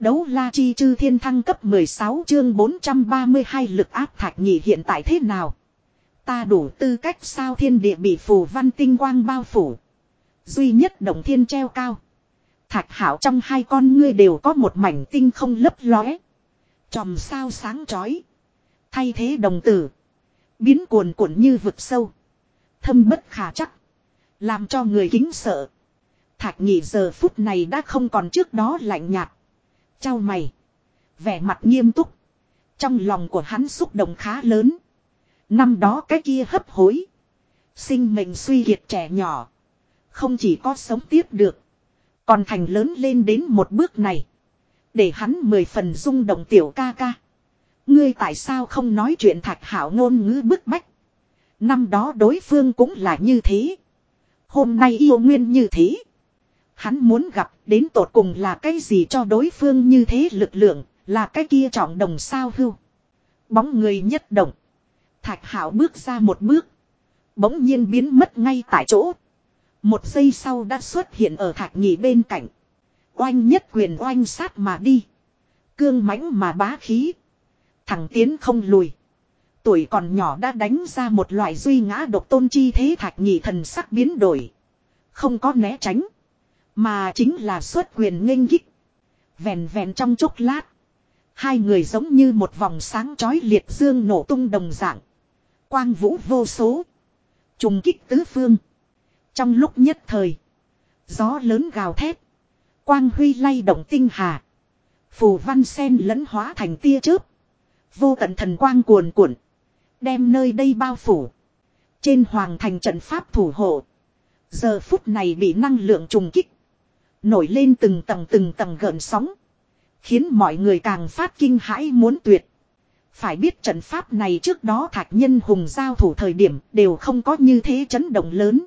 Đấu la chi chư thiên thăng cấp 16 chương 432 lực áp thạch nhị hiện tại thế nào? Ta đủ tư cách sao thiên địa bị phù văn tinh quang bao phủ. Duy nhất động thiên treo cao. Thạch hảo trong hai con ngươi đều có một mảnh tinh không lấp lóe. Chòm sao sáng chói. Thay thế đồng tử. Biến cuồn cuộn như vực sâu. Thâm bất khả chắc. Làm cho người kính sợ. Thạch nhị giờ phút này đã không còn trước đó lạnh nhạt. Chau mày. Vẻ mặt nghiêm túc. Trong lòng của hắn xúc động khá lớn. Năm đó cái kia hấp hối. Sinh mệnh suy kiệt trẻ nhỏ. Không chỉ có sống tiếp được. Còn thành lớn lên đến một bước này. Để hắn mười phần rung động tiểu ca ca. Ngươi tại sao không nói chuyện thạch hảo ngôn ngữ bức bách. Năm đó đối phương cũng là như thế. Hôm nay yêu nguyên như thế. Hắn muốn gặp đến tột cùng là cái gì cho đối phương như thế lực lượng, là cái kia trọng đồng sao hưu. Bóng người nhất động. Thạch hảo bước ra một bước. Bỗng nhiên biến mất ngay tại chỗ. Một giây sau đã xuất hiện ở thạch nhị bên cạnh. Oanh nhất quyền oanh sát mà đi. Cương mãnh mà bá khí. Thẳng tiến không lùi. Tuổi còn nhỏ đã đánh ra một loại duy ngã độc tôn chi thế thạch nhị thần sắc biến đổi. Không có né tránh. Mà chính là xuất quyền nghênh kích. Vẹn vẹn trong chốc lát. Hai người giống như một vòng sáng chói liệt dương nổ tung đồng dạng. Quang vũ vô số. Trùng kích tứ phương. Trong lúc nhất thời. Gió lớn gào thét. Quang huy lay động tinh hà. Phù văn sen lẫn hóa thành tia chớp. Vô tận thần quang cuồn cuộn. Đem nơi đây bao phủ. Trên hoàng thành trận pháp thủ hộ. Giờ phút này bị năng lượng trùng kích. Nổi lên từng tầng từng tầng gợn sóng. Khiến mọi người càng phát kinh hãi muốn tuyệt. Phải biết trận pháp này trước đó thạch nhân hùng giao thủ thời điểm đều không có như thế chấn động lớn.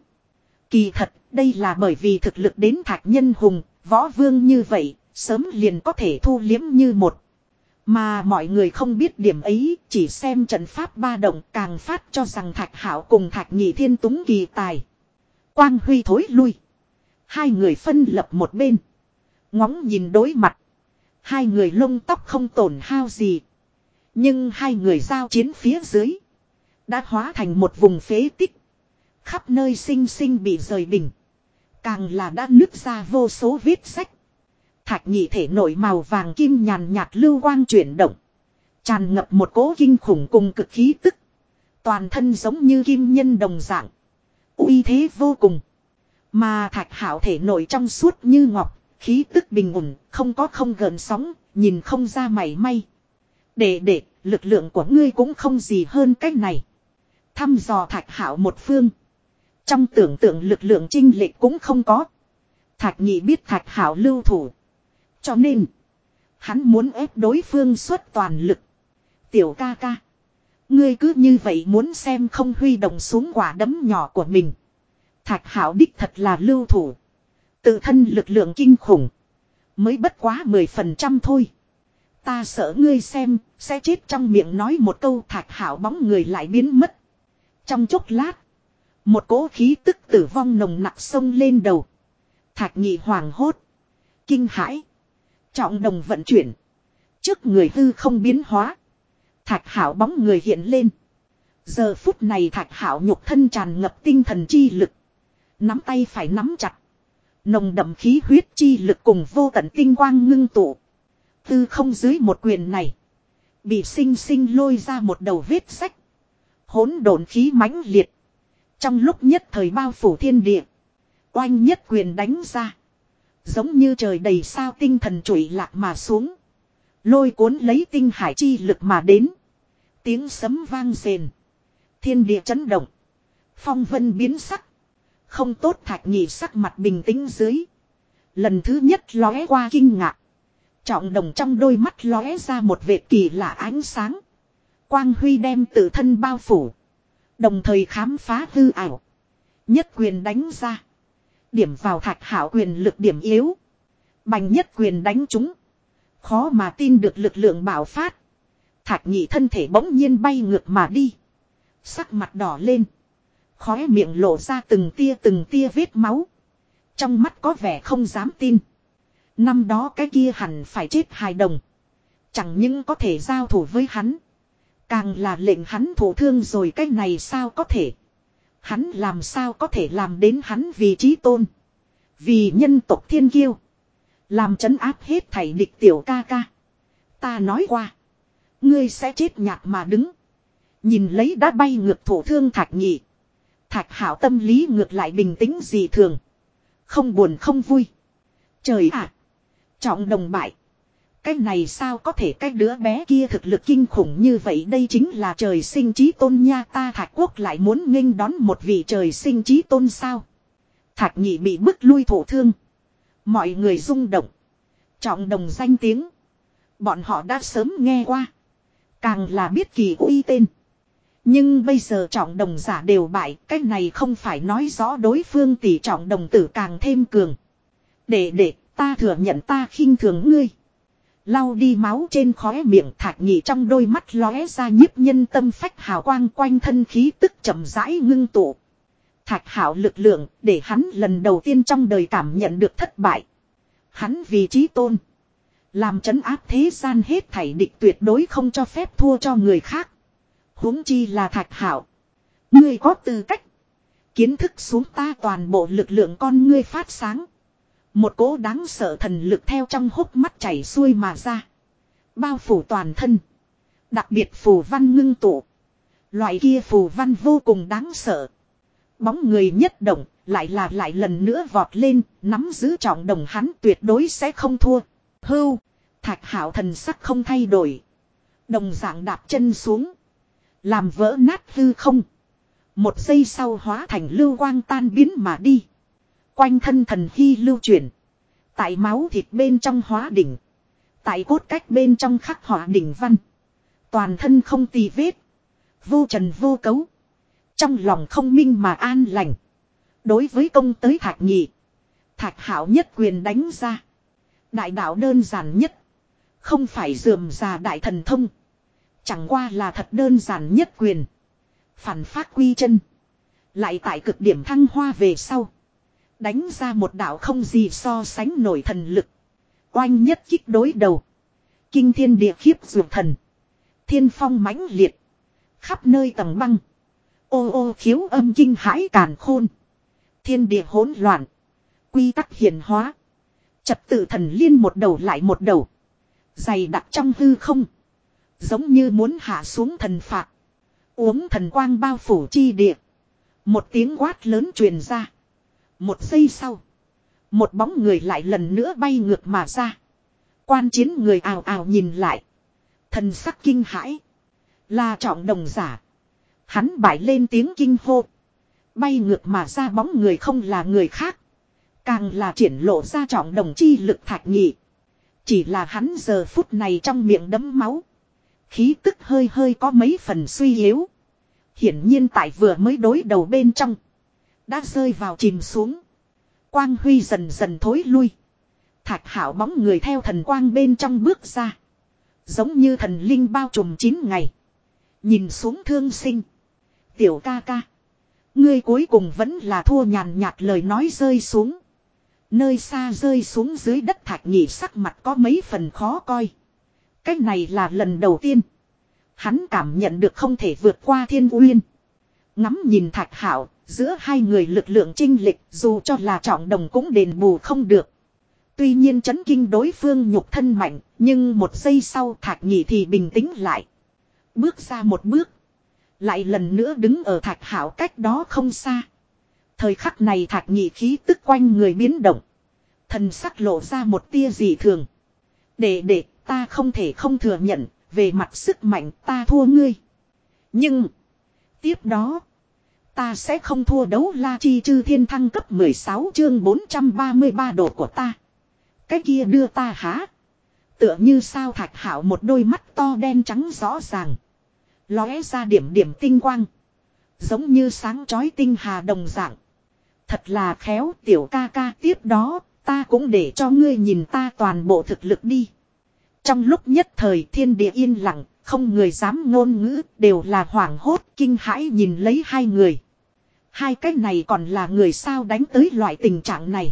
Kỳ thật, đây là bởi vì thực lực đến thạch nhân hùng, võ vương như vậy, sớm liền có thể thu liếm như một. Mà mọi người không biết điểm ấy, chỉ xem trận pháp ba động càng phát cho rằng thạch hảo cùng thạch nhị thiên túng kỳ tài. Quang huy thối lui. Hai người phân lập một bên. Ngóng nhìn đối mặt. Hai người lông tóc không tổn hao gì. Nhưng hai người giao chiến phía dưới. Đã hóa thành một vùng phế tích. Khắp nơi sinh sinh bị rời bình, Càng là đã nứt ra vô số vết sách. Thạch nhị thể nổi màu vàng kim nhàn nhạt lưu quang chuyển động. Tràn ngập một cố kinh khủng cùng cực khí tức. Toàn thân giống như kim nhân đồng dạng. uy thế vô cùng. Mà thạch hảo thể nổi trong suốt như ngọc, khí tức bình ổn, không có không gần sóng, nhìn không ra mảy may. Để để, lực lượng của ngươi cũng không gì hơn cách này. Thăm dò thạch hảo một phương. Trong tưởng tượng lực lượng trinh lệch cũng không có. Thạch nhị biết thạch hảo lưu thủ. Cho nên, hắn muốn ép đối phương xuất toàn lực. Tiểu ca ca. Ngươi cứ như vậy muốn xem không huy động xuống quả đấm nhỏ của mình. Thạch hảo đích thật là lưu thủ. Tự thân lực lượng kinh khủng. Mới bất quá 10% thôi. Ta sợ ngươi xem, sẽ chết trong miệng nói một câu thạch hảo bóng người lại biến mất. Trong chốc lát, một cỗ khí tức tử vong nồng nặc sông lên đầu. Thạch nhị hoàng hốt. Kinh hãi. Trọng đồng vận chuyển. Trước người hư không biến hóa. Thạch hảo bóng người hiện lên. Giờ phút này thạch hảo nhục thân tràn ngập tinh thần chi lực. Nắm tay phải nắm chặt. Nồng đậm khí huyết chi lực cùng vô tận tinh quang ngưng tụ. Tư không dưới một quyền này. Bị sinh sinh lôi ra một đầu vết sách. Hỗn độn khí mãnh liệt. Trong lúc nhất thời bao phủ thiên địa. Oanh nhất quyền đánh ra. Giống như trời đầy sao tinh thần trụi lạc mà xuống. Lôi cuốn lấy tinh hải chi lực mà đến. Tiếng sấm vang rền. Thiên địa chấn động. Phong vân biến sắc. Không tốt thạch nhị sắc mặt bình tĩnh dưới. Lần thứ nhất lóe qua kinh ngạc. Trọng đồng trong đôi mắt lóe ra một vệt kỳ lạ ánh sáng. Quang huy đem tự thân bao phủ. Đồng thời khám phá hư ảo. Nhất quyền đánh ra. Điểm vào thạch hảo quyền lực điểm yếu. Bành nhất quyền đánh chúng. Khó mà tin được lực lượng bảo phát. Thạch nhị thân thể bỗng nhiên bay ngược mà đi. Sắc mặt đỏ lên. Khóe miệng lộ ra từng tia từng tia vết máu. Trong mắt có vẻ không dám tin. Năm đó cái kia hẳn phải chết hài đồng. Chẳng những có thể giao thủ với hắn. Càng là lệnh hắn thủ thương rồi cái này sao có thể. Hắn làm sao có thể làm đến hắn vì trí tôn. Vì nhân tộc thiên kiêu. Làm chấn áp hết thảy địch tiểu ca ca. Ta nói qua. Ngươi sẽ chết nhạt mà đứng. Nhìn lấy đã bay ngược thủ thương thạch nhị. Thạch hảo tâm lý ngược lại bình tĩnh gì thường. Không buồn không vui. Trời ạ! trọng đồng bại. Cái này sao có thể cái đứa bé kia thực lực kinh khủng như vậy đây chính là trời sinh trí tôn nha ta thạch quốc lại muốn nghênh đón một vị trời sinh trí tôn sao. Thạch nhị bị bức lui thổ thương. Mọi người rung động. Trọng đồng danh tiếng. Bọn họ đã sớm nghe qua. Càng là biết kỳ uy tên. Nhưng bây giờ trọng đồng giả đều bại. Cái này không phải nói rõ đối phương tỷ trọng đồng tử càng thêm cường. Để để ta thừa nhận ta khinh thường ngươi. Lau đi máu trên khóe miệng thạch nhị trong đôi mắt lóe ra nhiếp nhân tâm phách hào quang quanh thân khí tức chậm rãi ngưng tụ. Thạch hảo lực lượng để hắn lần đầu tiên trong đời cảm nhận được thất bại. Hắn vì trí tôn. Làm chấn áp thế gian hết thảy địch tuyệt đối không cho phép thua cho người khác huống chi là thạch hảo. Ngươi có tư cách. Kiến thức xuống ta toàn bộ lực lượng con ngươi phát sáng. Một cỗ đáng sợ thần lực theo trong hốc mắt chảy xuôi mà ra. Bao phủ toàn thân. Đặc biệt phù văn ngưng tụ. Loại kia phù văn vô cùng đáng sợ. Bóng người nhất động, lại là lại lần nữa vọt lên, nắm giữ trọng đồng hắn tuyệt đối sẽ không thua. Hưu, thạch hảo thần sắc không thay đổi. Đồng dạng đạp chân xuống. Làm vỡ nát hư không. Một giây sau hóa thành lưu quang tan biến mà đi. Quanh thân thần hy lưu chuyển. Tại máu thịt bên trong hóa đỉnh. Tại cốt cách bên trong khắc họa đỉnh văn. Toàn thân không tì vết. Vô trần vô cấu. Trong lòng không minh mà an lành. Đối với công tới thạch nhị. Thạch hảo nhất quyền đánh ra. Đại đạo đơn giản nhất. Không phải dườm già đại thần thông. Chẳng qua là thật đơn giản nhất quyền. Phản phát quy chân. Lại tại cực điểm thăng hoa về sau. Đánh ra một đạo không gì so sánh nổi thần lực. Oanh nhất kích đối đầu. Kinh thiên địa khiếp ruột thần. Thiên phong mãnh liệt. Khắp nơi tầng băng. Ô ô khiếu âm kinh hãi càn khôn. Thiên địa hỗn loạn. Quy tắc hiền hóa. Trật tự thần liên một đầu lại một đầu. Dày đặc trong hư không. Giống như muốn hạ xuống thần phạt. Uống thần quang bao phủ chi địa. Một tiếng quát lớn truyền ra. Một giây sau. Một bóng người lại lần nữa bay ngược mà ra. Quan chiến người ào ào nhìn lại. Thần sắc kinh hãi. Là trọng đồng giả. Hắn bại lên tiếng kinh hô. Bay ngược mà ra bóng người không là người khác. Càng là triển lộ ra trọng đồng chi lực thạch nhị. Chỉ là hắn giờ phút này trong miệng đấm máu. Khí tức hơi hơi có mấy phần suy yếu. Hiển nhiên tại vừa mới đối đầu bên trong. Đã rơi vào chìm xuống. Quang huy dần dần thối lui. Thạch hảo bóng người theo thần quang bên trong bước ra. Giống như thần linh bao trùm chín ngày. Nhìn xuống thương sinh. Tiểu ca ca. Ngươi cuối cùng vẫn là thua nhàn nhạt lời nói rơi xuống. Nơi xa rơi xuống dưới đất thạch nhị sắc mặt có mấy phần khó coi cách này là lần đầu tiên. Hắn cảm nhận được không thể vượt qua thiên uyên. Ngắm nhìn thạch hảo, giữa hai người lực lượng trinh lịch dù cho là trọng đồng cũng đền bù không được. Tuy nhiên chấn kinh đối phương nhục thân mạnh, nhưng một giây sau thạch nhị thì bình tĩnh lại. Bước ra một bước. Lại lần nữa đứng ở thạch hảo cách đó không xa. Thời khắc này thạch nhị khí tức quanh người biến động. Thần sắc lộ ra một tia dị thường. Để để ta không thể không thừa nhận, về mặt sức mạnh ta thua ngươi. Nhưng, tiếp đó, ta sẽ không thua đấu la chi chư thiên thăng cấp 16 chương 433 độ của ta. Cái kia đưa ta há. Tựa như sao thạch hảo một đôi mắt to đen trắng rõ ràng lóe ra điểm điểm tinh quang. Giống như sáng chói tinh hà đồng dạng. Thật là khéo tiểu ca ca tiếp đó, ta cũng để cho ngươi nhìn ta toàn bộ thực lực đi. Trong lúc nhất thời thiên địa yên lặng, không người dám ngôn ngữ, đều là hoảng hốt, kinh hãi nhìn lấy hai người. Hai cái này còn là người sao đánh tới loại tình trạng này.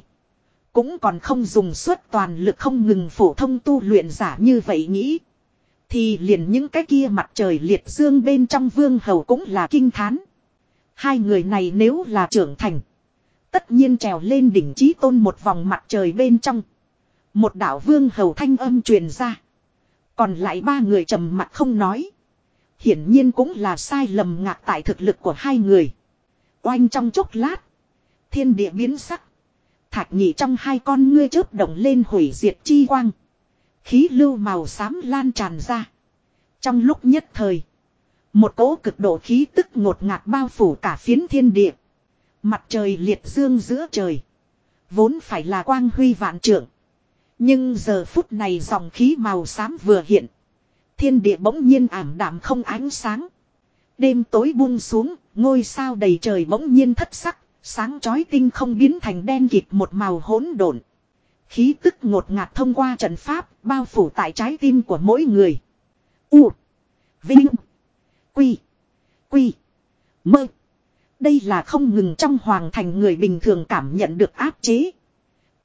Cũng còn không dùng suốt toàn lực không ngừng phổ thông tu luyện giả như vậy nghĩ. Thì liền những cái kia mặt trời liệt dương bên trong vương hầu cũng là kinh thán. Hai người này nếu là trưởng thành. Tất nhiên trèo lên đỉnh trí tôn một vòng mặt trời bên trong. Một đạo vương hầu thanh âm truyền ra. Còn lại ba người trầm mặt không nói. Hiển nhiên cũng là sai lầm ngạc tại thực lực của hai người. Oanh trong chốc lát. Thiên địa biến sắc. Thạch nhị trong hai con ngươi chớp động lên hủy diệt chi quang. Khí lưu màu xám lan tràn ra. Trong lúc nhất thời. Một cỗ cực độ khí tức ngột ngạt bao phủ cả phiến thiên địa. Mặt trời liệt dương giữa trời. Vốn phải là quang huy vạn trưởng. Nhưng giờ phút này dòng khí màu xám vừa hiện. Thiên địa bỗng nhiên ảm đạm không ánh sáng. Đêm tối buông xuống, ngôi sao đầy trời bỗng nhiên thất sắc, sáng chói tinh không biến thành đen kịt một màu hỗn độn. Khí tức ngột ngạt thông qua trận pháp, bao phủ tại trái tim của mỗi người. U. Vinh. Quy. Quy. Mơ. Đây là không ngừng trong hoàng thành người bình thường cảm nhận được áp chế.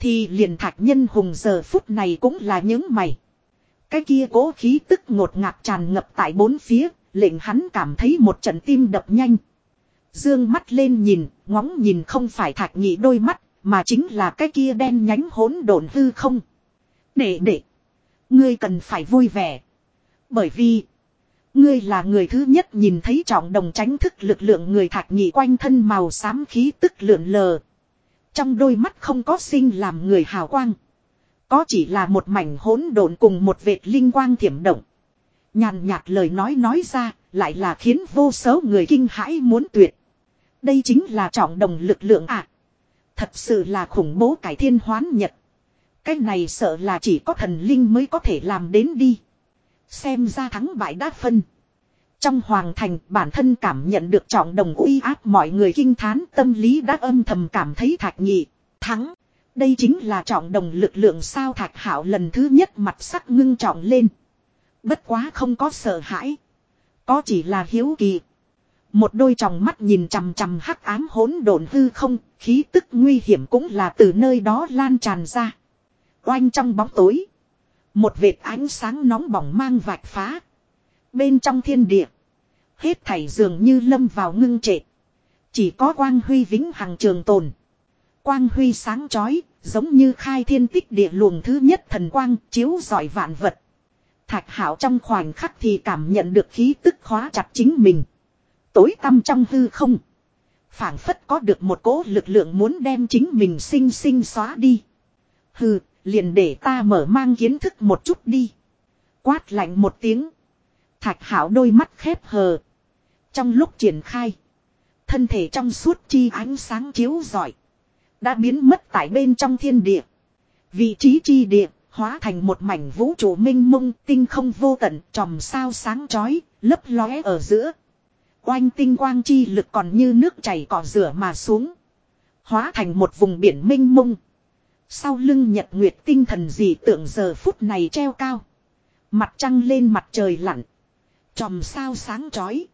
Thì liền thạch nhân hùng giờ phút này cũng là những mày. Cái kia cố khí tức ngột ngạt tràn ngập tại bốn phía, lệnh hắn cảm thấy một trận tim đập nhanh. Dương mắt lên nhìn, ngóng nhìn không phải thạch nhị đôi mắt, mà chính là cái kia đen nhánh hỗn độn hư không. Để để, ngươi cần phải vui vẻ. Bởi vì, ngươi là người thứ nhất nhìn thấy trọng đồng tránh thức lực lượng người thạch nhị quanh thân màu xám khí tức lượn lờ. Trong đôi mắt không có sinh làm người hào quang. Có chỉ là một mảnh hỗn độn cùng một vệt linh quang thiểm động. Nhàn nhạt lời nói nói ra, lại là khiến vô số người kinh hãi muốn tuyệt. Đây chính là trọng đồng lực lượng ạ. À. Thật sự là khủng bố cải thiên hoán nhật. Cái này sợ là chỉ có thần linh mới có thể làm đến đi. Xem ra thắng bại đã phân. Trong hoàng thành bản thân cảm nhận được trọng đồng uy áp mọi người kinh thán tâm lý đã âm thầm cảm thấy thạch nhị. Thắng. Đây chính là trọng đồng lực lượng sao thạch hảo lần thứ nhất mặt sắc ngưng trọng lên. Bất quá không có sợ hãi. Có chỉ là hiếu kỳ. Một đôi tròng mắt nhìn chằm chằm hắc ám hỗn độn hư không, khí tức nguy hiểm cũng là từ nơi đó lan tràn ra. Oanh trong bóng tối. Một vệt ánh sáng nóng bỏng mang vạch phá. Bên trong thiên địa. Hết thảy dường như lâm vào ngưng trệ. Chỉ có quang huy vĩnh hằng trường tồn. Quang huy sáng chói, giống như khai thiên tích địa luồng thứ nhất thần quang chiếu rọi vạn vật. Thạch hảo trong khoảnh khắc thì cảm nhận được khí tức khóa chặt chính mình. Tối tăm trong hư không. phảng phất có được một cỗ lực lượng muốn đem chính mình sinh sinh xóa đi. Hừ, liền để ta mở mang kiến thức một chút đi. Quát lạnh một tiếng. Thạch hảo đôi mắt khép hờ. Trong lúc triển khai. Thân thể trong suốt chi ánh sáng chiếu rọi. Đã biến mất tại bên trong thiên địa. Vị trí chi địa hóa thành một mảnh vũ trụ minh mông, tinh không vô tận tròm sao sáng chói, lấp lóe ở giữa oanh tinh quang chi lực còn như nước chảy cỏ rửa mà xuống, hóa thành một vùng biển minh mông sau lưng nhật nguyệt tinh thần dị tượng giờ phút này treo cao mặt trăng lên mặt trời lặn tròm sao sáng chói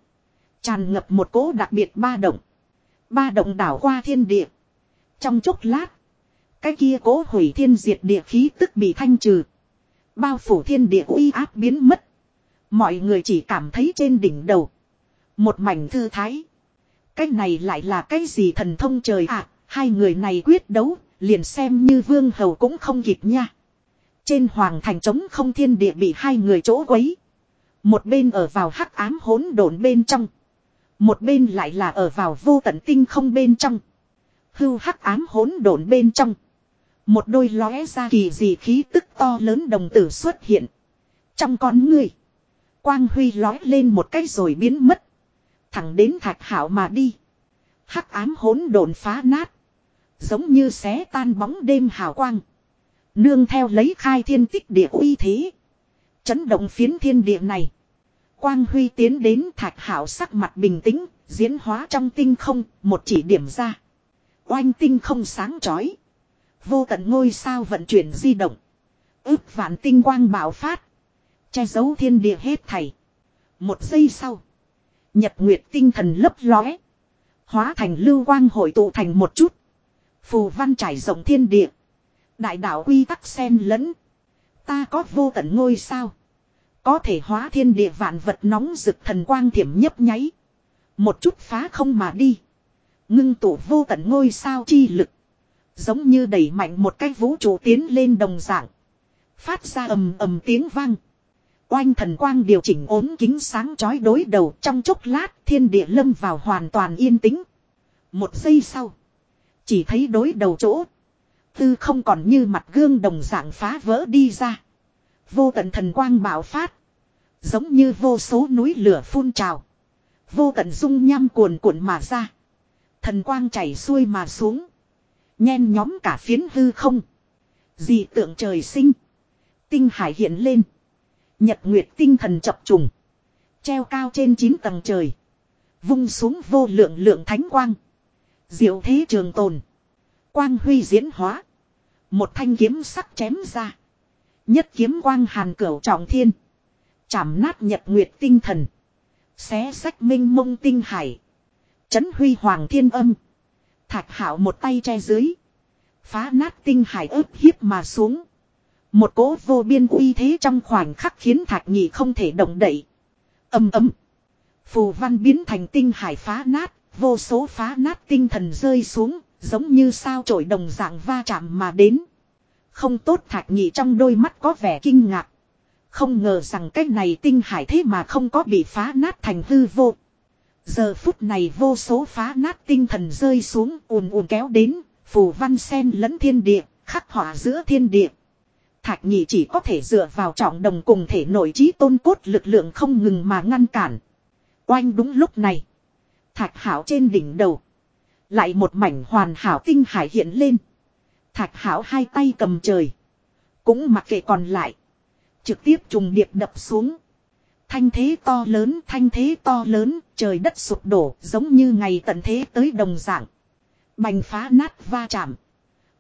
tràn ngập một cỗ đặc biệt ba động ba động đảo qua thiên địa trong chốc lát cái kia cố hủy thiên diệt địa khí tức bị thanh trừ. Bao phủ thiên địa uy áp biến mất. Mọi người chỉ cảm thấy trên đỉnh đầu. Một mảnh thư thái. Cái này lại là cái gì thần thông trời à, hai người này quyết đấu, liền xem như vương hầu cũng không kịp nha. Trên hoàng thành trống không thiên địa bị hai người chỗ quấy. Một bên ở vào hắc ám hỗn độn bên trong. Một bên lại là ở vào vô tận tinh không bên trong. Hưu hắc ám hỗn độn bên trong. Một đôi lóe ra kỳ dị khí tức to lớn đồng tử xuất hiện. Trong con người. Quang huy lóe lên một cách rồi biến mất. Thẳng đến thạch hảo mà đi. Hắc ám hỗn độn phá nát. Giống như xé tan bóng đêm hào quang. Nương theo lấy khai thiên tích địa uy thế. Chấn động phiến thiên địa này. Quang Huy tiến đến thạch hảo sắc mặt bình tĩnh, diễn hóa trong tinh không, một chỉ điểm ra. Oanh tinh không sáng chói. Vô tận ngôi sao vận chuyển di động. Ước vạn tinh quang bạo phát. Che giấu thiên địa hết thảy. Một giây sau. Nhật nguyệt tinh thần lấp lóe. Hóa thành lưu quang hội tụ thành một chút. Phù văn trải rộng thiên địa. Đại đạo quy tắc xen lẫn. Ta có vô tận ngôi sao. Có thể hóa thiên địa vạn vật nóng rực thần quang thiểm nhấp nháy. Một chút phá không mà đi. Ngưng tụ vô tận ngôi sao chi lực. Giống như đẩy mạnh một cái vũ trụ tiến lên đồng dạng. Phát ra ầm ầm tiếng vang. Oanh thần quang điều chỉnh ốm kính sáng chói đối đầu trong chốc lát thiên địa lâm vào hoàn toàn yên tĩnh. Một giây sau. Chỉ thấy đối đầu chỗ. Tư không còn như mặt gương đồng dạng phá vỡ đi ra. Vô tận thần quang bạo phát. Giống như vô số núi lửa phun trào. Vô tận dung nham cuồn cuộn mà ra. Thần quang chảy xuôi mà xuống. Nhen nhóm cả phiến hư không. Dị tượng trời sinh. Tinh hải hiện lên. Nhật nguyệt tinh thần chập trùng. Treo cao trên 9 tầng trời. Vung xuống vô lượng lượng thánh quang. Diệu thế trường tồn. Quang huy diễn hóa. Một thanh kiếm sắc chém ra. Nhất kiếm quang hàn cửu trọng thiên. Chảm nát nhật nguyệt tinh thần. Xé sách minh mông tinh hải. Chấn huy hoàng thiên âm. Thạch hảo một tay che dưới. Phá nát tinh hải ướp hiếp mà xuống. Một cỗ vô biên uy thế trong khoảnh khắc khiến thạch nhị không thể động đậy. Âm ấm. Phù văn biến thành tinh hải phá nát. Vô số phá nát tinh thần rơi xuống. Giống như sao trổi đồng dạng va chạm mà đến. Không tốt thạch nhị trong đôi mắt có vẻ kinh ngạc. Không ngờ rằng cái này tinh hải thế mà không có bị phá nát thành hư vô. Giờ phút này vô số phá nát tinh thần rơi xuống ùn ùn kéo đến, phù văn sen lẫn thiên địa, khắc họa giữa thiên địa. Thạch nhị chỉ có thể dựa vào trọng đồng cùng thể nội trí tôn cốt lực lượng không ngừng mà ngăn cản. Oanh đúng lúc này. Thạch hảo trên đỉnh đầu. Lại một mảnh hoàn hảo tinh hải hiện lên. Thạch hảo hai tay cầm trời. Cũng mặc kệ còn lại. Trực tiếp trùng điệp đập xuống. Thanh thế to lớn, thanh thế to lớn, trời đất sụp đổ, giống như ngày tận thế tới đồng dạng. Bành phá nát va chạm.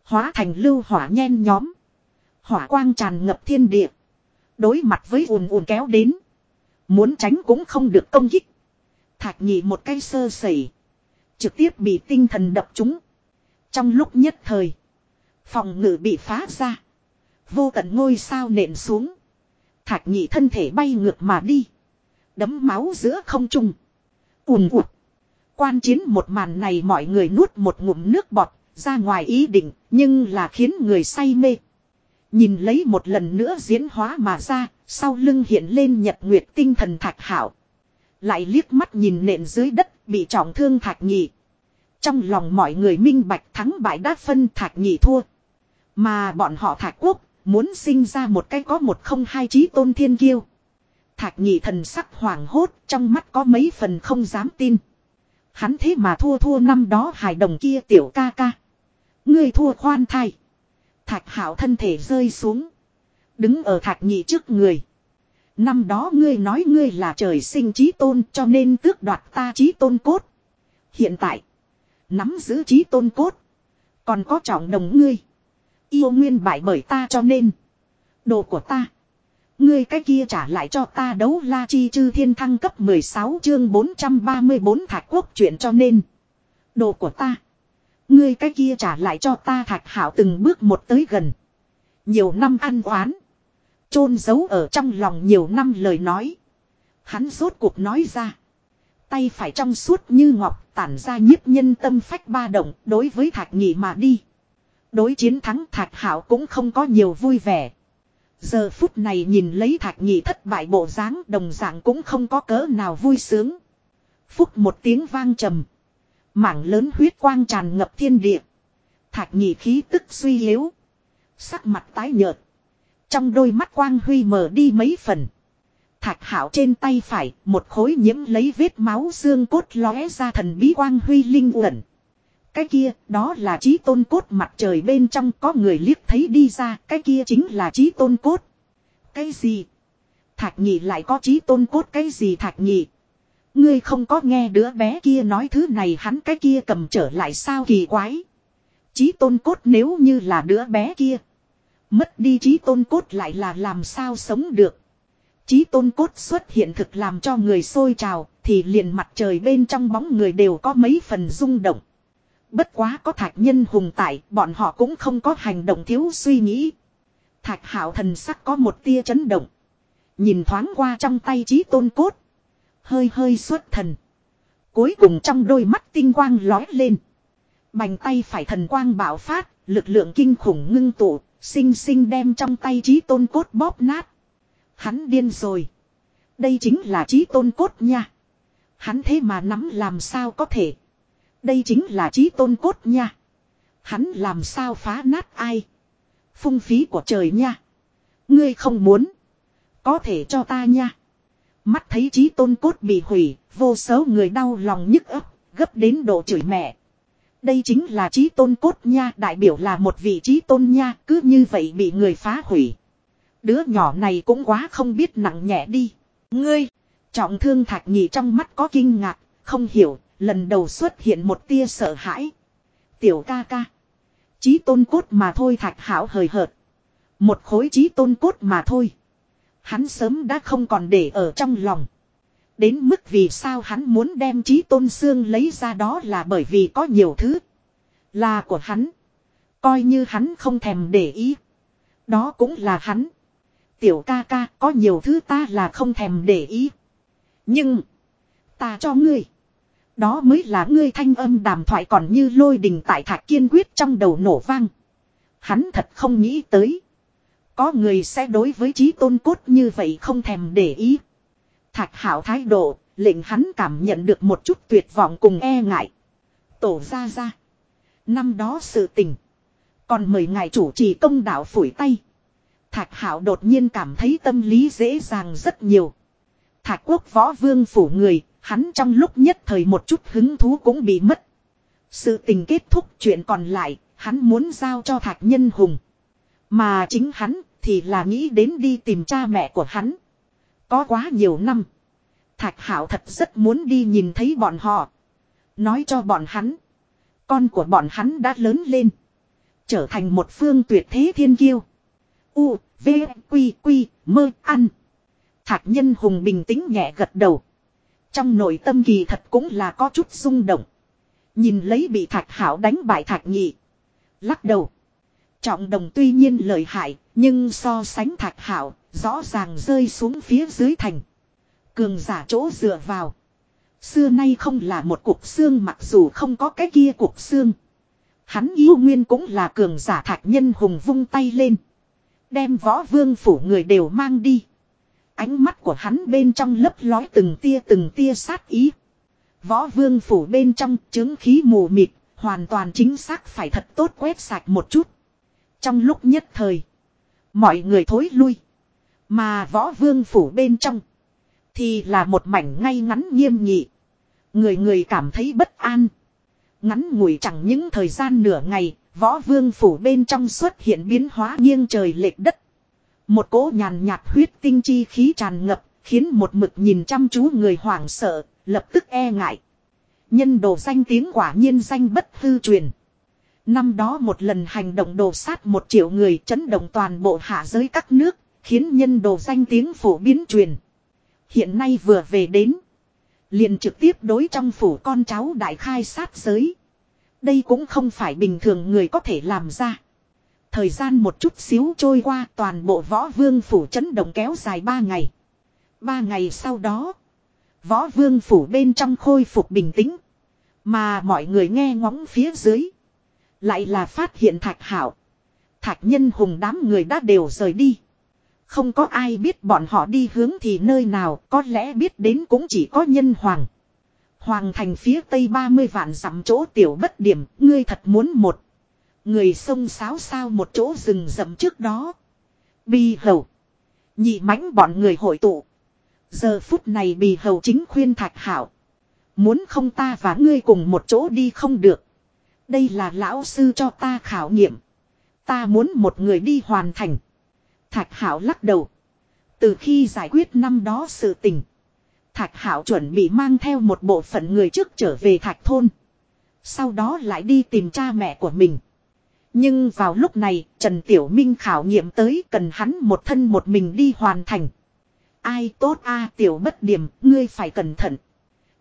Hóa thành lưu hỏa nhen nhóm. Hỏa quang tràn ngập thiên địa. Đối mặt với ùn ùn kéo đến. Muốn tránh cũng không được công kích. Thạch nhị một cái sơ sẩy. Trực tiếp bị tinh thần đập trúng. Trong lúc nhất thời. Phòng ngự bị phá ra. Vô tận ngôi sao nện xuống. Thạch nhị thân thể bay ngược mà đi. Đấm máu giữa không trung. ùn ụt. Quan chiến một màn này mọi người nuốt một ngụm nước bọt. Ra ngoài ý định. Nhưng là khiến người say mê. Nhìn lấy một lần nữa diễn hóa mà ra. Sau lưng hiện lên nhật nguyệt tinh thần thạch hảo. Lại liếc mắt nhìn nện dưới đất. Bị trọng thương thạch nhị. Trong lòng mọi người minh bạch thắng bại đã phân thạch nhị thua. Mà bọn họ thạch quốc Muốn sinh ra một cái có một không hai trí tôn thiên kiêu. Thạch nhị thần sắc hoàng hốt, trong mắt có mấy phần không dám tin. Hắn thế mà thua thua năm đó hài đồng kia tiểu ca ca. Ngươi thua khoan thai. Thạch hảo thân thể rơi xuống. Đứng ở thạch nhị trước người. Năm đó ngươi nói ngươi là trời sinh trí tôn cho nên tước đoạt ta trí tôn cốt. Hiện tại. Nắm giữ trí tôn cốt. Còn có trọng đồng ngươi. Yêu nguyên bại bởi ta cho nên. Đồ của ta. Ngươi cái kia trả lại cho ta đấu la chi chư thiên thăng cấp 16 chương 434 thạch quốc chuyện cho nên. Đồ của ta. Ngươi cái kia trả lại cho ta thạch hảo từng bước một tới gần. Nhiều năm ăn oán chôn giấu ở trong lòng nhiều năm lời nói. Hắn rốt cuộc nói ra. Tay phải trong suốt như ngọc tản ra nhiếp nhân tâm phách ba động đối với thạch nhị mà đi. Đối chiến thắng Thạch Hảo cũng không có nhiều vui vẻ. Giờ phút này nhìn lấy Thạch Nhị thất bại bộ dáng đồng dạng cũng không có cỡ nào vui sướng. Phúc một tiếng vang trầm. Mảng lớn huyết quang tràn ngập thiên địa. Thạch Nhị khí tức suy yếu. Sắc mặt tái nhợt. Trong đôi mắt quang huy mở đi mấy phần. Thạch hảo trên tay phải, một khối nhiễm lấy vết máu xương cốt lóe ra thần bí quang huy linh uẩn. Cái kia, đó là trí tôn cốt mặt trời bên trong có người liếc thấy đi ra, cái kia chính là trí tôn cốt. Cái gì? Thạch nhị lại có trí tôn cốt cái gì thạch nhị? Ngươi không có nghe đứa bé kia nói thứ này hắn cái kia cầm trở lại sao kỳ quái. Trí tôn cốt nếu như là đứa bé kia. Mất đi trí tôn cốt lại là làm sao sống được. Trí tôn cốt xuất hiện thực làm cho người sôi trào, thì liền mặt trời bên trong bóng người đều có mấy phần rung động. bất quá có thạch nhân hùng tại, bọn họ cũng không có hành động thiếu suy nghĩ. Thạch hảo thần sắc có một tia chấn động. Nhìn thoáng qua trong tay trí tôn cốt. Hơi hơi xuất thần. Cuối cùng trong đôi mắt tinh quang lói lên. Bành tay phải thần quang bạo phát, lực lượng kinh khủng ngưng tụ, xinh xinh đem trong tay trí tôn cốt bóp nát. Hắn điên rồi. Đây chính là trí tôn cốt nha. Hắn thế mà nắm làm sao có thể. Đây chính là trí tôn cốt nha. Hắn làm sao phá nát ai. Phung phí của trời nha. Ngươi không muốn. Có thể cho ta nha. Mắt thấy trí tôn cốt bị hủy, vô số người đau lòng nhức ấp, gấp đến độ chửi mẹ. Đây chính là trí tôn cốt nha, đại biểu là một vị trí tôn nha, cứ như vậy bị người phá hủy. Đứa nhỏ này cũng quá không biết nặng nhẹ đi. Ngươi, trọng thương thạch nhị trong mắt có kinh ngạc, không hiểu, lần đầu xuất hiện một tia sợ hãi. Tiểu ca ca. Chí tôn cốt mà thôi thạch hảo hời hợt. Một khối chí tôn cốt mà thôi. Hắn sớm đã không còn để ở trong lòng. Đến mức vì sao hắn muốn đem trí tôn xương lấy ra đó là bởi vì có nhiều thứ. Là của hắn. Coi như hắn không thèm để ý. Đó cũng là hắn. Tiểu ca ca, có nhiều thứ ta là không thèm để ý. Nhưng. Ta cho ngươi. Đó mới là ngươi thanh âm đàm thoại còn như lôi đình tại thạch kiên quyết trong đầu nổ vang. Hắn thật không nghĩ tới. Có người sẽ đối với trí tôn cốt như vậy không thèm để ý. Thạch hảo thái độ, lệnh hắn cảm nhận được một chút tuyệt vọng cùng e ngại. Tổ ra ra. Năm đó sự tình. Còn mời ngài chủ trì công đạo phủi tay. Thạch hảo đột nhiên cảm thấy tâm lý dễ dàng rất nhiều. Thạch quốc võ vương phủ người, hắn trong lúc nhất thời một chút hứng thú cũng bị mất. Sự tình kết thúc chuyện còn lại, hắn muốn giao cho thạch nhân hùng. Mà chính hắn thì là nghĩ đến đi tìm cha mẹ của hắn. Có quá nhiều năm. Thạch hảo thật rất muốn đi nhìn thấy bọn họ. Nói cho bọn hắn. Con của bọn hắn đã lớn lên. Trở thành một phương tuyệt thế thiên kiêu. U, V, Quy, Quy, mơ, ăn. Thạch nhân hùng bình tĩnh nhẹ gật đầu. Trong nội tâm kỳ thật cũng là có chút rung động. Nhìn lấy bị thạch hảo đánh bại thạch nhị. Lắc đầu. Trọng đồng tuy nhiên lợi hại, nhưng so sánh thạch hảo, rõ ràng rơi xuống phía dưới thành. Cường giả chỗ dựa vào. Xưa nay không là một cục xương mặc dù không có cái kia cục xương. Hắn yêu nguyên cũng là cường giả thạch nhân hùng vung tay lên. Đem võ vương phủ người đều mang đi. Ánh mắt của hắn bên trong lấp lói từng tia từng tia sát ý. Võ vương phủ bên trong chứng khí mù mịt, hoàn toàn chính xác phải thật tốt quét sạch một chút. Trong lúc nhất thời, mọi người thối lui. Mà võ vương phủ bên trong, thì là một mảnh ngay ngắn nghiêm nghị. Người người cảm thấy bất an. Ngắn ngủi chẳng những thời gian nửa ngày, võ vương phủ bên trong xuất hiện biến hóa nghiêng trời lệch đất. Một cỗ nhàn nhạt huyết tinh chi khí tràn ngập, khiến một mực nhìn chăm chú người hoảng sợ, lập tức e ngại. Nhân đồ danh tiếng quả nhiên danh bất hư truyền. Năm đó một lần hành động đồ sát một triệu người chấn động toàn bộ hạ giới các nước, khiến nhân đồ danh tiếng phổ biến truyền. Hiện nay vừa về đến. Liền trực tiếp đối trong phủ con cháu đại khai sát giới. Đây cũng không phải bình thường người có thể làm ra. Thời gian một chút xíu trôi qua, toàn bộ võ vương phủ chấn động kéo dài ba ngày. Ba ngày sau đó. Võ vương phủ bên trong khôi phục bình tĩnh. Mà mọi người nghe ngóng phía dưới. Lại là phát hiện thạch hảo. Thạch nhân hùng đám người đã đều rời đi. Không có ai biết bọn họ đi hướng thì nơi nào có lẽ biết đến cũng chỉ có nhân hoàng. Hoàng thành phía tây 30 vạn dặm chỗ tiểu bất điểm, ngươi thật muốn một. Người sông sáo sao một chỗ rừng rậm trước đó. Bì hầu. Nhị mãnh bọn người hội tụ. Giờ phút này bì hầu chính khuyên thạch hảo. Muốn không ta và ngươi cùng một chỗ đi không được. Đây là lão sư cho ta khảo nghiệm. Ta muốn một người đi hoàn thành. Thạch hảo lắc đầu. Từ khi giải quyết năm đó sự tình. Thạch hảo chuẩn bị mang theo một bộ phận người trước trở về thạch thôn. Sau đó lại đi tìm cha mẹ của mình. Nhưng vào lúc này, Trần Tiểu Minh khảo nghiệm tới cần hắn một thân một mình đi hoàn thành. Ai tốt a Tiểu bất điểm, ngươi phải cẩn thận.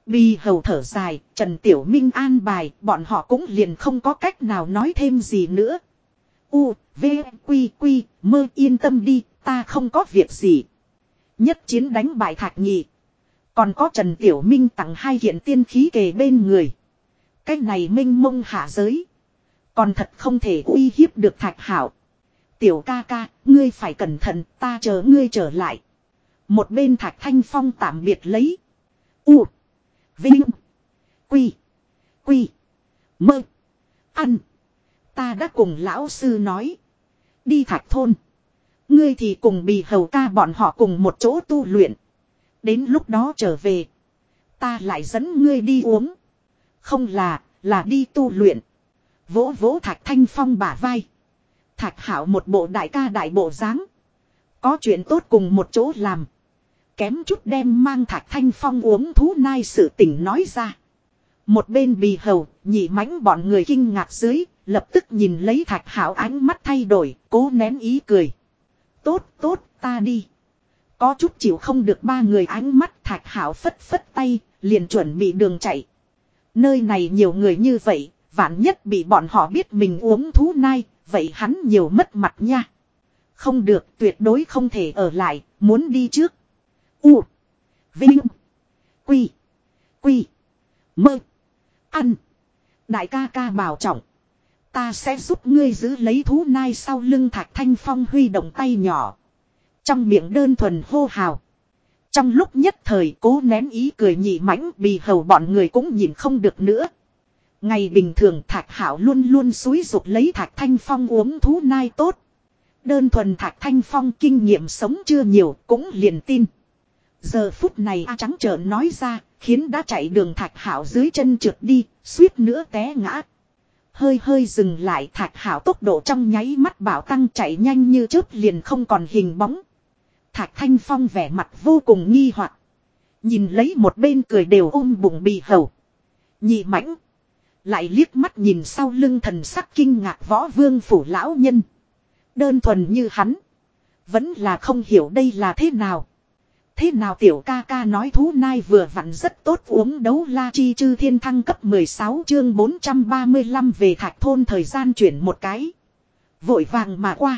Bi hầu thở dài, Trần Tiểu Minh an bài, bọn họ cũng liền không có cách nào nói thêm gì nữa. U, V, Quy, Quy, mơ yên tâm đi, ta không có việc gì. Nhất chiến đánh bại thạch nhị. Còn có Trần Tiểu Minh tặng hai hiện tiên khí kề bên người. Cái này minh mông hạ giới. Còn thật không thể uy hiếp được thạch hảo. Tiểu ca ca, ngươi phải cẩn thận, ta chờ ngươi trở lại. Một bên thạch thanh phong tạm biệt lấy. U. Vinh. Quy. Quy. Mơ. Ăn. Ta đã cùng lão sư nói. Đi thạch thôn. Ngươi thì cùng bì hầu ca bọn họ cùng một chỗ tu luyện. Đến lúc đó trở về. Ta lại dẫn ngươi đi uống. Không là, là đi tu luyện. Vỗ vỗ thạch thanh phong bả vai. Thạch hảo một bộ đại ca đại bộ dáng Có chuyện tốt cùng một chỗ làm. Kém chút đem mang thạch thanh phong uống thú nai sự tình nói ra. Một bên bì hầu, nhị mãnh bọn người kinh ngạc dưới, lập tức nhìn lấy thạch hảo ánh mắt thay đổi, cố nén ý cười. Tốt, tốt, ta đi. Có chút chịu không được ba người ánh mắt thạch hảo phất phất tay, liền chuẩn bị đường chạy. Nơi này nhiều người như vậy, vạn nhất bị bọn họ biết mình uống thú nai, vậy hắn nhiều mất mặt nha. Không được, tuyệt đối không thể ở lại, muốn đi trước. U. Vinh. Quy. Quy. Mơ. Ăn. Đại ca ca bảo trọng. Ta sẽ giúp ngươi giữ lấy thú nai sau lưng thạch thanh phong huy động tay nhỏ. Trong miệng đơn thuần hô hào. Trong lúc nhất thời cố nén ý cười nhị mãnh bì hầu bọn người cũng nhìn không được nữa. Ngày bình thường thạch hảo luôn luôn xúi dục lấy thạch thanh phong uống thú nai tốt. Đơn thuần thạch thanh phong kinh nghiệm sống chưa nhiều cũng liền tin. Giờ phút này A trắng trợn nói ra, khiến đã chạy đường thạch hảo dưới chân trượt đi, suýt nữa té ngã. Hơi hơi dừng lại thạch hảo tốc độ trong nháy mắt bảo tăng chạy nhanh như chớp liền không còn hình bóng. Thạch thanh phong vẻ mặt vô cùng nghi hoặc Nhìn lấy một bên cười đều ôm bụng bị hầu. Nhị mãnh. Lại liếc mắt nhìn sau lưng thần sắc kinh ngạc võ vương phủ lão nhân. Đơn thuần như hắn. Vẫn là không hiểu đây là thế nào. Thế nào tiểu ca ca nói thú nai vừa vặn rất tốt uống đấu la chi chư thiên thăng cấp 16 chương 435 về thạch thôn thời gian chuyển một cái. Vội vàng mà qua.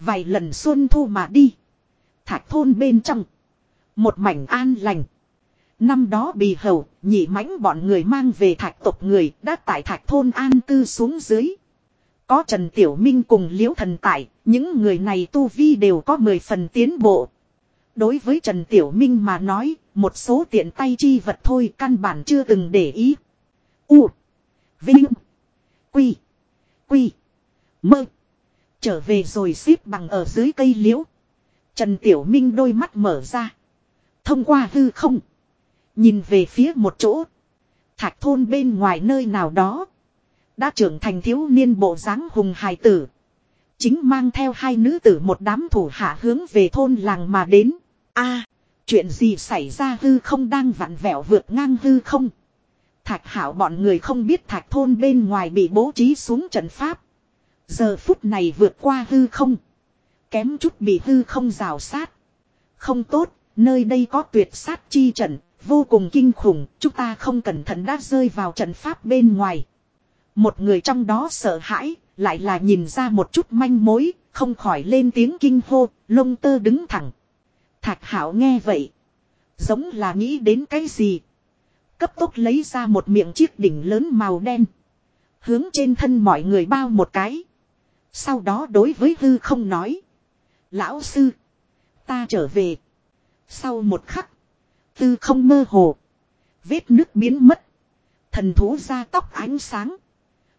Vài lần xuân thu mà đi. Thạch thôn bên trong. Một mảnh an lành. Năm đó bì hầu, nhị mãnh bọn người mang về thạch tộc người đã tại thạch thôn an cư xuống dưới. Có Trần Tiểu Minh cùng Liễu Thần tại, những người này tu vi đều có 10 phần tiến bộ. Đối với Trần Tiểu Minh mà nói, một số tiện tay chi vật thôi căn bản chưa từng để ý. U. Vinh. Quy. Quy. Mơ. Trở về rồi xếp bằng ở dưới cây liễu. Trần Tiểu Minh đôi mắt mở ra. Thông qua hư không. Nhìn về phía một chỗ. Thạch thôn bên ngoài nơi nào đó. Đã trưởng thành thiếu niên bộ dáng hùng hài tử. Chính mang theo hai nữ tử một đám thủ hạ hướng về thôn làng mà đến a chuyện gì xảy ra hư không đang vặn vẹo vượt ngang hư không. Thạch hảo bọn người không biết thạch thôn bên ngoài bị bố trí xuống trận pháp. Giờ phút này vượt qua hư không. Kém chút bị hư không rào sát. Không tốt, nơi đây có tuyệt sát chi trận, vô cùng kinh khủng, chúng ta không cẩn thận đã rơi vào trận pháp bên ngoài. Một người trong đó sợ hãi, lại là nhìn ra một chút manh mối, không khỏi lên tiếng kinh hô, lông tơ đứng thẳng. Thạch hảo nghe vậy. Giống là nghĩ đến cái gì. Cấp tốc lấy ra một miệng chiếc đỉnh lớn màu đen. Hướng trên thân mọi người bao một cái. Sau đó đối với hư không nói. Lão sư. Ta trở về. Sau một khắc. Tư không mơ hồ. Vết nước biến mất. Thần thú ra tóc ánh sáng.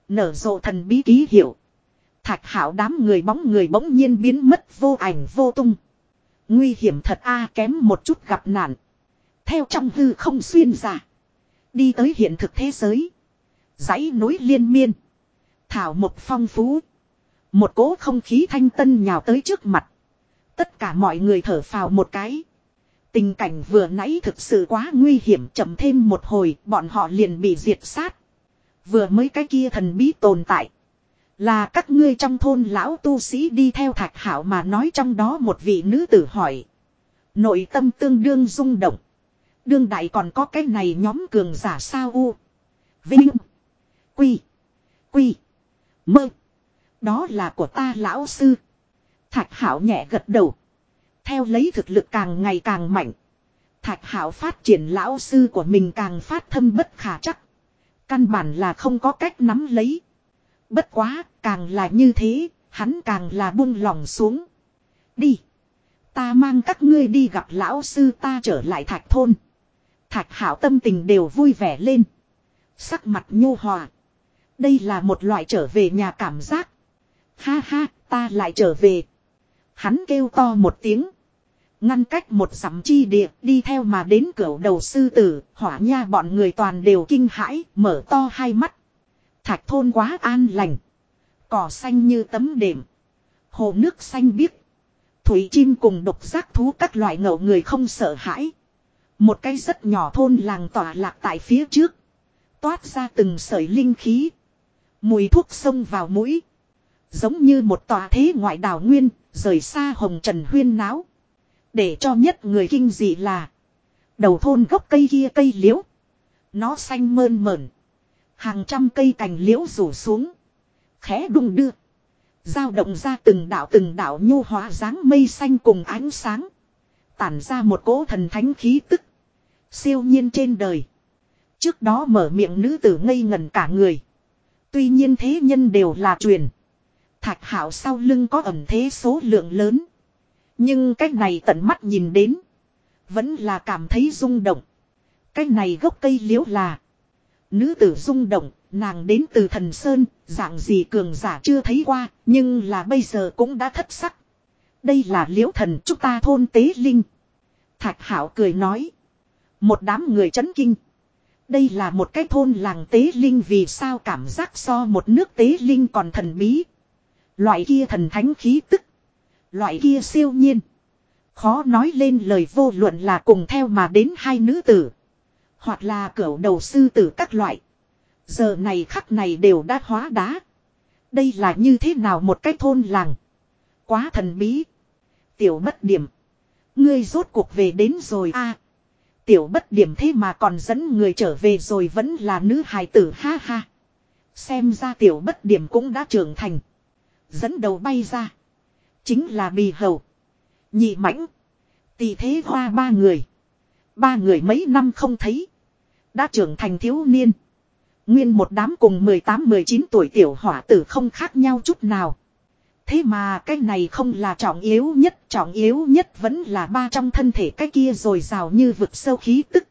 Nở rộ thần bí ký hiệu. Thạch hảo đám người bóng người bỗng nhiên biến mất, vô ảnh vô tung. Nguy hiểm thật a, kém một chút gặp nạn. Theo trong hư không xuyên ra. Đi tới hiện thực thế giới. dãy núi liên miên. Thảo một phong phú. Một cỗ không khí thanh tân nhào tới trước mặt. Tất cả mọi người thở phào một cái. Tình cảnh vừa nãy thực sự quá nguy hiểm, chậm thêm một hồi, bọn họ liền bị diệt sát. Vừa mới cái kia thần bí tồn tại. Là các ngươi trong thôn lão tu sĩ đi theo thạch hảo mà nói trong đó một vị nữ tử hỏi. Nội tâm tương đương rung động. Đương đại còn có cái này nhóm cường giả sao u. Vinh. Quy. Quy. Mơ. Đó là của ta lão sư. Thạch hảo nhẹ gật đầu. Theo lấy thực lực càng ngày càng mạnh. Thạch hảo phát triển lão sư của mình càng phát thâm bất khả chắc. Căn bản là không có cách nắm lấy. Bất quá, càng là như thế, hắn càng là buông lòng xuống. Đi. Ta mang các ngươi đi gặp lão sư ta trở lại thạch thôn. Thạch hảo tâm tình đều vui vẻ lên. Sắc mặt nhô hòa. Đây là một loại trở về nhà cảm giác. Ha ha, ta lại trở về. Hắn kêu to một tiếng. Ngăn cách một sắm chi địa đi theo mà đến cửa đầu sư tử, hỏa nha bọn người toàn đều kinh hãi, mở to hai mắt. Thạch thôn quá an lành. Cỏ xanh như tấm đệm. Hồ nước xanh biếc. Thủy chim cùng độc giác thú các loại ngậu người không sợ hãi. Một cái rất nhỏ thôn làng tỏa lạc tại phía trước. Toát ra từng sợi linh khí. Mùi thuốc sông vào mũi. Giống như một tòa thế ngoại đảo nguyên, rời xa hồng trần huyên náo. Để cho nhất người kinh dị là. Đầu thôn gốc cây kia cây liễu. Nó xanh mơn mởn. Hàng trăm cây cành liễu rủ xuống. Khẽ đung đưa. dao động ra từng đạo từng đạo nhu hóa dáng mây xanh cùng ánh sáng. Tản ra một cỗ thần thánh khí tức. Siêu nhiên trên đời. Trước đó mở miệng nữ tử ngây ngẩn cả người. Tuy nhiên thế nhân đều là truyền. Thạch hảo sau lưng có ẩm thế số lượng lớn. Nhưng cách này tận mắt nhìn đến. Vẫn là cảm thấy rung động. cách này gốc cây liễu là. Nữ tử rung động, nàng đến từ thần Sơn, dạng gì cường giả chưa thấy qua, nhưng là bây giờ cũng đã thất sắc. Đây là liễu thần chúng ta thôn tế linh. Thạch hảo cười nói. Một đám người chấn kinh. Đây là một cái thôn làng tế linh vì sao cảm giác so một nước tế linh còn thần bí. Loại kia thần thánh khí tức. Loại kia siêu nhiên. Khó nói lên lời vô luận là cùng theo mà đến hai nữ tử. Hoặc là cửa đầu sư tử các loại. Giờ này khắc này đều đã hóa đá. Đây là như thế nào một cái thôn làng. Quá thần bí. Tiểu bất điểm. Ngươi rốt cuộc về đến rồi a Tiểu bất điểm thế mà còn dẫn người trở về rồi vẫn là nữ hài tử, ha ha. Xem ra tiểu bất điểm cũng đã trưởng thành. Dẫn đầu bay ra. Chính là bì hầu. Nhị mãnh. Tỷ thế hoa ba người. Ba người mấy năm không thấy. Đã trưởng thành thiếu niên. Nguyên một đám cùng 18-19 tuổi tiểu hỏa tử không khác nhau chút nào. Thế mà cái này không là trọng yếu nhất, trọng yếu nhất vẫn là ba trong thân thể cái kia rồi rào như vực sâu khí tức.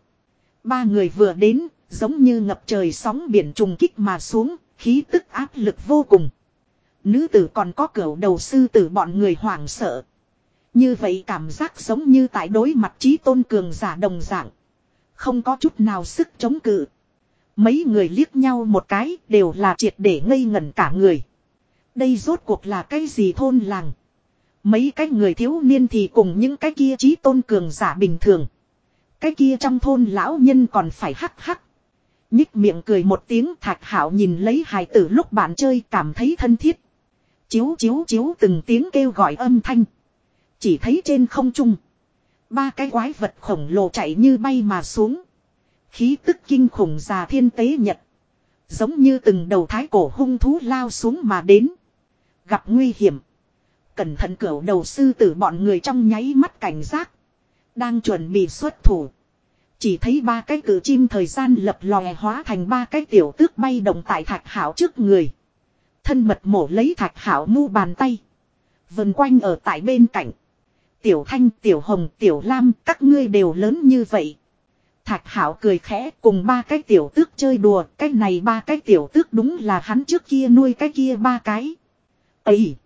Ba người vừa đến, giống như ngập trời sóng biển trùng kích mà xuống, khí tức áp lực vô cùng. Nữ tử còn có cửu đầu sư tử bọn người hoảng sợ. Như vậy cảm giác giống như tại đối mặt trí tôn cường giả đồng dạng. Không có chút nào sức chống cự. Mấy người liếc nhau một cái đều là triệt để ngây ngẩn cả người. Đây rốt cuộc là cái gì thôn làng. Mấy cái người thiếu niên thì cùng những cái kia trí tôn cường giả bình thường. Cái kia trong thôn lão nhân còn phải hắc hắc. Nhích miệng cười một tiếng thạch hảo nhìn lấy hài tử lúc bạn chơi cảm thấy thân thiết. Chiếu chiếu chiếu từng tiếng kêu gọi âm thanh. Chỉ thấy trên không trung. Ba cái quái vật khổng lồ chạy như bay mà xuống. Khí tức kinh khủng già thiên tế nhật. Giống như từng đầu thái cổ hung thú lao xuống mà đến. Gặp nguy hiểm. Cẩn thận cửu đầu sư tử bọn người trong nháy mắt cảnh giác. Đang chuẩn bị xuất thủ. Chỉ thấy ba cái cử chim thời gian lập lòe hóa thành ba cái tiểu tước bay động tại thạch hảo trước người. Thân mật mổ lấy thạch hảo mu bàn tay. Vần quanh ở tại bên cạnh. Tiểu thanh, tiểu hồng, tiểu lam, các ngươi đều lớn như vậy. Thạch hảo cười khẽ cùng ba cái tiểu tước chơi đùa. Cái này ba cái tiểu tước đúng là hắn trước kia nuôi cái kia ba cái. Ấy!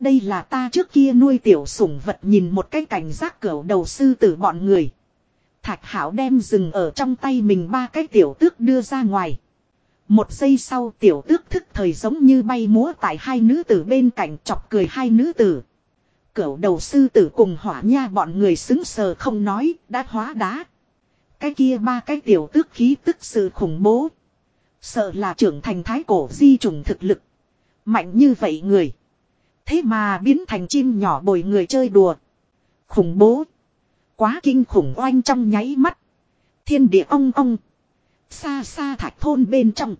Đây là ta trước kia nuôi tiểu sủng vật nhìn một cái cảnh giác cẩu đầu sư tử bọn người. Thạch hảo đem rừng ở trong tay mình ba cái tiểu tước đưa ra ngoài. Một giây sau tiểu tước thức thời giống như bay múa tại hai nữ tử bên cạnh chọc cười hai nữ tử. Cửu đầu sư tử cùng hỏa nha bọn người xứng sờ không nói, đã hóa đá. Cái kia ba cái tiểu tước khí tức sự khủng bố. Sợ là trưởng thành thái cổ di trùng thực lực. Mạnh như vậy người. Thế mà biến thành chim nhỏ bồi người chơi đùa. Khủng bố. Quá kinh khủng oanh trong nháy mắt. Thiên địa ong ong. Xa xa thạch thôn bên trong.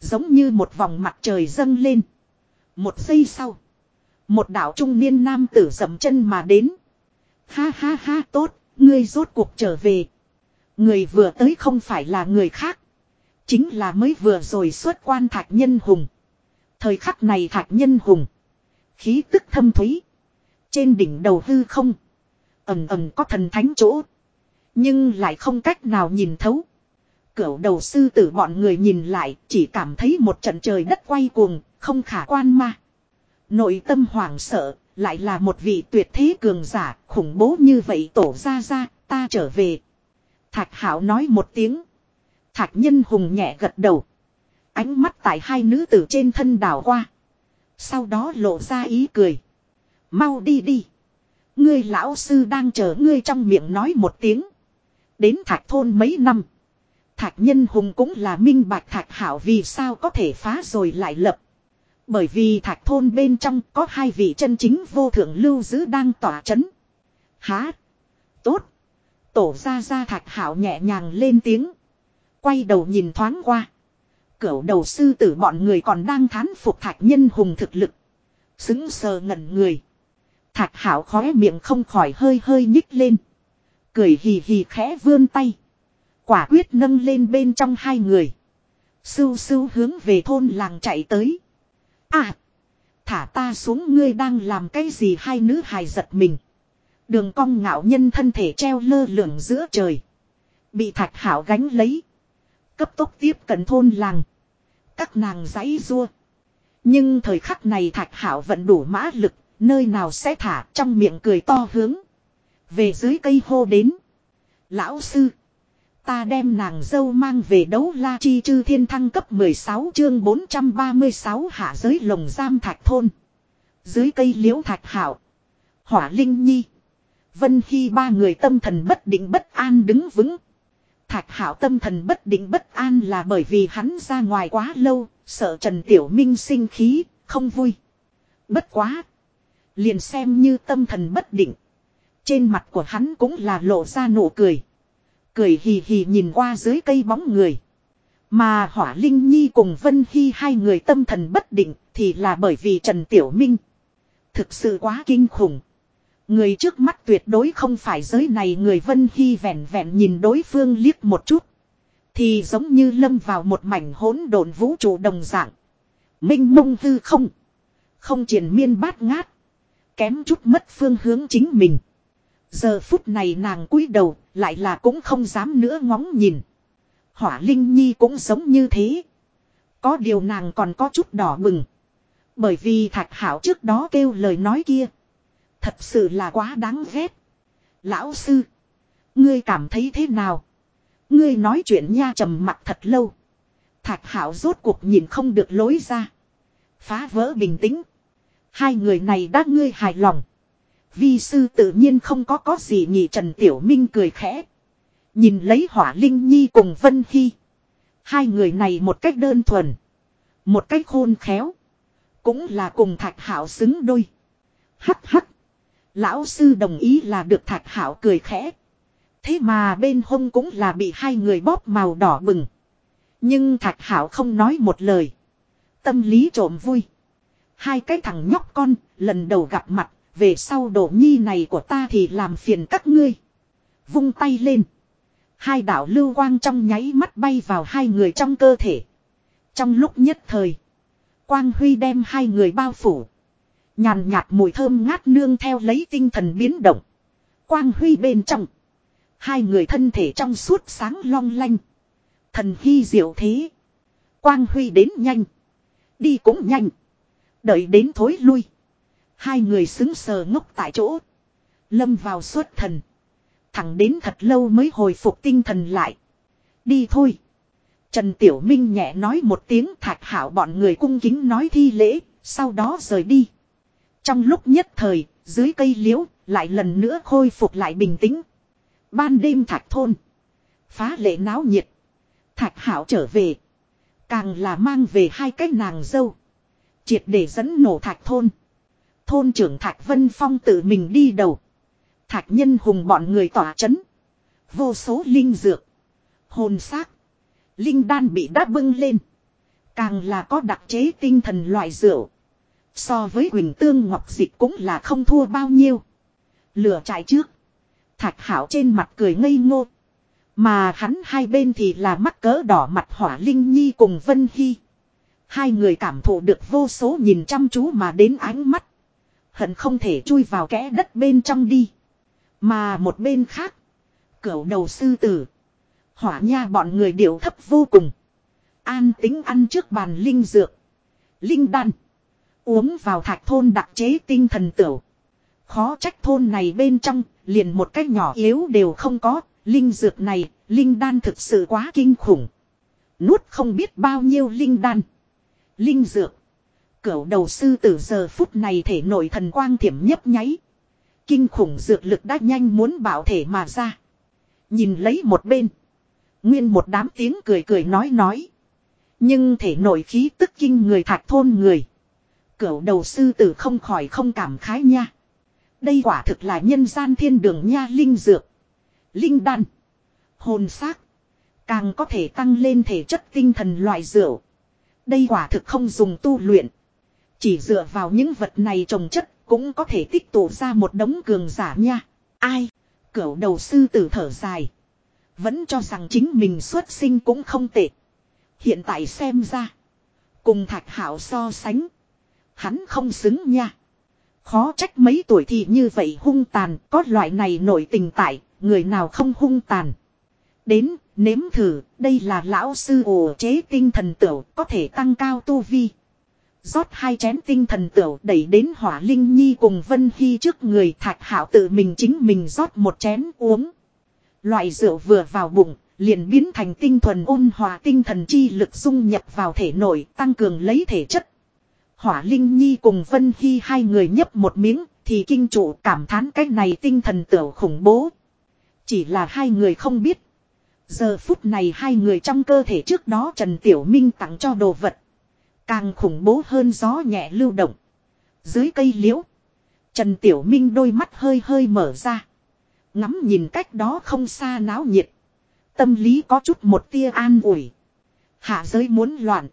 Giống như một vòng mặt trời dâng lên. Một giây sau. Một đạo trung niên nam tử dậm chân mà đến. Ha ha ha tốt, ngươi rốt cuộc trở về. Người vừa tới không phải là người khác. Chính là mới vừa rồi xuất quan thạch nhân hùng. Thời khắc này thạch nhân hùng. Khí tức thâm thúy. Trên đỉnh đầu hư không. Ẩm ẩm có thần thánh chỗ. Nhưng lại không cách nào nhìn thấu. Cửu đầu sư tử bọn người nhìn lại chỉ cảm thấy một trận trời đất quay cuồng, không khả quan mà. Nội tâm hoảng sợ, lại là một vị tuyệt thế cường giả, khủng bố như vậy tổ ra ra, ta trở về. Thạch Hảo nói một tiếng. Thạch Nhân Hùng nhẹ gật đầu. Ánh mắt tại hai nữ tử trên thân đảo qua. Sau đó lộ ra ý cười. Mau đi đi. Ngươi lão sư đang chờ ngươi trong miệng nói một tiếng. Đến thạch thôn mấy năm. Thạch Nhân Hùng cũng là minh bạch Thạch Hảo vì sao có thể phá rồi lại lập. Bởi vì thạch thôn bên trong có hai vị chân chính vô thượng lưu giữ đang tỏa chấn. Há. Tốt. Tổ ra ra thạch hảo nhẹ nhàng lên tiếng. Quay đầu nhìn thoáng qua. Cửu đầu sư tử bọn người còn đang thán phục thạch nhân hùng thực lực. Xứng sờ ngẩn người. Thạch hảo khóe miệng không khỏi hơi hơi nhích lên. Cười hì hì khẽ vươn tay. Quả quyết nâng lên bên trong hai người. Sưu sưu hướng về thôn làng chạy tới. À. Thả ta xuống ngươi đang làm cái gì hai nữ hài giật mình. Đường cong ngạo nhân thân thể treo lơ lửng giữa trời. Bị thạch hảo gánh lấy. Cấp tốc tiếp cận thôn làng. Các nàng giãy rua. Nhưng thời khắc này thạch hảo vẫn đủ mã lực. Nơi nào sẽ thả, trong miệng cười to hướng. Về dưới cây hô đến. Lão sư. Ta đem nàng dâu mang về đấu la chi chư thiên thăng cấp 16 chương 436 hạ giới lồng giam thạch thôn. Dưới cây liễu thạch hảo. Hỏa Linh Nhi. Vân khi ba người tâm thần bất định bất an đứng vững. Thạch hảo tâm thần bất định bất an là bởi vì hắn ra ngoài quá lâu, sợ Trần Tiểu Minh sinh khí, không vui. Bất quá. Liền xem như tâm thần bất định. Trên mặt của hắn cũng là lộ ra nụ cười. Cười hì hì nhìn qua dưới cây bóng người. Mà Hỏa Linh Nhi cùng Vân Hy hai người tâm thần bất định thì là bởi vì Trần Tiểu Minh. Thực sự quá kinh khủng. Người trước mắt tuyệt đối không phải giới này người Vân Hy vẹn vẹn nhìn đối phương liếc một chút. Thì giống như lâm vào một mảnh hỗn độn vũ trụ đồng dạng. Minh mông hư không. Không triển miên bát ngát. Kém chút mất phương hướng chính mình. Giờ phút này nàng cúi đầu, lại là cũng không dám nữa ngóng nhìn. Hỏa Linh Nhi cũng giống như thế. Có điều nàng còn có chút đỏ bừng. Bởi vì Thạch Hảo trước đó kêu lời nói kia. Thật sự là quá đáng ghét. Lão sư. Ngươi cảm thấy thế nào? Ngươi nói chuyện nha trầm mặt thật lâu. Thạch Hảo rốt cuộc nhìn không được lối ra. Phá vỡ bình tĩnh. Hai người này đã ngươi hài lòng. Vi sư tự nhiên không có có gì nhỉ Trần Tiểu Minh cười khẽ. Nhìn lấy hỏa linh nhi cùng Vân Hy. Hai người này một cách đơn thuần. Một cách khôn khéo. Cũng là cùng thạch hảo xứng đôi. Hắc hắc. Lão sư đồng ý là được thạch hảo cười khẽ. Thế mà bên hông cũng là bị hai người bóp màu đỏ bừng. Nhưng thạch hảo không nói một lời. Tâm lý trộm vui. Hai cái thằng nhóc con lần đầu gặp mặt về sau đổ nhi này của ta thì làm phiền các ngươi. Vung tay lên. Hai đạo lưu quang trong nháy mắt bay vào hai người trong cơ thể. Trong lúc nhất thời. Quang Huy đem hai người bao phủ. Nhàn nhạt mùi thơm ngát nương theo lấy tinh thần biến động. Quang Huy bên trong. Hai người thân thể trong suốt sáng long lanh. Thần hy diệu thế. Quang Huy đến nhanh. Đi cũng nhanh. Đợi đến thối lui. Hai người xứng sờ ngốc tại chỗ. Lâm vào suốt thần. Thẳng đến thật lâu mới hồi phục tinh thần lại. Đi thôi. Trần Tiểu Minh nhẹ nói một tiếng thạch hảo bọn người cung kính nói thi lễ, sau đó rời đi. Trong lúc nhất thời, dưới cây liễu, lại lần nữa khôi phục lại bình tĩnh. Ban đêm thạch thôn. Phá lệ náo nhiệt. Thạch hảo trở về. Càng là mang về hai cái nàng dâu. Triệt để dẫn nổ thạch thôn. Thôn trưởng Thạch Vân Phong tự mình đi đầu. Thạch Nhân Hùng bọn người tỏa chấn. Vô số linh dược. Hồn xác. Linh đan bị đá bưng lên. Càng là có đặc chế tinh thần loại rượu. So với Quỳnh Tương Ngọc Dịch cũng là không thua bao nhiêu. Lửa chạy trước. Thạch hảo trên mặt cười ngây ngô. Mà hắn hai bên thì là mắt cỡ đỏ mặt hỏa Linh Nhi cùng Vân Hy. Hai người cảm thụ được vô số nhìn chăm chú mà đến ánh mắt. Hận không thể chui vào kẽ đất bên trong đi. Mà một bên khác. Cửu đầu sư tử. Hỏa nha bọn người điệu thấp vô cùng. An tính ăn trước bàn linh dược. Linh đan. Uống vào thạch thôn đặc chế tinh thần tửu. Khó trách thôn này bên trong, liền một cách nhỏ yếu đều không có, linh dược này, linh đan thực sự quá kinh khủng. Nuốt không biết bao nhiêu linh đan. Linh dược. Cửu đầu sư tử giờ phút này thể nội thần quang thiểm nhấp nháy. Kinh khủng dược lực đã nhanh muốn bảo thể mà ra. Nhìn lấy một bên. Nguyên một đám tiếng cười cười nói nói. Nhưng thể nội khí tức kinh người thạch thôn người. Cửu đầu sư tử không khỏi không cảm khái nha. Đây quả thực là nhân gian thiên đường nha linh dược. Linh đan. Hồn xác. Càng có thể tăng lên thể chất tinh thần loại rượu. Đây quả thực không dùng tu luyện. Chỉ dựa vào những vật này trồng chất cũng có thể tích tụ ra một đống cường giả nha. Ai? Cửu đầu sư tử thở dài. Vẫn cho rằng chính mình xuất sinh cũng không tệ. Hiện tại xem ra. Cùng thạch hảo so sánh. Hắn không xứng nha. Khó trách mấy tuổi thì như vậy hung tàn. Có loại này nổi tình tại. Người nào không hung tàn. Đến, nếm thử, đây là lão sư ổ chế tinh thần tửu, có thể tăng cao tu vi rót hai chén tinh thần tửu đẩy đến hỏa linh nhi cùng Vân Hy trước người thạch hảo tự mình chính mình rót một chén uống. Loại rượu vừa vào bụng, liền biến thành tinh thuần ôn hòa tinh thần chi lực dung nhập vào thể nội, tăng cường lấy thể chất. Hỏa Linh Nhi cùng Vân Hy hai người nhấp một miếng, thì kinh chủ cảm thán cái này tinh thần tửu khủng bố. Chỉ là hai người không biết. Giờ phút này hai người trong cơ thể trước đó Trần Tiểu Minh tặng cho đồ vật. Càng khủng bố hơn gió nhẹ lưu động. Dưới cây liễu. Trần Tiểu Minh đôi mắt hơi hơi mở ra. Ngắm nhìn cách đó không xa náo nhiệt. Tâm lý có chút một tia an ủi. Hạ giới muốn loạn.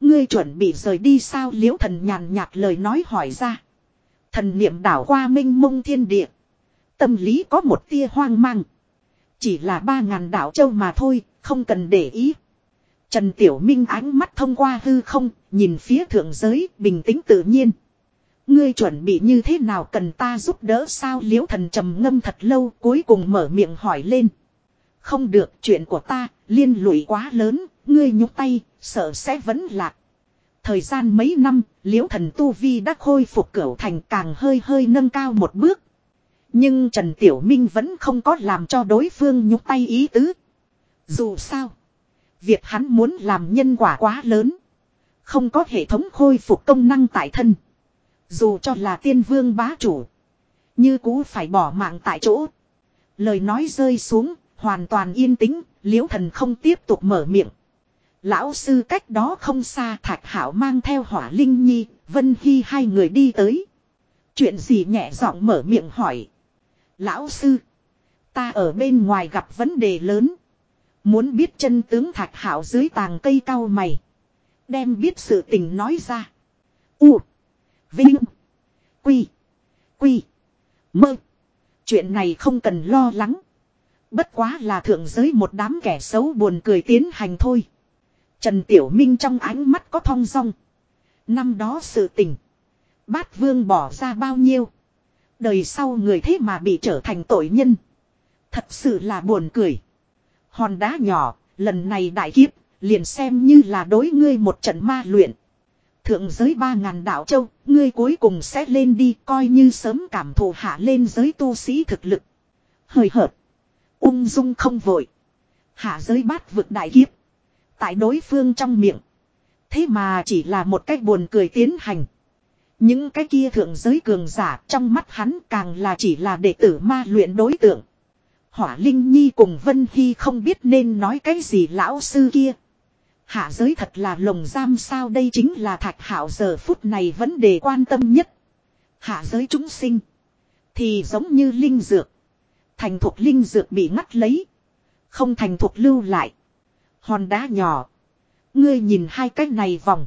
Ngươi chuẩn bị rời đi sao liễu thần nhàn nhạt lời nói hỏi ra. Thần niệm đảo qua minh mông thiên địa. Tâm lý có một tia hoang mang. Chỉ là ba ngàn đảo châu mà thôi, không cần để ý. Trần Tiểu Minh ánh mắt thông qua hư không, nhìn phía thượng giới, bình tĩnh tự nhiên. Ngươi chuẩn bị như thế nào cần ta giúp đỡ sao liễu thần trầm ngâm thật lâu cuối cùng mở miệng hỏi lên. Không được chuyện của ta, liên lụy quá lớn, ngươi nhúc tay, sợ sẽ vẫn lạc. Thời gian mấy năm, liễu thần Tu Vi đã khôi phục cửu thành càng hơi hơi nâng cao một bước. Nhưng Trần Tiểu Minh vẫn không có làm cho đối phương nhúc tay ý tứ. Dù sao, việc hắn muốn làm nhân quả quá lớn. Không có hệ thống khôi phục công năng tại thân. Dù cho là tiên vương bá chủ. Như cũ phải bỏ mạng tại chỗ. Lời nói rơi xuống, hoàn toàn yên tĩnh, liễu thần không tiếp tục mở miệng. Lão sư cách đó không xa thạch hảo mang theo hỏa linh nhi, vân hy hai người đi tới. Chuyện gì nhẹ giọng mở miệng hỏi. Lão sư, ta ở bên ngoài gặp vấn đề lớn. Muốn biết chân tướng thạch hảo dưới tàng cây cao mày. Đem biết sự tình nói ra. U. Vinh. Quy. Quy. Mơ. Chuyện này không cần lo lắng. Bất quá là thượng giới một đám kẻ xấu buồn cười tiến hành thôi. Trần Tiểu Minh trong ánh mắt có thong dong. Năm đó sự tình. Bát vương bỏ ra bao nhiêu. Đời sau người thế mà bị trở thành tội nhân. Thật sự là buồn cười. Hòn đá nhỏ, lần này đại kiếp, liền xem như là đối ngươi một trận ma luyện. Thượng giới ba ngàn đạo châu, ngươi cuối cùng sẽ lên đi coi như sớm cảm thụ hạ lên giới tu sĩ thực lực. Hơi hợt. Ung dung không vội. Hạ giới bát vực đại kiếp. Tại đối phương trong miệng. Thế mà chỉ là một cách buồn cười tiến hành. Những cái kia thượng giới cường giả trong mắt hắn càng là chỉ là đệ tử ma luyện đối tượng. Hỏa Linh Nhi cùng Vân Hy không biết nên nói cái gì lão sư kia. Hạ giới thật là lồng giam sao đây chính là thạch hảo giờ phút này vấn đề quan tâm nhất. Hạ giới chúng sinh. Thì giống như linh dược. Thành thuộc linh dược bị ngắt lấy. Không thành thuộc lưu lại. Hòn đá nhỏ. Ngươi nhìn hai cái này vòng.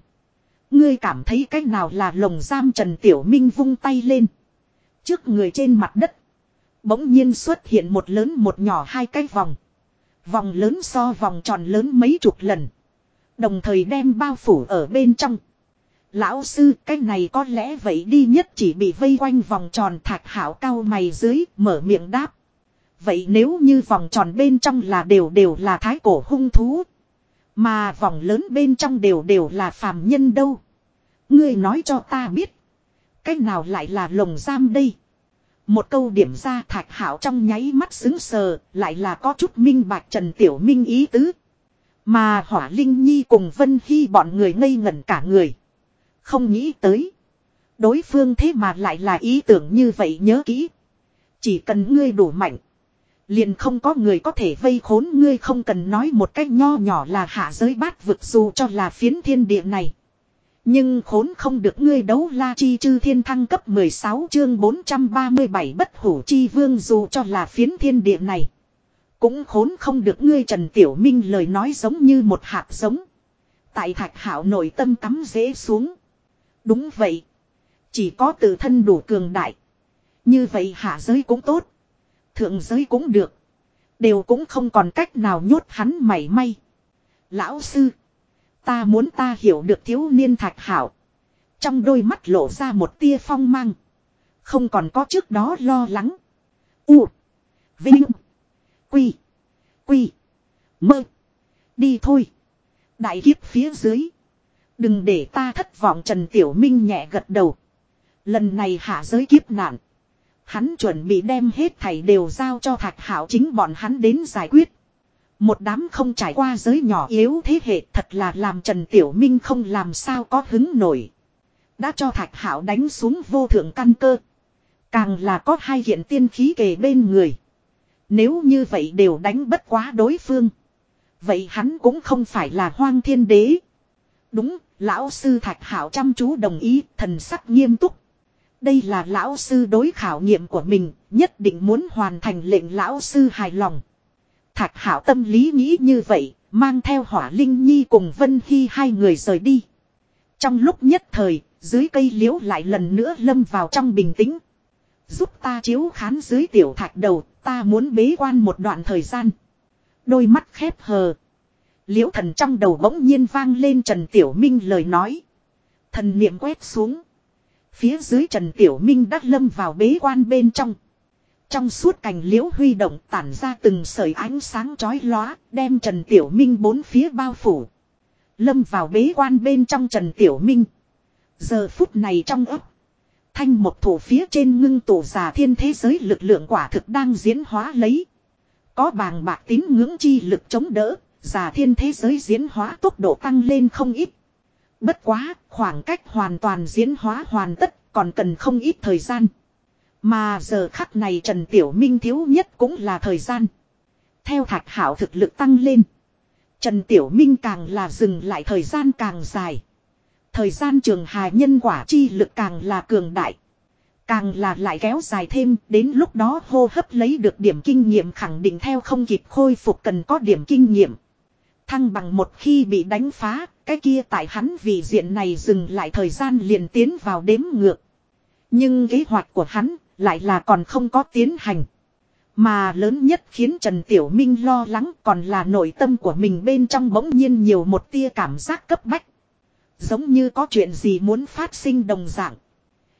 Ngươi cảm thấy cái nào là lồng giam Trần Tiểu Minh vung tay lên. Trước người trên mặt đất. Bỗng nhiên xuất hiện một lớn một nhỏ hai cái vòng. Vòng lớn so vòng tròn lớn mấy chục lần. Đồng thời đem bao phủ ở bên trong. Lão sư, cái này có lẽ vậy đi nhất chỉ bị vây quanh vòng tròn thạch hảo cao mày dưới, mở miệng đáp. Vậy nếu như vòng tròn bên trong là đều đều là thái cổ hung thú. Mà vòng lớn bên trong đều đều là phàm nhân đâu. Ngươi nói cho ta biết. Cái nào lại là lồng giam đây. Một câu điểm ra thạch hảo trong nháy mắt xứng sờ, lại là có chút minh bạch Trần Tiểu Minh ý tứ. Mà Hỏa Linh Nhi cùng Vân Hy bọn người ngây ngẩn cả người. Không nghĩ tới. Đối phương thế mà lại là ý tưởng như vậy nhớ kỹ. Chỉ cần ngươi đủ mạnh. Liền không có người có thể vây khốn ngươi không cần nói một cách nho nhỏ là hạ giới bát vực dù cho là phiến thiên địa này. Nhưng khốn không được ngươi đấu la chi chư thiên thăng cấp 16 chương 437 bất hủ chi vương dù cho là phiến thiên địa này. Cũng khốn không được ngươi Trần Tiểu Minh lời nói giống như một hạt giống. Tại thạch hảo nội tâm cắm dễ xuống. Đúng vậy. Chỉ có tự thân đủ cường đại. Như vậy hạ giới cũng tốt. Thượng giới cũng được. Đều cũng không còn cách nào nhốt hắn mảy may. Lão sư. Ta muốn ta hiểu được thiếu niên thạch hảo. Trong đôi mắt lộ ra một tia phong mang. Không còn có trước đó lo lắng. U. Vinh. Quy. Quy. Mơ. Đi thôi. Đại kiếp phía dưới. Đừng để ta thất vọng Trần Tiểu Minh nhẹ gật đầu. Lần này hạ giới kiếp nạn. Hắn chuẩn bị đem hết thảy đều giao cho thạch hảo chính bọn hắn đến giải quyết. Một đám không trải qua giới nhỏ yếu thế hệ thật là làm Trần Tiểu Minh không làm sao có hứng nổi. Đã cho thạch hảo đánh xuống vô thượng căn cơ. Càng là có hai hiện tiên khí kề bên người. Nếu như vậy đều đánh bất quá đối phương. Vậy hắn cũng không phải là hoang thiên đế. Đúng, lão sư thạch hảo chăm chú đồng ý, thần sắc nghiêm túc. Đây là lão sư đối khảo nghiệm của mình, nhất định muốn hoàn thành lệnh lão sư hài lòng. Thạch hảo tâm lý nghĩ như vậy, mang theo hỏa linh nhi cùng Vân Hy hai người rời đi. Trong lúc nhất thời, dưới cây liễu lại lần nữa lâm vào trong bình tĩnh. Giúp ta chiếu khán dưới tiểu thạch đầu, ta muốn bế quan một đoạn thời gian. Đôi mắt khép hờ. Liễu thần trong đầu bỗng nhiên vang lên Trần Tiểu Minh lời nói. Thần niệm quét xuống. Phía dưới Trần Tiểu Minh đã lâm vào bế quan bên trong. Trong suốt cành liễu huy động tản ra từng sợi ánh sáng chói lóa, đem Trần Tiểu Minh bốn phía bao phủ. Lâm vào bế quan bên trong Trần Tiểu Minh. Giờ phút này trong ấp. Thanh một thủ phía trên ngưng tổ giả thiên thế giới lực lượng quả thực đang diễn hóa lấy. Có bàng bạc tín ngưỡng chi lực chống đỡ, giả thiên thế giới diễn hóa tốc độ tăng lên không ít. Bất quá, khoảng cách hoàn toàn diễn hóa hoàn tất, còn cần không ít thời gian. Mà giờ khắc này Trần Tiểu Minh thiếu nhất cũng là thời gian. Theo thạch hảo thực lực tăng lên. Trần Tiểu Minh càng là dừng lại thời gian càng dài. Thời gian trường hà nhân quả chi lực càng là cường đại. Càng là lại kéo dài thêm, đến lúc đó hô hấp lấy được điểm kinh nghiệm khẳng định theo không kịp khôi phục cần có điểm kinh nghiệm. Thăng bằng một khi bị đánh phá, cái kia tại hắn vì diện này dừng lại thời gian liền tiến vào đếm ngược. Nhưng kế hoạch của hắn lại là còn không có tiến hành. Mà lớn nhất khiến Trần Tiểu Minh lo lắng còn là nội tâm của mình bên trong bỗng nhiên nhiều một tia cảm giác cấp bách. Giống như có chuyện gì muốn phát sinh đồng dạng.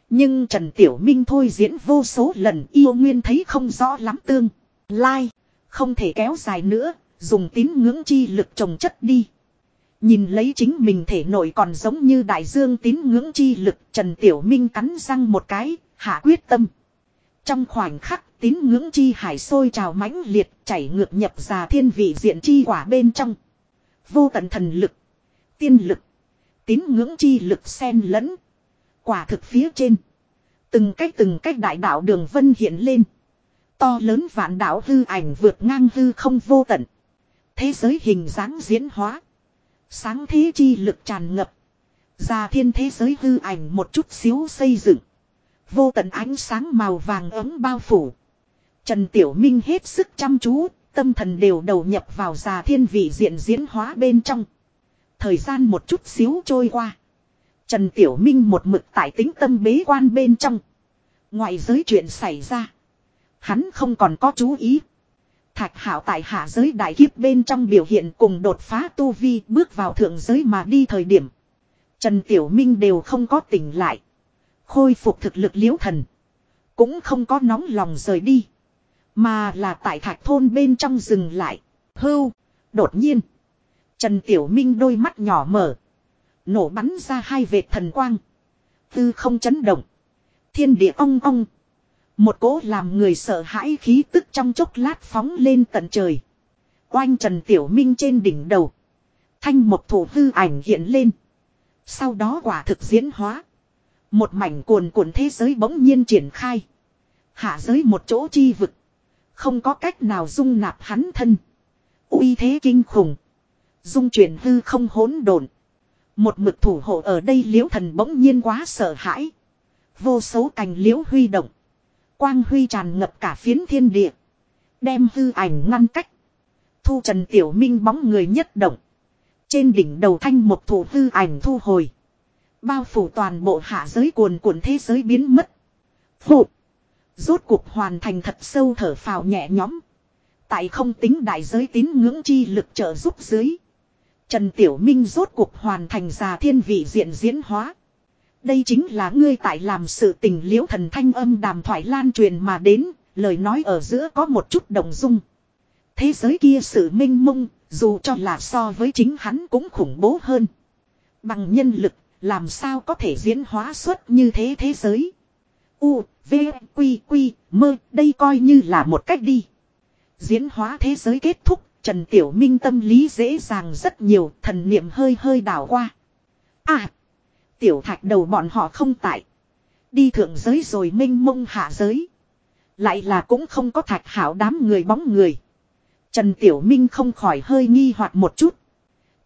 Nhưng Trần Tiểu Minh thôi diễn vô số lần yêu nguyên thấy không rõ lắm tương. Lai, like, không thể kéo dài nữa, dùng tín ngưỡng chi lực trồng chất đi. Nhìn lấy chính mình thể nội còn giống như đại dương tín ngưỡng chi lực Trần Tiểu Minh cắn răng một cái, hạ quyết tâm. Trong khoảnh khắc tín ngưỡng chi hải sôi trào mãnh liệt chảy ngược nhập già thiên vị diện chi quả bên trong. Vô tận thần lực, tiên lực, tín ngưỡng chi lực xen lẫn. Quả thực phía trên. Từng cách từng cách đại đạo đường vân hiện lên. To lớn vạn đạo hư ảnh vượt ngang hư không vô tận. Thế giới hình dáng diễn hóa. Sáng thế chi lực tràn ngập. Già thiên thế giới hư ảnh một chút xíu xây dựng. Vô tận ánh sáng màu vàng ấm bao phủ. Trần Tiểu Minh hết sức chăm chú, Tâm thần đều đầu nhập vào già thiên vị diện diễn hóa bên trong. Thời gian một chút xíu trôi qua. Trần Tiểu Minh một mực tại tính tâm bế quan bên trong. Ngoại giới chuyện xảy ra. Hắn không còn có chú ý. Thạch hảo tại hạ giới đại kiếp bên trong biểu hiện cùng đột phá tu vi bước vào thượng giới mà đi thời điểm. Trần Tiểu Minh đều không có tỉnh lại. Khôi phục thực lực liễu thần. Cũng không có nóng lòng rời đi. Mà là tại thạch thôn bên trong dừng lại. Hưu. Đột nhiên. Trần Tiểu Minh đôi mắt nhỏ mở. Nổ bắn ra hai vệt thần quang. Tư không chấn động. Thiên địa ong ong. Một cỗ làm người sợ hãi khí tức trong chốc lát phóng lên tận trời. Oanh Trần Tiểu Minh trên đỉnh đầu. Thanh một thủ hư ảnh hiện lên. Sau đó quả thực diễn hóa. Một mảnh cuồn cuộn thế giới bỗng nhiên triển khai. Hạ giới một chỗ chi vực. Không có cách nào dung nạp hắn thân. uy thế kinh khủng. Dung chuyển hư không hỗn độn. Một mực thủ hộ ở đây liễu thần bỗng nhiên quá sợ hãi. Vô số cành liễu huy động. Quang huy tràn ngập cả phiến thiên địa. Đem hư ảnh ngăn cách. Thu Trần Tiểu Minh bóng người nhất động. Trên đỉnh đầu thanh một thủ hư ảnh thu hồi. Bao phủ toàn bộ hạ giới cuồn cuộn thế giới biến mất. Phụ. Rốt cuộc hoàn thành thật sâu thở phào nhẹ nhõm. Tại không tính đại giới tín ngưỡng chi lực trợ giúp dưới. Trần Tiểu Minh rốt cuộc hoàn thành già thiên vị diện diễn hóa. Đây chính là ngươi tại làm sự tình liễu thần thanh âm đàm thoại lan truyền mà đến, lời nói ở giữa có một chút đồng dung. Thế giới kia sự minh mông, dù cho là so với chính hắn cũng khủng bố hơn. Bằng nhân lực, làm sao có thể diễn hóa xuất như thế thế giới. U, V, Quy, Quy, Mơ, đây coi như là một cách đi. Diễn hóa thế giới kết thúc, Trần Tiểu Minh tâm lý dễ dàng rất nhiều, thần niệm hơi hơi đảo qua. À, Tiểu thạch đầu bọn họ không tại. Đi thượng giới rồi minh mông hạ giới. Lại là cũng không có thạch hảo đám người bóng người. Trần Tiểu Minh không khỏi hơi nghi hoặc một chút.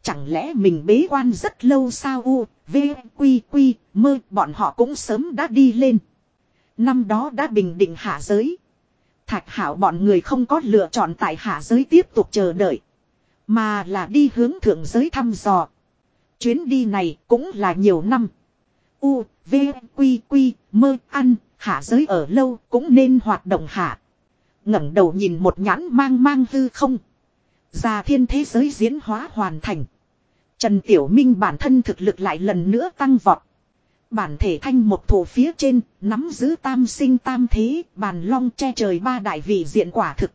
Chẳng lẽ mình bế quan rất lâu sao u, v, quy, quy, mơ, bọn họ cũng sớm đã đi lên. Năm đó đã bình định hạ giới. Thạch hảo bọn người không có lựa chọn tại hạ giới tiếp tục chờ đợi. Mà là đi hướng thượng giới thăm dò. Chuyến đi này cũng là nhiều năm. U, V, Quy, Quy, mơ, ăn, hạ giới ở lâu cũng nên hoạt động hạ. ngẩng đầu nhìn một nhãn mang mang hư không. Già thiên thế giới diễn hóa hoàn thành. Trần Tiểu Minh bản thân thực lực lại lần nữa tăng vọt. Bản thể thanh một thủ phía trên, nắm giữ tam sinh tam thế, bàn long che trời ba đại vị diện quả thực.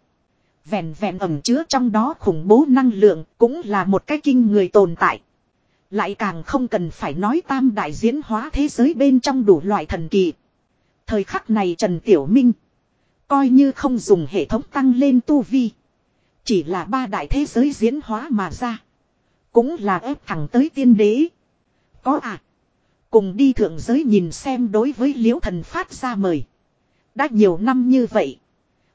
Vẹn vẹn ẩm chứa trong đó khủng bố năng lượng, cũng là một cái kinh người tồn tại. Lại càng không cần phải nói tam đại diễn hóa thế giới bên trong đủ loại thần kỳ. Thời khắc này Trần Tiểu Minh. Coi như không dùng hệ thống tăng lên tu vi. Chỉ là ba đại thế giới diễn hóa mà ra. Cũng là ép thẳng tới tiên đế. Có à. Cùng đi thượng giới nhìn xem đối với liễu thần phát ra mời. Đã nhiều năm như vậy.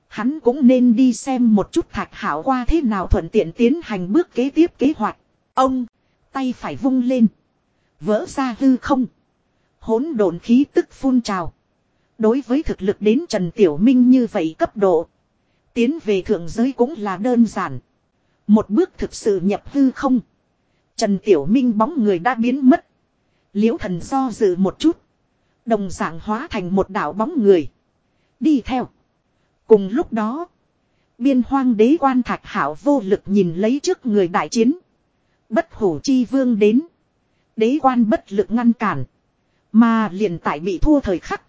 Hắn cũng nên đi xem một chút thạch hảo qua thế nào thuận tiện tiến hành bước kế tiếp kế hoạch. Ông. Tay phải vung lên. Vỡ ra hư không. Hỗn độn khí tức phun trào. Đối với thực lực đến Trần Tiểu Minh như vậy cấp độ. Tiến về thượng giới cũng là đơn giản. Một bước thực sự nhập hư không. Trần Tiểu Minh bóng người đã biến mất. Liễu thần do dự một chút. Đồng dạng hóa thành một đảo bóng người. Đi theo. Cùng lúc đó. Biên hoang đế quan thạch hảo vô lực nhìn lấy trước người đại chiến. Bất hủ chi vương đến. Đế quan bất lực ngăn cản. Mà liền tại bị thua thời khắc.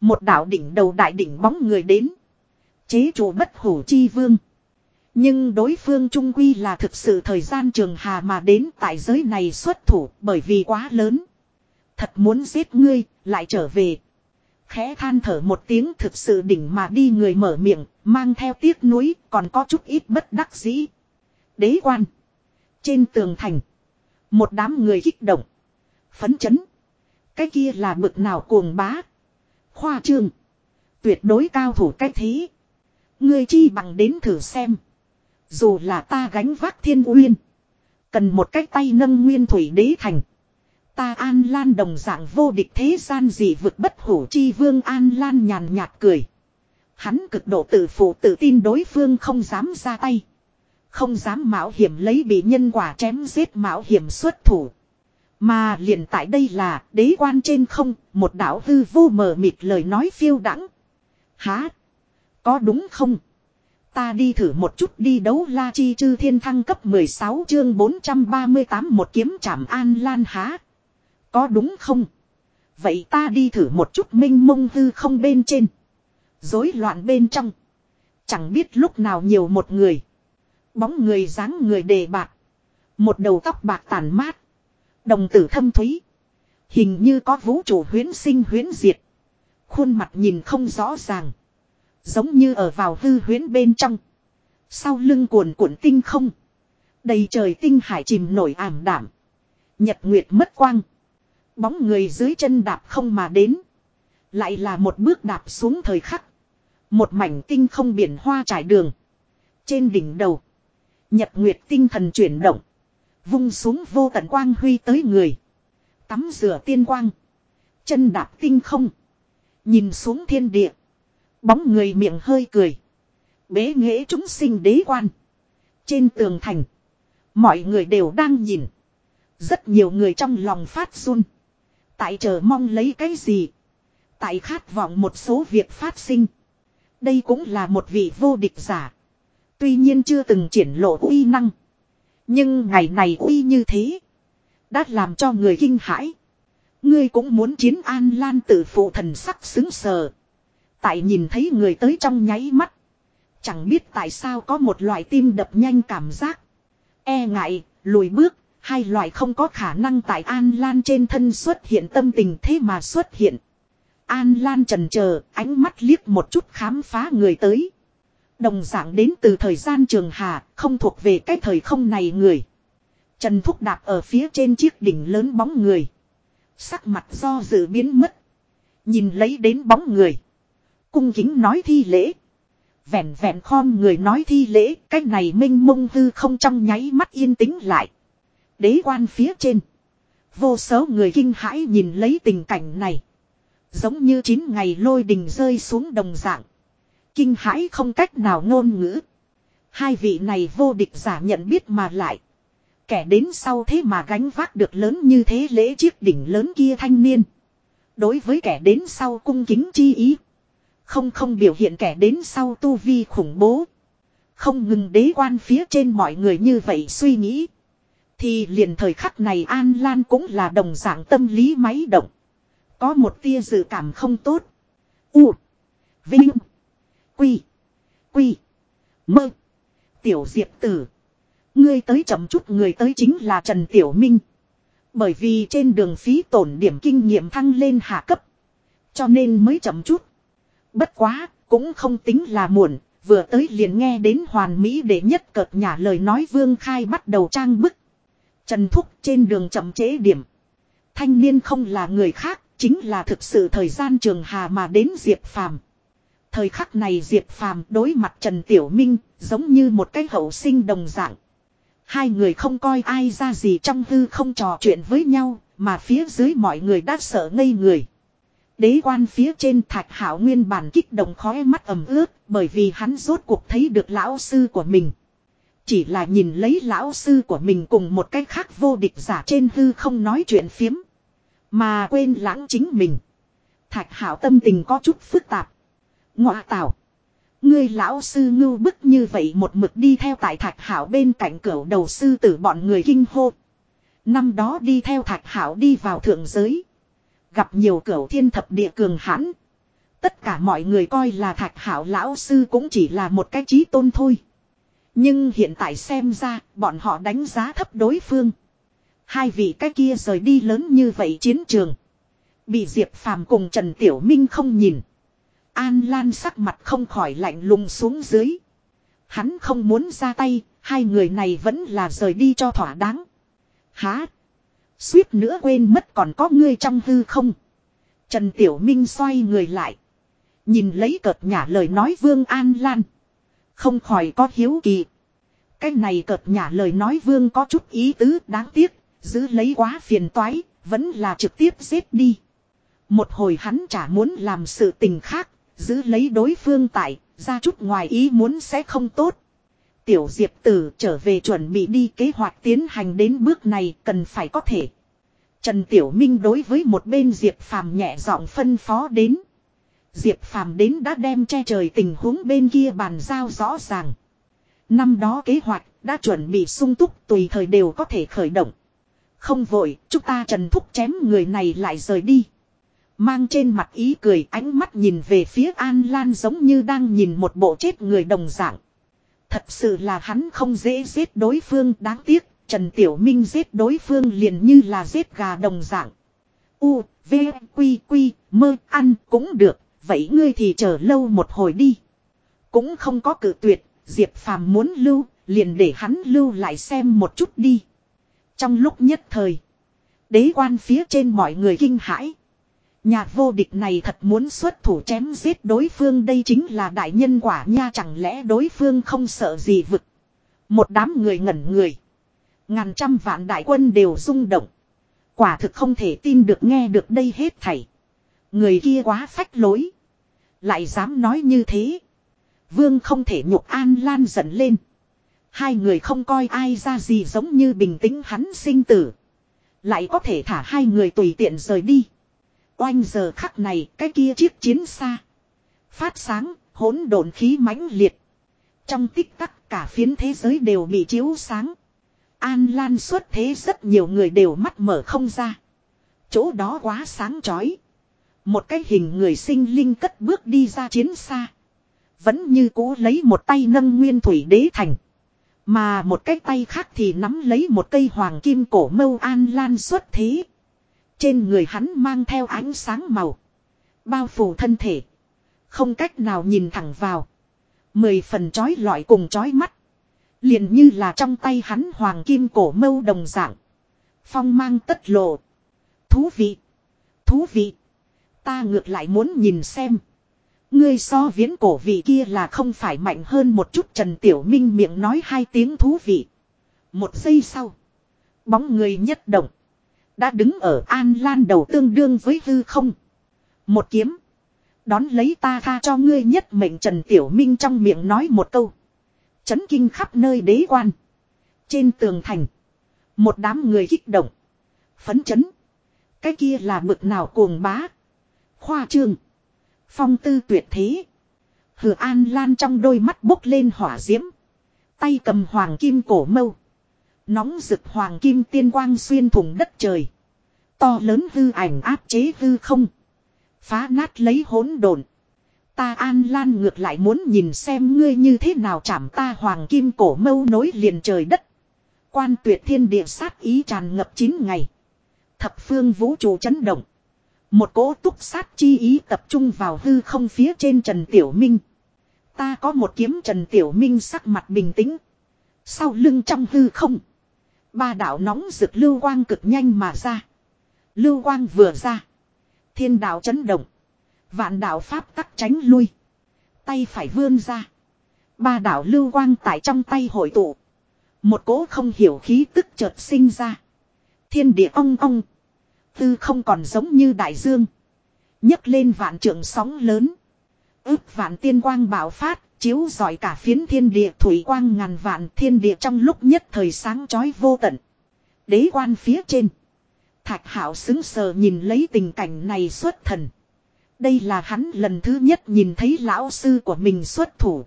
Một đạo đỉnh đầu đại đỉnh bóng người đến. Chế chủ bất hủ chi vương. Nhưng đối phương trung quy là thực sự thời gian trường hà mà đến tại giới này xuất thủ bởi vì quá lớn. Thật muốn giết ngươi, lại trở về. Khẽ than thở một tiếng thực sự đỉnh mà đi người mở miệng, mang theo tiếc nuối, còn có chút ít bất đắc dĩ. Đế quan. Trên tường thành. Một đám người kích động. Phấn chấn. Cái kia là bực nào cuồng bá. Khoa trương. Tuyệt đối cao thủ cách thế. Ngươi chi bằng đến thử xem. Dù là ta gánh vác thiên uyên. Cần một cái tay nâng nguyên thủy đế thành. Ta An Lan đồng dạng vô địch thế gian gì vực bất hủ chi vương An Lan nhàn nhạt cười. Hắn cực độ tự phụ tự tin đối phương không dám ra tay. Không dám mạo hiểm lấy bị nhân quả chém giết mạo hiểm xuất thủ. Mà liền tại đây là đế quan trên không, một đạo hư vô mờ mịt lời nói phiêu đãng. Há? Có đúng không? Ta đi thử một chút đi đấu la chi chư thiên thăng cấp 16 chương 438 một kiếm chạm an lan há. Có đúng không? Vậy ta đi thử một chút minh mông hư không bên trên. rối loạn bên trong. Chẳng biết lúc nào nhiều một người. Bóng người dáng người đề bạc. Một đầu tóc bạc tàn mát. Đồng tử thâm thúy. Hình như có vũ trụ huyến sinh huyến diệt. Khuôn mặt nhìn không rõ ràng. Giống như ở vào hư huyến bên trong. Sau lưng cuồn cuộn tinh không. Đầy trời tinh hải chìm nổi ảm đảm. Nhật nguyệt mất quang. Bóng người dưới chân đạp không mà đến. Lại là một bước đạp xuống thời khắc. Một mảnh tinh không biển hoa trải đường. Trên đỉnh đầu. Nhật nguyệt tinh thần chuyển động. Vung xuống vô tận quang huy tới người. Tắm rửa tiên quang. Chân đạp tinh không. Nhìn xuống thiên địa. Bóng người miệng hơi cười. Bế nghệ chúng sinh đế quan. Trên tường thành. Mọi người đều đang nhìn. Rất nhiều người trong lòng phát run. Tại chờ mong lấy cái gì. Tại khát vọng một số việc phát sinh. Đây cũng là một vị vô địch giả. Tuy nhiên chưa từng triển lộ uy năng. Nhưng ngày này uy như thế. Đã làm cho người kinh hãi. Ngươi cũng muốn chiến an lan tự phụ thần sắc xứng sờ. Tại nhìn thấy người tới trong nháy mắt. Chẳng biết tại sao có một loại tim đập nhanh cảm giác. E ngại, lùi bước, hai loại không có khả năng tại An Lan trên thân xuất hiện tâm tình thế mà xuất hiện. An Lan trần chờ ánh mắt liếc một chút khám phá người tới. Đồng dạng đến từ thời gian trường hà, không thuộc về cái thời không này người. Trần Thúc đạp ở phía trên chiếc đỉnh lớn bóng người. Sắc mặt do dự biến mất. Nhìn lấy đến bóng người. Cung kính nói thi lễ. Vẹn vẹn khom người nói thi lễ, cái này minh mông hư không trong nháy mắt yên tĩnh lại. Đế quan phía trên. Vô số người kinh hãi nhìn lấy tình cảnh này. Giống như chín ngày lôi đình rơi xuống đồng dạng. Kinh hãi không cách nào ngôn ngữ. Hai vị này vô địch giả nhận biết mà lại. Kẻ đến sau thế mà gánh vác được lớn như thế lễ chiếc đỉnh lớn kia thanh niên. Đối với kẻ đến sau cung kính chi ý. Không không biểu hiện kẻ đến sau tu vi khủng bố. Không ngừng đế quan phía trên mọi người như vậy suy nghĩ. Thì liền thời khắc này An Lan cũng là đồng dạng tâm lý máy động. Có một tia dự cảm không tốt. U. Vinh. Quy. Quy. Mơ. Tiểu Diệp Tử. Ngươi tới chậm chút người tới chính là Trần Tiểu Minh. Bởi vì trên đường phí tổn điểm kinh nghiệm thăng lên hạ cấp. Cho nên mới chậm chút. Bất quá, cũng không tính là muộn, vừa tới liền nghe đến hoàn mỹ để nhất cợt nhà lời nói vương khai bắt đầu trang bức. Trần Thúc trên đường chậm chế điểm. Thanh niên không là người khác, chính là thực sự thời gian trường hà mà đến Diệp Phàm. Thời khắc này Diệp Phàm đối mặt Trần Tiểu Minh, giống như một cái hậu sinh đồng dạng. Hai người không coi ai ra gì trong hư không trò chuyện với nhau, mà phía dưới mọi người đã sợ ngây người. Đế quan phía trên thạch hảo nguyên bản kích động khóe mắt ẩm ướt, bởi vì hắn rốt cuộc thấy được lão sư của mình. Chỉ là nhìn lấy lão sư của mình cùng một cách khác vô địch giả trên hư không nói chuyện phiếm. Mà quên lãng chính mình. Thạch hảo tâm tình có chút phức tạp. Ngọa tảo. Ngươi lão sư ngưu bức như vậy một mực đi theo tại thạch hảo bên cạnh cửa đầu sư tử bọn người kinh hô. Năm đó đi theo thạch hảo đi vào thượng giới. Gặp nhiều cửu thiên thập địa cường hãn. Tất cả mọi người coi là thạch hảo lão sư cũng chỉ là một cái trí tôn thôi. Nhưng hiện tại xem ra, bọn họ đánh giá thấp đối phương. Hai vị cái kia rời đi lớn như vậy chiến trường. Bị Diệp Phàm cùng Trần Tiểu Minh không nhìn. An Lan sắc mặt không khỏi lạnh lùng xuống dưới. Hắn không muốn ra tay, hai người này vẫn là rời đi cho thỏa đáng. Há! Suýt nữa quên mất còn có ngươi trong hư không. Trần Tiểu Minh xoay người lại. Nhìn lấy cợt nhả lời nói Vương An Lan. Không khỏi có hiếu kỳ. Cái này cợt nhả lời nói Vương có chút ý tứ đáng tiếc. Giữ lấy quá phiền toái. Vẫn là trực tiếp giết đi. Một hồi hắn chả muốn làm sự tình khác. Giữ lấy đối phương tại, ra chút ngoài ý muốn sẽ không tốt. Tiểu Diệp Tử trở về chuẩn bị đi kế hoạch tiến hành đến bước này cần phải có thể. Trần Tiểu Minh đối với một bên Diệp Phàm nhẹ giọng phân phó đến. Diệp Phàm đến đã đem che trời tình huống bên kia bàn giao rõ ràng. Năm đó kế hoạch đã chuẩn bị sung túc tùy thời đều có thể khởi động. Không vội, chúng ta trần thúc chém người này lại rời đi. Mang trên mặt ý cười ánh mắt nhìn về phía An Lan giống như đang nhìn một bộ chết người đồng dạng. Thật sự là hắn không dễ giết đối phương đáng tiếc, Trần Tiểu Minh giết đối phương liền như là giết gà đồng dạng. U, V, Quy, Quy, mơ, ăn cũng được, vậy ngươi thì chờ lâu một hồi đi. Cũng không có cử tuyệt, Diệp Phàm muốn lưu, liền để hắn lưu lại xem một chút đi. Trong lúc nhất thời, đế quan phía trên mọi người kinh hãi. Nhà vô địch này thật muốn xuất thủ chém giết đối phương, đây chính là đại nhân quả nha, chẳng lẽ đối phương không sợ gì vực. Một đám người ngẩn người. Ngàn trăm vạn đại quân đều rung động. Quả thực không thể tin được, nghe được đây hết thảy. Người kia quá phách lối. Lại dám nói như thế. Vương không thể nhục an lan giận lên. Hai người không coi ai ra gì giống như bình tĩnh hắn sinh tử. Lại có thể thả hai người tùy tiện rời đi. Oanh giờ khắc này cái kia chiếc chiến xa. Phát sáng, hỗn độn khí mãnh liệt. Trong tích tắc cả phiến thế giới đều bị chiếu sáng. An Lan xuất thế rất nhiều người đều mắt mở không ra. Chỗ đó quá sáng chói. Một cái hình người sinh linh cất bước đi ra chiến xa. Vẫn như cũ lấy một tay nâng nguyên thủy đế thành. Mà một cái tay khác thì nắm lấy một cây hoàng kim cổ mâu an lan xuất thế. Trên người hắn mang theo ánh sáng màu. Bao phủ thân thể. Không cách nào nhìn thẳng vào. Mười phần chói lọi cùng chói mắt. Liền như là trong tay hắn hoàng kim cổ mâu đồng dạng. Phong mang tất lộ. Thú vị. Thú vị. Ta ngược lại muốn nhìn xem. Ngươi so viễn cổ vị kia là không phải mạnh hơn một chút Trần Tiểu Minh miệng nói hai tiếng thú vị. Một giây sau. Bóng người nhất động. Đã đứng ở An Lan đầu tương đương với hư không. Một kiếm. Đón lấy ta tha cho ngươi nhất mệnh Trần Tiểu Minh trong miệng nói một câu. Chấn kinh khắp nơi đế quan. Trên tường thành. Một đám người kích động. Phấn chấn. Cái kia là bực nào cuồng bá. Khoa trương. Phong tư tuyệt thế. Hử An Lan trong đôi mắt bốc lên hỏa diễm. Tay cầm hoàng kim cổ mâu. Nóng rực hoàng kim tiên quang xuyên thủng đất trời. To lớn hư ảnh áp chế hư không. Phá nát lấy hỗn độn. Ta An Lan ngược lại muốn nhìn xem ngươi như thế nào chạm ta hoàng kim cổ mâu nối liền trời đất. Quan tuyệt thiên địa sát ý tràn ngập chín ngày. Thập phương vũ trụ chấn động. Một cỗ túc sát chi ý tập trung vào hư không phía trên Trần Tiểu Minh. Ta có một kiếm Trần Tiểu Minh sắc mặt bình tĩnh. Sau lưng trong hư không. Ba đạo nóng rực lưu quang cực nhanh mà ra. Lưu quang vừa ra. Thiên đạo chấn động. Vạn đạo pháp tắc tránh lui. Tay phải vươn ra. Ba đạo lưu quang tại trong tay hội tụ. Một cỗ không hiểu khí tức chợt sinh ra. Thiên địa ong ong. Tư không còn giống như đại dương. nhấc lên vạn trượng sóng lớn. ước vạn tiên quang bảo phát, chiếu rọi cả phiến thiên địa, thủy quang ngàn vạn thiên địa trong lúc nhất thời sáng chói vô tận. Đế quan phía trên. Thạch hảo xứng sờ nhìn lấy tình cảnh này xuất thần. Đây là hắn lần thứ nhất nhìn thấy lão sư của mình xuất thủ.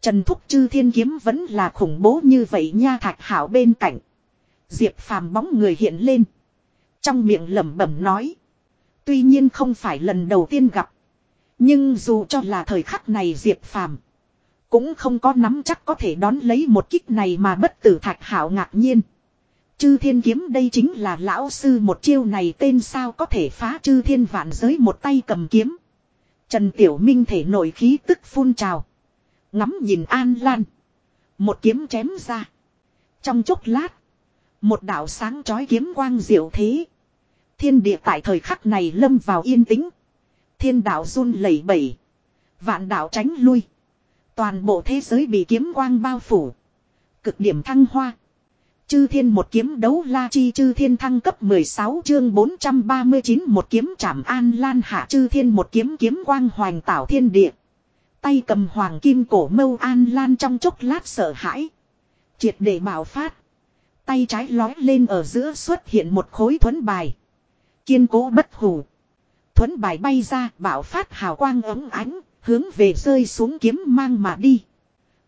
Trần Thúc Chư Thiên Kiếm vẫn là khủng bố như vậy nha thạch hảo bên cạnh. Diệp phàm bóng người hiện lên. Trong miệng lẩm bẩm nói. Tuy nhiên không phải lần đầu tiên gặp. Nhưng dù cho là thời khắc này Diệp Phàm cũng không có nắm chắc có thể đón lấy một kích này mà bất tử thạch hảo ngạc nhiên. Chư thiên kiếm đây chính là lão sư một chiêu này tên sao có thể phá chư thiên vạn giới một tay cầm kiếm. Trần Tiểu Minh thể nổi khí tức phun trào. Ngắm nhìn An Lan. Một kiếm chém ra. Trong chốc lát. Một đạo sáng chói kiếm quang diệu thế. Thiên địa tại thời khắc này lâm vào yên tĩnh. Thiên đạo run lẩy bẩy. Vạn đạo tránh lui. Toàn bộ thế giới bị kiếm quang bao phủ. Cực điểm thăng hoa. Chư thiên một kiếm đấu la chi chư thiên thăng cấp 16 chương 439 một kiếm chạm an lan hạ chư thiên một kiếm kiếm quang hoành tảo thiên địa. Tay cầm hoàng kim cổ mâu an lan trong chốc lát sợ hãi. Triệt để bảo phát. Tay trái lói lên ở giữa xuất hiện một khối thuấn bài. Kiên cố bất hủ. Thuấn bài bay ra bảo phát hào quang ấm ánh, hướng về rơi xuống kiếm mang mà đi.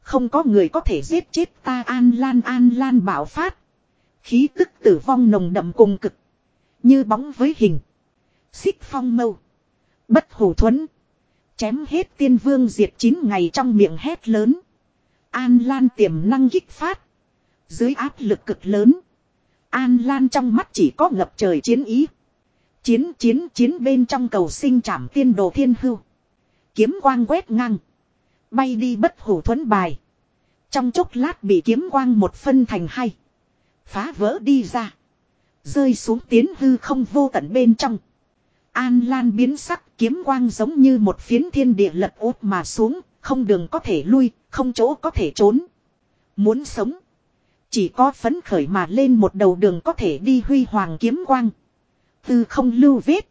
Không có người có thể giết chết ta an lan an lan bảo phát. Khí tức tử vong nồng đậm cùng cực. Như bóng với hình. Xích phong mâu. Bất hủ thuấn. Chém hết tiên vương diệt chín ngày trong miệng hét lớn. An lan tiềm năng kích phát. Dưới áp lực cực lớn. An lan trong mắt chỉ có ngập trời chiến ý. Chiến chiến chiến bên trong cầu sinh trảm tiên đồ thiên hưu. Kiếm quang quét ngang. Bay đi bất hủ thuấn bài. Trong chốc lát bị kiếm quang một phân thành hai. Phá vỡ đi ra. Rơi xuống tiến hư không vô tận bên trong. An Lan biến sắc kiếm quang giống như một phiến thiên địa lật út mà xuống. Không đường có thể lui, không chỗ có thể trốn. Muốn sống. Chỉ có phấn khởi mà lên một đầu đường có thể đi huy hoàng kiếm quang. Từ không lưu vết.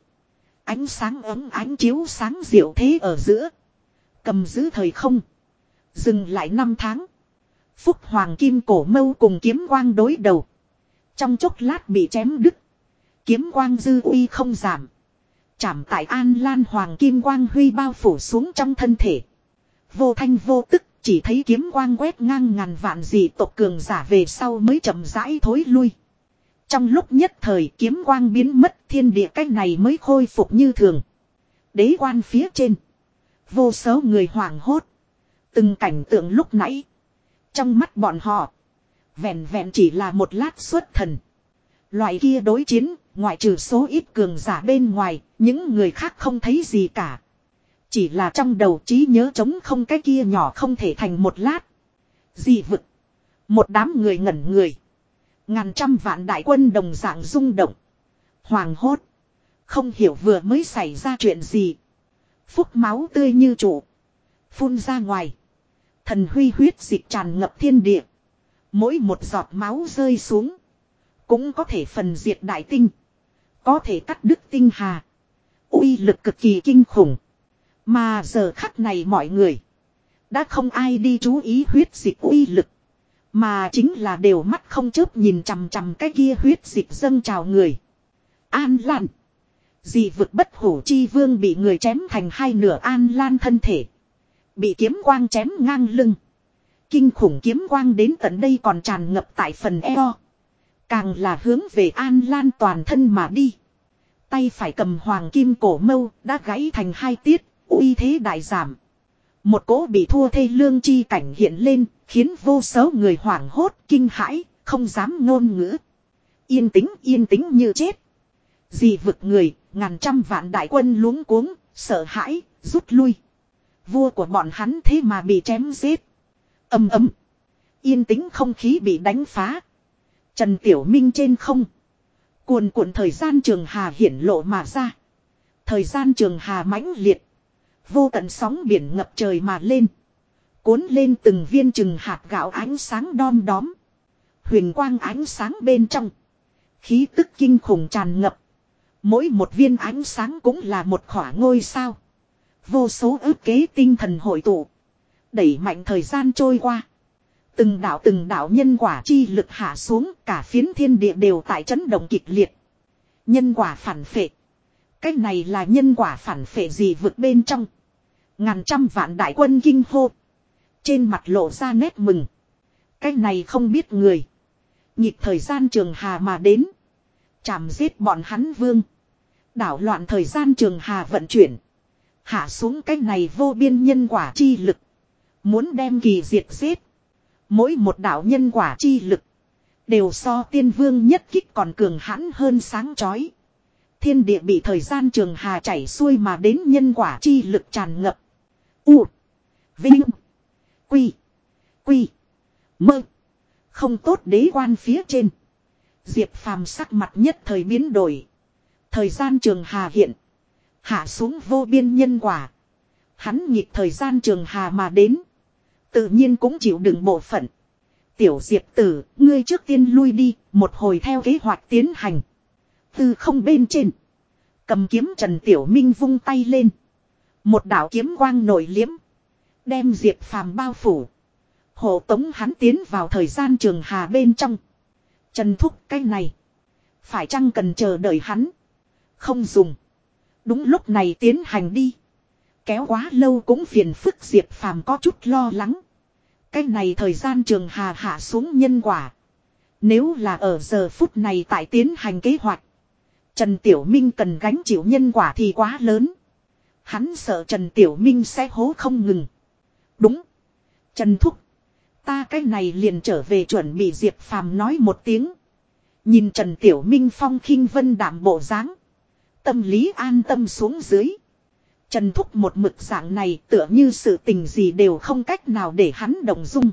Ánh sáng ấm ánh chiếu sáng diệu thế ở giữa. Cầm giữ thời không. Dừng lại năm tháng. Phúc Hoàng Kim cổ mâu cùng kiếm quang đối đầu. Trong chốc lát bị chém đứt. Kiếm quang dư uy không giảm. Chảm tại An Lan Hoàng Kim quang huy bao phủ xuống trong thân thể. Vô thanh vô tức, chỉ thấy kiếm quang quét ngang ngàn vạn dị tộc cường giả về sau mới chậm rãi thối lui. Trong lúc nhất thời kiếm quang biến mất thiên địa cách này mới khôi phục như thường. Đế quan phía trên. Vô số người hoảng hốt. Từng cảnh tượng lúc nãy. Trong mắt bọn họ. Vẹn vẹn chỉ là một lát xuất thần. Loại kia đối chiến, ngoại trừ số ít cường giả bên ngoài, những người khác không thấy gì cả. Chỉ là trong đầu trí nhớ chống không cái kia nhỏ không thể thành một lát. Dị vực. Một đám người ngẩn người. Ngàn trăm vạn đại quân đồng dạng rung động. Hoàng hốt. Không hiểu vừa mới xảy ra chuyện gì. Phúc máu tươi như trụ. Phun ra ngoài. Thần huy huyết dịch tràn ngập thiên địa. Mỗi một giọt máu rơi xuống. Cũng có thể phần diệt đại tinh. Có thể cắt đứt tinh hà. uy lực cực kỳ kinh khủng. Mà giờ khắc này mọi người. Đã không ai đi chú ý huyết dịch uy lực. Mà chính là đều mắt không chớp nhìn chằm chằm cái kia huyết dịch dâng trào người. An Lan. Dị vực bất hủ chi vương bị người chém thành hai nửa An Lan thân thể. Bị kiếm quang chém ngang lưng. Kinh khủng kiếm quang đến tận đây còn tràn ngập tại phần eo. Càng là hướng về An Lan toàn thân mà đi. Tay phải cầm hoàng kim cổ mâu đã gãy thành hai tiết, uy thế đại giảm. Một cỗ bị thua thê lương chi cảnh hiện lên, khiến vô số người hoảng hốt, kinh hãi, không dám ngôn ngữ. Yên tĩnh yên tĩnh như chết. Dì vực người, ngàn trăm vạn đại quân luống cuống, sợ hãi, rút lui. Vua của bọn hắn thế mà bị chém giết. Âm ấm. Yên tĩnh không khí bị đánh phá. Trần Tiểu Minh trên không. Cuồn cuộn thời gian trường hà hiển lộ mà ra. Thời gian trường hà mãnh liệt. Vô tận sóng biển ngập trời mà lên. Cuốn lên từng viên chừng hạt gạo ánh sáng đom đóm. Huyền quang ánh sáng bên trong. Khí tức kinh khủng tràn ngập. Mỗi một viên ánh sáng cũng là một khỏa ngôi sao. Vô số ước kế tinh thần hội tụ. Đẩy mạnh thời gian trôi qua. Từng đạo từng đạo nhân quả chi lực hạ xuống, cả phiến thiên địa đều tại chấn động kịch liệt. Nhân quả phản phệ. cách này là nhân quả phản phệ gì vượt bên trong. Ngàn trăm vạn đại quân kinh hô. Trên mặt lộ ra nét mừng. Cái này không biết người. Nhịp thời gian trường hà mà đến. Chạm giết bọn hắn vương. Đảo loạn thời gian trường hà vận chuyển. Hạ xuống cái này vô biên nhân quả chi lực. Muốn đem kỳ diệt giết. Mỗi một đạo nhân quả chi lực. Đều so tiên vương nhất kích còn cường hãn hơn sáng chói. Thiên địa bị thời gian trường hà chảy xuôi mà đến nhân quả chi lực tràn ngập. U. Vinh. Quy. Quy. Mơ. Không tốt đế quan phía trên. Diệp phàm sắc mặt nhất thời biến đổi. Thời gian trường hà hiện. Hạ xuống vô biên nhân quả. Hắn nhịp thời gian trường hà mà đến. Tự nhiên cũng chịu đựng bộ phận. Tiểu Diệp tử, ngươi trước tiên lui đi, một hồi theo kế hoạch tiến hành. Từ không bên trên. Cầm kiếm Trần Tiểu Minh vung tay lên. Một đạo kiếm quang nổi liếm. Đem Diệp Phàm bao phủ. Hộ tống hắn tiến vào thời gian trường hà bên trong. Trần Thúc, cái này. Phải chăng cần chờ đợi hắn. Không dùng. Đúng lúc này tiến hành đi. Kéo quá lâu cũng phiền phức Diệp Phàm có chút lo lắng. Cái này thời gian trường hà hạ xuống nhân quả. Nếu là ở giờ phút này tại tiến hành kế hoạch. Trần Tiểu Minh cần gánh chịu nhân quả thì quá lớn. Hắn sợ Trần Tiểu Minh sẽ hố không ngừng. Đúng. Trần Thúc. Ta cái này liền trở về chuẩn bị Diệp Phàm nói một tiếng. Nhìn Trần Tiểu Minh phong khinh vân đảm bộ dáng Tâm lý an tâm xuống dưới. Trần Thúc một mực dạng này tựa như sự tình gì đều không cách nào để hắn động dung.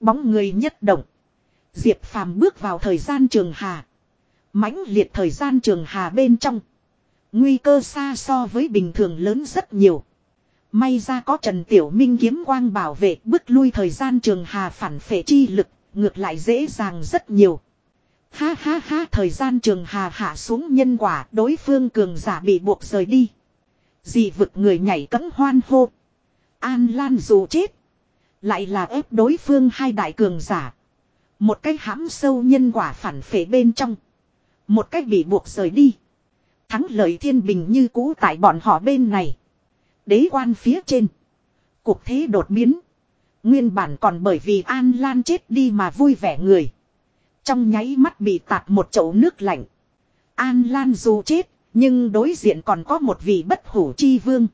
Bóng người nhất động. Diệp Phàm bước vào thời gian trường hà. mãnh liệt thời gian trường hà bên trong. Nguy cơ xa so với bình thường lớn rất nhiều. May ra có Trần Tiểu Minh kiếm quang bảo vệ bước lui thời gian trường hà phản phệ chi lực, ngược lại dễ dàng rất nhiều. Ha ha ha thời gian trường hà hạ xuống nhân quả đối phương cường giả bị buộc rời đi. Dị vực người nhảy cấm hoan hô. An Lan dù chết. Lại là ép đối phương hai đại cường giả. Một cách hãm sâu nhân quả phản phệ bên trong. Một cách bị buộc rời đi. Thắng lợi thiên bình như cũ tại bọn họ bên này. Đế quan phía trên. Cuộc thế đột biến. Nguyên bản còn bởi vì An Lan chết đi mà vui vẻ người. Trong nháy mắt bị tạt một chậu nước lạnh. An Lan dù chết, nhưng đối diện còn có một vị bất hủ chi vương.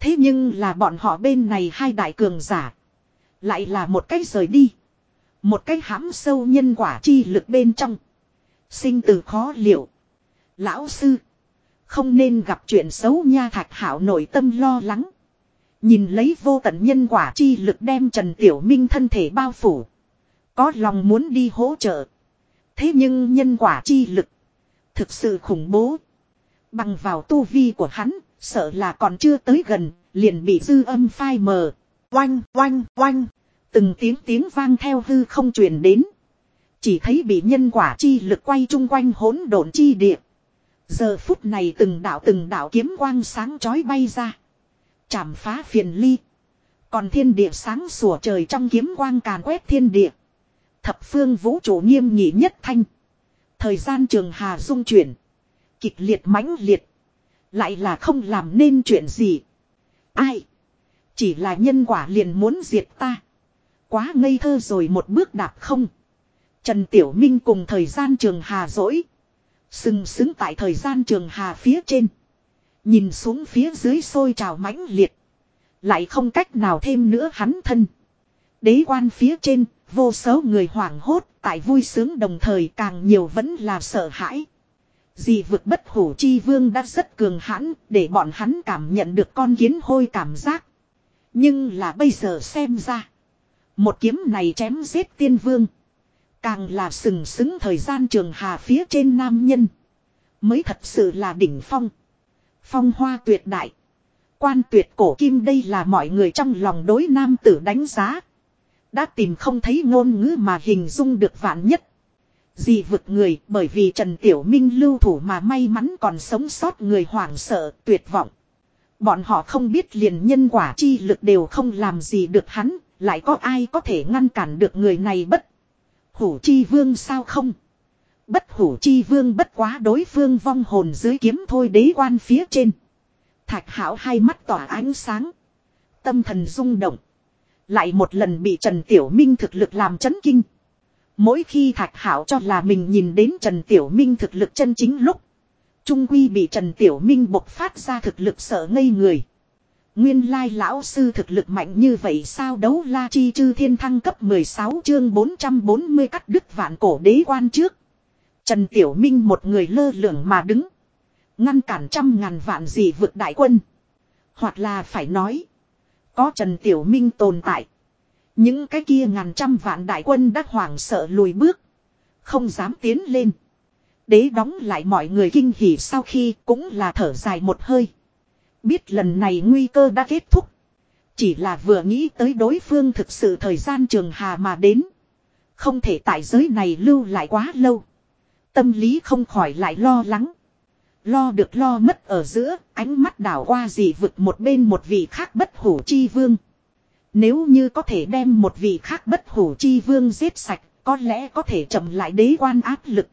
Thế nhưng là bọn họ bên này hai đại cường giả. Lại là một cách rời đi. Một cách hãm sâu nhân quả chi lực bên trong. Sinh từ khó liệu. Lão sư. Không nên gặp chuyện xấu nha thạch hảo nội tâm lo lắng. Nhìn lấy vô tận nhân quả chi lực đem Trần Tiểu Minh thân thể bao phủ. Có lòng muốn đi hỗ trợ. Thế nhưng nhân quả chi lực. Thực sự khủng bố. Bằng vào tu vi của hắn, sợ là còn chưa tới gần, liền bị dư âm phai mờ. Oanh, oanh, oanh. Từng tiếng tiếng vang theo hư không truyền đến. Chỉ thấy bị nhân quả chi lực quay chung quanh hỗn độn chi địa. Giờ phút này từng đạo từng đạo kiếm quang sáng chói bay ra. Chảm phá phiền ly. Còn thiên địa sáng sủa trời trong kiếm quang càn quét thiên địa. Thập phương vũ trụ nghiêm nghị nhất thanh. Thời gian trường hà dung chuyển. Kịch liệt mãnh liệt. Lại là không làm nên chuyện gì. Ai? Chỉ là nhân quả liền muốn diệt ta. Quá ngây thơ rồi một bước đạp không. Trần Tiểu Minh cùng thời gian trường hà dỗi. Sừng sững tại thời gian trường hà phía trên. Nhìn xuống phía dưới sôi trào mãnh liệt. Lại không cách nào thêm nữa hắn thân. Đế quan phía trên, vô số người hoảng hốt, tại vui sướng đồng thời càng nhiều vẫn là sợ hãi. Dì vực bất hủ chi vương đã rất cường hãn, để bọn hắn cảm nhận được con kiến hôi cảm giác. Nhưng là bây giờ xem ra. Một kiếm này chém giết tiên vương. Càng là sừng sững thời gian trường hà phía trên nam nhân. Mới thật sự là đỉnh phong. Phong hoa tuyệt đại. Quan tuyệt cổ kim đây là mọi người trong lòng đối nam tử đánh giá. Đã tìm không thấy ngôn ngữ mà hình dung được vạn nhất. Gì vực người bởi vì Trần Tiểu Minh lưu thủ mà may mắn còn sống sót người hoảng sợ, tuyệt vọng. Bọn họ không biết liền nhân quả chi lực đều không làm gì được hắn, lại có ai có thể ngăn cản được người này bất. Hủ chi vương sao không? Bất hủ chi vương bất quá đối phương vong hồn dưới kiếm thôi đế quan phía trên. Thạch hảo hai mắt tỏa ánh sáng. Tâm thần rung động. Lại một lần bị Trần Tiểu Minh thực lực làm chấn kinh. Mỗi khi Thạch Hảo cho là mình nhìn đến Trần Tiểu Minh thực lực chân chính lúc. Trung Quy bị Trần Tiểu Minh bộc phát ra thực lực sợ ngây người. Nguyên lai lão sư thực lực mạnh như vậy sao đấu la chi chư thiên thăng cấp 16 chương 440 cắt đứt vạn cổ đế quan trước. Trần Tiểu Minh một người lơ lửng mà đứng. Ngăn cản trăm ngàn vạn gì vượt đại quân. Hoặc là phải nói. Có Trần Tiểu Minh tồn tại. Những cái kia ngàn trăm vạn đại quân đã hoảng sợ lùi bước. Không dám tiến lên. Đế đóng lại mọi người kinh hỉ sau khi cũng là thở dài một hơi. Biết lần này nguy cơ đã kết thúc. Chỉ là vừa nghĩ tới đối phương thực sự thời gian trường hà mà đến. Không thể tại giới này lưu lại quá lâu. Tâm lý không khỏi lại lo lắng. Lo được lo mất ở giữa, ánh mắt đảo qua dị vực một bên một vị khác bất hủ chi vương. Nếu như có thể đem một vị khác bất hủ chi vương giết sạch, có lẽ có thể chậm lại đế quan áp lực.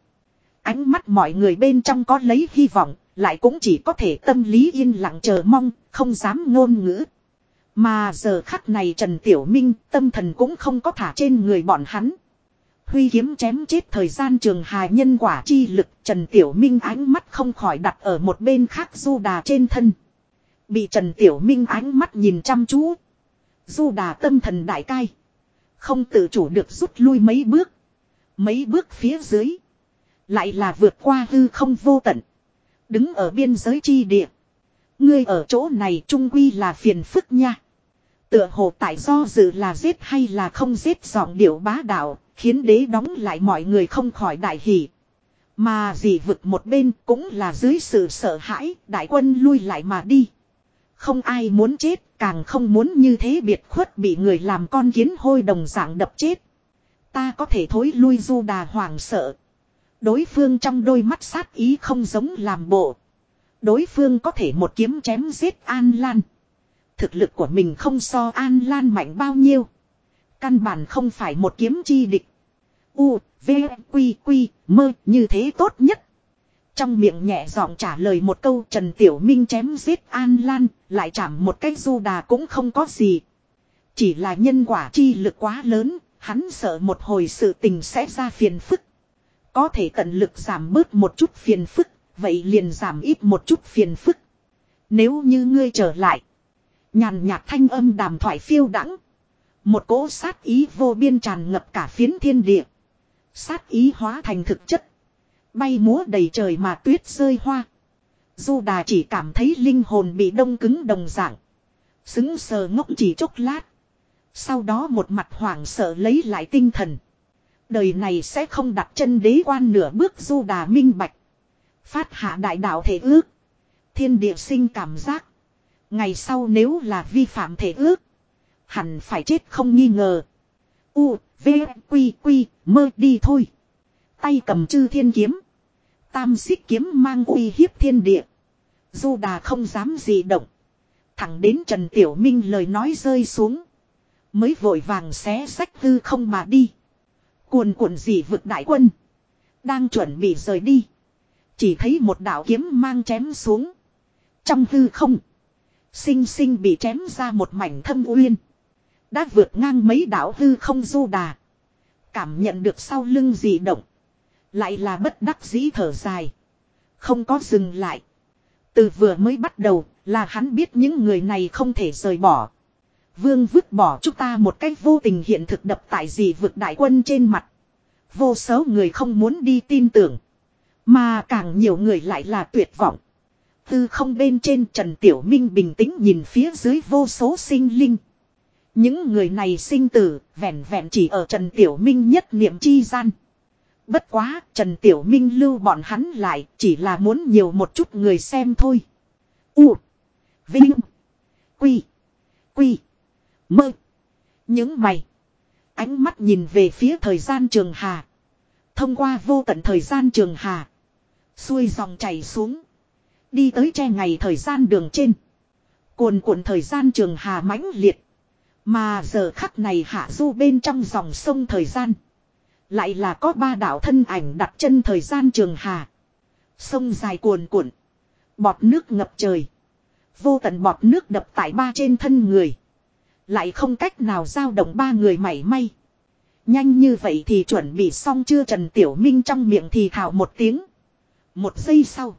Ánh mắt mọi người bên trong có lấy hy vọng, lại cũng chỉ có thể tâm lý yên lặng chờ mong, không dám ngôn ngữ. Mà giờ khắc này Trần Tiểu Minh tâm thần cũng không có thả trên người bọn hắn. Huy kiếm chém chết thời gian trường hài nhân quả chi lực Trần Tiểu Minh ánh mắt không khỏi đặt ở một bên khác du đà trên thân. Bị Trần Tiểu Minh ánh mắt nhìn chăm chú. Du đà tâm thần đại cai. Không tự chủ được rút lui mấy bước. Mấy bước phía dưới. Lại là vượt qua hư không vô tận. Đứng ở biên giới chi địa. Ngươi ở chỗ này trung quy là phiền phức nha. Tựa hồ tại do dự là giết hay là không giết giọng điệu bá đạo, khiến đế đóng lại mọi người không khỏi đại hỷ. Mà dì vực một bên cũng là dưới sự sợ hãi, đại quân lui lại mà đi. Không ai muốn chết, càng không muốn như thế biệt khuất bị người làm con kiến hôi đồng dạng đập chết. Ta có thể thối lui du đà hoàng sợ. Đối phương trong đôi mắt sát ý không giống làm bộ. Đối phương có thể một kiếm chém giết An Lan. Thực lực của mình không so An Lan mạnh bao nhiêu. Căn bản không phải một kiếm chi địch. U, V, Quy, Quy, mơ như thế tốt nhất. Trong miệng nhẹ giọng trả lời một câu Trần Tiểu Minh chém giết An Lan, lại chạm một cái du đà cũng không có gì. Chỉ là nhân quả chi lực quá lớn, hắn sợ một hồi sự tình sẽ ra phiền phức. Có thể tận lực giảm bớt một chút phiền phức, vậy liền giảm ít một chút phiền phức. Nếu như ngươi trở lại, nhàn nhạt thanh âm đàm thoại phiêu đắng. Một cỗ sát ý vô biên tràn ngập cả phiến thiên địa. Sát ý hóa thành thực chất. Bay múa đầy trời mà tuyết rơi hoa. Du đà chỉ cảm thấy linh hồn bị đông cứng đồng dạng. Xứng sờ ngốc chỉ chốc lát. Sau đó một mặt hoảng sợ lấy lại tinh thần. Đời này sẽ không đặt chân đế quan nửa bước du đà minh bạch. Phát hạ đại đạo thể ước. Thiên địa sinh cảm giác. Ngày sau nếu là vi phạm thể ước. Hẳn phải chết không nghi ngờ. U, V, Quy, Quy, mơ đi thôi. Tay cầm chư thiên kiếm. Tam xích kiếm mang uy hiếp thiên địa. Du đà không dám gì động. Thẳng đến Trần Tiểu Minh lời nói rơi xuống. Mới vội vàng xé sách hư không mà đi. Cuồn cuộn gì vực đại quân. Đang chuẩn bị rời đi. Chỉ thấy một đạo kiếm mang chém xuống. Trong hư không. Sinh sinh bị chém ra một mảnh thâm uyên. Đã vượt ngang mấy đạo hư không du đà. Cảm nhận được sau lưng dị động. Lại là bất đắc dĩ thở dài. Không có dừng lại. Từ vừa mới bắt đầu là hắn biết những người này không thể rời bỏ. Vương vứt bỏ chúng ta một cách vô tình hiện thực đập tại gì vực đại quân trên mặt. Vô số người không muốn đi tin tưởng. Mà càng nhiều người lại là tuyệt vọng. Tư không bên trên Trần Tiểu Minh bình tĩnh nhìn phía dưới vô số sinh linh. Những người này sinh tử, vẹn vẹn chỉ ở Trần Tiểu Minh nhất niệm chi gian. Bất quá, Trần Tiểu Minh lưu bọn hắn lại, chỉ là muốn nhiều một chút người xem thôi. U. Vinh. Quy. Quy. Mơ. Những mày. Ánh mắt nhìn về phía thời gian trường hà. Thông qua vô tận thời gian trường hà. Xuôi dòng chảy xuống. Đi tới che ngày thời gian đường trên. Cuồn cuộn thời gian trường hà mãnh liệt. Mà giờ khắc này hạ du bên trong dòng sông thời gian. Lại là có ba đạo thân ảnh đặt chân thời gian trường hà. Sông dài cuồn cuộn. Bọt nước ngập trời. Vô tận bọt nước đập tại ba trên thân người. Lại không cách nào giao động ba người mảy may. Nhanh như vậy thì chuẩn bị xong chưa Trần Tiểu Minh trong miệng thì thảo một tiếng. Một giây sau.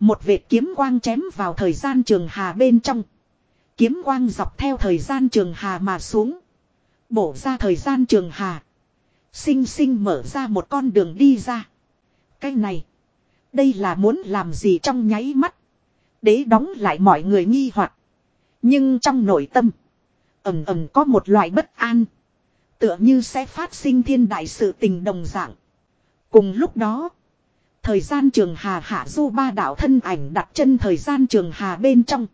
Một vệt kiếm quang chém vào thời gian trường hà bên trong. Kiếm quang dọc theo thời gian trường hà mà xuống. Bổ ra thời gian trường hà. Sinh sinh mở ra một con đường đi ra. Cái này. Đây là muốn làm gì trong nháy mắt. Đế đóng lại mọi người nghi hoặc Nhưng trong nội tâm. Ẩm ẩm có một loại bất an. Tựa như sẽ phát sinh thiên đại sự tình đồng dạng. Cùng lúc đó. Thời gian trường hà hạ du ba đạo thân ảnh đặt chân thời gian trường hà bên trong.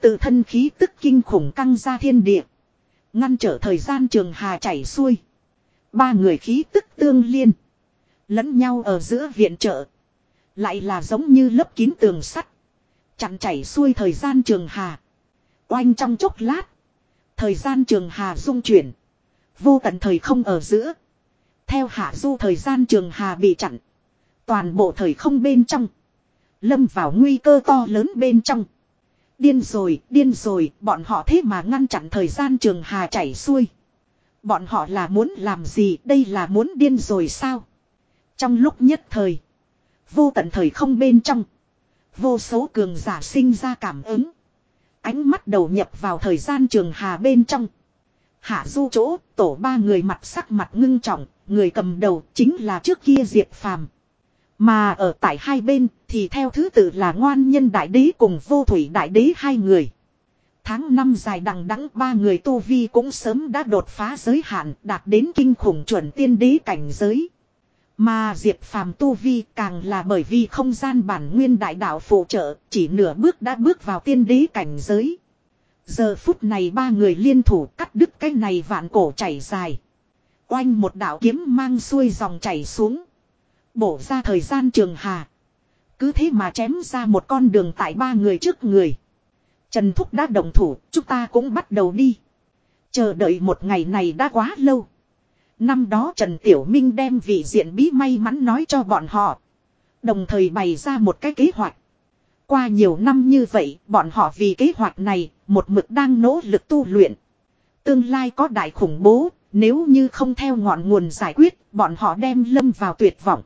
Tự thân khí tức kinh khủng căng ra thiên địa. Ngăn trở thời gian trường hà chảy xuôi. Ba người khí tức tương liên. Lẫn nhau ở giữa viện trợ. Lại là giống như lớp kín tường sắt. Chặn chảy xuôi thời gian trường hà. Oanh trong chốc lát. Thời gian trường hà dung chuyển. Vô tận thời không ở giữa. Theo hạ du thời gian trường hà bị chặn. Toàn bộ thời không bên trong. Lâm vào nguy cơ to lớn bên trong. Điên rồi, điên rồi, bọn họ thế mà ngăn chặn thời gian trường hà chảy xuôi. Bọn họ là muốn làm gì, đây là muốn điên rồi sao? Trong lúc nhất thời, vô tận thời không bên trong, vô số cường giả sinh ra cảm ứng. Ánh mắt đầu nhập vào thời gian trường hà bên trong. Hạ du chỗ, tổ ba người mặt sắc mặt ngưng trọng, người cầm đầu chính là trước kia Diệp Phàm. Mà ở tại hai bên thì theo thứ tự là ngoan nhân đại đế cùng vô thủy đại đế hai người. Tháng năm dài đằng đẵng ba người tu vi cũng sớm đã đột phá giới hạn đạt đến kinh khủng chuẩn tiên đế cảnh giới. Mà Diệp Phàm tu vi càng là bởi vì không gian bản nguyên đại đạo phụ trợ, chỉ nửa bước đã bước vào tiên đế cảnh giới. Giờ phút này ba người liên thủ cắt đứt cái này vạn cổ chảy dài. Oanh một đạo kiếm mang xuôi dòng chảy xuống. Bổ ra thời gian trường hà. Cứ thế mà chém ra một con đường tại ba người trước người. Trần Thúc đã đồng thủ, chúng ta cũng bắt đầu đi. Chờ đợi một ngày này đã quá lâu. Năm đó Trần Tiểu Minh đem vị diện bí may mắn nói cho bọn họ. Đồng thời bày ra một cái kế hoạch. Qua nhiều năm như vậy, bọn họ vì kế hoạch này, một mực đang nỗ lực tu luyện. Tương lai có đại khủng bố, nếu như không theo ngọn nguồn giải quyết, bọn họ đem lâm vào tuyệt vọng.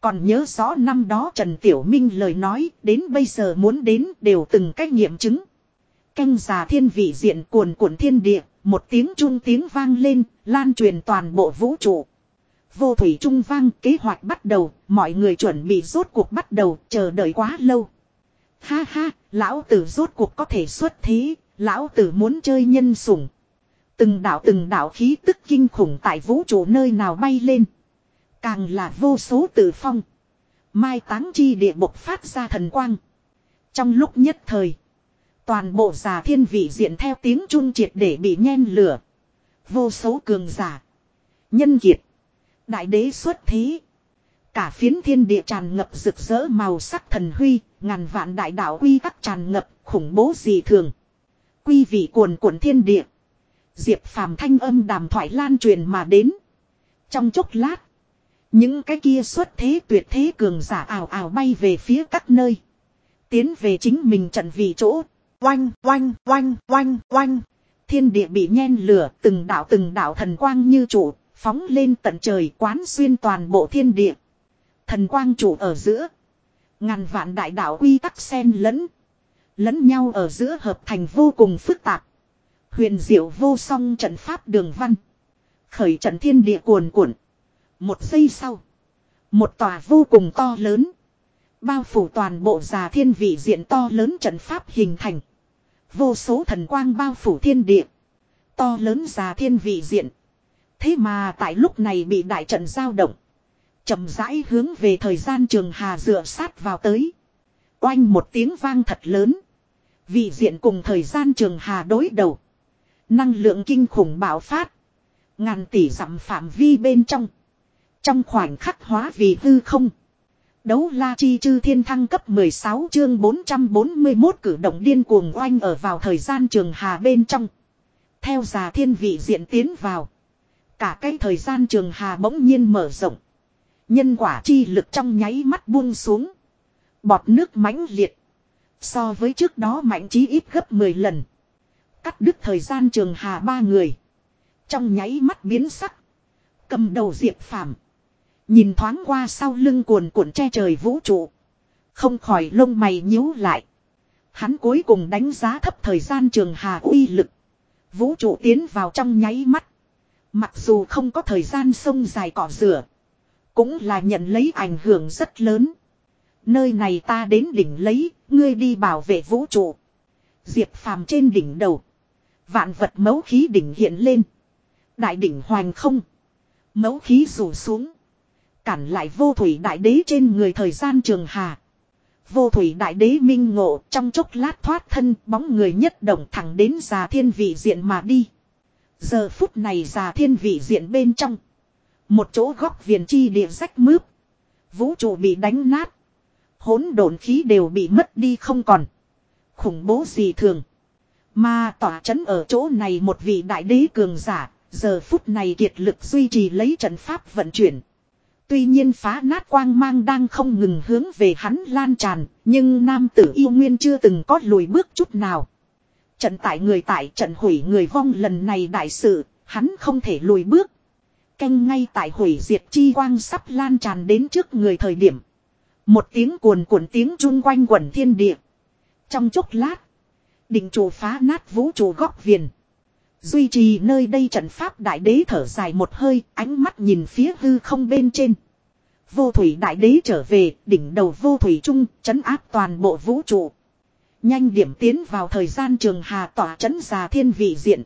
Còn nhớ rõ năm đó Trần Tiểu Minh lời nói, đến bây giờ muốn đến đều từng cách nghiệm chứng. Canh già thiên vị diện cuồn cuộn thiên địa, một tiếng trung tiếng vang lên, lan truyền toàn bộ vũ trụ. Vô thủy trung vang kế hoạch bắt đầu, mọi người chuẩn bị rốt cuộc bắt đầu, chờ đợi quá lâu. Ha ha, lão tử rốt cuộc có thể xuất thế, lão tử muốn chơi nhân sủng. Từng đạo từng đạo khí tức kinh khủng tại vũ trụ nơi nào bay lên. Càng là vô số tử phong. Mai táng chi địa bộc phát ra thần quang. Trong lúc nhất thời. Toàn bộ giả thiên vị diện theo tiếng trung triệt để bị nhen lửa. Vô số cường giả. Nhân kiệt. Đại đế xuất thế. Cả phiến thiên địa tràn ngập rực rỡ màu sắc thần huy. Ngàn vạn đại đạo quy tắc tràn ngập, khủng bố dị thường. Quy vị cuồn cuộn thiên địa. Diệp phàm thanh âm đàm thoại lan truyền mà đến. Trong chốc lát. Những cái kia xuất thế tuyệt thế cường giả ảo ảo bay về phía các nơi. Tiến về chính mình trận vị chỗ. Oanh, oanh, oanh, oanh, oanh. Thiên địa bị nhen lửa, từng đạo từng đạo thần quang như trụ, phóng lên tận trời quán xuyên toàn bộ thiên địa. Thần quang trụ ở giữa. Ngàn vạn đại đạo quy tắc xen lẫn. Lẫn nhau ở giữa hợp thành vô cùng phức tạp. Huyền diệu vô song trận pháp đường văn. Khởi trận thiên địa cuồn cuộn. Một giây sau. Một tòa vô cùng to lớn. Bao phủ toàn bộ già thiên vị diện to lớn trận pháp hình thành. Vô số thần quang bao phủ thiên địa. To lớn già thiên vị diện. Thế mà tại lúc này bị đại trận giao động. chậm rãi hướng về thời gian trường hà dựa sát vào tới. Oanh một tiếng vang thật lớn. Vị diện cùng thời gian trường hà đối đầu. Năng lượng kinh khủng bạo phát. Ngàn tỷ dặm phạm vi bên trong. Trong khoảnh khắc hóa vì hư không. Đấu la chi chư thiên thăng cấp 16 chương 441 cử động điên cuồng oanh ở vào thời gian trường hà bên trong. Theo già thiên vị diện tiến vào. Cả cái thời gian trường hà bỗng nhiên mở rộng. Nhân quả chi lực trong nháy mắt buông xuống. Bọt nước mãnh liệt. So với trước đó mạnh chí ít gấp 10 lần. Cắt đứt thời gian trường hà ba người. Trong nháy mắt biến sắc. Cầm đầu diệp phàm. Nhìn thoáng qua sau lưng cuồn cuộn che trời vũ trụ. Không khỏi lông mày nhíu lại. Hắn cuối cùng đánh giá thấp thời gian trường hà uy lực. Vũ trụ tiến vào trong nháy mắt. Mặc dù không có thời gian sông dài cỏ rửa. Cũng là nhận lấy ảnh hưởng rất lớn. Nơi này ta đến đỉnh lấy, ngươi đi bảo vệ vũ trụ. Diệp phàm trên đỉnh đầu. Vạn vật mấu khí đỉnh hiện lên. Đại đỉnh hoành không. Mấu khí rủ xuống. Cản lại vô thủy đại đế trên người thời gian trường hà. Vô thủy đại đế minh ngộ trong chốc lát thoát thân bóng người nhất động thẳng đến già thiên vị diện mà đi. Giờ phút này già thiên vị diện bên trong. Một chỗ góc viền chi địa rách mướp. Vũ trụ bị đánh nát. hỗn độn khí đều bị mất đi không còn. Khủng bố gì thường. Mà tỏa chấn ở chỗ này một vị đại đế cường giả, giờ phút này kiệt lực duy trì lấy trận pháp vận chuyển. Tuy nhiên phá nát quang mang đang không ngừng hướng về hắn lan tràn, nhưng nam tử yêu nguyên chưa từng có lùi bước chút nào. Trận tại người tại trận hủy người vong lần này đại sự, hắn không thể lùi bước. Canh ngay tại hủy diệt chi quang sắp lan tràn đến trước người thời điểm. Một tiếng cuồn cuộn tiếng chung quanh quẩn thiên địa. Trong chốc lát, định chủ phá nát vũ trụ góc viền. Duy trì nơi đây trận pháp đại đế thở dài một hơi, ánh mắt nhìn phía hư không bên trên. Vô thủy đại đế trở về, đỉnh đầu vô thủy trung, chấn áp toàn bộ vũ trụ. Nhanh điểm tiến vào thời gian trường hà tỏa chấn già thiên vị diện.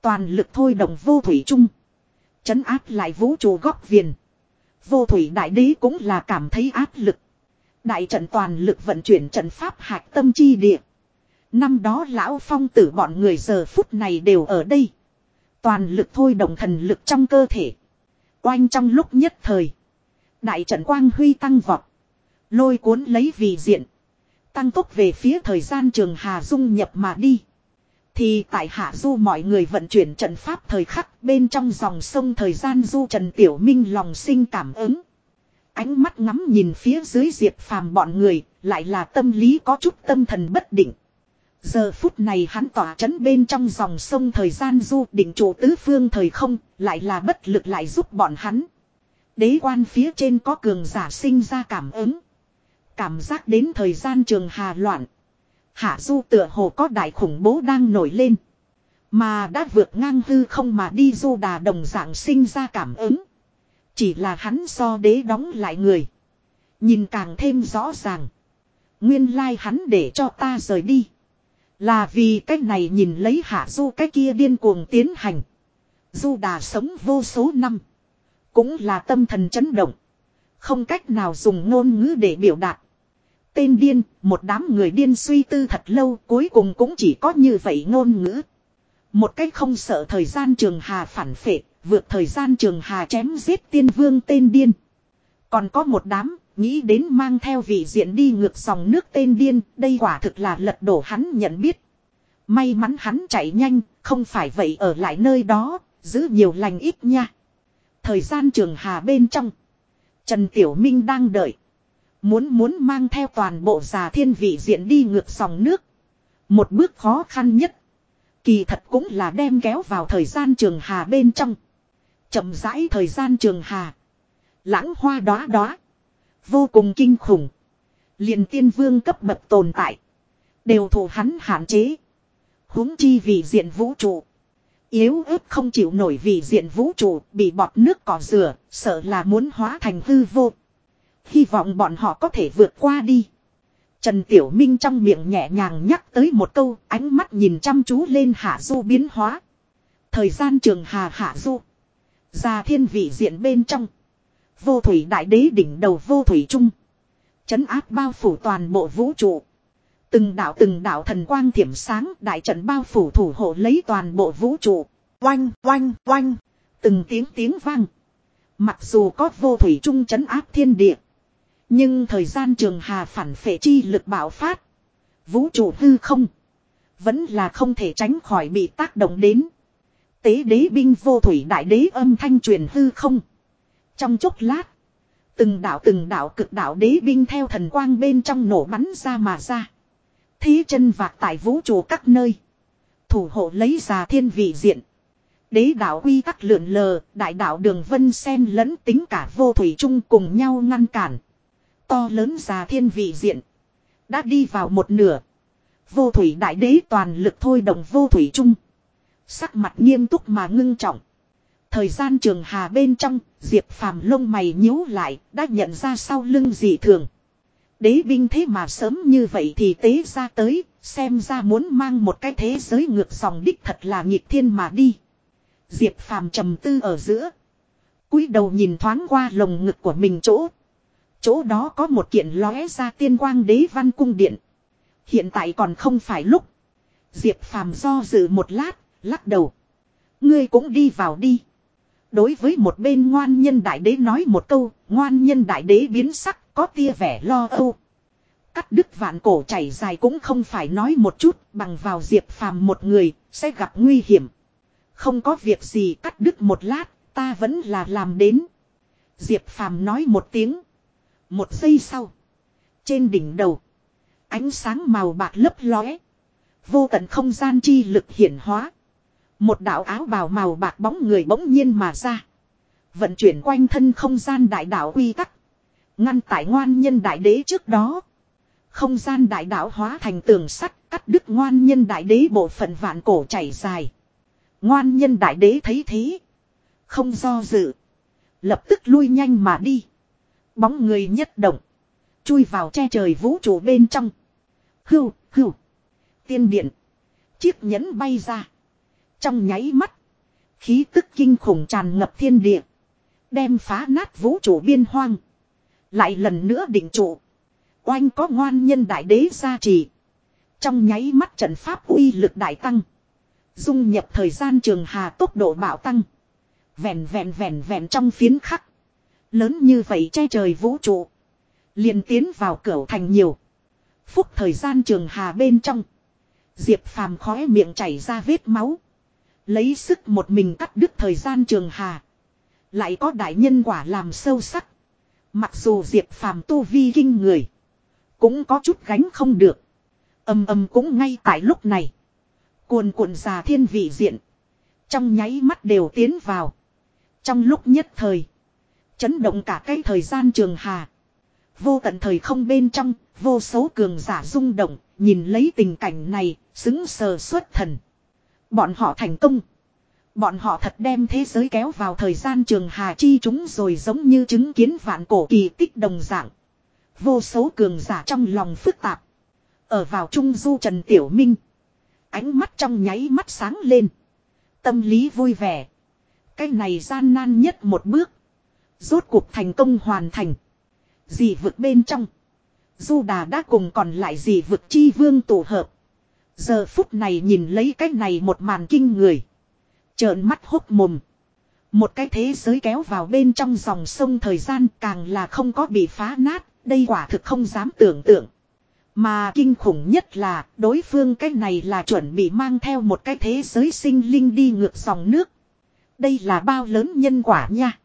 Toàn lực thôi động vô thủy trung. Chấn áp lại vũ trụ góc viền. Vô thủy đại đế cũng là cảm thấy áp lực. Đại trận toàn lực vận chuyển trận pháp hạch tâm chi địa. Năm đó lão phong tử bọn người giờ phút này đều ở đây. Toàn lực thôi động thần lực trong cơ thể. Oanh trong lúc nhất thời. Đại trận quang huy tăng vọt. Lôi cuốn lấy vì diện. Tăng tốc về phía thời gian trường Hà Dung nhập mà đi. Thì tại Hạ Du mọi người vận chuyển trận pháp thời khắc bên trong dòng sông thời gian Du Trần Tiểu Minh lòng sinh cảm ứng. Ánh mắt ngắm nhìn phía dưới diệp phàm bọn người, lại là tâm lý có chút tâm thần bất định. Giờ phút này hắn tỏa chấn bên trong dòng sông thời gian du định chủ tứ phương thời không, lại là bất lực lại giúp bọn hắn. Đế quan phía trên có cường giả sinh ra cảm ứng. Cảm giác đến thời gian trường hà loạn. Hạ du tựa hồ có đại khủng bố đang nổi lên. Mà đã vượt ngang hư không mà đi du đà đồng dạng sinh ra cảm ứng. Chỉ là hắn so đế đóng lại người. Nhìn càng thêm rõ ràng. Nguyên lai hắn để cho ta rời đi. Là vì cái này nhìn lấy hạ du cái kia điên cuồng tiến hành. Du đà sống vô số năm. Cũng là tâm thần chấn động. Không cách nào dùng ngôn ngữ để biểu đạt. Tên điên, một đám người điên suy tư thật lâu cuối cùng cũng chỉ có như vậy ngôn ngữ. Một cách không sợ thời gian trường hà phản phệ, vượt thời gian trường hà chém giết tiên vương tên điên. Còn có một đám, nghĩ đến mang theo vị diện đi ngược dòng nước tên điên, đây quả thực là lật đổ hắn nhận biết. May mắn hắn chạy nhanh, không phải vậy ở lại nơi đó, giữ nhiều lành ít nha. Thời gian trường hà bên trong. Trần Tiểu Minh đang đợi. Muốn muốn mang theo toàn bộ già thiên vị diện đi ngược dòng nước. Một bước khó khăn nhất. Kỳ thật cũng là đem kéo vào thời gian trường hà bên trong. chậm rãi thời gian trường hà. Lãng hoa đóa đóa. Vô cùng kinh khủng. liền tiên vương cấp bậc tồn tại. Đều thủ hắn hạn chế. huống chi vì diện vũ trụ. Yếu ớt không chịu nổi vì diện vũ trụ bị bọt nước cỏ rửa, sợ là muốn hóa thành hư vô. Hy vọng bọn họ có thể vượt qua đi. Trần Tiểu Minh trong miệng nhẹ nhàng nhắc tới một câu, ánh mắt nhìn chăm chú lên Hạ Du biến hóa. Thời gian trường Hà Hạ Du. Già thiên vị diện bên trong. Vô thủy đại đế đỉnh đầu vô thủy trung. Chấn áp bao phủ toàn bộ vũ trụ. Từng đạo từng đạo thần quang thiểm sáng đại trận bao phủ thủ hộ lấy toàn bộ vũ trụ. Oanh, oanh, oanh. Từng tiếng tiếng vang. Mặc dù có vô thủy trung chấn áp thiên địa. Nhưng thời gian trường hà phản phệ chi lực bạo phát. Vũ trụ hư không. Vẫn là không thể tránh khỏi bị tác động đến. Tế đế binh vô thủy đại đế âm thanh truyền hư không. Trong chốc lát. Từng đạo từng đạo cực đạo đế binh theo thần quang bên trong nổ bắn ra mà ra. Thí chân vạc tại vũ trụ các nơi. Thủ hộ lấy già thiên vị diện. Đế đạo quy tắc lượn lờ, đại đạo đường vân sen lẫn tính cả vô thủy chung cùng nhau ngăn cản. To lớn già thiên vị diện. Đã đi vào một nửa. Vô thủy đại đế toàn lực thôi động vô thủy chung. Sắc mặt nghiêm túc mà ngưng trọng. Thời gian trường hà bên trong, Diệp Phàm lông mày nhíu lại, đã nhận ra sau lưng dị thường. Đế binh thế mà sớm như vậy thì tế ra tới, xem ra muốn mang một cái thế giới ngược dòng đích thật là nghịch thiên mà đi. Diệp Phàm trầm tư ở giữa. cúi đầu nhìn thoáng qua lồng ngực của mình chỗ. Chỗ đó có một kiện lóe ra tiên quang đế văn cung điện. Hiện tại còn không phải lúc. Diệp Phàm do dự một lát, lắc đầu. Ngươi cũng đi vào đi. Đối với một bên ngoan nhân đại đế nói một câu, ngoan nhân đại đế biến sắc, có tia vẻ lo âu. Cắt đứt vạn cổ chảy dài cũng không phải nói một chút, bằng vào diệp phàm một người, sẽ gặp nguy hiểm. Không có việc gì cắt đứt một lát, ta vẫn là làm đến. Diệp phàm nói một tiếng. Một giây sau. Trên đỉnh đầu. Ánh sáng màu bạc lấp lóe. Vô tận không gian chi lực hiển hóa. Một đạo áo bào màu bạc bóng người bỗng nhiên mà ra. Vận chuyển quanh thân không gian đại đạo quy tắc. Ngăn tại ngoan nhân đại đế trước đó. Không gian đại đạo hóa thành tường sắt cắt đứt ngoan nhân đại đế bộ phận vạn cổ chảy dài. Ngoan nhân đại đế thấy thế. Không do dự. Lập tức lui nhanh mà đi. Bóng người nhất động. Chui vào che trời vũ trụ bên trong. Hưu, hưu. Tiên điện. Chiếc nhẫn bay ra. Trong nháy mắt. Khí tức kinh khủng tràn ngập thiên địa. Đem phá nát vũ trụ biên hoang. Lại lần nữa định trụ. Oanh có ngoan nhân đại đế gia trì. Trong nháy mắt trận pháp uy lực đại tăng. Dung nhập thời gian trường hà tốc độ bạo tăng. Vẹn vẹn vẹn vẹn trong phiến khắc. Lớn như vậy che trời vũ trụ. liền tiến vào cửa thành nhiều. Phúc thời gian trường hà bên trong. Diệp phàm khóe miệng chảy ra vết máu. Lấy sức một mình cắt đứt thời gian trường hà. Lại có đại nhân quả làm sâu sắc. Mặc dù Diệp phàm tu vi kinh người. Cũng có chút gánh không được. Âm âm cũng ngay tại lúc này. Cuồn cuộn già thiên vị diện. Trong nháy mắt đều tiến vào. Trong lúc nhất thời. Chấn động cả cái thời gian trường hà. Vô tận thời không bên trong, vô số cường giả rung động, nhìn lấy tình cảnh này, xứng sờ xuất thần. Bọn họ thành công. Bọn họ thật đem thế giới kéo vào thời gian trường hà chi chúng rồi giống như chứng kiến vạn cổ kỳ tích đồng dạng. Vô số cường giả trong lòng phức tạp. Ở vào trung du Trần Tiểu Minh. Ánh mắt trong nháy mắt sáng lên. Tâm lý vui vẻ. Cái này gian nan nhất một bước. Rốt cuộc thành công hoàn thành. Dì vực bên trong. Du đà đã cùng còn lại dì vực chi vương tổ hợp. Giờ phút này nhìn lấy cái này một màn kinh người. Trợn mắt hốc mồm. Một cái thế giới kéo vào bên trong dòng sông thời gian càng là không có bị phá nát. Đây quả thực không dám tưởng tượng. Mà kinh khủng nhất là, đối phương cái này là chuẩn bị mang theo một cái thế giới sinh linh đi ngược dòng nước. Đây là bao lớn nhân quả nha.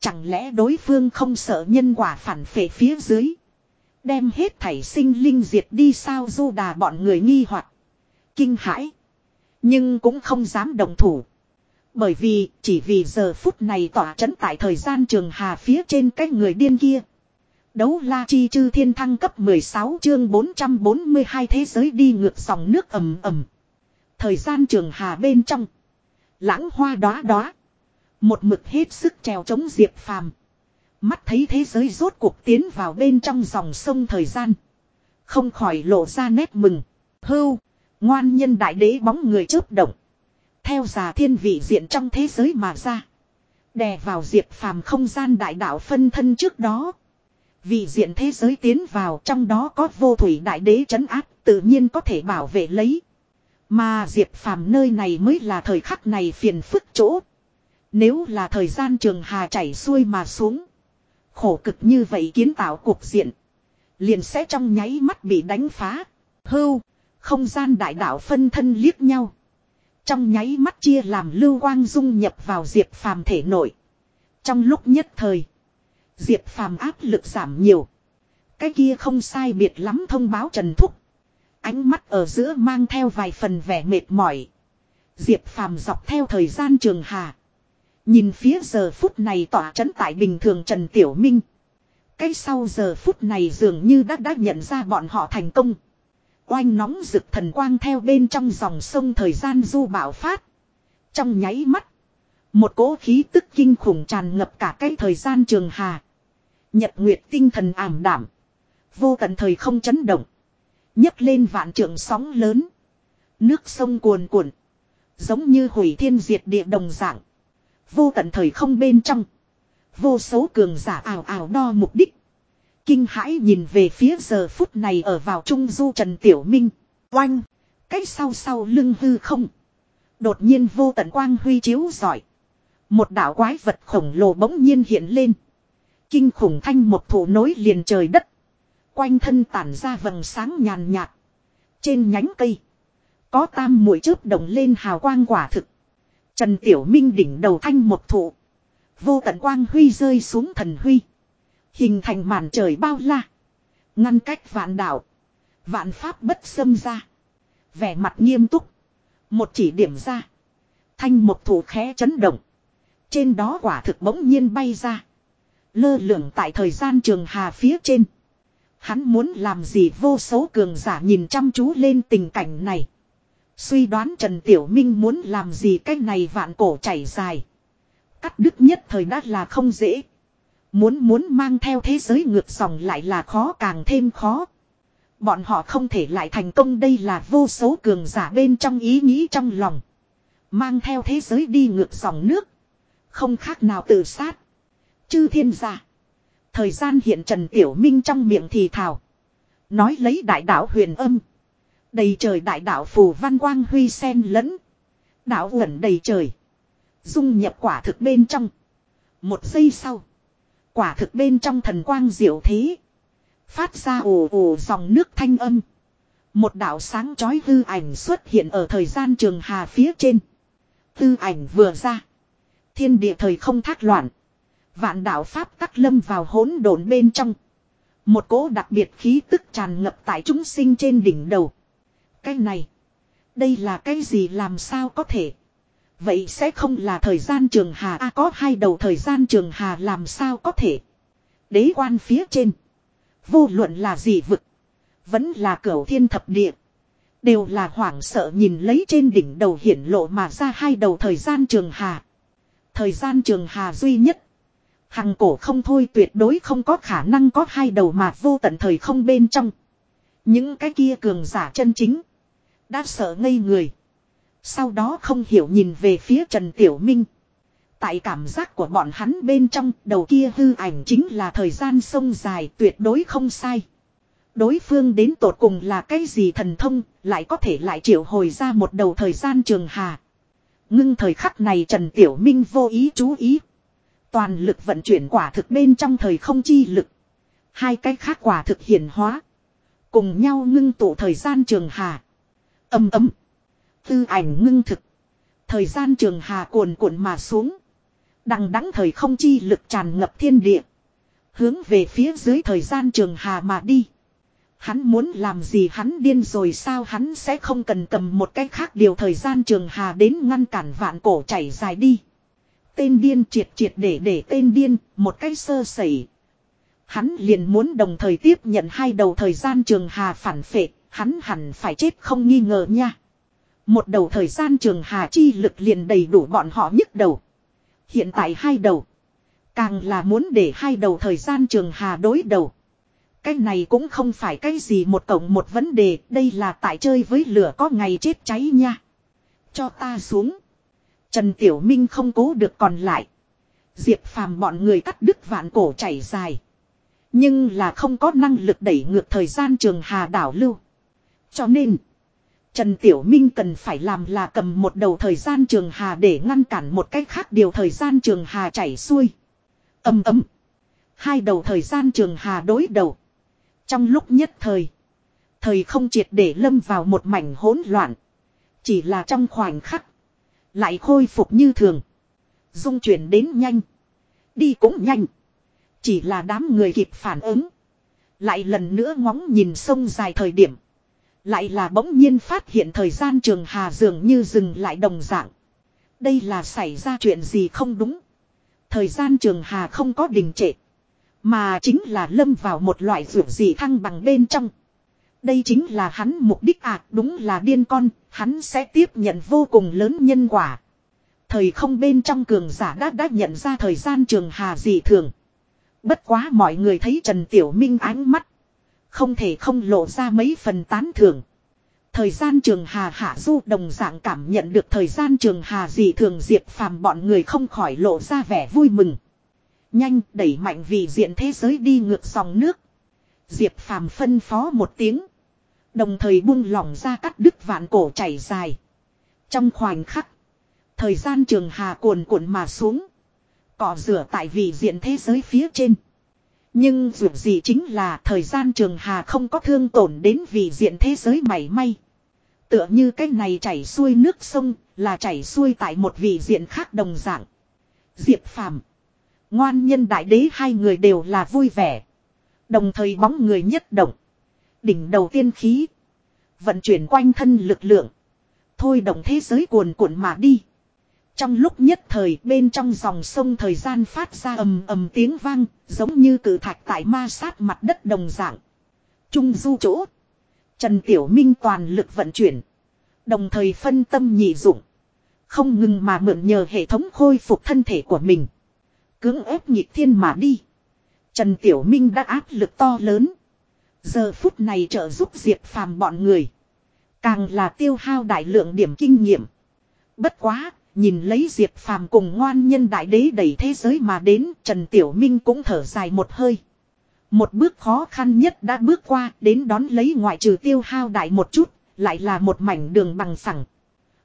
Chẳng lẽ đối phương không sợ nhân quả phản phệ phía dưới. Đem hết thảy sinh linh diệt đi sao du đà bọn người nghi hoặc Kinh hãi. Nhưng cũng không dám đồng thủ. Bởi vì chỉ vì giờ phút này tỏa chấn tại thời gian trường hà phía trên cái người điên kia. Đấu la chi chư thiên thăng cấp 16 chương 442 thế giới đi ngược dòng nước ầm ầm. Thời gian trường hà bên trong. Lãng hoa đóa đóa. Một mực hết sức trèo chống diệp phàm. Mắt thấy thế giới rốt cuộc tiến vào bên trong dòng sông thời gian. Không khỏi lộ ra nét mừng. Hưu. Ngoan nhân đại đế bóng người chớp động. Theo già thiên vị diện trong thế giới mà ra. Đè vào diệp phàm không gian đại đạo phân thân trước đó. Vị diện thế giới tiến vào trong đó có vô thủy đại đế chấn áp tự nhiên có thể bảo vệ lấy. Mà diệp phàm nơi này mới là thời khắc này phiền phức chỗ. Nếu là thời gian trường hà chảy xuôi mà xuống. Khổ cực như vậy kiến tạo cuộc diện. Liền sẽ trong nháy mắt bị đánh phá. Hưu. Không gian đại đạo phân thân liếc nhau. Trong nháy mắt chia làm lưu quang dung nhập vào diệp phàm thể nội. Trong lúc nhất thời. Diệp phàm áp lực giảm nhiều. Cái kia không sai biệt lắm thông báo Trần Thúc. Ánh mắt ở giữa mang theo vài phần vẻ mệt mỏi. Diệp phàm dọc theo thời gian trường hà. Nhìn phía giờ phút này tỏa trấn tại bình thường Trần Tiểu Minh. Cái sau giờ phút này dường như đã đã nhận ra bọn họ thành công. Oanh nóng rực thần quang theo bên trong dòng sông thời gian du bạo phát. Trong nháy mắt. Một cỗ khí tức kinh khủng tràn ngập cả cái thời gian trường hà. Nhật nguyệt tinh thần ảm đảm. Vô tận thời không chấn động. nhấc lên vạn trượng sóng lớn. Nước sông cuồn cuộn. Giống như hủy thiên diệt địa đồng dạng. Vô tận thời không bên trong. Vô số cường giả ảo ảo đo mục đích. Kinh hãi nhìn về phía giờ phút này ở vào trung du Trần Tiểu Minh. Oanh. Cách sau sau lưng hư không. Đột nhiên vô tận quang huy chiếu giỏi. Một đạo quái vật khổng lồ bỗng nhiên hiện lên. Kinh khủng thanh một thủ nối liền trời đất. Quanh thân tản ra vầng sáng nhàn nhạt. Trên nhánh cây. Có tam mũi chớp đồng lên hào quang quả thực. Trần Tiểu Minh đỉnh đầu thanh một thụ. Vô tận quang huy rơi xuống thần huy. Hình thành màn trời bao la. Ngăn cách vạn đạo. Vạn pháp bất xâm ra. Vẻ mặt nghiêm túc. Một chỉ điểm ra. Thanh một thủ khẽ chấn động. Trên đó quả thực bỗng nhiên bay ra. Lơ lửng tại thời gian trường hà phía trên. Hắn muốn làm gì vô số cường giả nhìn chăm chú lên tình cảnh này. Suy đoán Trần Tiểu Minh muốn làm gì cái này vạn cổ chảy dài. Cắt đứt nhất thời đắt là không dễ. Muốn muốn mang theo thế giới ngược dòng lại là khó càng thêm khó. Bọn họ không thể lại thành công đây là vô số cường giả bên trong ý nghĩ trong lòng. Mang theo thế giới đi ngược dòng nước. Không khác nào tự sát. Chư thiên giả. Thời gian hiện Trần Tiểu Minh trong miệng thì thào. Nói lấy đại đạo huyền âm. Đầy trời đại đạo phù văn quang huy sen lẫn. Đạo uẩn đầy trời. Dung nhập quả thực bên trong. Một giây sau. Quả thực bên trong thần quang diệu thế. Phát ra ồ ồ dòng nước thanh âm. Một đạo sáng chói hư ảnh xuất hiện ở thời gian trường hà phía trên. Hư ảnh vừa ra. Thiên địa thời không thác loạn. Vạn đạo Pháp tắc lâm vào hỗn độn bên trong. Một cỗ đặc biệt khí tức tràn ngập tại chúng sinh trên đỉnh đầu. Cái này. Đây là cái gì làm sao có thể. Vậy sẽ không là thời gian trường hà a, có hai đầu thời gian trường hà làm sao có thể. Đế quan phía trên. Vô luận là gì vực. Vẫn là cửu thiên thập địa. Đều là hoảng sợ nhìn lấy trên đỉnh đầu hiển lộ mà ra hai đầu thời gian trường hà. Thời gian trường hà duy nhất. Hằng cổ không thôi tuyệt đối không có khả năng có hai đầu mà vô tận thời không bên trong. Những cái kia cường giả chân chính. Đã sợ ngây người. Sau đó không hiểu nhìn về phía Trần Tiểu Minh. Tại cảm giác của bọn hắn bên trong, đầu kia hư ảnh chính là thời gian sông dài tuyệt đối không sai. Đối phương đến tột cùng là cái gì thần thông, lại có thể lại triệu hồi ra một đầu thời gian trường hà. Ngưng thời khắc này Trần Tiểu Minh vô ý chú ý. Toàn lực vận chuyển quả thực bên trong thời không chi lực. Hai cái khác quả thực hiển hóa. Cùng nhau ngưng tụ thời gian trường hà. Âm ấm. Tư ảnh ngưng thực. Thời gian trường hà cuồn cuộn mà xuống. Đằng đắng thời không chi lực tràn ngập thiên địa. Hướng về phía dưới thời gian trường hà mà đi. Hắn muốn làm gì hắn điên rồi sao hắn sẽ không cần cầm một cách khác điều thời gian trường hà đến ngăn cản vạn cổ chảy dài đi. Tên điên triệt triệt để để tên điên, một cách sơ sẩy. Hắn liền muốn đồng thời tiếp nhận hai đầu thời gian trường hà phản phệ, hắn hẳn phải chết không nghi ngờ nha. Một đầu thời gian trường hà chi lực liền đầy đủ bọn họ nhức đầu. Hiện tại hai đầu. Càng là muốn để hai đầu thời gian trường hà đối đầu. Cái này cũng không phải cái gì một cộng một vấn đề, đây là tại chơi với lửa có ngày chết cháy nha. Cho ta xuống. Trần Tiểu Minh không cố được còn lại. Diệp phàm bọn người cắt đứt vạn cổ chảy dài. Nhưng là không có năng lực đẩy ngược thời gian trường hà đảo lưu. Cho nên. Trần Tiểu Minh cần phải làm là cầm một đầu thời gian trường hà để ngăn cản một cách khác điều thời gian trường hà chảy xuôi. Âm ấm. Hai đầu thời gian trường hà đối đầu. Trong lúc nhất thời. Thời không triệt để lâm vào một mảnh hỗn loạn. Chỉ là trong khoảnh khắc. Lại khôi phục như thường. Dung chuyển đến nhanh. Đi cũng nhanh. Chỉ là đám người kịp phản ứng. Lại lần nữa ngóng nhìn sông dài thời điểm. Lại là bỗng nhiên phát hiện thời gian trường hà dường như dừng lại đồng dạng. Đây là xảy ra chuyện gì không đúng. Thời gian trường hà không có đình trệ. Mà chính là lâm vào một loại rượu gì thăng bằng bên trong. Đây chính là hắn mục đích ạc đúng là điên con, hắn sẽ tiếp nhận vô cùng lớn nhân quả. Thời không bên trong cường giả đã đã nhận ra thời gian trường hà dị thường. Bất quá mọi người thấy Trần Tiểu Minh ánh mắt. Không thể không lộ ra mấy phần tán thưởng. Thời gian trường hà hạ du đồng dạng cảm nhận được thời gian trường hà dị thường diệt phàm bọn người không khỏi lộ ra vẻ vui mừng. Nhanh, đẩy mạnh vì diện thế giới đi ngược dòng nước. Diệp phàm phân phó một tiếng. Đồng thời buông lỏng ra cắt đứt vạn cổ chảy dài. Trong khoảnh khắc. Thời gian trường hà cuồn cuộn mà xuống. Cỏ rửa tại vị diện thế giới phía trên. Nhưng dù gì chính là thời gian trường hà không có thương tổn đến vị diện thế giới mảy may. Tựa như cái này chảy xuôi nước sông là chảy xuôi tại một vị diện khác đồng dạng. Diệp Phàm, Ngoan nhân đại đế hai người đều là vui vẻ. Đồng thời bóng người nhất động. Đỉnh đầu tiên khí. Vận chuyển quanh thân lực lượng. Thôi động thế giới cuồn cuộn mà đi. Trong lúc nhất thời bên trong dòng sông thời gian phát ra ầm ầm tiếng vang, giống như cử thạch tại ma sát mặt đất đồng dạng. Trung du chỗ. Trần Tiểu Minh toàn lực vận chuyển. Đồng thời phân tâm nhị dụng. Không ngừng mà mượn nhờ hệ thống khôi phục thân thể của mình. Cưỡng ép nhịp thiên mà đi. Trần Tiểu Minh đã áp lực to lớn. Giờ phút này trợ giúp Diệp Phàm bọn người. Càng là tiêu hao đại lượng điểm kinh nghiệm. Bất quá, nhìn lấy Diệp Phàm cùng ngoan nhân đại đế đẩy thế giới mà đến, Trần Tiểu Minh cũng thở dài một hơi. Một bước khó khăn nhất đã bước qua, đến đón lấy ngoại trừ tiêu hao đại một chút, lại là một mảnh đường bằng phẳng.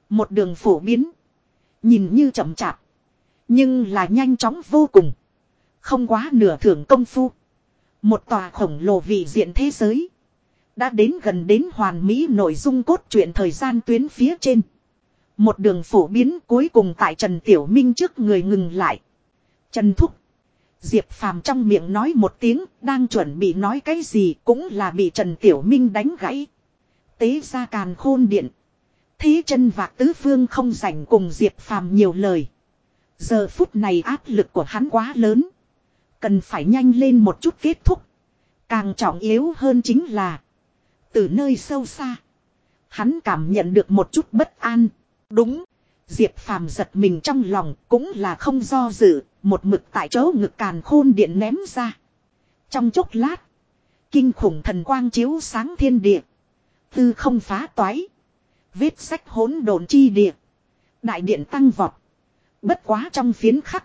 Một đường phổ biến. Nhìn như chậm chạp. Nhưng là nhanh chóng vô cùng. Không quá nửa thưởng công phu. Một tòa khổng lồ vị diện thế giới. Đã đến gần đến hoàn mỹ nội dung cốt truyện thời gian tuyến phía trên. Một đường phổ biến cuối cùng tại Trần Tiểu Minh trước người ngừng lại. Trần Thúc. Diệp Phàm trong miệng nói một tiếng, đang chuẩn bị nói cái gì cũng là bị Trần Tiểu Minh đánh gãy. Tế ra càn khôn điện. Thế chân vạc tứ phương không rảnh cùng Diệp Phàm nhiều lời. Giờ phút này áp lực của hắn quá lớn. Cần phải nhanh lên một chút kết thúc. Càng trọng yếu hơn chính là. Từ nơi sâu xa. Hắn cảm nhận được một chút bất an. Đúng. Diệp phàm giật mình trong lòng, cũng là không do dự. Một mực tại chỗ ngực càn khôn điện ném ra. Trong chốc lát. Kinh khủng thần quang chiếu sáng thiên địa. Tư không phá toái. Vết sách hỗn độn chi địa. Đại điện tăng vọt. Bất quá trong phiến khắc.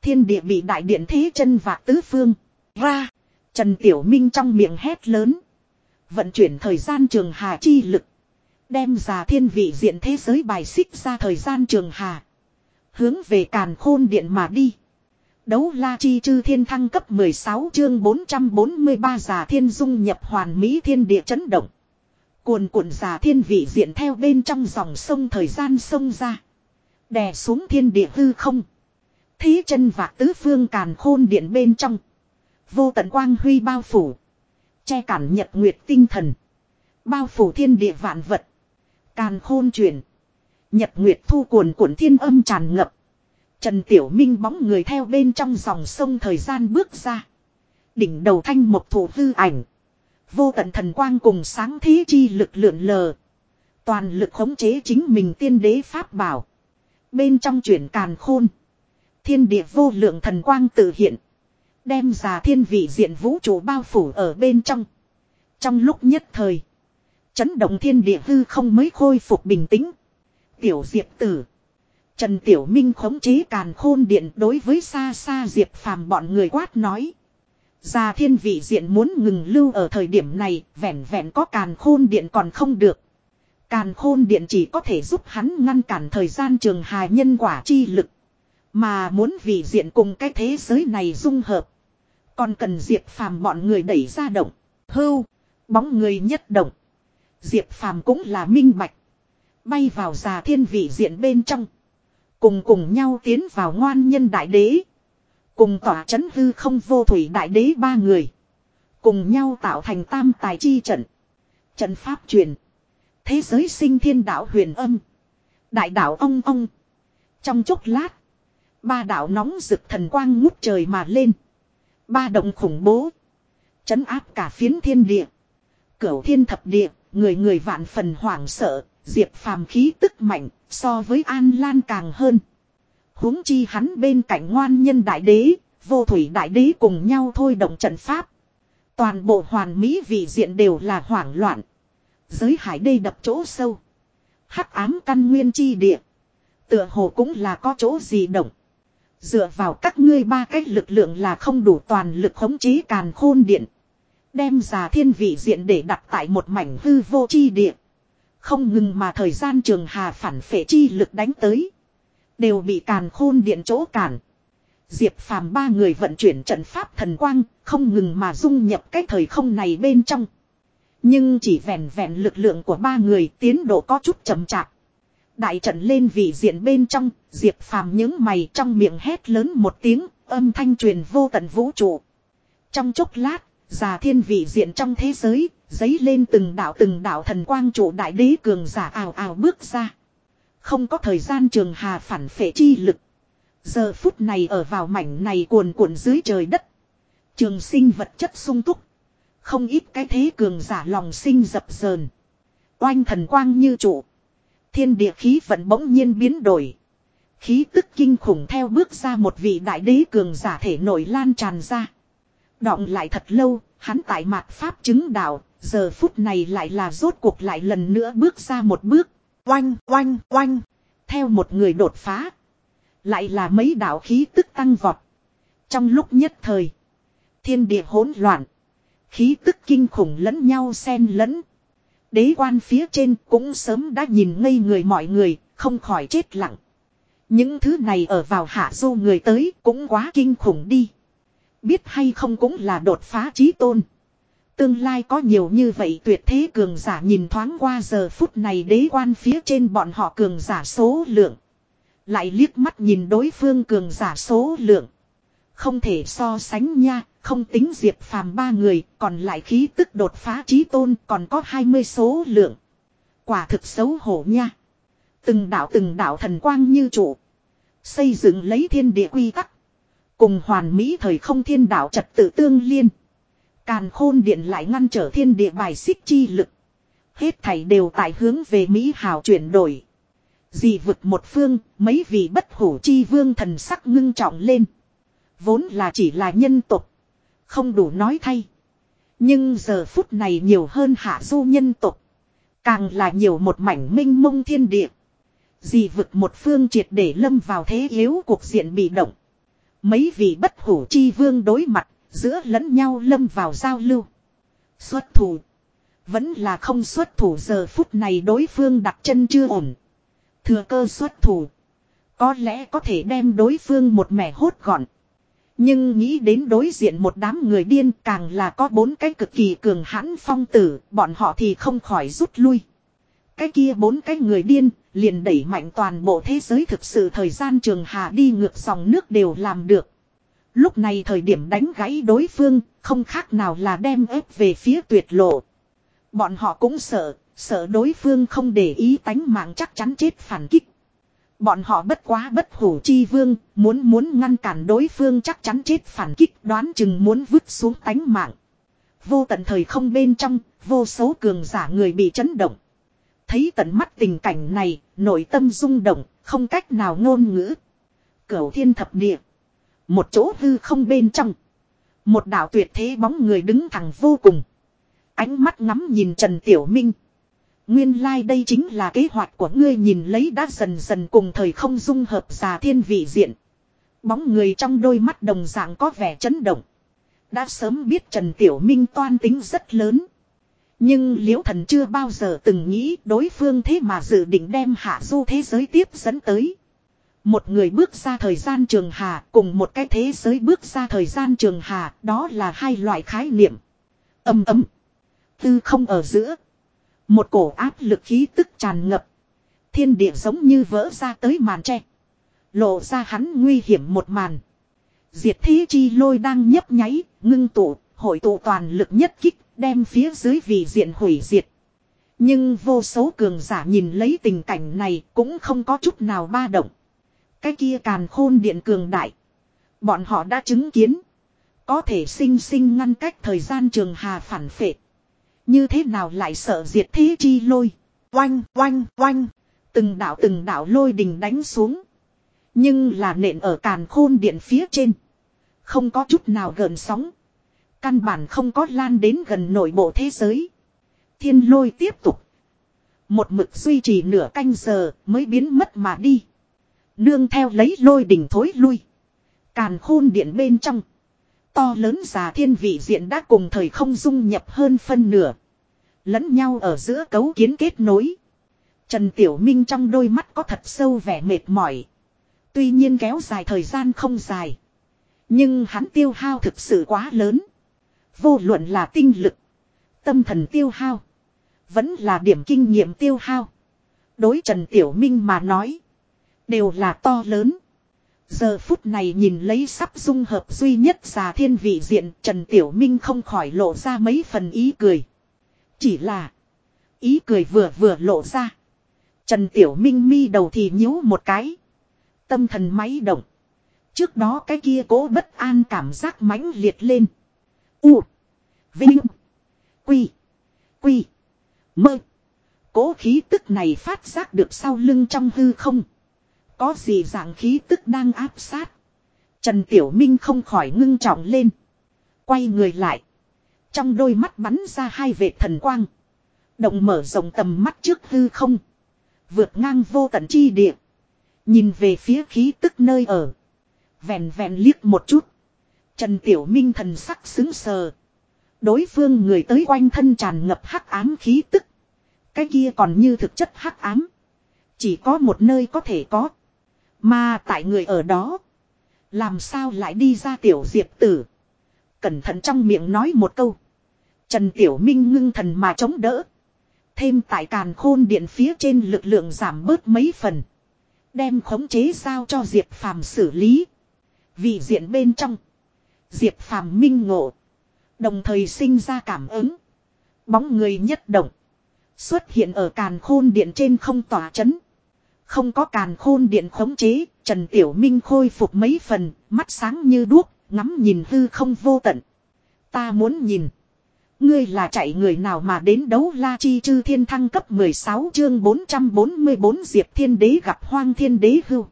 Thiên địa bị đại điện thế chân và tứ phương. Ra. Trần Tiểu Minh trong miệng hét lớn. Vận chuyển thời gian trường hà chi lực. Đem già thiên vị diện thế giới bài xích ra thời gian trường hà. Hướng về càn khôn điện mà đi. Đấu la chi chư thiên thăng cấp 16 chương 443 giả thiên dung nhập hoàn mỹ thiên địa chấn động. Cuồn cuộn giả thiên vị diện theo bên trong dòng sông thời gian sông ra. Đè xuống thiên địa hư không. Thế chân vạc tứ phương càn khôn điện bên trong. Vô tận quang huy bao phủ. Che cản nhật nguyệt tinh thần. Bao phủ thiên địa vạn vật. Càn khôn chuyển. Nhật nguyệt thu cuồn cuộn thiên âm tràn ngập. Trần Tiểu Minh bóng người theo bên trong dòng sông thời gian bước ra. Đỉnh đầu thanh một thủ hư ảnh. Vô tận thần quang cùng sáng thế chi lực lượn lờ. Toàn lực khống chế chính mình tiên đế pháp bảo. Bên trong chuyển càn khôn. Thiên địa vô lượng thần quang tự hiện. Đem già thiên vị diện vũ trụ bao phủ ở bên trong. Trong lúc nhất thời. Chấn động thiên địa hư không mới khôi phục bình tĩnh. Tiểu diệp tử. Trần Tiểu Minh khống chế càn khôn điện đối với xa xa diệp phàm bọn người quát nói. Già thiên vị diện muốn ngừng lưu ở thời điểm này, vẹn vẹn có càn khôn điện còn không được. Càn khôn điện chỉ có thể giúp hắn ngăn cản thời gian trường hài nhân quả chi lực. Mà muốn vị diện cùng cái thế giới này dung hợp. Còn cần Diệp Phàm bọn người đẩy ra động. Hưu. Bóng người nhất động. Diệp Phàm cũng là minh bạch. Bay vào già thiên vị diện bên trong. Cùng cùng nhau tiến vào ngoan nhân đại đế. Cùng tỏa chấn hư không vô thủy đại đế ba người. Cùng nhau tạo thành tam tài chi trận. Trận pháp truyền. Thế giới sinh thiên đạo huyền âm. Đại đạo ông ông. Trong chốc lát. Ba đạo nóng rực thần quang ngút trời mà lên. Ba động khủng bố. Chấn áp cả phiến thiên địa. Cửu thiên thập địa, người người vạn phần hoảng sợ, diệp phàm khí tức mạnh, so với An Lan càng hơn. huống chi hắn bên cạnh ngoan nhân đại đế, vô thủy đại đế cùng nhau thôi động trận pháp. Toàn bộ hoàn mỹ vị diện đều là hoảng loạn. Giới hải đây đập chỗ sâu. hắc ám căn nguyên chi địa. Tựa hồ cũng là có chỗ gì động. Dựa vào các ngươi ba cách lực lượng là không đủ toàn lực khống chế càn khôn điện. Đem già thiên vị diện để đặt tại một mảnh hư vô chi địa. Không ngừng mà thời gian trường hà phản phệ chi lực đánh tới. Đều bị càn khôn điện chỗ cản. Diệp phàm ba người vận chuyển trận pháp thần quang, không ngừng mà dung nhập cái thời không này bên trong. Nhưng chỉ vẹn vẹn lực lượng của ba người tiến độ có chút chậm chạp. Đại trận lên vị diện bên trong, Diệp phàm những mày trong miệng hét lớn một tiếng, âm thanh truyền vô tận vũ trụ. Trong chốc lát, già thiên vị diện trong thế giới, giấy lên từng đạo từng đạo thần quang trụ đại đế cường giả ào ào bước ra. Không có thời gian trường hà phản phệ chi lực. Giờ phút này ở vào mảnh này cuồn cuộn dưới trời đất. Trường sinh vật chất sung túc. Không ít cái thế cường giả lòng sinh dập dờn. Oanh thần quang như trụ. Thiên địa khí vận bỗng nhiên biến đổi. Khí tức kinh khủng theo bước ra một vị đại đế cường giả thể nổi lan tràn ra. Đọng lại thật lâu, hắn tại mạt pháp chứng đạo, giờ phút này lại là rốt cuộc lại lần nữa bước ra một bước. Oanh, oanh, oanh. Theo một người đột phá. Lại là mấy đạo khí tức tăng vọt. Trong lúc nhất thời. Thiên địa hỗn loạn. Khí tức kinh khủng lẫn nhau xen lẫn. Đế quan phía trên cũng sớm đã nhìn ngây người mọi người, không khỏi chết lặng. Những thứ này ở vào hạ du người tới cũng quá kinh khủng đi. Biết hay không cũng là đột phá trí tôn. Tương lai có nhiều như vậy tuyệt thế cường giả nhìn thoáng qua giờ phút này đế quan phía trên bọn họ cường giả số lượng. Lại liếc mắt nhìn đối phương cường giả số lượng. Không thể so sánh nha, không tính diệp phàm ba người, còn lại khí tức đột phá trí tôn còn có 20 số lượng. Quả thực xấu hổ nha. Từng đạo từng đạo thần quang như trụ. Xây dựng lấy thiên địa quy tắc. Cùng hoàn mỹ thời không thiên đạo trật tự tương liên. Càn khôn điện lại ngăn trở thiên địa bài xích chi lực. Hết thảy đều tại hướng về Mỹ hào chuyển đổi. Dì vực một phương, mấy vị bất hủ chi vương thần sắc ngưng trọng lên. Vốn là chỉ là nhân tục. Không đủ nói thay. Nhưng giờ phút này nhiều hơn hạ du nhân tục. Càng là nhiều một mảnh minh mông thiên địa. Dì vực một phương triệt để lâm vào thế yếu cuộc diện bị động. Mấy vị bất hủ chi vương đối mặt, giữa lẫn nhau lâm vào giao lưu. Xuất thủ. Vẫn là không xuất thủ giờ phút này đối phương đặt chân chưa ổn. Thừa cơ xuất thủ. Có lẽ có thể đem đối phương một mẻ hốt gọn. Nhưng nghĩ đến đối diện một đám người điên càng là có bốn cái cực kỳ cường hãn phong tử, bọn họ thì không khỏi rút lui. Cái kia bốn cái người điên, liền đẩy mạnh toàn bộ thế giới thực sự thời gian trường hà đi ngược dòng nước đều làm được. Lúc này thời điểm đánh gãy đối phương, không khác nào là đem ép về phía tuyệt lộ. Bọn họ cũng sợ, sợ đối phương không để ý tánh mạng chắc chắn chết phản kích. Bọn họ bất quá bất hủ chi vương, muốn muốn ngăn cản đối phương chắc chắn chết phản kích đoán chừng muốn vứt xuống tánh mạng. Vô tận thời không bên trong, vô số cường giả người bị chấn động. Thấy tận mắt tình cảnh này, nội tâm rung động, không cách nào ngôn ngữ. Cửu thiên thập địa. Một chỗ hư không bên trong. Một đạo tuyệt thế bóng người đứng thẳng vô cùng. Ánh mắt ngắm nhìn Trần Tiểu Minh. Nguyên lai like đây chính là kế hoạch của ngươi nhìn lấy đã dần dần cùng thời không dung hợp già thiên vị diện. Bóng người trong đôi mắt đồng dạng có vẻ chấn động. Đã sớm biết Trần Tiểu Minh toan tính rất lớn. Nhưng liễu thần chưa bao giờ từng nghĩ đối phương thế mà dự định đem hạ du thế giới tiếp dẫn tới. Một người bước ra thời gian trường hà cùng một cái thế giới bước ra thời gian trường hà đó là hai loại khái niệm. Âm ấm. Tư không ở giữa. Một cổ áp lực khí tức tràn ngập. Thiên địa giống như vỡ ra tới màn tre. Lộ ra hắn nguy hiểm một màn. Diệt thế chi lôi đang nhấp nháy, ngưng tụ, hội tụ toàn lực nhất kích, đem phía dưới vị diện hủy diệt. Nhưng vô số cường giả nhìn lấy tình cảnh này cũng không có chút nào ba động. Cái kia càn khôn điện cường đại. Bọn họ đã chứng kiến. Có thể sinh sinh ngăn cách thời gian trường hà phản phệ. Như thế nào lại sợ diệt thế chi lôi. Oanh, oanh, oanh. Từng đảo từng đảo lôi đình đánh xuống. Nhưng là nện ở càn khôn điện phía trên. Không có chút nào gần sóng. Căn bản không có lan đến gần nội bộ thế giới. Thiên lôi tiếp tục. Một mực duy trì nửa canh giờ mới biến mất mà đi. Nương theo lấy lôi đỉnh thối lui. Càn khôn điện bên trong. To lớn già thiên vị diện đã cùng thời không dung nhập hơn phân nửa. Lẫn nhau ở giữa cấu kiến kết nối. Trần Tiểu Minh trong đôi mắt có thật sâu vẻ mệt mỏi. Tuy nhiên kéo dài thời gian không dài. Nhưng hắn tiêu hao thực sự quá lớn. Vô luận là tinh lực. Tâm thần tiêu hao. Vẫn là điểm kinh nghiệm tiêu hao. Đối Trần Tiểu Minh mà nói. Đều là to lớn. Giờ phút này nhìn lấy sắp dung hợp duy nhất già thiên vị diện, Trần Tiểu Minh không khỏi lộ ra mấy phần ý cười. Chỉ là, ý cười vừa vừa lộ ra. Trần Tiểu Minh mi đầu thì nhíu một cái. Tâm thần máy động. Trước đó cái kia cố bất an cảm giác mãnh liệt lên. U. Vinh. Quy. Quy. Mơ. Cố khí tức này phát giác được sau lưng trong hư không. Có gì dạng khí tức đang áp sát. Trần Tiểu Minh không khỏi ngưng trọng lên. Quay người lại. Trong đôi mắt bắn ra hai vệt thần quang. Động mở rộng tầm mắt trước hư không. Vượt ngang vô tận chi địa. Nhìn về phía khí tức nơi ở. Vẹn vẹn liếc một chút. Trần Tiểu Minh thần sắc xứng sờ. Đối phương người tới quanh thân tràn ngập hắc ám khí tức. Cái kia còn như thực chất hắc ám. Chỉ có một nơi có thể có. Mà tại người ở đó. Làm sao lại đi ra tiểu diệp tử. Cẩn thận trong miệng nói một câu. Trần Tiểu Minh ngưng thần mà chống đỡ. Thêm tại càn khôn điện phía trên lực lượng giảm bớt mấy phần. Đem khống chế sao cho Diệp Phàm xử lý. Vì diện bên trong. Diệp Phàm minh ngộ. Đồng thời sinh ra cảm ứng. Bóng người nhất động. Xuất hiện ở càn khôn điện trên không tỏa chấn. Không có càn khôn điện khống chế, Trần Tiểu Minh khôi phục mấy phần, mắt sáng như đuốc, ngắm nhìn hư không vô tận. Ta muốn nhìn. Ngươi là chạy người nào mà đến đấu la chi chư thiên thăng cấp 16 chương 444 diệp thiên đế gặp hoang thiên đế hưu.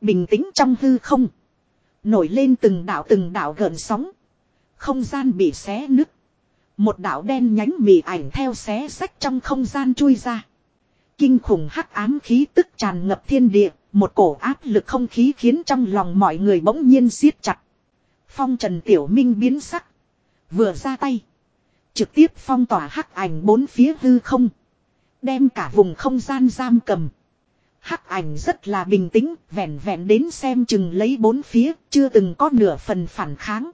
Bình tĩnh trong hư không. Nổi lên từng đảo từng đảo gợn sóng. Không gian bị xé nứt. Một đảo đen nhánh mì ảnh theo xé sách trong không gian chui ra. Kinh khủng hắc ám khí tức tràn ngập thiên địa, một cổ áp lực không khí khiến trong lòng mọi người bỗng nhiên siết chặt. Phong Trần Tiểu Minh biến sắc. Vừa ra tay. Trực tiếp phong tỏa hắc ảnh bốn phía hư không. Đem cả vùng không gian giam cầm. Hắc ảnh rất là bình tĩnh, vẹn vẹn đến xem chừng lấy bốn phía, chưa từng có nửa phần phản kháng.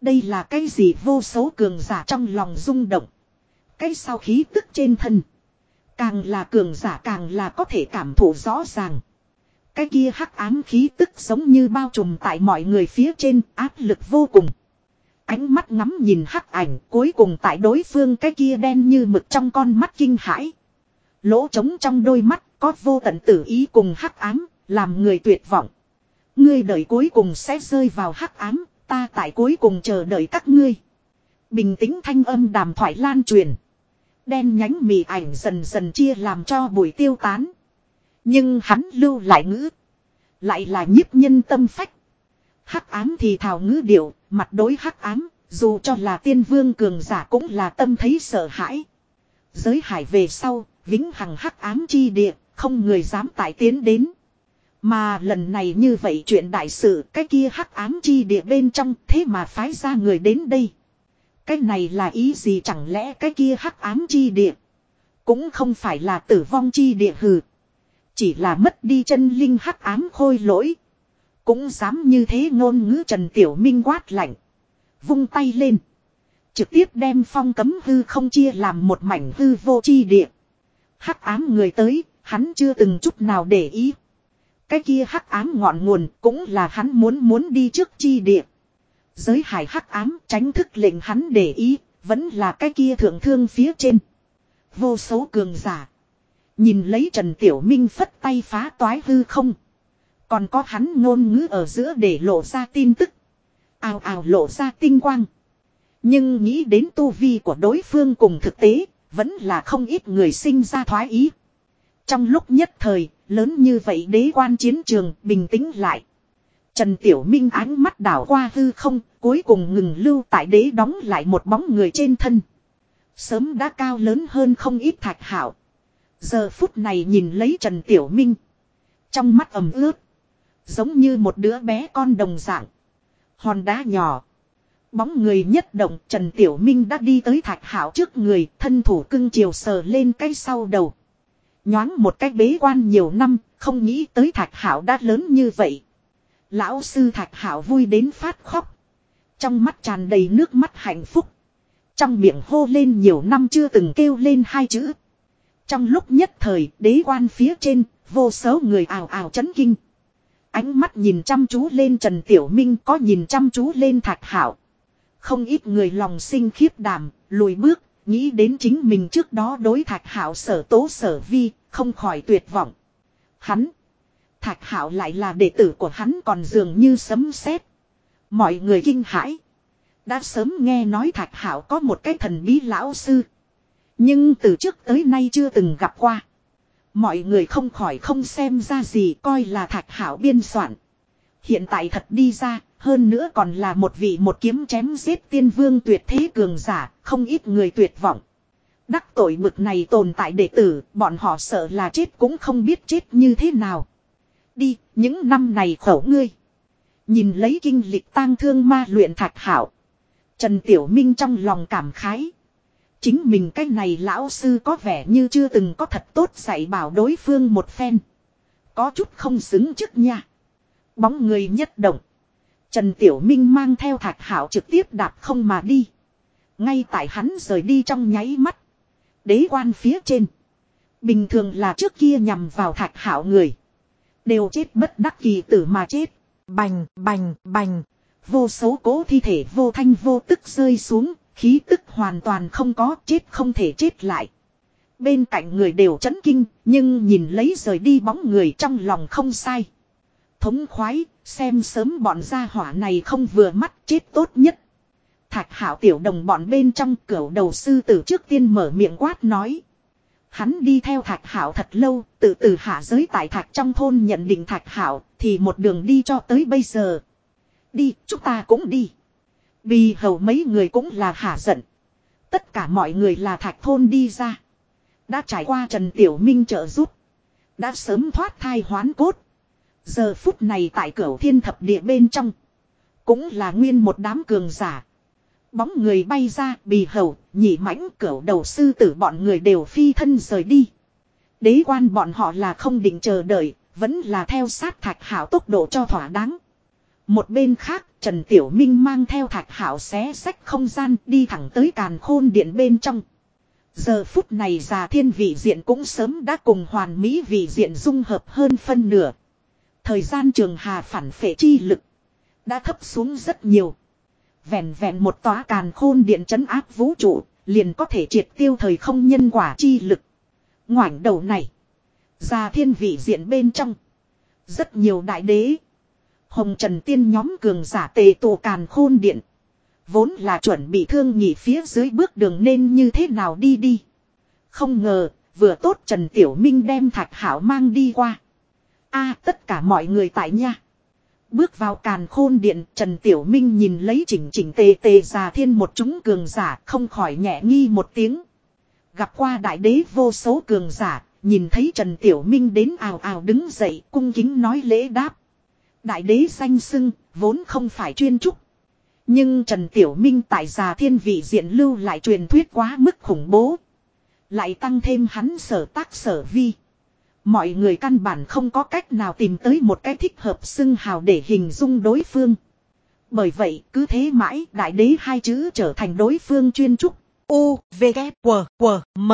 Đây là cái gì vô số cường giả trong lòng rung động. Cái sau khí tức trên thân. Càng là cường giả càng là có thể cảm thụ rõ ràng. Cái kia hắc ám khí tức giống như bao trùm tại mọi người phía trên áp lực vô cùng. Ánh mắt ngắm nhìn hắc ảnh cuối cùng tại đối phương cái kia đen như mực trong con mắt kinh hãi. Lỗ trống trong đôi mắt có vô tận tử ý cùng hắc ám, làm người tuyệt vọng. Ngươi đợi cuối cùng sẽ rơi vào hắc ám, ta tại cuối cùng chờ đợi các ngươi. Bình tĩnh thanh âm đàm thoại lan truyền. Đen nhánh mì ảnh dần dần chia làm cho bụi tiêu tán. Nhưng hắn lưu lại ngữ. Lại là nhiếp nhân tâm phách. Hắc ám thì thảo ngữ điệu, mặt đối hắc ám, dù cho là tiên vương cường giả cũng là tâm thấy sợ hãi. Giới hải về sau, vĩnh hằng hắc ám chi địa, không người dám tải tiến đến. Mà lần này như vậy chuyện đại sự cái kia hắc ám chi địa bên trong thế mà phái ra người đến đây. Cái này là ý gì chẳng lẽ cái kia hắc ám chi địa. Cũng không phải là tử vong chi địa hừ. Chỉ là mất đi chân linh hắc ám khôi lỗi. Cũng dám như thế ngôn ngữ Trần Tiểu Minh quát lạnh. Vung tay lên. Trực tiếp đem phong cấm hư không chia làm một mảnh hư vô chi địa. Hắc ám người tới, hắn chưa từng chút nào để ý. Cái kia hắc ám ngọn nguồn cũng là hắn muốn muốn đi trước chi địa. Giới hải hắc ám tránh thức lệnh hắn để ý, vẫn là cái kia thượng thương phía trên. Vô số cường giả. Nhìn lấy Trần Tiểu Minh phất tay phá toái hư không. Còn có hắn ngôn ngữ ở giữa để lộ ra tin tức. Ào ào lộ ra tinh quang. Nhưng nghĩ đến tu vi của đối phương cùng thực tế, vẫn là không ít người sinh ra thoái ý. Trong lúc nhất thời, lớn như vậy đế quan chiến trường bình tĩnh lại. Trần Tiểu Minh ánh mắt đảo qua hư không, cuối cùng ngừng lưu tại đế đóng lại một bóng người trên thân. Sớm đã cao lớn hơn không ít thạch hảo. Giờ phút này nhìn lấy Trần Tiểu Minh. Trong mắt ẩm ướt. Giống như một đứa bé con đồng dạng. Hòn đá nhỏ. Bóng người nhất động Trần Tiểu Minh đã đi tới thạch hảo trước người. Thân thủ cưng chiều sờ lên cái sau đầu. Nhoáng một cái bế quan nhiều năm. Không nghĩ tới thạch hảo đã lớn như vậy. Lão sư thạch hảo vui đến phát khóc. Trong mắt tràn đầy nước mắt hạnh phúc. Trong miệng hô lên nhiều năm chưa từng kêu lên hai chữ. Trong lúc nhất thời đế quan phía trên, vô số người ảo ảo chấn kinh. Ánh mắt nhìn chăm chú lên Trần Tiểu Minh có nhìn chăm chú lên Thạch Hảo. Không ít người lòng sinh khiếp đảm, lùi bước, nghĩ đến chính mình trước đó đối Thạch Hảo sở tố sở vi, không khỏi tuyệt vọng. Hắn, Thạch Hảo lại là đệ tử của hắn còn dường như sấm sét. Mọi người kinh hãi. Đã sớm nghe nói Thạch Hảo có một cái thần bí lão sư. Nhưng từ trước tới nay chưa từng gặp qua. Mọi người không khỏi không xem ra gì coi là Thạch Hảo biên soạn. Hiện tại thật đi ra, hơn nữa còn là một vị một kiếm chém giết tiên vương tuyệt thế cường giả, không ít người tuyệt vọng. Đắc tội bực này tồn tại đệ tử, bọn họ sợ là chết cũng không biết chết như thế nào. Đi, những năm này khẩu ngươi. Nhìn lấy kinh lịch tang thương ma luyện thạch hảo. Trần Tiểu Minh trong lòng cảm khái. Chính mình cái này lão sư có vẻ như chưa từng có thật tốt dạy bảo đối phương một phen. Có chút không xứng trước nha. Bóng người nhất động. Trần Tiểu Minh mang theo thạch hảo trực tiếp đạp không mà đi. Ngay tại hắn rời đi trong nháy mắt. Đế quan phía trên. Bình thường là trước kia nhằm vào thạch hảo người. Đều chết bất đắc kỳ tử mà chết. Bành, bành, bành. Vô số cố thi thể vô thanh vô tức rơi xuống, khí tức hoàn toàn không có chết không thể chết lại. Bên cạnh người đều chấn kinh, nhưng nhìn lấy rời đi bóng người trong lòng không sai. Thống khoái, xem sớm bọn gia hỏa này không vừa mắt chết tốt nhất. Thạch hảo tiểu đồng bọn bên trong cửa đầu sư tử trước tiên mở miệng quát nói. Hắn đi theo thạch hảo thật lâu, tự từ hạ giới tại thạch trong thôn nhận định thạch hảo, thì một đường đi cho tới bây giờ. Đi, chúng ta cũng đi. Vì hầu mấy người cũng là hạ giận. Tất cả mọi người là thạch thôn đi ra. Đã trải qua Trần Tiểu Minh trợ giúp. Đã sớm thoát thai hoán cốt. Giờ phút này tại cửa thiên thập địa bên trong. Cũng là nguyên một đám cường giả. Bóng người bay ra, bì hầu, nhị mãnh cửa đầu sư tử bọn người đều phi thân rời đi. Đế quan bọn họ là không định chờ đợi, vẫn là theo sát thạch hảo tốc độ cho thỏa đáng. Một bên khác, Trần Tiểu Minh mang theo thạch hảo xé sách không gian đi thẳng tới càn khôn điện bên trong. Giờ phút này già thiên vị diện cũng sớm đã cùng hoàn mỹ vị diện dung hợp hơn phân nửa. Thời gian trường hà phản phệ chi lực đã thấp xuống rất nhiều. Vẹn vẹn một tóa càn khôn điện chấn áp vũ trụ, liền có thể triệt tiêu thời không nhân quả chi lực. Ngoảnh đầu này, ra thiên vị diện bên trong. Rất nhiều đại đế. Hồng Trần Tiên nhóm cường giả tề tụ càn khôn điện. Vốn là chuẩn bị thương nhị phía dưới bước đường nên như thế nào đi đi. Không ngờ, vừa tốt Trần Tiểu Minh đem thạch hảo mang đi qua a tất cả mọi người tại nha. Bước vào càn khôn điện, Trần Tiểu Minh nhìn lấy chỉnh chỉnh tề tề già thiên một chúng cường giả không khỏi nhẹ nghi một tiếng. Gặp qua đại đế vô số cường giả, nhìn thấy Trần Tiểu Minh đến ào ào đứng dậy cung kính nói lễ đáp. Đại đế danh sưng, vốn không phải chuyên trúc. Nhưng Trần Tiểu Minh tại già thiên vị diện lưu lại truyền thuyết quá mức khủng bố. Lại tăng thêm hắn sở tác sở vi. Mọi người căn bản không có cách nào tìm tới một cái thích hợp xưng hào để hình dung đối phương. Bởi vậy cứ thế mãi đại đế hai chữ trở thành đối phương chuyên trúc. U, V, K, W, W, M.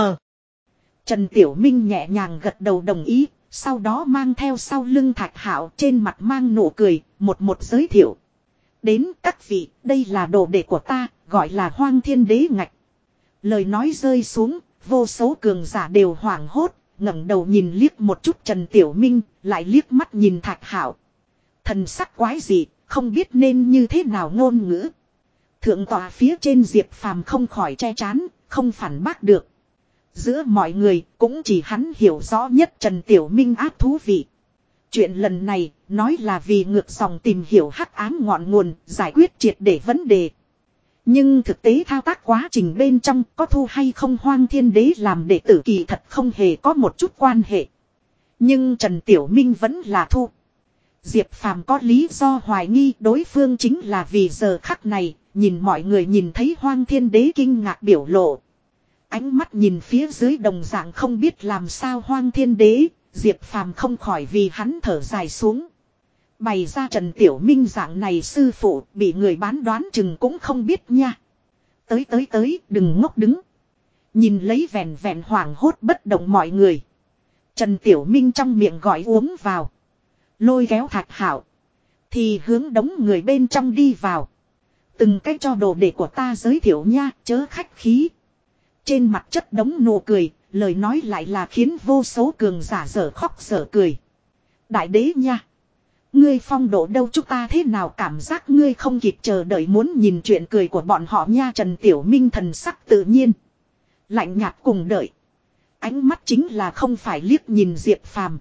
Trần Tiểu Minh nhẹ nhàng gật đầu đồng ý, sau đó mang theo sau lưng thạch hảo trên mặt mang nụ cười, một một giới thiệu. Đến các vị, đây là đồ đệ của ta, gọi là hoang thiên đế ngạch. Lời nói rơi xuống, vô số cường giả đều hoảng hốt, ngẩng đầu nhìn liếc một chút Trần Tiểu Minh, lại liếc mắt nhìn Thạch Hạo. Thần sắc quái gì, không biết nên như thế nào ngôn ngữ. Thượng tòa phía trên Diệp Phàm không khỏi che chán, không phản bác được. Giữa mọi người, cũng chỉ hắn hiểu rõ nhất Trần Tiểu Minh ác thú vị. Chuyện lần này, nói là vì ngược dòng tìm hiểu hắc ám ngọn nguồn, giải quyết triệt để vấn đề. Nhưng thực tế thao tác quá trình bên trong có thu hay không hoang thiên đế làm đệ tử kỳ thật không hề có một chút quan hệ. Nhưng Trần Tiểu Minh vẫn là thu. Diệp Phàm có lý do hoài nghi đối phương chính là vì giờ khắc này, nhìn mọi người nhìn thấy hoang thiên đế kinh ngạc biểu lộ. Ánh mắt nhìn phía dưới đồng dạng không biết làm sao hoang thiên đế, Diệp Phàm không khỏi vì hắn thở dài xuống. Bày ra Trần Tiểu Minh dạng này sư phụ bị người bán đoán chừng cũng không biết nha. Tới tới tới đừng ngốc đứng. Nhìn lấy vẹn vẹn hoảng hốt bất động mọi người. Trần Tiểu Minh trong miệng gọi uống vào. Lôi kéo thạch hảo. Thì hướng đống người bên trong đi vào. Từng cái cho đồ để của ta giới thiệu nha, chớ khách khí. Trên mặt chất đống nụ cười, lời nói lại là khiến vô số cường giả dở khóc dở cười. Đại đế nha. Ngươi phong độ đâu chúng ta thế nào cảm giác ngươi không kịp chờ đợi muốn nhìn chuyện cười của bọn họ nha Trần Tiểu Minh thần sắc tự nhiên. Lạnh nhạt cùng đợi. Ánh mắt chính là không phải liếc nhìn Diệp Phàm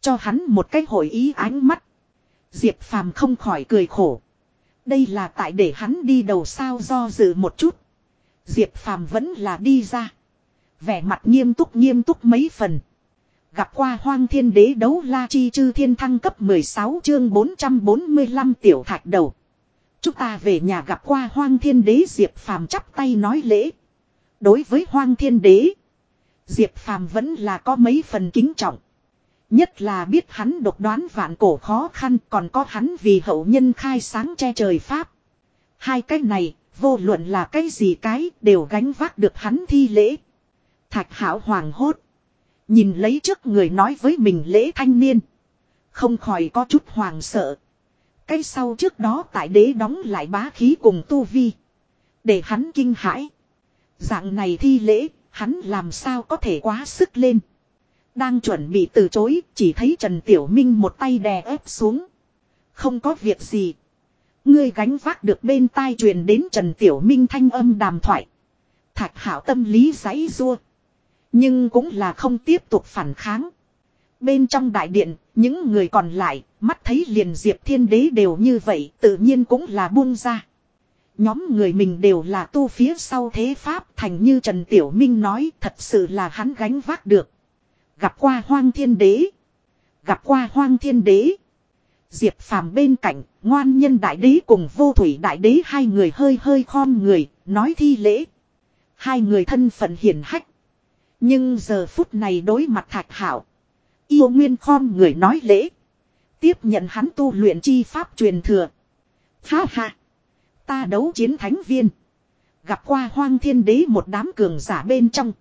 Cho hắn một cái hội ý ánh mắt. Diệp Phàm không khỏi cười khổ. Đây là tại để hắn đi đầu sao do dự một chút. Diệp Phàm vẫn là đi ra. Vẻ mặt nghiêm túc nghiêm túc mấy phần. Gặp qua hoang thiên đế đấu la chi chư thiên thăng cấp 16 chương 445 tiểu thạch đầu. Chúng ta về nhà gặp qua hoang thiên đế Diệp Phàm chắp tay nói lễ. Đối với hoang thiên đế. Diệp Phàm vẫn là có mấy phần kính trọng. Nhất là biết hắn độc đoán vạn cổ khó khăn còn có hắn vì hậu nhân khai sáng che trời Pháp. Hai cái này, vô luận là cái gì cái, đều gánh vác được hắn thi lễ. Thạch hảo hoàng hốt. Nhìn lấy trước người nói với mình lễ thanh niên. Không khỏi có chút hoàng sợ. Cái sau trước đó tại đế đóng lại bá khí cùng tu vi. Để hắn kinh hãi. Dạng này thi lễ, hắn làm sao có thể quá sức lên. Đang chuẩn bị từ chối, chỉ thấy Trần Tiểu Minh một tay đè ép xuống. Không có việc gì. Ngươi gánh vác được bên tai truyền đến Trần Tiểu Minh thanh âm đàm thoại. Thạch hảo tâm lý giấy rua. Nhưng cũng là không tiếp tục phản kháng. Bên trong đại điện, những người còn lại, mắt thấy liền Diệp Thiên Đế đều như vậy, tự nhiên cũng là buông ra. Nhóm người mình đều là tu phía sau thế pháp thành như Trần Tiểu Minh nói thật sự là hắn gánh vác được. Gặp qua hoang thiên đế. Gặp qua hoang thiên đế. Diệp phàm bên cạnh, ngoan nhân đại đế cùng vô thủy đại đế hai người hơi hơi khom người, nói thi lễ. Hai người thân phận hiển hách. Nhưng giờ phút này đối mặt thạch hảo. Yêu nguyên khom người nói lễ. Tiếp nhận hắn tu luyện chi pháp truyền thừa. Ha ha. Ta đấu chiến thánh viên. Gặp qua hoang thiên đế một đám cường giả bên trong.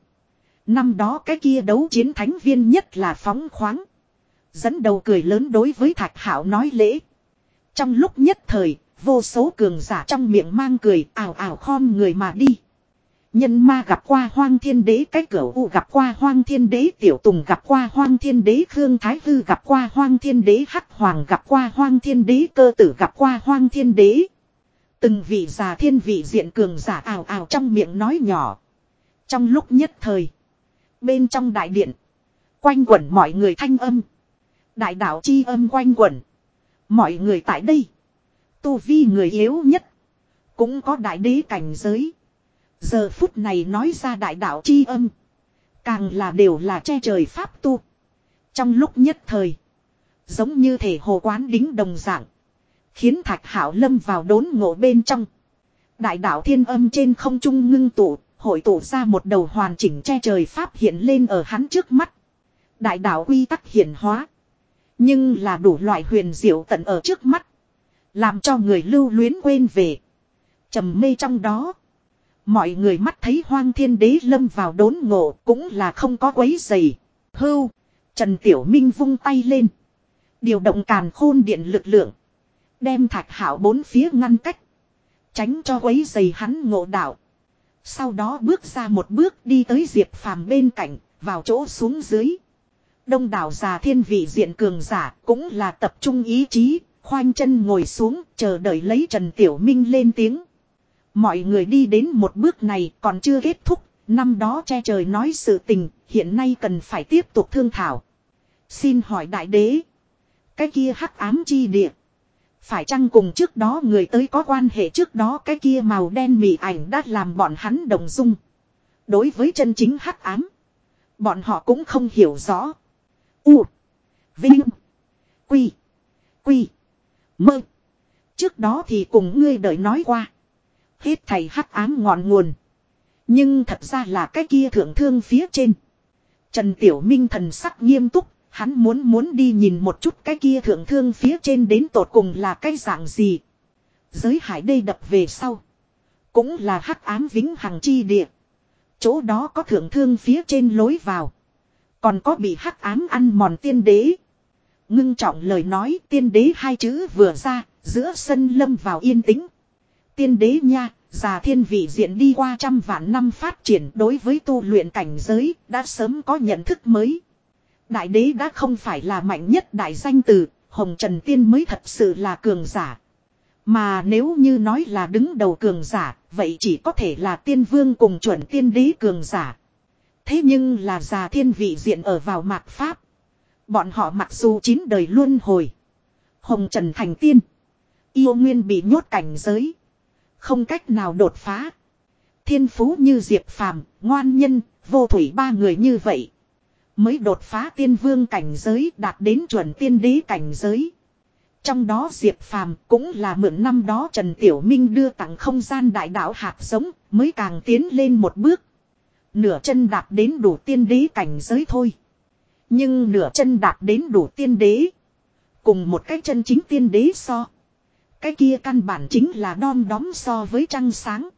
Năm đó cái kia đấu chiến thánh viên nhất là phóng khoáng. Dẫn đầu cười lớn đối với thạch hảo nói lễ. Trong lúc nhất thời, vô số cường giả trong miệng mang cười ảo ảo khom người mà đi. Nhân ma gặp qua hoang thiên đế, cái cửa u gặp qua hoang thiên đế, tiểu tùng gặp qua hoang thiên đế, khương thái hư gặp qua hoang thiên đế, hắc hoàng gặp qua hoang thiên đế, cơ tử gặp qua hoang thiên đế. Từng vị già thiên vị diện cường giả ảo ảo trong miệng nói nhỏ. Trong lúc nhất thời. Bên trong đại điện. Quanh quẩn mọi người thanh âm. Đại đạo chi âm quanh quẩn. Mọi người tại đây. Tu vi người yếu nhất. Cũng có đại đế cảnh giới. Giờ phút này nói ra đại đạo chi âm. Càng là đều là che trời pháp tu. Trong lúc nhất thời. Giống như thể hồ quán đính đồng dạng. Khiến thạch hảo lâm vào đốn ngộ bên trong. Đại đạo thiên âm trên không trung ngưng tụ. Hội tụ ra một đầu hoàn chỉnh che trời pháp hiện lên ở hắn trước mắt. Đại đạo quy tắc hiển hóa. Nhưng là đủ loại huyền diệu tận ở trước mắt. Làm cho người lưu luyến quên về. trầm mê trong đó. Mọi người mắt thấy hoang thiên đế lâm vào đốn ngộ cũng là không có quấy dày. Hưu. Trần Tiểu Minh vung tay lên. Điều động càn khôn điện lực lượng. Đem thạch hảo bốn phía ngăn cách. Tránh cho quấy dày hắn ngộ đạo. Sau đó bước ra một bước đi tới Diệp Phàm bên cạnh, vào chỗ xuống dưới. Đông đảo già thiên vị diện cường giả cũng là tập trung ý chí, khoanh chân ngồi xuống, chờ đợi lấy Trần Tiểu Minh lên tiếng. Mọi người đi đến một bước này còn chưa kết thúc, năm đó che trời nói sự tình, hiện nay cần phải tiếp tục thương thảo. Xin hỏi đại đế, cái kia hắc ám chi địa. Phải chăng cùng trước đó người tới có quan hệ trước đó cái kia màu đen mị ảnh đã làm bọn hắn đồng dung. Đối với chân chính hắc ám. Bọn họ cũng không hiểu rõ. U. Vinh. Quy. Quy. Mơ. Trước đó thì cùng ngươi đợi nói qua. Hết thầy hắc ám ngọn nguồn. Nhưng thật ra là cái kia thượng thương phía trên. Trần Tiểu Minh thần sắc nghiêm túc, Hắn muốn muốn đi nhìn một chút cái kia thượng thương phía trên đến tột cùng là cái dạng gì. Giới hải đây đập về sau. Cũng là hắc ám vĩnh hằng chi địa. Chỗ đó có thượng thương phía trên lối vào. Còn có bị hắc ám ăn mòn tiên đế. Ngưng trọng lời nói tiên đế hai chữ vừa ra, giữa sân lâm vào yên tĩnh. Tiên đế nha, già thiên vị diện đi qua trăm vạn năm phát triển đối với tu luyện cảnh giới, đã sớm có nhận thức mới. Đại đế đã không phải là mạnh nhất đại danh từ, Hồng Trần Tiên mới thật sự là cường giả. Mà nếu như nói là đứng đầu cường giả, vậy chỉ có thể là tiên vương cùng chuẩn tiên đế cường giả. Thế nhưng là già thiên vị diện ở vào mạc pháp. Bọn họ mặc dù chín đời luôn hồi. Hồng Trần thành tiên. Yêu nguyên bị nhốt cảnh giới. Không cách nào đột phá. Thiên phú như Diệp Phàm, ngoan nhân, vô thủy ba người như vậy. Mới đột phá tiên vương cảnh giới đạt đến chuẩn tiên đế cảnh giới. Trong đó Diệp Phàm cũng là mượn năm đó Trần Tiểu Minh đưa tặng không gian đại đạo hạt giống mới càng tiến lên một bước. Nửa chân đạt đến đủ tiên đế cảnh giới thôi. Nhưng nửa chân đạt đến đủ tiên đế. Cùng một cái chân chính tiên đế so. Cái kia căn bản chính là đom đóm so với trăng sáng.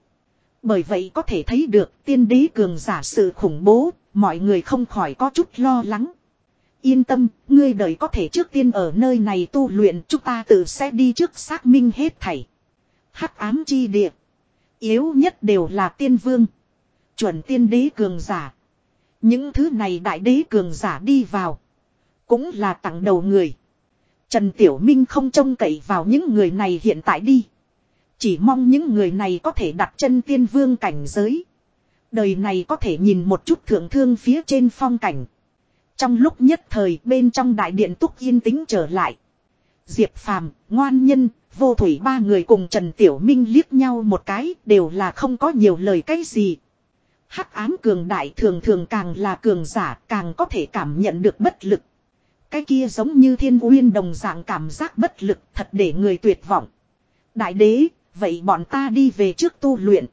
Bởi vậy có thể thấy được tiên đế cường giả sự khủng bố, mọi người không khỏi có chút lo lắng. Yên tâm, ngươi đời có thể trước tiên ở nơi này tu luyện chúng ta tự sẽ đi trước xác minh hết thảy. Hắc ám chi địa. Yếu nhất đều là tiên vương. Chuẩn tiên đế cường giả. Những thứ này đại đế cường giả đi vào. Cũng là tặng đầu người. Trần Tiểu Minh không trông cậy vào những người này hiện tại đi. Chỉ mong những người này có thể đặt chân tiên vương cảnh giới. Đời này có thể nhìn một chút thượng thương phía trên phong cảnh. Trong lúc nhất thời bên trong đại điện túc yên tĩnh trở lại. Diệp Phàm, ngoan nhân, vô thủy ba người cùng Trần Tiểu Minh liếc nhau một cái đều là không có nhiều lời cái gì. Hắc ám cường đại thường thường càng là cường giả càng có thể cảm nhận được bất lực. Cái kia giống như thiên uyên đồng dạng cảm giác bất lực thật để người tuyệt vọng. Đại đế, vậy bọn ta đi về trước tu luyện.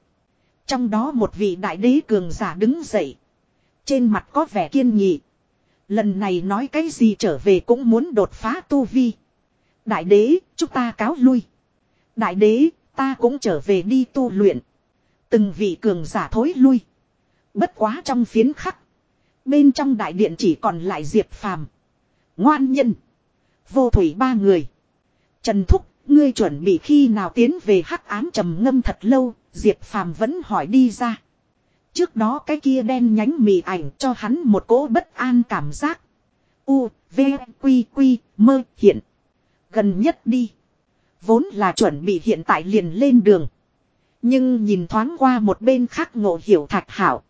Trong đó một vị đại đế cường giả đứng dậy. Trên mặt có vẻ kiên nghị. Lần này nói cái gì trở về cũng muốn đột phá tu vi. Đại đế, chúng ta cáo lui. Đại đế, ta cũng trở về đi tu luyện. Từng vị cường giả thối lui. Bất quá trong phiến khắc. Bên trong đại điện chỉ còn lại Diệp Phàm. Ngoan nhân. Vô thủy ba người. Trần Thúc, ngươi chuẩn bị khi nào tiến về hắc ám trầm ngâm thật lâu, Diệp Phàm vẫn hỏi đi ra. Trước đó cái kia đen nhánh mì ảnh cho hắn một cỗ bất an cảm giác. U, V, Quy, Quy, mơ, hiện. Gần nhất đi. Vốn là chuẩn bị hiện tại liền lên đường. Nhưng nhìn thoáng qua một bên khác ngộ hiểu thạch hảo.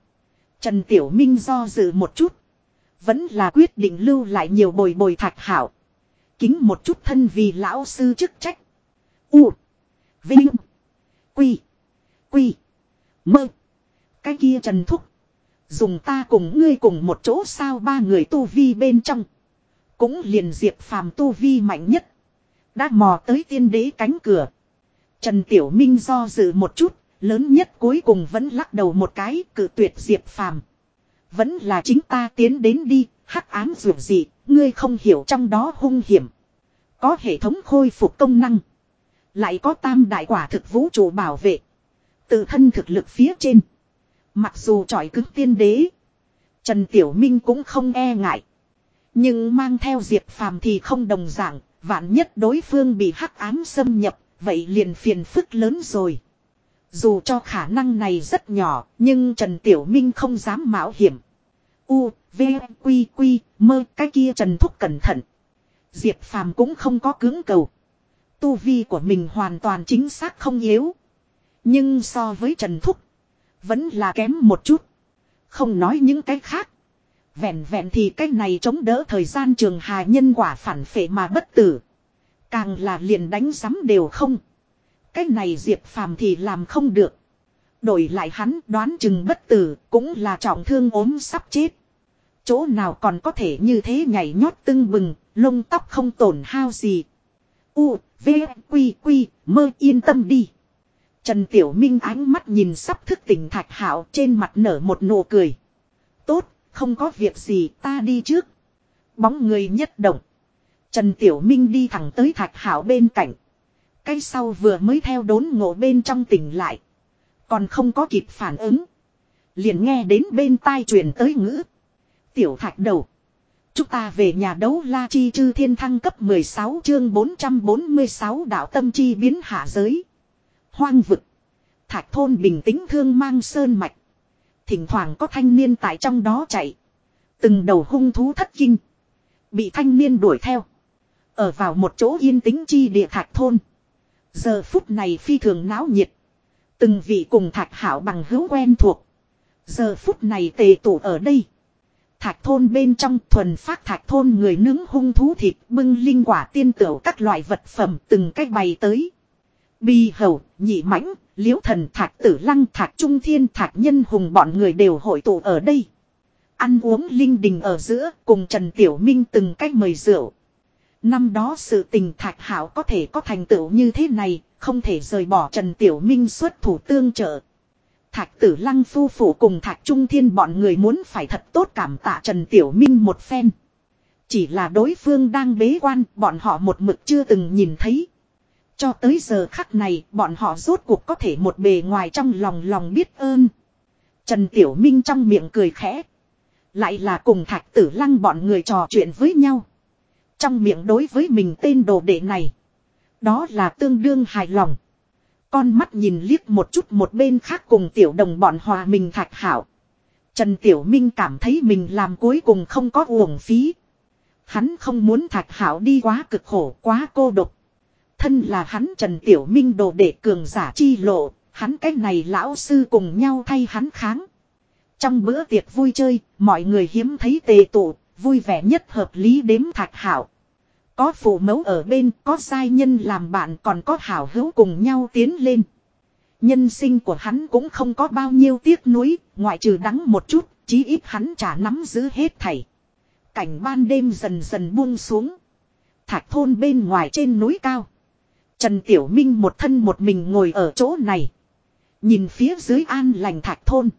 Trần Tiểu Minh do dự một chút. Vẫn là quyết định lưu lại nhiều bồi bồi thạch hảo. Kính một chút thân vì lão sư chức trách. U. Vinh. Quy. Quy. Mơ. Cái kia Trần Thúc. Dùng ta cùng ngươi cùng một chỗ sao ba người tu vi bên trong. Cũng liền diệp phàm tu vi mạnh nhất. Đã mò tới tiên đế cánh cửa. Trần Tiểu Minh do dự một chút. Lớn nhất cuối cùng vẫn lắc đầu một cái, cự tuyệt diệp phàm. Vẫn là chính ta tiến đến đi, hắc ám dù gì, ngươi không hiểu trong đó hung hiểm. Có hệ thống khôi phục công năng. Lại có tam đại quả thực vũ trụ bảo vệ. Tự thân thực lực phía trên. Mặc dù trọi cứng tiên đế. Trần Tiểu Minh cũng không e ngại. Nhưng mang theo Diệp Phàm thì không đồng dạng. Vạn nhất đối phương bị hắc ám xâm nhập. Vậy liền phiền phức lớn rồi. Dù cho khả năng này rất nhỏ. Nhưng Trần Tiểu Minh không dám mạo hiểm. U, V, Quy, Quy, mơ cái kia Trần Thúc cẩn thận. Diệp Phàm cũng không có cứng cầu. Tu vi của mình hoàn toàn chính xác không yếu. Nhưng so với Trần Thúc. Vẫn là kém một chút. Không nói những cái khác. Vẹn vẹn thì cái này chống đỡ thời gian trường hà nhân quả phản phệ mà bất tử. Càng là liền đánh giấm đều không. Cái này Diệp Phàm thì làm không được. Đổi lại hắn đoán chừng bất tử cũng là trọng thương ốm sắp chết. Chỗ nào còn có thể như thế nhảy nhót tưng bừng, lông tóc không tổn hao gì. U, V, Quy, Quy, mơ yên tâm đi. Trần Tiểu Minh ánh mắt nhìn sắp thức tỉnh thạch hảo trên mặt nở một nụ cười. Tốt, không có việc gì ta đi trước. Bóng người nhất động. Trần Tiểu Minh đi thẳng tới thạch hảo bên cạnh. Cái sau vừa mới theo đốn ngộ bên trong tỉnh lại. Còn không có kịp phản ứng. Liền nghe đến bên tai truyền tới ngữ. Tiểu thạch đầu. Chúng ta về nhà đấu la chi chư thiên thăng cấp 16 chương 446 đạo tâm chi biến hạ giới. Hoang vực. Thạch thôn bình tĩnh thương mang sơn mạch. Thỉnh thoảng có thanh niên tại trong đó chạy. Từng đầu hung thú thất kinh. Bị thanh niên đuổi theo. Ở vào một chỗ yên tĩnh chi địa thạch thôn. Giờ phút này phi thường náo nhiệt. Từng vị cùng thạch hảo bằng hữu quen thuộc. Giờ phút này tề tụ ở đây. Thạch thôn bên trong thuần phát thạch thôn người nướng hung thú thịt bưng linh quả tiên tửu các loại vật phẩm từng cách bày tới. bi hầu, nhị mãnh, liễu thần thạch tử lăng thạch trung thiên thạch nhân hùng bọn người đều hội tụ ở đây. Ăn uống linh đình ở giữa cùng Trần Tiểu Minh từng cách mời rượu. Năm đó sự tình thạch hảo có thể có thành tựu như thế này, không thể rời bỏ Trần Tiểu Minh xuất thủ tương trợ. Thạch tử lăng phu phụ cùng thạch trung thiên bọn người muốn phải thật tốt cảm tạ Trần Tiểu Minh một phen. Chỉ là đối phương đang bế quan, bọn họ một mực chưa từng nhìn thấy. Cho tới giờ khắc này, bọn họ rốt cuộc có thể một bề ngoài trong lòng lòng biết ơn. Trần Tiểu Minh trong miệng cười khẽ. Lại là cùng thạch tử lăng bọn người trò chuyện với nhau. Trong miệng đối với mình tên đồ đệ này. Đó là tương đương hài lòng. Con mắt nhìn liếc một chút một bên khác cùng tiểu đồng bọn hòa mình thạch hảo. Trần Tiểu Minh cảm thấy mình làm cuối cùng không có uổng phí. Hắn không muốn thạch hảo đi quá cực khổ quá cô độc. Thân là hắn Trần Tiểu Minh đồ đệ cường giả chi lộ, hắn cái này lão sư cùng nhau thay hắn kháng. Trong bữa tiệc vui chơi, mọi người hiếm thấy tề tụ, vui vẻ nhất hợp lý đếm thạch hảo. Có phụ mẫu ở bên, có sai nhân làm bạn còn có hảo hữu cùng nhau tiến lên. Nhân sinh của hắn cũng không có bao nhiêu tiếc nuối, ngoại trừ đắng một chút, chí ít hắn trả nắm giữ hết thảy. Cảnh ban đêm dần dần buông xuống. Thạch thôn bên ngoài trên núi cao. Trần Tiểu Minh một thân một mình ngồi ở chỗ này. Nhìn phía dưới an lành thạch thôn.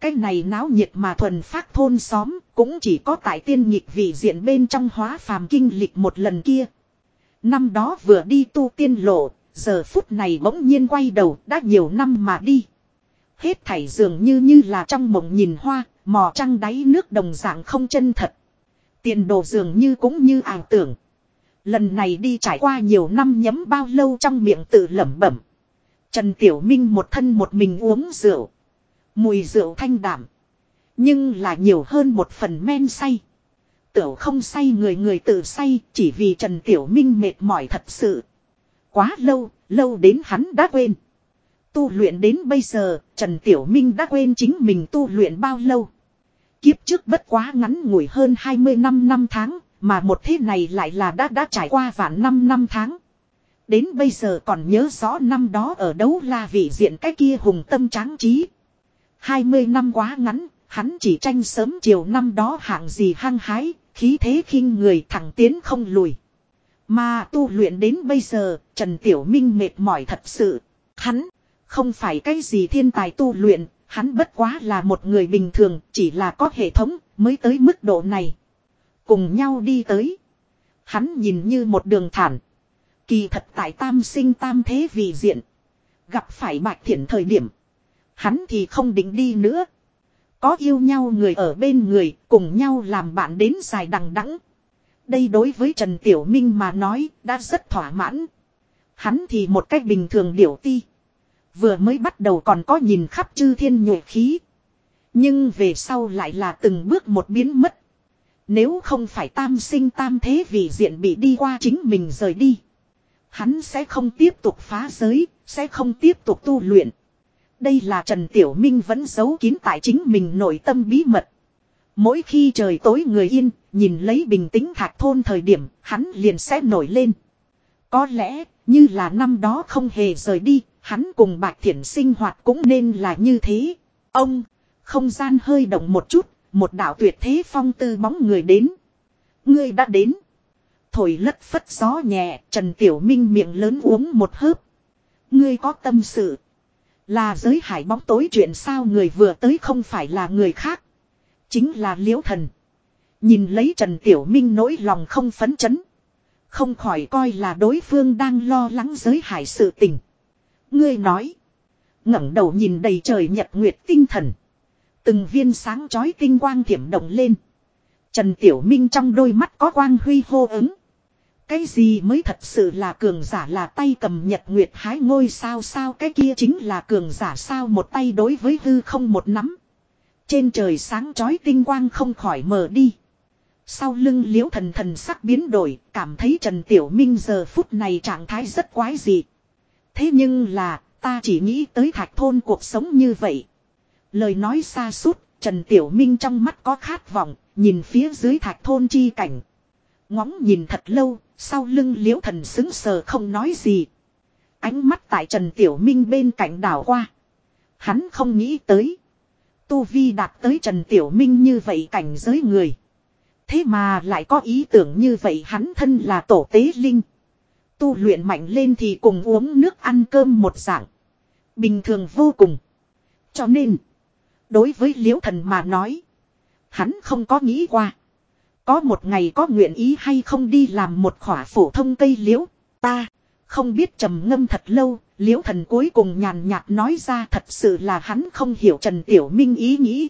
Cái này náo nhiệt mà thuần phát thôn xóm cũng chỉ có tại tiên nhịp vị diện bên trong hóa phàm kinh lịch một lần kia. Năm đó vừa đi tu tiên lộ, giờ phút này bỗng nhiên quay đầu đã nhiều năm mà đi. Hết thảy dường như như là trong mộng nhìn hoa, mò trăng đáy nước đồng dạng không chân thật. Tiền đồ dường như cũng như ảo tưởng. Lần này đi trải qua nhiều năm nhấm bao lâu trong miệng tự lẩm bẩm. Trần Tiểu Minh một thân một mình uống rượu. Mùi rượu thanh đảm. Nhưng là nhiều hơn một phần men say. Tiểu không say người người tự say chỉ vì Trần Tiểu Minh mệt mỏi thật sự. Quá lâu, lâu đến hắn đã quên. Tu luyện đến bây giờ, Trần Tiểu Minh đã quên chính mình tu luyện bao lâu. Kiếp trước bất quá ngắn ngủi hơn 20 năm năm tháng, mà một thế này lại là đã đã trải qua vạn năm năm tháng. Đến bây giờ còn nhớ rõ năm đó ở đấu la vị diện cái kia hùng tâm tráng trí. 20 năm quá ngắn, hắn chỉ tranh sớm chiều năm đó hạng gì hăng hái, khí thế khinh người thẳng tiến không lùi. Mà tu luyện đến bây giờ, Trần Tiểu Minh mệt mỏi thật sự. Hắn, không phải cái gì thiên tài tu luyện, hắn bất quá là một người bình thường, chỉ là có hệ thống, mới tới mức độ này. Cùng nhau đi tới. Hắn nhìn như một đường thản. Kỳ thật tại tam sinh tam thế vì diện. Gặp phải bạch thiện thời điểm. Hắn thì không định đi nữa. Có yêu nhau người ở bên người, cùng nhau làm bạn đến dài đằng đẵng. Đây đối với Trần Tiểu Minh mà nói, đã rất thỏa mãn. Hắn thì một cách bình thường điểu ti. Vừa mới bắt đầu còn có nhìn khắp chư thiên nhuệ khí. Nhưng về sau lại là từng bước một biến mất. Nếu không phải tam sinh tam thế vì diện bị đi qua chính mình rời đi. Hắn sẽ không tiếp tục phá giới, sẽ không tiếp tục tu luyện. Đây là Trần Tiểu Minh vẫn giấu kín tại chính mình nội tâm bí mật. Mỗi khi trời tối người yên, nhìn lấy bình tĩnh thạch thôn thời điểm, hắn liền sẽ nổi lên. Có lẽ, như là năm đó không hề rời đi, hắn cùng Bạch Thiển sinh hoạt cũng nên là như thế. Ông, không gian hơi động một chút, một đạo tuyệt thế phong tư bóng người đến. Ngươi đã đến. Thổi lất phất gió nhẹ, Trần Tiểu Minh miệng lớn uống một hớp. Ngươi có tâm sự. Là giới hải bóng tối chuyện sao người vừa tới không phải là người khác. Chính là liễu thần. Nhìn lấy Trần Tiểu Minh nỗi lòng không phấn chấn. Không khỏi coi là đối phương đang lo lắng giới hải sự tình. Ngươi nói. ngẩng đầu nhìn đầy trời nhật nguyệt tinh thần. Từng viên sáng chói tinh quang thiểm động lên. Trần Tiểu Minh trong đôi mắt có quang huy hô ứng. Cái gì mới thật sự là cường giả là tay cầm nhật nguyệt hái ngôi sao sao cái kia chính là cường giả sao một tay đối với hư không một nắm. Trên trời sáng chói tinh quang không khỏi mờ đi. Sau lưng liễu thần thần sắc biến đổi, cảm thấy Trần Tiểu Minh giờ phút này trạng thái rất quái dị. Thế nhưng là, ta chỉ nghĩ tới thạch thôn cuộc sống như vậy. Lời nói xa suốt, Trần Tiểu Minh trong mắt có khát vọng, nhìn phía dưới thạch thôn chi cảnh. Ngóng nhìn thật lâu, sau lưng liễu thần xứng sờ không nói gì. Ánh mắt tại Trần Tiểu Minh bên cạnh đảo qua. Hắn không nghĩ tới. Tu Vi đạt tới Trần Tiểu Minh như vậy cảnh giới người. Thế mà lại có ý tưởng như vậy hắn thân là tổ tế linh. Tu luyện mạnh lên thì cùng uống nước ăn cơm một dạng. Bình thường vô cùng. Cho nên. Đối với liễu thần mà nói. Hắn không có nghĩ qua. Có một ngày có nguyện ý hay không đi làm một khỏa phổ thông cây liễu. Ta. Không biết trầm ngâm thật lâu. Liễu thần cuối cùng nhàn nhạt nói ra thật sự là hắn không hiểu Trần Tiểu Minh ý nghĩ.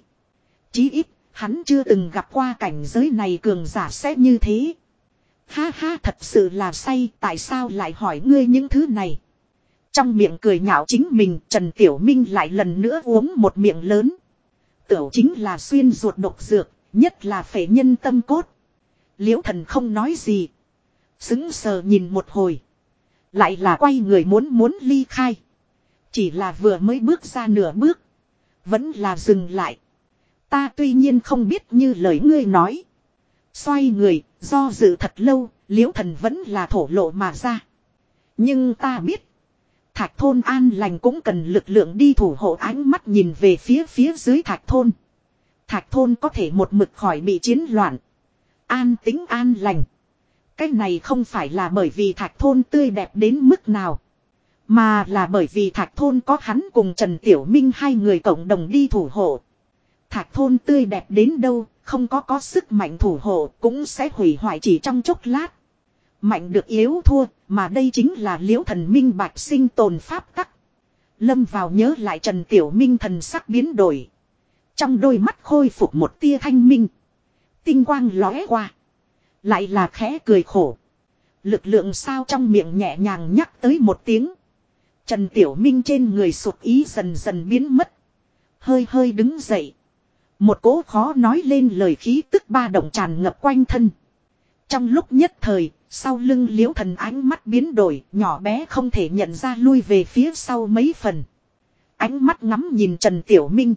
Chí ít Hắn chưa từng gặp qua cảnh giới này cường giả sẽ như thế. Ha ha thật sự là say tại sao lại hỏi ngươi những thứ này. Trong miệng cười nhạo chính mình Trần Tiểu Minh lại lần nữa uống một miệng lớn. Tiểu chính là xuyên ruột độc dược, nhất là phải nhân tâm cốt. Liễu thần không nói gì. Xứng sờ nhìn một hồi. Lại là quay người muốn muốn ly khai. Chỉ là vừa mới bước ra nửa bước. Vẫn là dừng lại. Ta tuy nhiên không biết như lời ngươi nói. Xoay người, do dự thật lâu, liễu thần vẫn là thổ lộ mà ra. Nhưng ta biết. Thạch thôn an lành cũng cần lực lượng đi thủ hộ ánh mắt nhìn về phía phía dưới thạch thôn. Thạch thôn có thể một mực khỏi bị chiến loạn. An tính an lành. Cái này không phải là bởi vì thạch thôn tươi đẹp đến mức nào. Mà là bởi vì thạch thôn có hắn cùng Trần Tiểu Minh hai người cộng đồng đi thủ hộ. Thạch thôn tươi đẹp đến đâu, không có có sức mạnh thủ hộ cũng sẽ hủy hoại chỉ trong chốc lát. Mạnh được yếu thua, mà đây chính là liễu thần minh bạch sinh tồn pháp tắc. Lâm vào nhớ lại Trần Tiểu Minh thần sắc biến đổi. Trong đôi mắt khôi phục một tia thanh minh. Tinh quang lóe qua. Lại là khẽ cười khổ. Lực lượng sao trong miệng nhẹ nhàng nhắc tới một tiếng. Trần Tiểu Minh trên người sụt ý dần dần biến mất. Hơi hơi đứng dậy. Một cố khó nói lên lời khí tức ba động tràn ngập quanh thân. Trong lúc nhất thời, sau lưng liễu thần ánh mắt biến đổi, nhỏ bé không thể nhận ra lui về phía sau mấy phần. Ánh mắt ngắm nhìn Trần Tiểu Minh.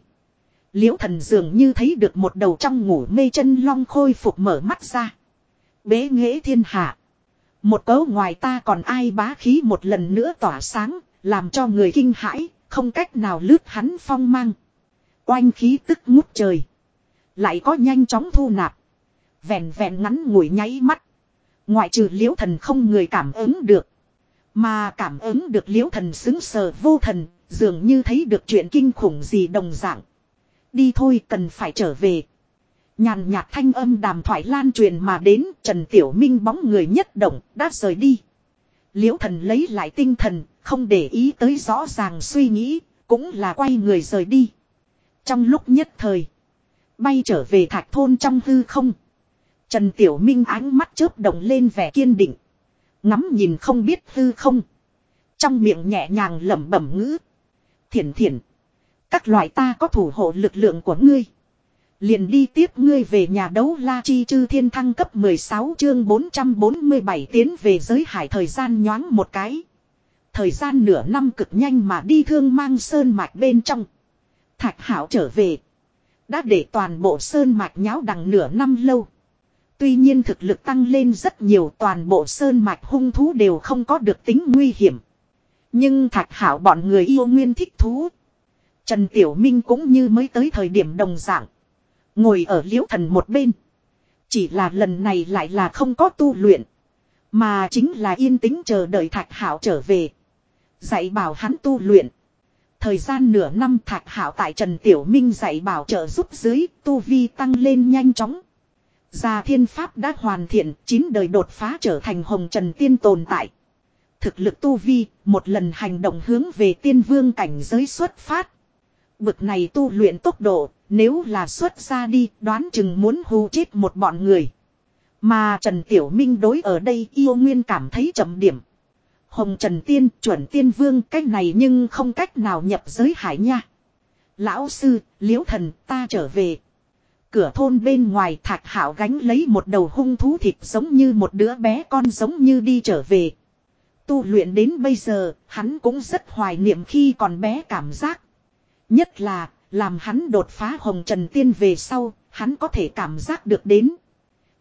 Liễu thần dường như thấy được một đầu trong ngủ mê chân long khôi phục mở mắt ra. Bế nghệ thiên hạ. Một cấu ngoài ta còn ai bá khí một lần nữa tỏa sáng, làm cho người kinh hãi, không cách nào lướt hắn phong mang. Oanh khí tức ngút trời. Lại có nhanh chóng thu nạp. Vẹn vẹn ngắn ngủi nháy mắt. Ngoại trừ liễu thần không người cảm ứng được. Mà cảm ứng được liễu thần xứng sờ vô thần, dường như thấy được chuyện kinh khủng gì đồng dạng. Đi thôi cần phải trở về. Nhàn nhạt thanh âm đàm thoại lan truyền mà đến Trần Tiểu Minh bóng người nhất động đã rời đi. Liễu thần lấy lại tinh thần, không để ý tới rõ ràng suy nghĩ, cũng là quay người rời đi. Trong lúc nhất thời. Bay trở về thạch thôn trong hư không. Trần Tiểu Minh ánh mắt chớp động lên vẻ kiên định. Ngắm nhìn không biết hư không. Trong miệng nhẹ nhàng lẩm bẩm ngữ. Thiển thiển. Các loại ta có thủ hộ lực lượng của ngươi. Liền đi tiếp ngươi về nhà đấu la chi chư thiên thăng cấp 16 chương 447 tiến về giới hải thời gian nhoáng một cái. Thời gian nửa năm cực nhanh mà đi thương mang sơn mạch bên trong. Thạch Hảo trở về. Đã để toàn bộ sơn mạch nháo đằng nửa năm lâu. Tuy nhiên thực lực tăng lên rất nhiều, toàn bộ sơn mạch hung thú đều không có được tính nguy hiểm. Nhưng thạch hảo bọn người yêu nguyên thích thú. Trần Tiểu Minh cũng như mới tới thời điểm đồng dạng. Ngồi ở liễu thần một bên. Chỉ là lần này lại là không có tu luyện. Mà chính là yên tĩnh chờ đợi thạch hảo trở về. Dạy bảo hắn tu luyện. Thời gian nửa năm thạch hảo tại Trần Tiểu Minh dạy bảo trợ giúp dưới, tu vi tăng lên nhanh chóng. Gia thiên pháp đã hoàn thiện, chín đời đột phá trở thành hồng trần tiên tồn tại. Thực lực tu vi, một lần hành động hướng về tiên vương cảnh giới xuất phát. Bực này tu luyện tốc độ, nếu là xuất ra đi, đoán chừng muốn hù chết một bọn người. Mà Trần Tiểu Minh đối ở đây yêu nguyên cảm thấy chậm điểm. Hồng Trần Tiên chuẩn tiên vương cách này nhưng không cách nào nhập giới hải nha. Lão sư, liễu thần ta trở về. Cửa thôn bên ngoài thạch hảo gánh lấy một đầu hung thú thịt giống như một đứa bé con giống như đi trở về. Tu luyện đến bây giờ, hắn cũng rất hoài niệm khi còn bé cảm giác. Nhất là, làm hắn đột phá hồng trần tiên về sau, hắn có thể cảm giác được đến.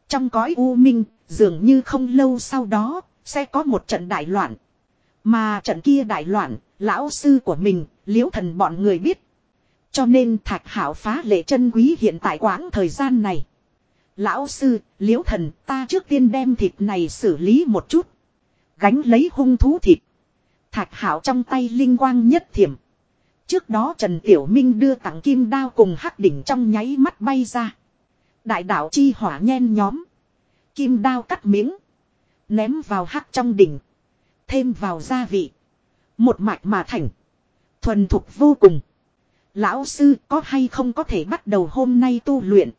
Trong cõi u minh, dường như không lâu sau đó, sẽ có một trận đại loạn. Mà trận kia đại loạn, lão sư của mình, liễu thần bọn người biết. Cho nên thạch hảo phá lệ chân quý hiện tại quãng thời gian này. Lão sư, liễu thần, ta trước tiên đem thịt này xử lý một chút. Gánh lấy hung thú thịt. Thạch hảo trong tay linh quang nhất thiểm. Trước đó Trần Tiểu Minh đưa tặng kim đao cùng hắc đỉnh trong nháy mắt bay ra. Đại đạo chi hỏa nhen nhóm. Kim đao cắt miếng. Ném vào hắc trong đỉnh. Thêm vào gia vị. Một mạch mà thành. Thuần thục vô cùng. Lão sư có hay không có thể bắt đầu hôm nay tu luyện.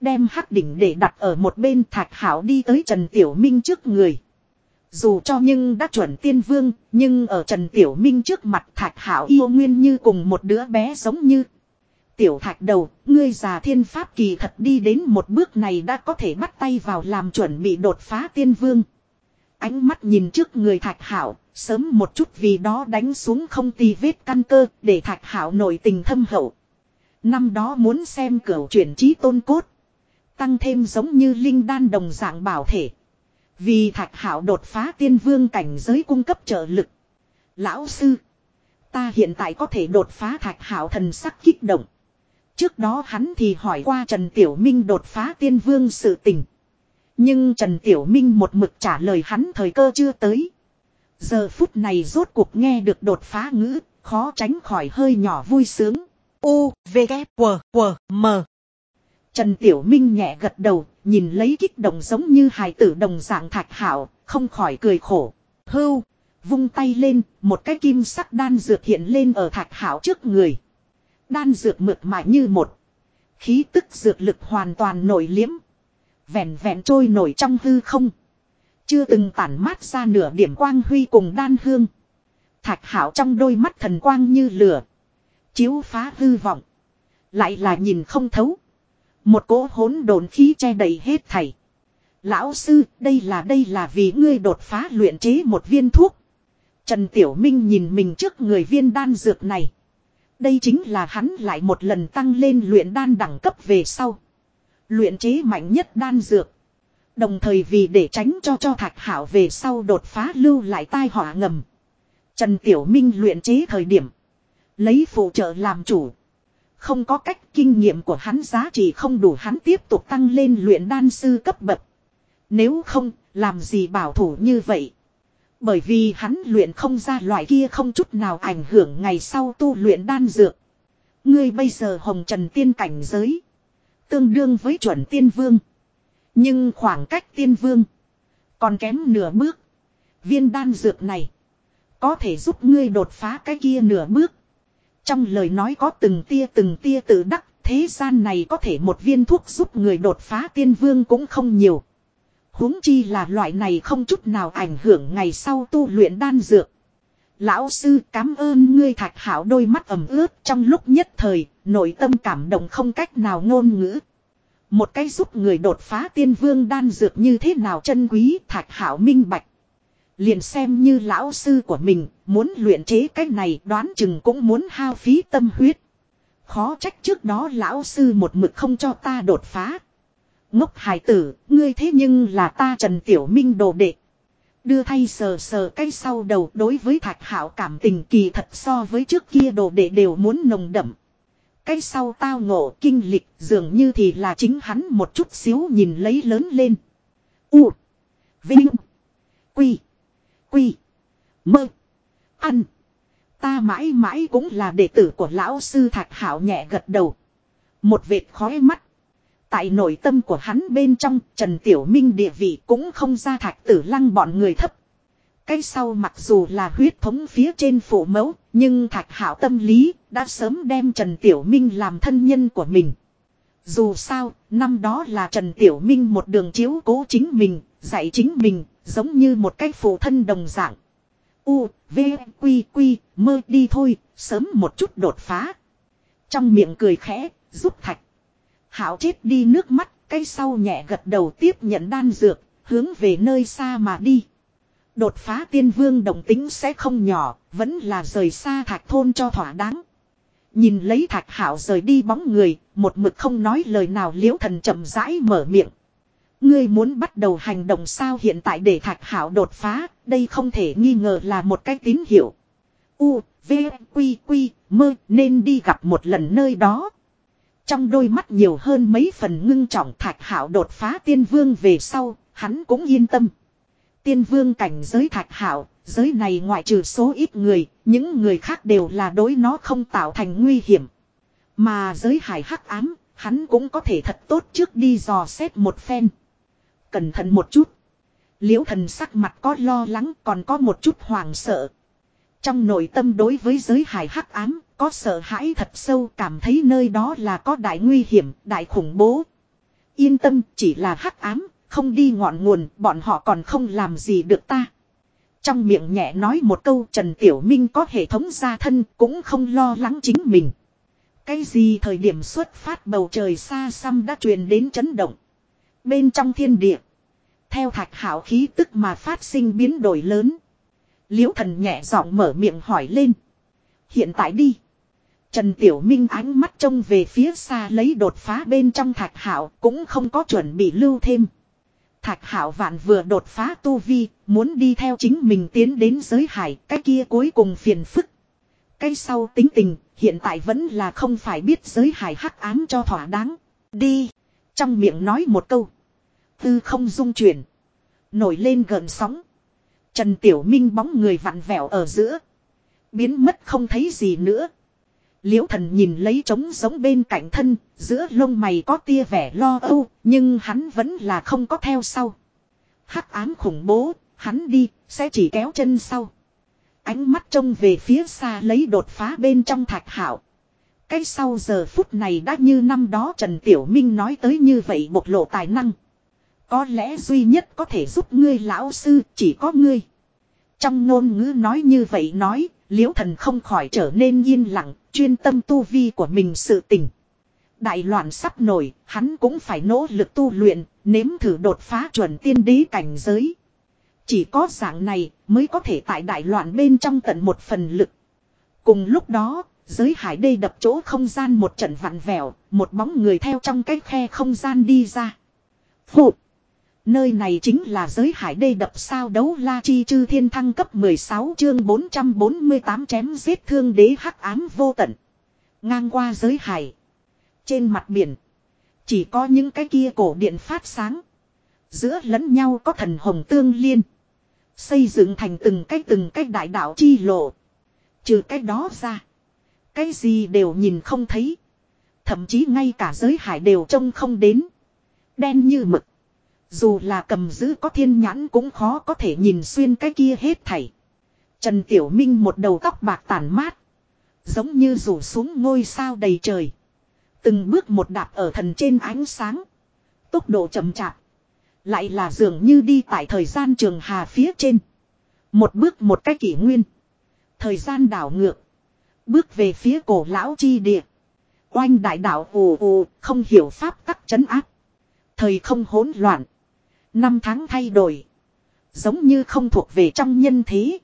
Đem hắc đỉnh để đặt ở một bên thạch hảo đi tới Trần Tiểu Minh trước người. Dù cho nhưng đã chuẩn tiên vương, nhưng ở Trần Tiểu Minh trước mặt thạch hảo yêu nguyên như cùng một đứa bé giống như. Tiểu thạch đầu, ngươi già thiên pháp kỳ thật đi đến một bước này đã có thể bắt tay vào làm chuẩn bị đột phá tiên vương. Ánh mắt nhìn trước người thạch hảo, sớm một chút vì đó đánh xuống không tì vết căn cơ để thạch hảo nổi tình thâm hậu. Năm đó muốn xem cửa chuyển trí tôn cốt. Tăng thêm giống như linh đan đồng dạng bảo thể. Vì thạch hảo đột phá tiên vương cảnh giới cung cấp trợ lực. Lão sư. Ta hiện tại có thể đột phá thạch hảo thần sắc kích động. Trước đó hắn thì hỏi qua Trần Tiểu Minh đột phá tiên vương sự tình. Nhưng Trần Tiểu Minh một mực trả lời hắn thời cơ chưa tới. Giờ phút này rốt cuộc nghe được đột phá ngữ, khó tránh khỏi hơi nhỏ vui sướng. U, V, K, W, W, M. Trần Tiểu Minh nhẹ gật đầu, nhìn lấy kích động giống như hài tử đồng dạng thạch hảo, không khỏi cười khổ. Hưu, vung tay lên, một cái kim sắc đan dược hiện lên ở thạch hảo trước người. Đan dược mượt mại như một. Khí tức dược lực hoàn toàn nổi liếm. Vẹn vẹn trôi nổi trong hư không. Chưa từng tản mát ra nửa điểm quang huy cùng đan hương. Thạch hảo trong đôi mắt thần quang như lửa. Chiếu phá hư vọng. Lại là nhìn không thấu. Một cỗ hỗn đồn khí che đầy hết thảy. Lão sư, đây là đây là vì ngươi đột phá luyện chế một viên thuốc. Trần Tiểu Minh nhìn mình trước người viên đan dược này. Đây chính là hắn lại một lần tăng lên luyện đan đẳng cấp về sau. Luyện chế mạnh nhất đan dược. Đồng thời vì để tránh cho cho thạch hảo về sau đột phá lưu lại tai họa ngầm. Trần Tiểu Minh luyện chế thời điểm. Lấy phụ trợ làm chủ. Không có cách kinh nghiệm của hắn giá trị không đủ hắn tiếp tục tăng lên luyện đan sư cấp bậc. Nếu không, làm gì bảo thủ như vậy? Bởi vì hắn luyện không ra loại kia không chút nào ảnh hưởng ngày sau tu luyện đan dược. Ngươi bây giờ hồng trần tiên cảnh giới. Tương đương với chuẩn tiên vương. Nhưng khoảng cách tiên vương. Còn kém nửa bước. Viên đan dược này. Có thể giúp ngươi đột phá cái kia nửa bước. Trong lời nói có từng tia từng tia tự đắc. Thế gian này có thể một viên thuốc giúp người đột phá tiên vương cũng không nhiều huống chi là loại này không chút nào ảnh hưởng ngày sau tu luyện đan dược. Lão sư cảm ơn ngươi thạch hảo đôi mắt ẩm ướt trong lúc nhất thời, nội tâm cảm động không cách nào ngôn ngữ. Một cái giúp người đột phá tiên vương đan dược như thế nào chân quý thạch hảo minh bạch. Liền xem như lão sư của mình, muốn luyện chế cái này đoán chừng cũng muốn hao phí tâm huyết. Khó trách trước đó lão sư một mực không cho ta đột phá. Ngốc hải tử, ngươi thế nhưng là ta Trần Tiểu Minh đồ đệ. Đưa thay sờ sờ cái sau đầu đối với thạch hảo cảm tình kỳ thật so với trước kia đồ đệ đều muốn nồng đậm. Cái sau tao ngộ kinh lịch dường như thì là chính hắn một chút xíu nhìn lấy lớn lên. U. Vinh. Quy. Quy. Mơ. Ăn. Ta mãi mãi cũng là đệ tử của lão sư thạch hảo nhẹ gật đầu. Một vệt khói mắt. Tại nội tâm của hắn bên trong, Trần Tiểu Minh địa vị cũng không ra thạch tử lăng bọn người thấp. Cái sau mặc dù là huyết thống phía trên phủ mẫu, nhưng thạch hảo tâm lý đã sớm đem Trần Tiểu Minh làm thân nhân của mình. Dù sao, năm đó là Trần Tiểu Minh một đường chiếu cố chính mình, dạy chính mình, giống như một cái phụ thân đồng dạng. U, V, Quy, Quy, mơ đi thôi, sớm một chút đột phá. Trong miệng cười khẽ, giúp thạch. Hảo chết đi nước mắt, cái sau nhẹ gật đầu tiếp nhận đan dược, hướng về nơi xa mà đi. Đột phá tiên vương đồng tính sẽ không nhỏ, vẫn là rời xa thạch thôn cho thỏa đáng. Nhìn lấy thạch hảo rời đi bóng người, một mực không nói lời nào liễu thần chậm rãi mở miệng. Ngươi muốn bắt đầu hành động sao hiện tại để thạch hảo đột phá, đây không thể nghi ngờ là một cái tín hiệu. U, V, Quy, Quy, mơ nên đi gặp một lần nơi đó. Trong đôi mắt nhiều hơn mấy phần ngưng trọng thạch hảo đột phá tiên vương về sau, hắn cũng yên tâm. Tiên vương cảnh giới thạch hảo, giới này ngoại trừ số ít người, những người khác đều là đối nó không tạo thành nguy hiểm. Mà giới hải hắc ám, hắn cũng có thể thật tốt trước đi dò xét một phen. Cẩn thận một chút. Liễu thần sắc mặt có lo lắng còn có một chút hoàng sợ. Trong nội tâm đối với giới hải hắc ám, có sợ hãi thật sâu cảm thấy nơi đó là có đại nguy hiểm, đại khủng bố. Yên tâm, chỉ là hắc ám, không đi ngọn nguồn, bọn họ còn không làm gì được ta. Trong miệng nhẹ nói một câu Trần Tiểu Minh có hệ thống gia thân cũng không lo lắng chính mình. Cái gì thời điểm xuất phát bầu trời xa xăm đã truyền đến chấn động. Bên trong thiên địa. Theo thạch hảo khí tức mà phát sinh biến đổi lớn. Liễu thần nhẹ giọng mở miệng hỏi lên. Hiện tại đi. Trần Tiểu Minh ánh mắt trông về phía xa lấy đột phá bên trong thạch hảo cũng không có chuẩn bị lưu thêm. Thạch hảo vạn vừa đột phá tu vi, muốn đi theo chính mình tiến đến giới hải, cái kia cuối cùng phiền phức. Cái sau tính tình, hiện tại vẫn là không phải biết giới hải hắc ám cho thỏa đáng. Đi. Trong miệng nói một câu. Tư không dung chuyển. Nổi lên gần sóng. Trần Tiểu Minh bóng người vặn vẹo ở giữa. Biến mất không thấy gì nữa. Liễu thần nhìn lấy trống giống bên cạnh thân, giữa lông mày có tia vẻ lo âu, nhưng hắn vẫn là không có theo sau. Hắc ám khủng bố, hắn đi, sẽ chỉ kéo chân sau. Ánh mắt trông về phía xa lấy đột phá bên trong thạch hảo. Cái sau giờ phút này đã như năm đó Trần Tiểu Minh nói tới như vậy bộc lộ tài năng. Có lẽ duy nhất có thể giúp ngươi lão sư chỉ có ngươi. Trong ngôn ngữ nói như vậy nói, liễu thần không khỏi trở nên yên lặng, chuyên tâm tu vi của mình sự tình. Đại loạn sắp nổi, hắn cũng phải nỗ lực tu luyện, nếm thử đột phá chuẩn tiên đế cảnh giới. Chỉ có dạng này mới có thể tại đại loạn bên trong tận một phần lực. Cùng lúc đó, giới hải đây đập chỗ không gian một trận vặn vẹo, một bóng người theo trong cái khe không gian đi ra. Phụ! Nơi này chính là giới hải đây đập sao đấu la chi chư thiên thăng cấp 16 chương 448 chém giết thương đế hắc ám vô tận. Ngang qua giới hải. Trên mặt biển. Chỉ có những cái kia cổ điện phát sáng. Giữa lẫn nhau có thần hồng tương liên. Xây dựng thành từng cái từng cái đại đạo chi lộ. Trừ cái đó ra. Cái gì đều nhìn không thấy. Thậm chí ngay cả giới hải đều trông không đến. Đen như mực. Dù là cầm giữ có thiên nhãn cũng khó có thể nhìn xuyên cái kia hết thảy. Trần Tiểu Minh một đầu tóc bạc tản mát. Giống như rủ xuống ngôi sao đầy trời. Từng bước một đạp ở thần trên ánh sáng. Tốc độ chậm chạp. Lại là dường như đi tại thời gian trường hà phía trên. Một bước một cái kỷ nguyên. Thời gian đảo ngược. Bước về phía cổ lão chi địa. Oanh đại đạo ồ ồ không hiểu pháp tắc chấn áp. Thời không hỗn loạn. Năm tháng thay đổi. Giống như không thuộc về trong nhân thế.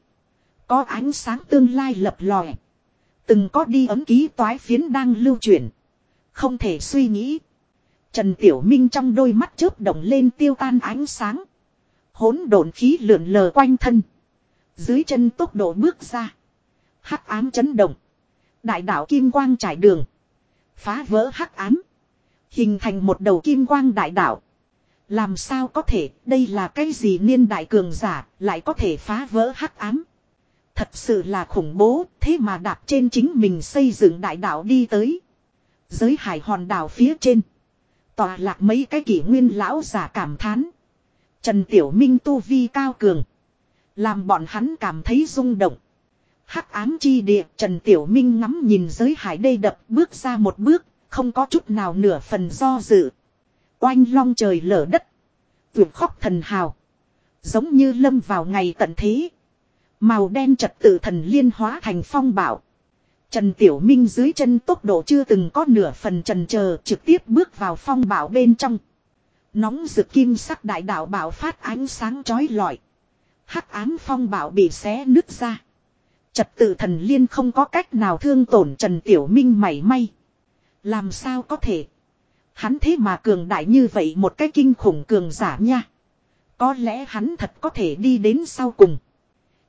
Có ánh sáng tương lai lập lòe. Từng có đi ấm ký toái phiến đang lưu chuyển. Không thể suy nghĩ. Trần Tiểu Minh trong đôi mắt chớp động lên tiêu tan ánh sáng. Hỗn độn khí lượn lờ quanh thân. Dưới chân tốc độ bước ra. Hắc ám chấn động. Đại đạo kim quang trải đường. Phá vỡ hắc ám. Hình thành một đầu kim quang đại đạo. Làm sao có thể, đây là cái gì niên đại cường giả, lại có thể phá vỡ hắc ám. Thật sự là khủng bố, thế mà đạp trên chính mình xây dựng đại đạo đi tới. Giới hải hòn đảo phía trên. Tòa lạc mấy cái kỷ nguyên lão giả cảm thán. Trần Tiểu Minh tu vi cao cường. Làm bọn hắn cảm thấy rung động. Hắc ám chi địa, Trần Tiểu Minh ngắm nhìn giới hải đây đập bước ra một bước. Không có chút nào nửa phần do dự. Oanh long trời lở đất. Tuyệt khóc thần hào. Giống như lâm vào ngày tận thế. Màu đen trật tự thần liên hóa thành phong bảo. Trần Tiểu Minh dưới chân tốc độ chưa từng có nửa phần trần chờ trực tiếp bước vào phong bảo bên trong. Nóng rực kim sắc đại đạo bảo phát ánh sáng chói lọi. Hắc ám phong bảo bị xé nứt ra. Trật tự thần liên không có cách nào thương tổn Trần Tiểu Minh mảy may. Làm sao có thể. Hắn thế mà cường đại như vậy một cái kinh khủng cường giả nha. Có lẽ hắn thật có thể đi đến sau cùng.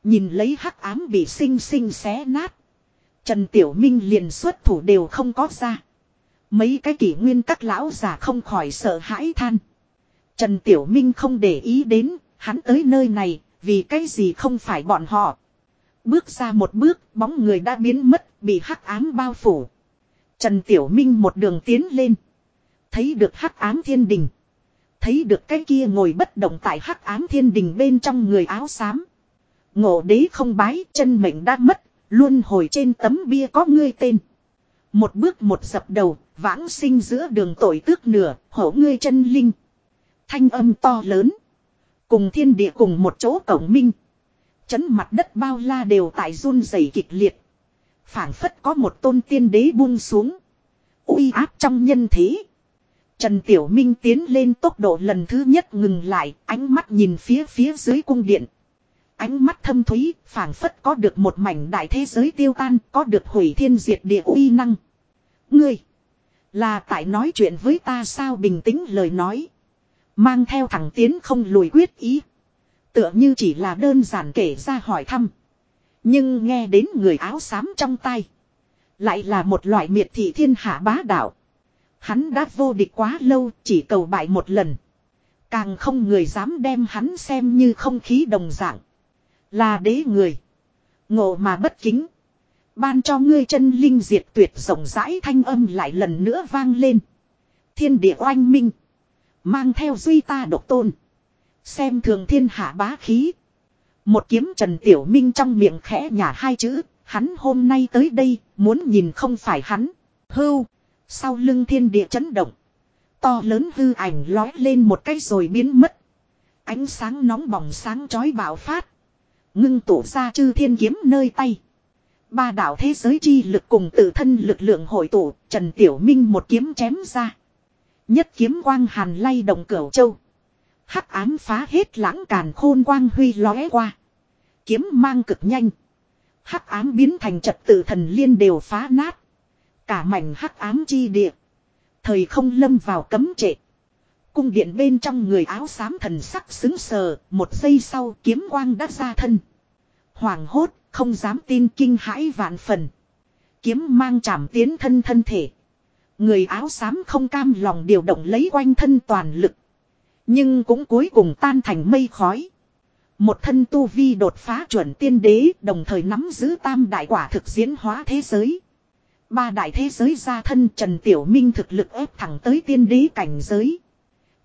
Nhìn lấy hắc ám bị sinh sinh xé nát. Trần Tiểu Minh liền xuất thủ đều không có ra. Mấy cái kỷ nguyên các lão giả không khỏi sợ hãi than. Trần Tiểu Minh không để ý đến, hắn tới nơi này, vì cái gì không phải bọn họ. Bước ra một bước, bóng người đã biến mất, bị hắc ám bao phủ. Trần Tiểu Minh một đường tiến lên. Thấy được hắc ám thiên đình. Thấy được cái kia ngồi bất động tại hắc ám thiên đình bên trong người áo xám. Ngộ đế không bái, chân mệnh đã mất, luôn hồi trên tấm bia có ngươi tên. Một bước một dập đầu, vãng sinh giữa đường tội tước nửa, hổ ngươi chân linh. Thanh âm to lớn. Cùng thiên địa cùng một chỗ cổng minh. Chấn mặt đất bao la đều tại run rẩy kịch liệt. phảng phất có một tôn tiên đế buông xuống. uy áp trong nhân thế. Trần Tiểu Minh tiến lên tốc độ lần thứ nhất ngừng lại, ánh mắt nhìn phía phía dưới cung điện. Ánh mắt thâm thúy, phảng phất có được một mảnh đại thế giới tiêu tan, có được hủy thiên diệt địa uy năng. Ngươi, là tại nói chuyện với ta sao bình tĩnh lời nói. Mang theo thẳng tiến không lùi quyết ý. Tựa như chỉ là đơn giản kể ra hỏi thăm. Nhưng nghe đến người áo xám trong tay. Lại là một loại miệt thị thiên hạ bá đạo. Hắn đã vô địch quá lâu, chỉ cầu bại một lần. Càng không người dám đem hắn xem như không khí đồng dạng. Là đế người. Ngộ mà bất kính. Ban cho ngươi chân linh diệt tuyệt rộng rãi thanh âm lại lần nữa vang lên. Thiên địa oanh minh. Mang theo duy ta độc tôn. Xem thường thiên hạ bá khí. Một kiếm Trần Tiểu Minh trong miệng khẽ nhả hai chữ. Hắn hôm nay tới đây muốn nhìn không phải hắn. Hưu. Sau lưng thiên địa chấn động. To lớn hư ảnh lói lên một cái rồi biến mất. Ánh sáng nóng bỏng sáng chói bạo phát. Ngưng tụ ra chư thiên kiếm nơi tay. Ba đạo thế giới chi lực cùng tự thân lực lượng hội tụ, Trần Tiểu Minh một kiếm chém ra. Nhất kiếm quang hàn lay động cửu châu. Hắc ám phá hết lãng càn khôn quang huy lóe qua. Kiếm mang cực nhanh. Hắc ám biến thành trật tự thần liên đều phá nát. Cả mảnh hắc ám chi địa. Thời không lâm vào cấm trệ. Cung điện bên trong người áo xám thần sắc xứng sờ, một giây sau kiếm quang đã ra thân. Hoàng hốt, không dám tin kinh hãi vạn phần. Kiếm mang chạm tiến thân thân thể. Người áo xám không cam lòng điều động lấy quanh thân toàn lực. Nhưng cũng cuối cùng tan thành mây khói. Một thân tu vi đột phá chuẩn tiên đế đồng thời nắm giữ tam đại quả thực diễn hóa thế giới. Ba đại thế giới ra thân Trần Tiểu Minh thực lực ép thẳng tới tiên đế cảnh giới.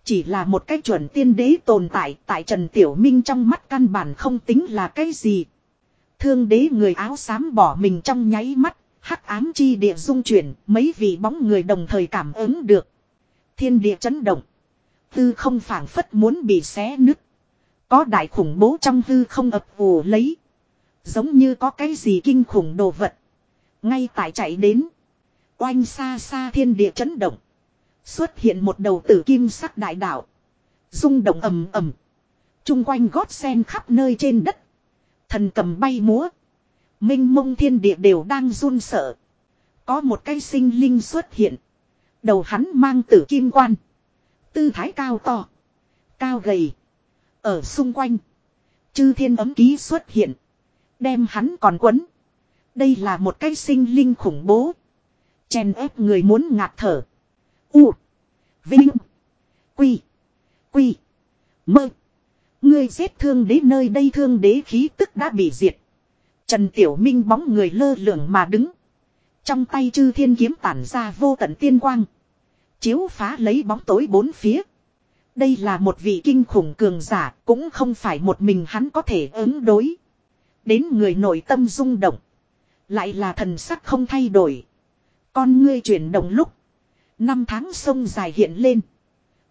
Chỉ là một cái chuẩn tiên đế tồn tại tại Trần Tiểu Minh trong mắt căn bản không tính là cái gì. Thương đế người áo xám bỏ mình trong nháy mắt, hắc ám chi địa dung chuyển, mấy vị bóng người đồng thời cảm ứng được. Thiên địa chấn động. Tư không phảng phất muốn bị xé nứt. Có đại khủng bố trong hư không ập ủ lấy. Giống như có cái gì kinh khủng đồ vật. Ngay tại chạy đến. Oanh xa xa thiên địa chấn động. Xuất hiện một đầu tử kim sắc đại đạo. rung động ầm ầm. Trung quanh gót sen khắp nơi trên đất. Thần cầm bay múa. Minh mông thiên địa đều đang run sợ. Có một cây sinh linh xuất hiện. Đầu hắn mang tử kim quan. Tư thái cao to. Cao gầy. Ở xung quanh. Chư thiên ấm ký xuất hiện. Đem hắn còn quấn. Đây là một cái sinh linh khủng bố. Chèn ép người muốn ngạt thở. U. Vinh. Quy. Quy. Mơ. Ngươi giết thương đế nơi đây thương đế khí tức đã bị diệt. Trần Tiểu Minh bóng người lơ lửng mà đứng. Trong tay chư thiên kiếm tản ra vô tận tiên quang. Chiếu phá lấy bóng tối bốn phía. Đây là một vị kinh khủng cường giả, cũng không phải một mình hắn có thể ứng đối. Đến người nội tâm rung động. Lại là thần sắc không thay đổi. Con ngươi chuyển động lúc. Năm tháng sông dài hiện lên.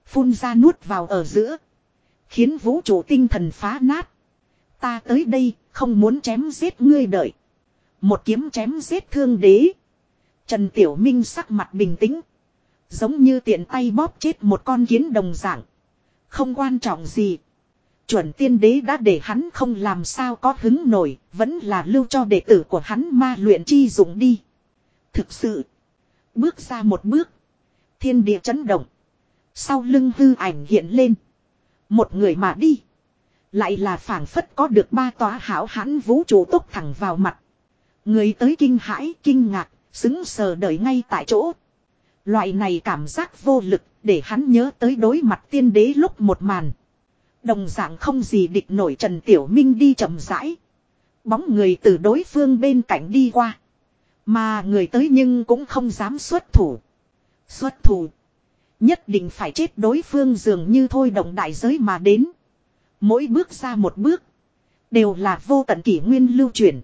Phun ra nuốt vào ở giữa. Khiến vũ trụ tinh thần phá nát. Ta tới đây, không muốn chém giết ngươi đợi. Một kiếm chém giết thương đế. Trần Tiểu Minh sắc mặt bình tĩnh. Giống như tiện tay bóp chết một con kiến đồng dạng. Không quan trọng gì. Chuẩn tiên đế đã để hắn không làm sao có hứng nổi, vẫn là lưu cho đệ tử của hắn ma luyện chi dụng đi. Thực sự, bước ra một bước, thiên địa chấn động. Sau lưng hư ảnh hiện lên. Một người mà đi. Lại là phảng phất có được ba tòa hảo hãn vũ trụ tốc thẳng vào mặt. Người tới kinh hãi, kinh ngạc, xứng sờ đợi ngay tại chỗ. Loại này cảm giác vô lực để hắn nhớ tới đối mặt tiên đế lúc một màn. Đồng dạng không gì địch nổi Trần Tiểu Minh đi chậm rãi. Bóng người từ đối phương bên cạnh đi qua. Mà người tới nhưng cũng không dám xuất thủ. Xuất thủ. Nhất định phải chết đối phương dường như thôi động đại giới mà đến. Mỗi bước ra một bước. Đều là vô tận kỷ nguyên lưu chuyển.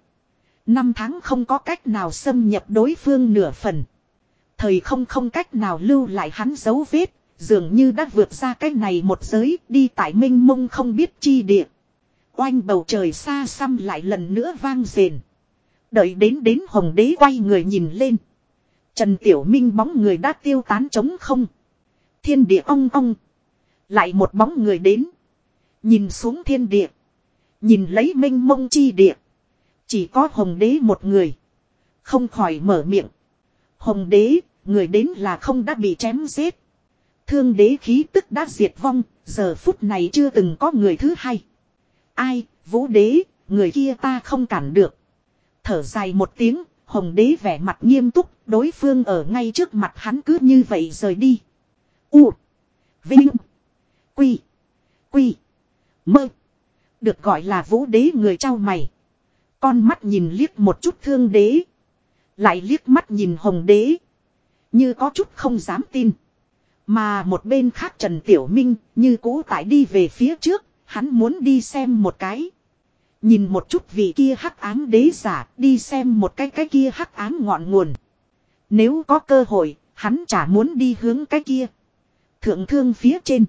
Năm tháng không có cách nào xâm nhập đối phương nửa phần. Thời không không cách nào lưu lại hắn dấu vết. Dường như đã vượt ra cái này một giới đi tại minh mông không biết chi địa. Oanh bầu trời xa xăm lại lần nữa vang rền. Đợi đến đến hồng đế quay người nhìn lên. Trần Tiểu Minh bóng người đã tiêu tán trống không. Thiên địa ong ong. Lại một bóng người đến. Nhìn xuống thiên địa. Nhìn lấy minh mông chi địa. Chỉ có hồng đế một người. Không khỏi mở miệng. Hồng đế, người đến là không đã bị chém giết. Thương đế khí tức đã diệt vong, giờ phút này chưa từng có người thứ hai. Ai, vũ đế, người kia ta không cản được. Thở dài một tiếng, hồng đế vẻ mặt nghiêm túc, đối phương ở ngay trước mặt hắn cứ như vậy rời đi. U. Vinh. Quy. Quy. Mơ. Được gọi là vũ đế người trao mày. Con mắt nhìn liếc một chút thương đế. Lại liếc mắt nhìn hồng đế. Như có chút không dám tin. Mà một bên khác Trần Tiểu Minh như cũ tại đi về phía trước. Hắn muốn đi xem một cái. Nhìn một chút vị kia hắc ám đế giả đi xem một cái cái kia hắc ám ngọn nguồn. Nếu có cơ hội, hắn chả muốn đi hướng cái kia. Thượng thương phía trên.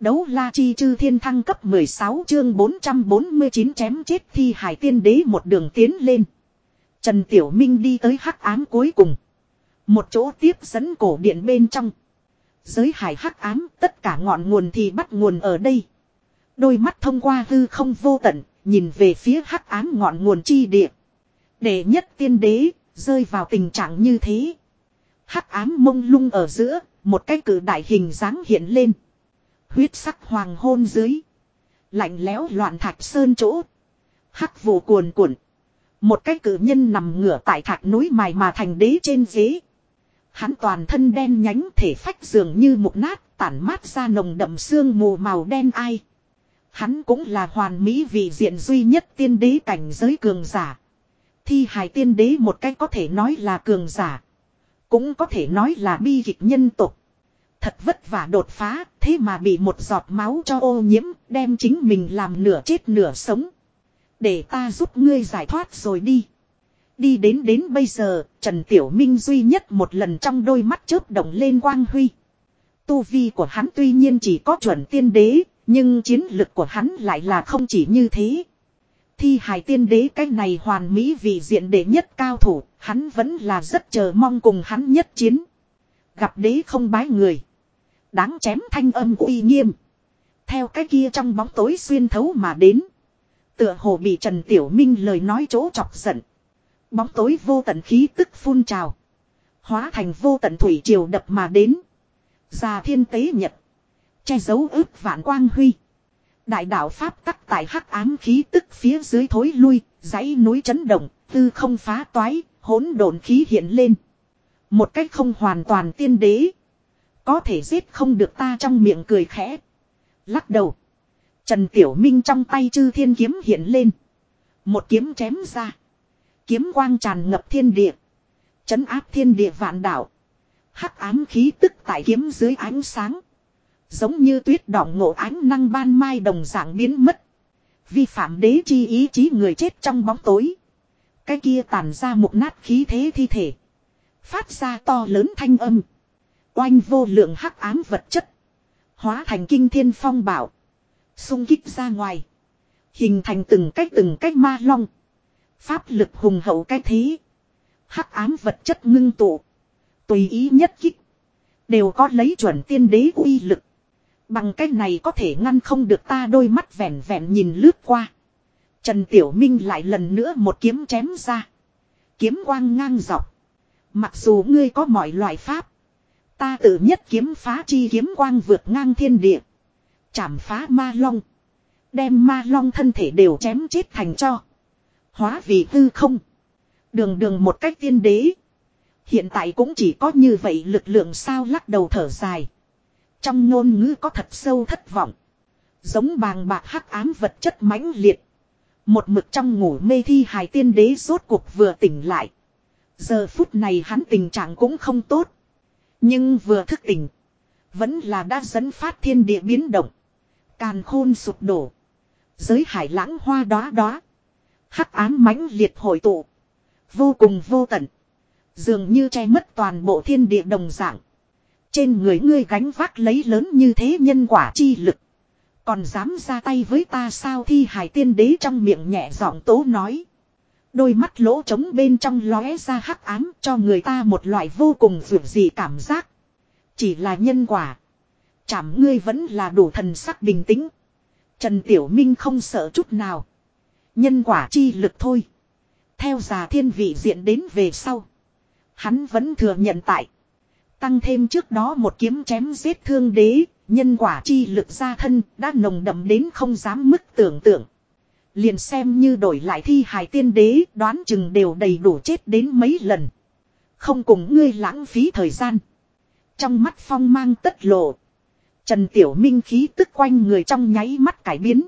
Đấu la chi chư thiên thăng cấp 16 chương 449 chém chết thi hải tiên đế một đường tiến lên. Trần Tiểu Minh đi tới hắc ám cuối cùng. Một chỗ tiếp dẫn cổ điện bên trong. Giới hải hắc ám tất cả ngọn nguồn thì bắt nguồn ở đây. Đôi mắt thông qua hư không vô tận, nhìn về phía hắc ám ngọn nguồn chi địa. Để nhất tiên đế, rơi vào tình trạng như thế. Hắc ám mông lung ở giữa, một cái cử đại hình dáng hiện lên. Huyết sắc hoàng hôn dưới. Lạnh lẽo loạn thạch sơn chỗ. Hắc vụ cuồn cuộn. Một cái cử nhân nằm ngửa tại thạch núi mài mà thành đế trên ghế. Hắn toàn thân đen nhánh thể phách dường như mục nát tản mát ra nồng đậm xương mù màu đen ai. Hắn cũng là hoàn mỹ vị diện duy nhất tiên đế cảnh giới cường giả. Thi hài tiên đế một cách có thể nói là cường giả. Cũng có thể nói là bi kịch nhân tục. Thật vất vả đột phá, thế mà bị một giọt máu cho ô nhiễm, đem chính mình làm nửa chết nửa sống. Để ta giúp ngươi giải thoát rồi đi. Đi đến đến bây giờ, Trần Tiểu Minh duy nhất một lần trong đôi mắt chớp động lên quang huy. Tu vi của hắn tuy nhiên chỉ có chuẩn tiên đế, nhưng chiến lực của hắn lại là không chỉ như thế. Thi hài tiên đế cái này hoàn mỹ vì diện đệ nhất cao thủ, hắn vẫn là rất chờ mong cùng hắn nhất chiến. Gặp đế không bái người. Đáng chém thanh âm uy nghiêm. Theo cái kia trong bóng tối xuyên thấu mà đến. Tựa hồ bị Trần Tiểu Minh lời nói chỗ chọc giận. Bóng tối vô tận khí tức phun trào. Hóa thành vô tận thủy triều đập mà đến. Già thiên tế nhật. Che giấu ước vạn quang huy. Đại đạo Pháp tắc tại hắc ám khí tức phía dưới thối lui, dãy núi chấn động, tư không phá toái, hỗn độn khí hiện lên. Một cách không hoàn toàn tiên đế. Có thể giết không được ta trong miệng cười khẽ. Lắc đầu. Trần Tiểu Minh trong tay chư thiên kiếm hiện lên. Một kiếm chém ra. Kiếm quang tràn ngập thiên địa. Chấn áp thiên địa vạn đảo, Hắc ám khí tức tại kiếm dưới ánh sáng. Giống như tuyết đọng ngộ ánh năng ban mai đồng dạng biến mất. Vi phạm đế chi ý chí người chết trong bóng tối. Cái kia tàn ra một nát khí thế thi thể. Phát ra to lớn thanh âm. Oanh vô lượng hắc ám vật chất. Hóa thành kinh thiên phong bảo. Xung kích ra ngoài. Hình thành từng cách từng cách ma long. Pháp lực hùng hậu cái thế. Hắc ám vật chất ngưng tụ. Tùy ý nhất kích. Đều có lấy chuẩn tiên đế uy lực. Bằng cách này có thể ngăn không được ta đôi mắt vẻn vẹn nhìn lướt qua. Trần Tiểu Minh lại lần nữa một kiếm chém ra. Kiếm quang ngang dọc. Mặc dù ngươi có mọi loại pháp. Ta tự nhất kiếm phá chi kiếm quang vượt ngang thiên địa. Chảm phá ma long. Đem ma long thân thể đều chém chết thành cho. Hóa vì hư không. Đường đường một cách tiên đế. Hiện tại cũng chỉ có như vậy lực lượng sao lắc đầu thở dài. Trong ngôn ngữ có thật sâu thất vọng. Giống bàng bạc hắc ám vật chất mãnh liệt. Một mực trong ngủ mê thi hài tiên đế rốt cuộc vừa tỉnh lại. Giờ phút này hắn tình trạng cũng không tốt. Nhưng vừa thức tỉnh. Vẫn là đã dẫn phát thiên địa biến động. Càn khôn sụp đổ. Giới hải lãng hoa đóa đóa. Hắc ám mãnh liệt hội tụ. Vô cùng vô tận. Dường như che mất toàn bộ thiên địa đồng dạng. Trên người ngươi gánh vác lấy lớn như thế nhân quả chi lực. Còn dám ra tay với ta sao thi hải tiên đế trong miệng nhẹ giọng tố nói. Đôi mắt lỗ trống bên trong lóe ra hắc ám cho người ta một loại vô cùng vượt dị cảm giác. Chỉ là nhân quả. Chảm ngươi vẫn là đủ thần sắc bình tĩnh. Trần Tiểu Minh không sợ chút nào. Nhân quả chi lực thôi. Theo già thiên vị diện đến về sau. Hắn vẫn thừa nhận tại. Tăng thêm trước đó một kiếm chém giết thương đế, nhân quả chi lực ra thân đã nồng đậm đến không dám mức tưởng tượng. Liền xem như đổi lại thi hài tiên đế đoán chừng đều đầy đủ chết đến mấy lần. Không cùng ngươi lãng phí thời gian. Trong mắt phong mang tất lộ. Trần Tiểu Minh khí tức quanh người trong nháy mắt cải biến.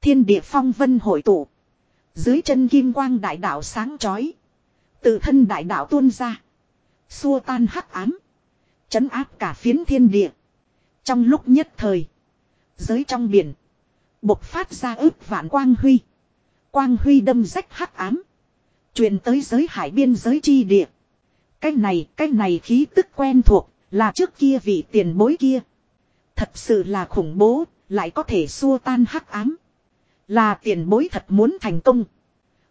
Thiên địa phong vân hội tụ. Dưới chân kim quang đại đạo sáng chói. Tự thân đại đạo tuôn ra. Xua tan hắc ám. Chấn áp cả phiến thiên địa. Trong lúc nhất thời. Giới trong biển. Bộc phát ra ước vạn quang huy. Quang huy đâm rách hắc ám. truyền tới giới hải biên giới chi địa. Cái này, cái này khí tức quen thuộc, là trước kia vị tiền bối kia. Thật sự là khủng bố, lại có thể xua tan hắc ám. Là tiền bối thật muốn thành công.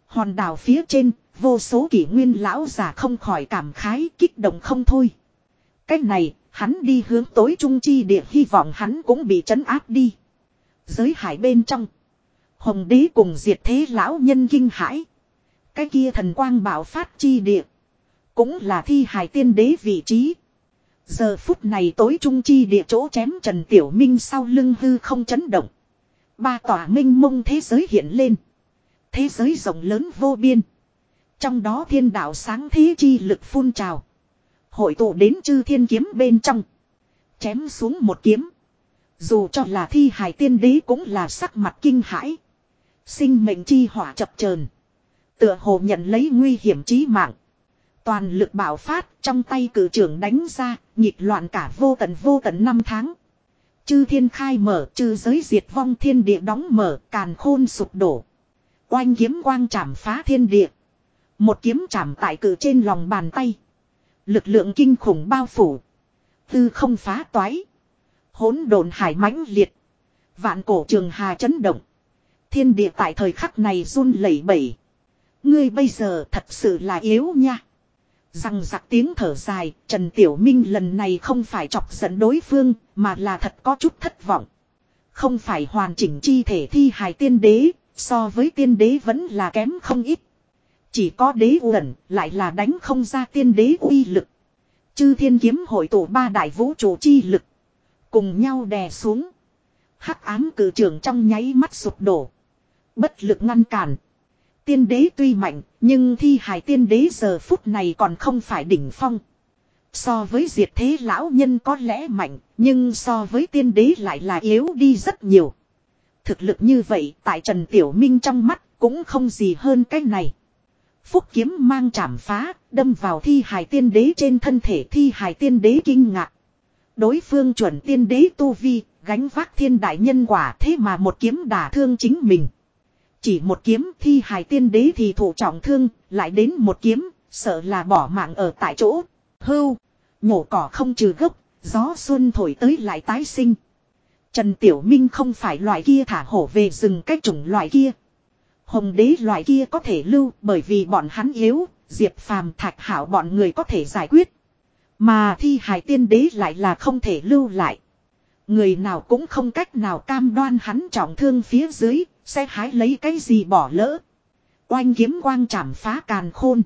Hòn đảo phía trên, vô số kỷ nguyên lão già không khỏi cảm khái kích động không thôi. Cách này, hắn đi hướng tối trung chi địa hy vọng hắn cũng bị trấn áp đi. Giới hải bên trong. Hồng đế cùng diệt thế lão nhân kinh hãi. Cái kia thần quang bảo phát chi địa. Cũng là thi hải tiên đế vị trí. Giờ phút này tối trung chi địa chỗ chém Trần Tiểu Minh sau lưng hư không chấn động. Ba tòa minh mông thế giới hiện lên. Thế giới rộng lớn vô biên. Trong đó thiên đạo sáng thế chi lực phun trào. Hội tụ đến chư thiên kiếm bên trong. Chém xuống một kiếm. Dù cho là thi hải tiên đế cũng là sắc mặt kinh hãi. Sinh mệnh chi hỏa chập chờn Tựa hồ nhận lấy nguy hiểm chí mạng. Toàn lực bảo phát trong tay cử trưởng đánh ra, nhịp loạn cả vô tận vô tận năm tháng. Chư thiên khai mở, chư giới diệt vong thiên địa đóng mở, càn khôn sụp đổ. Oanh kiếm quang chảm phá thiên địa. Một kiếm chảm tại cử trên lòng bàn tay. Lực lượng kinh khủng bao phủ. Tư không phá toái. hỗn độn hải mãnh liệt. Vạn cổ trường hà chấn động. Thiên địa tại thời khắc này run lẩy bẩy. Ngươi bây giờ thật sự là yếu nha. Răng giặc tiếng thở dài, Trần Tiểu Minh lần này không phải chọc giận đối phương, mà là thật có chút thất vọng. Không phải hoàn chỉnh chi thể thi hài tiên đế, so với tiên đế vẫn là kém không ít. Chỉ có đế uẩn, lại là đánh không ra tiên đế uy lực. Chư thiên kiếm hội tổ ba đại vũ trụ chi lực. Cùng nhau đè xuống. hắc ám cử trưởng trong nháy mắt sụp đổ. Bất lực ngăn cản. Tiên đế tuy mạnh, nhưng thi Hải tiên đế giờ phút này còn không phải đỉnh phong. So với diệt thế lão nhân có lẽ mạnh, nhưng so với tiên đế lại là yếu đi rất nhiều. Thực lực như vậy tại Trần Tiểu Minh trong mắt cũng không gì hơn cái này. Phúc kiếm mang chảm phá, đâm vào thi hài tiên đế trên thân thể thi hài tiên đế kinh ngạc. Đối phương chuẩn tiên đế tu vi, gánh vác thiên đại nhân quả thế mà một kiếm đả thương chính mình. Chỉ một kiếm thi hài tiên đế thì thụ trọng thương, lại đến một kiếm, sợ là bỏ mạng ở tại chỗ. Hưu, nhổ cỏ không trừ gốc, gió xuân thổi tới lại tái sinh. Trần Tiểu Minh không phải loại kia thả hổ về rừng cách chủng loại kia. Hồng đế loại kia có thể lưu bởi vì bọn hắn yếu, diệp phàm thạch hảo bọn người có thể giải quyết. Mà thi hải tiên đế lại là không thể lưu lại. Người nào cũng không cách nào cam đoan hắn trọng thương phía dưới, sẽ hái lấy cái gì bỏ lỡ. Oanh kiếm quang chảm phá càn khôn.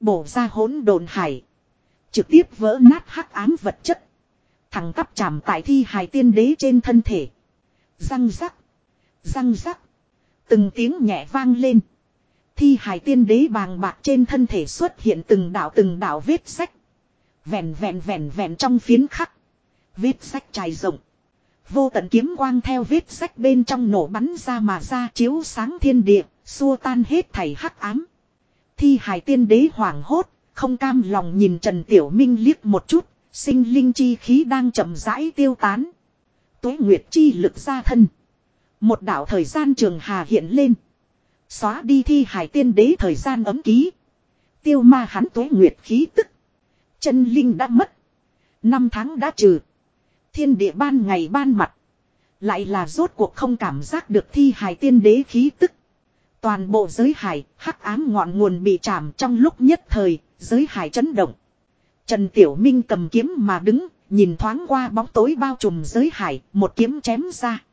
Bổ ra hỗn đồn hải. Trực tiếp vỡ nát hắc ám vật chất. Thằng tắp chạm tại thi hài tiên đế trên thân thể. Răng rắc. Răng rắc. Từng tiếng nhẹ vang lên. Thi hài tiên đế bàng bạc trên thân thể xuất hiện từng đạo từng đạo vết sách. Vẹn vẹn vẹn vẹn trong phiến khắc. Vết sách trải rộng. Vô tận kiếm quang theo vết sách bên trong nổ bắn ra mà ra chiếu sáng thiên địa, xua tan hết thảy hắc ám. Thi hải tiên đế hoảng hốt, không cam lòng nhìn Trần Tiểu Minh liếc một chút, sinh linh chi khí đang chậm rãi tiêu tán. Tuế Nguyệt chi lực ra thân. Một đạo thời gian trường hà hiện lên. Xóa đi thi hải tiên đế thời gian ấm ký. Tiêu ma hắn tuế Nguyệt khí tức. Chân linh đã mất. Năm tháng đã trừ. Thiên địa ban ngày ban mặt. Lại là rốt cuộc không cảm giác được thi hải tiên đế khí tức. Toàn bộ giới hải, hắc ám ngọn nguồn bị chạm trong lúc nhất thời, giới hải chấn động. Trần Tiểu Minh cầm kiếm mà đứng, nhìn thoáng qua bóng tối bao trùm giới hải, một kiếm chém ra.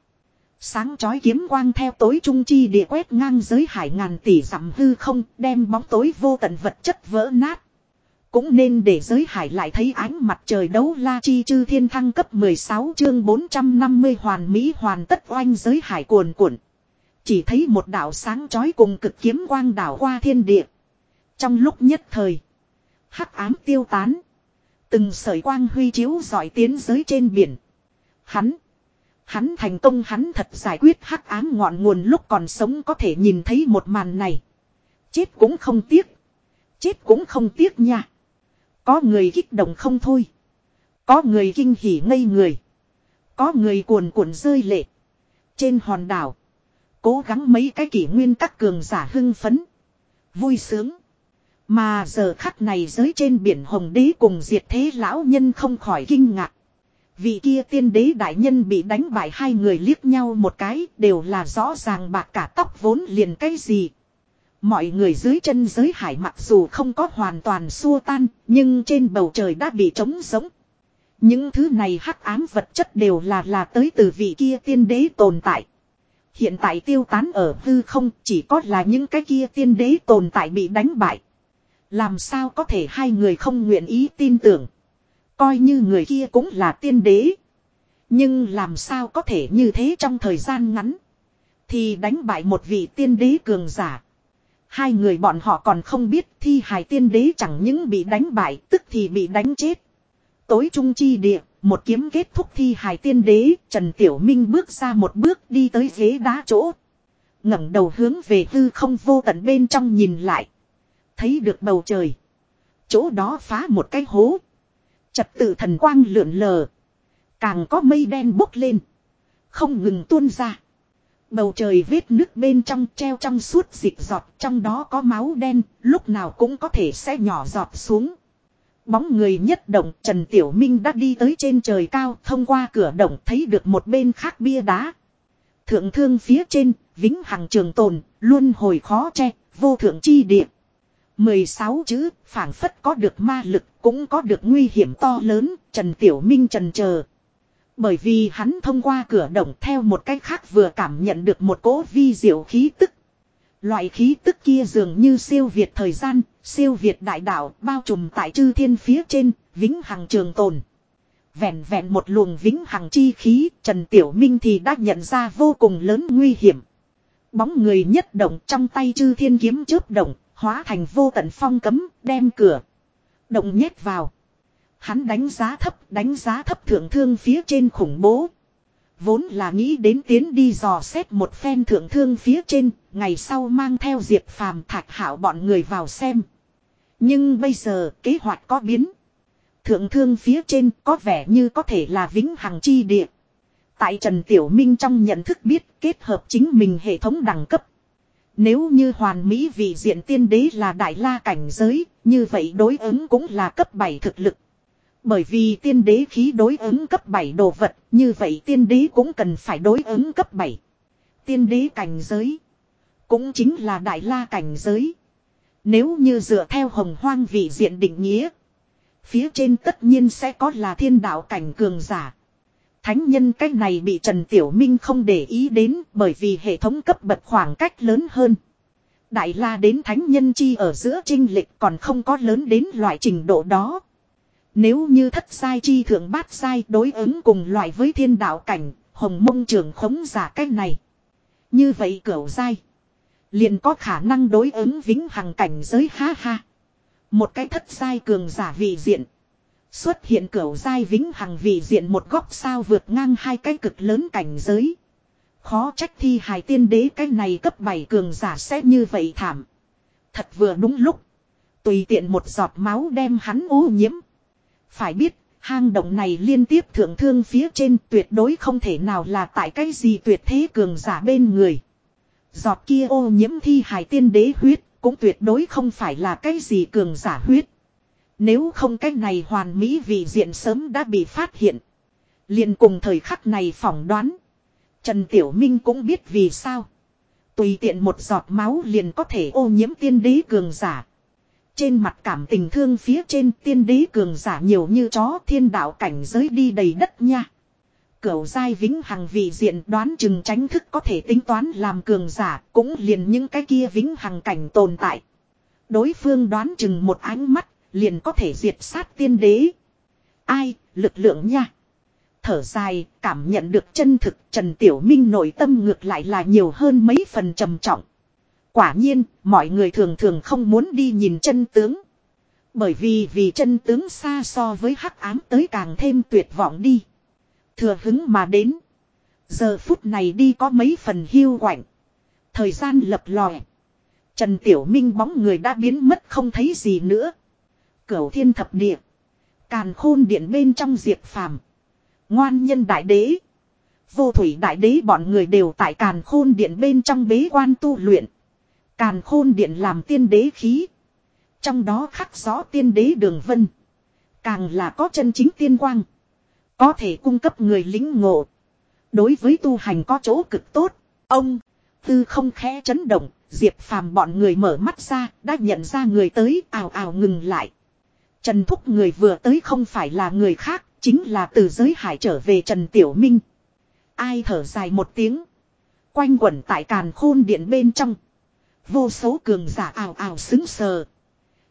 Sáng chói kiếm quang theo tối trung chi địa quét ngang giới hải ngàn tỷ dặm hư không, đem bóng tối vô tận vật chất vỡ nát. Cũng nên để giới hải lại thấy ánh mặt trời đấu la chi chư thiên thăng cấp 16 chương 450 hoàn mỹ hoàn tất oanh giới hải cuồn cuộn. Chỉ thấy một đạo sáng chói cùng cực kiếm quang đảo qua thiên địa. Trong lúc nhất thời, hắc ám tiêu tán. Từng sợi quang huy chiếu giỏi tiến giới trên biển. Hắn. Hắn thành công hắn thật giải quyết hắc ám ngọn nguồn lúc còn sống có thể nhìn thấy một màn này. Chết cũng không tiếc. Chết cũng không tiếc nha. Có người kích động không thôi. Có người kinh hỉ ngây người. Có người cuồn cuộn rơi lệ. Trên hòn đảo. Cố gắng mấy cái kỷ nguyên các cường giả hưng phấn. Vui sướng. Mà giờ khắc này giới trên biển hồng đế cùng diệt thế lão nhân không khỏi kinh ngạc. Vị kia tiên đế đại nhân bị đánh bại hai người liếc nhau một cái đều là rõ ràng bạc cả tóc vốn liền cái gì. Mọi người dưới chân giới hải mặc dù không có hoàn toàn xua tan, nhưng trên bầu trời đã bị trống giống. Những thứ này hắc ám vật chất đều là là tới từ vị kia tiên đế tồn tại. Hiện tại tiêu tán ở hư không, chỉ có là những cái kia tiên đế tồn tại bị đánh bại. Làm sao có thể hai người không nguyện ý tin tưởng. Coi như người kia cũng là tiên đế. Nhưng làm sao có thể như thế trong thời gian ngắn. Thì đánh bại một vị tiên đế cường giả. Hai người bọn họ còn không biết thi hài tiên đế chẳng những bị đánh bại tức thì bị đánh chết. Tối trung chi địa, một kiếm kết thúc thi hài tiên đế, Trần Tiểu Minh bước ra một bước đi tới ghế đá chỗ. ngẩng đầu hướng về hư không vô tận bên trong nhìn lại. Thấy được bầu trời. Chỗ đó phá một cái hố. Trật tự thần quang lượn lờ. Càng có mây đen bốc lên. Không ngừng tuôn ra. Bầu trời vết nước bên trong treo trong suốt dịch giọt trong đó có máu đen, lúc nào cũng có thể sẽ nhỏ giọt xuống. Bóng người nhất động Trần Tiểu Minh đã đi tới trên trời cao thông qua cửa động thấy được một bên khác bia đá. Thượng thương phía trên, vĩnh hằng trường tồn, luôn hồi khó che, vô thượng chi địa. 16 chữ, phảng phất có được ma lực, cũng có được nguy hiểm to lớn, Trần Tiểu Minh trần chờ. Bởi vì hắn thông qua cửa động theo một cách khác vừa cảm nhận được một cỗ vi diệu khí tức. Loại khí tức kia dường như siêu việt thời gian, siêu việt đại đạo, bao trùm tại chư thiên phía trên, vĩnh hằng trường tồn. Vẹn vẹn một luồng vĩnh hằng chi khí, Trần Tiểu Minh thì đã nhận ra vô cùng lớn nguy hiểm. Bóng người nhất động trong tay chư thiên kiếm chớp động, Hóa thành vô tận phong cấm, đem cửa. Động nhét vào. Hắn đánh giá thấp, đánh giá thấp thượng thương phía trên khủng bố. vốn là nghĩ đến tiến đi dò xét một phen thượng thương phía trên, ngày sau mang theo Diệp Phàm thạch hảo bọn người vào xem. Nhưng bây giờ kế hoạch có biến. Thượng thương phía trên có vẻ như có thể là vĩnh hằng chi địa. Tại Trần Tiểu Minh trong nhận thức biết kết hợp chính mình hệ thống đẳng cấp. Nếu như hoàn mỹ vị diện tiên đế là đại la cảnh giới, như vậy đối ứng cũng là cấp 7 thực lực. Bởi vì tiên đế khí đối ứng cấp 7 đồ vật, như vậy tiên đế cũng cần phải đối ứng cấp 7. Tiên đế cảnh giới, cũng chính là đại la cảnh giới. Nếu như dựa theo hồng hoang vị diện định nghĩa, phía trên tất nhiên sẽ có là thiên đạo cảnh cường giả. Thánh nhân cách này bị Trần Tiểu Minh không để ý đến bởi vì hệ thống cấp bậc khoảng cách lớn hơn. Đại la đến thánh nhân chi ở giữa trinh lịch còn không có lớn đến loại trình độ đó. Nếu như thất sai chi thượng bát sai đối ứng cùng loại với thiên đạo cảnh, hồng mông trường khống giả cách này. Như vậy cửu sai Liền có khả năng đối ứng vĩnh hằng cảnh giới ha ha. Một cái thất sai cường giả vị diện. Xuất hiện cửu sai vĩnh hằng vị diện một góc sao vượt ngang hai cái cực lớn cảnh giới. Khó trách thi hài tiên đế cái này cấp 7 cường giả sẽ như vậy thảm. Thật vừa đúng lúc. Tùy tiện một giọt máu đem hắn ô nhiễm. Phải biết, hang động này liên tiếp thượng thương phía trên tuyệt đối không thể nào là tại cái gì tuyệt thế cường giả bên người. Giọt kia ô nhiễm thi hài tiên đế huyết, cũng tuyệt đối không phải là cái gì cường giả huyết. Nếu không cái này hoàn mỹ vì diện sớm đã bị phát hiện. liền cùng thời khắc này phỏng đoán. Trần Tiểu Minh cũng biết vì sao. Tùy tiện một giọt máu liền có thể ô nhiễm tiên đế cường giả. Trên mặt cảm tình thương phía trên tiên đế cường giả nhiều như chó thiên đạo cảnh giới đi đầy đất nha. Cửu giai vĩnh hằng vị diện đoán chừng tránh thức có thể tính toán làm cường giả cũng liền những cái kia vĩnh hằng cảnh tồn tại. Đối phương đoán chừng một ánh mắt liền có thể diệt sát tiên đế. Ai, lực lượng nha. Thở dài, cảm nhận được chân thực Trần Tiểu Minh nội tâm ngược lại là nhiều hơn mấy phần trầm trọng. Quả nhiên, mọi người thường thường không muốn đi nhìn chân tướng. Bởi vì vì chân tướng xa so với hắc ám tới càng thêm tuyệt vọng đi. Thừa hứng mà đến. Giờ phút này đi có mấy phần hiu quạnh. Thời gian lập lòe. Trần Tiểu Minh bóng người đã biến mất không thấy gì nữa. Cửu thiên thập địa. Càn khôn điện bên trong diệp phàm. Ngoan nhân đại đế. Vô thủy đại đế bọn người đều tại càn khôn điện bên trong bế quan tu luyện. Càn khôn điện làm tiên đế khí. Trong đó khắc rõ tiên đế đường vân. Càng là có chân chính tiên quang. Có thể cung cấp người lính ngộ. Đối với tu hành có chỗ cực tốt. Ông, tư không khẽ chấn động, diệp phàm bọn người mở mắt ra, đã nhận ra người tới, ào ào ngừng lại. Trần Thúc người vừa tới không phải là người khác, chính là từ giới hải trở về Trần Tiểu Minh. Ai thở dài một tiếng. Quanh quẩn tại càn khôn điện bên trong. Vô số cường giả ảo ảo xứng sờ.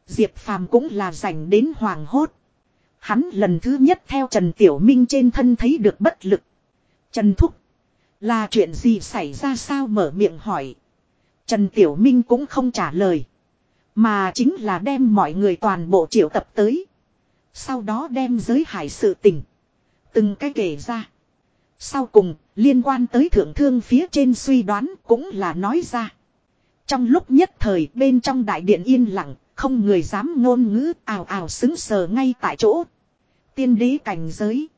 Diệp Phàm cũng là rảnh đến hoàng hốt. Hắn lần thứ nhất theo Trần Tiểu Minh trên thân thấy được bất lực. Trần Thúc. Là chuyện gì xảy ra sao mở miệng hỏi. Trần Tiểu Minh cũng không trả lời. Mà chính là đem mọi người toàn bộ triệu tập tới. Sau đó đem giới hải sự tình. Từng cái kể ra. Sau cùng, liên quan tới thượng thương phía trên suy đoán cũng là nói ra. Trong lúc nhất thời bên trong đại điện yên lặng, không người dám ngôn ngữ ào ào xứng sờ ngay tại chỗ. Tiên đế cảnh giới.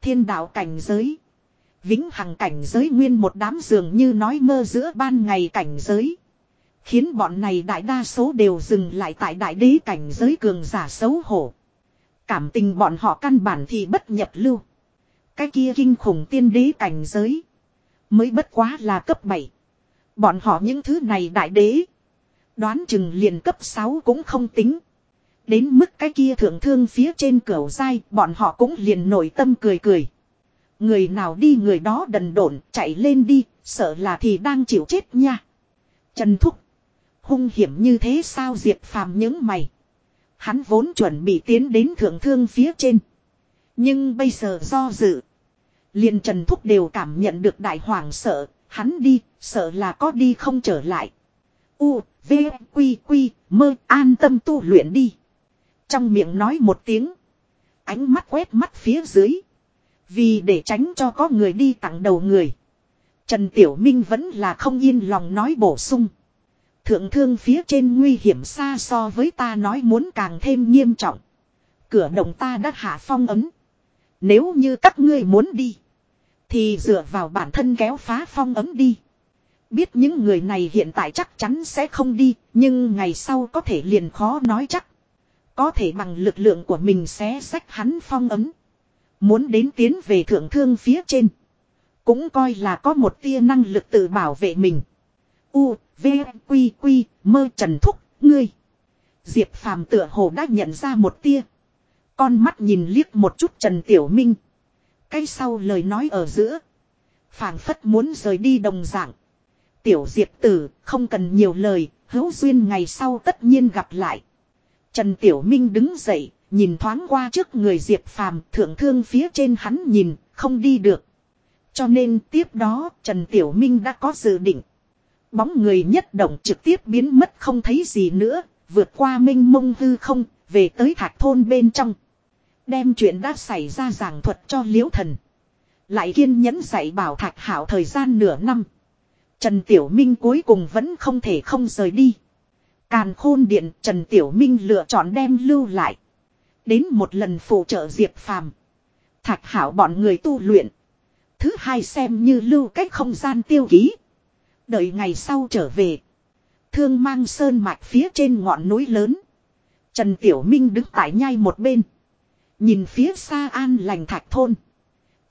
Thiên đạo cảnh giới. Vĩnh hằng cảnh giới nguyên một đám dường như nói mơ giữa ban ngày cảnh giới. Khiến bọn này đại đa số đều dừng lại tại đại đế cảnh giới cường giả xấu hổ. Cảm tình bọn họ căn bản thì bất nhập lưu. Cái kia kinh khủng tiên đế cảnh giới. Mới bất quá là cấp 7. Bọn họ những thứ này đại đế. Đoán chừng liền cấp 6 cũng không tính. Đến mức cái kia thượng thương phía trên cửa dai bọn họ cũng liền nổi tâm cười cười. Người nào đi người đó đần độn chạy lên đi, sợ là thì đang chịu chết nha. Trần Thúc. Hung hiểm như thế sao Diệp Phàm những mày. Hắn vốn chuẩn bị tiến đến thượng thương phía trên. Nhưng bây giờ do dự. liền Trần Thúc đều cảm nhận được đại hoàng sợ. Hắn đi, sợ là có đi không trở lại. U, V, Quy, Quy, mơ, an tâm tu luyện đi. Trong miệng nói một tiếng. Ánh mắt quét mắt phía dưới. Vì để tránh cho có người đi tặng đầu người. Trần Tiểu Minh vẫn là không yên lòng nói bổ sung. Thượng thương phía trên nguy hiểm xa so với ta nói muốn càng thêm nghiêm trọng. Cửa động ta đã hạ phong ấm. Nếu như các ngươi muốn đi. Thì dựa vào bản thân kéo phá phong ấm đi. Biết những người này hiện tại chắc chắn sẽ không đi. Nhưng ngày sau có thể liền khó nói chắc. Có thể bằng lực lượng của mình sẽ sách hắn phong ấm. Muốn đến tiến về thượng thương phía trên. Cũng coi là có một tia năng lực tự bảo vệ mình. U, V, Quy, Quy, mơ trần thúc, ngươi. Diệp phàm tựa hồ đã nhận ra một tia. Con mắt nhìn liếc một chút Trần Tiểu Minh. Cái sau lời nói ở giữa. phảng phất muốn rời đi đồng dạng. Tiểu Diệp tử, không cần nhiều lời, hữu duyên ngày sau tất nhiên gặp lại. Trần Tiểu Minh đứng dậy, nhìn thoáng qua trước người Diệp Phàm, thượng thương phía trên hắn nhìn, không đi được. Cho nên tiếp đó Trần Tiểu Minh đã có dự định. Bóng người nhất động trực tiếp biến mất không thấy gì nữa, vượt qua minh mông hư không, về tới thạch thôn bên trong. Đem chuyện đã xảy ra giảng thuật cho liễu thần. Lại kiên nhẫn dạy bảo thạch hảo thời gian nửa năm. Trần Tiểu Minh cuối cùng vẫn không thể không rời đi. Càn khôn điện, Trần Tiểu Minh lựa chọn đem lưu lại. Đến một lần phụ trợ Diệp Phàm. Thạch hảo bọn người tu luyện. Thứ hai xem như lưu cách không gian tiêu ký. Đợi ngày sau trở về. Thương mang sơn mạch phía trên ngọn núi lớn. Trần Tiểu Minh đứng tại nhai một bên. Nhìn phía xa an lành thạch thôn.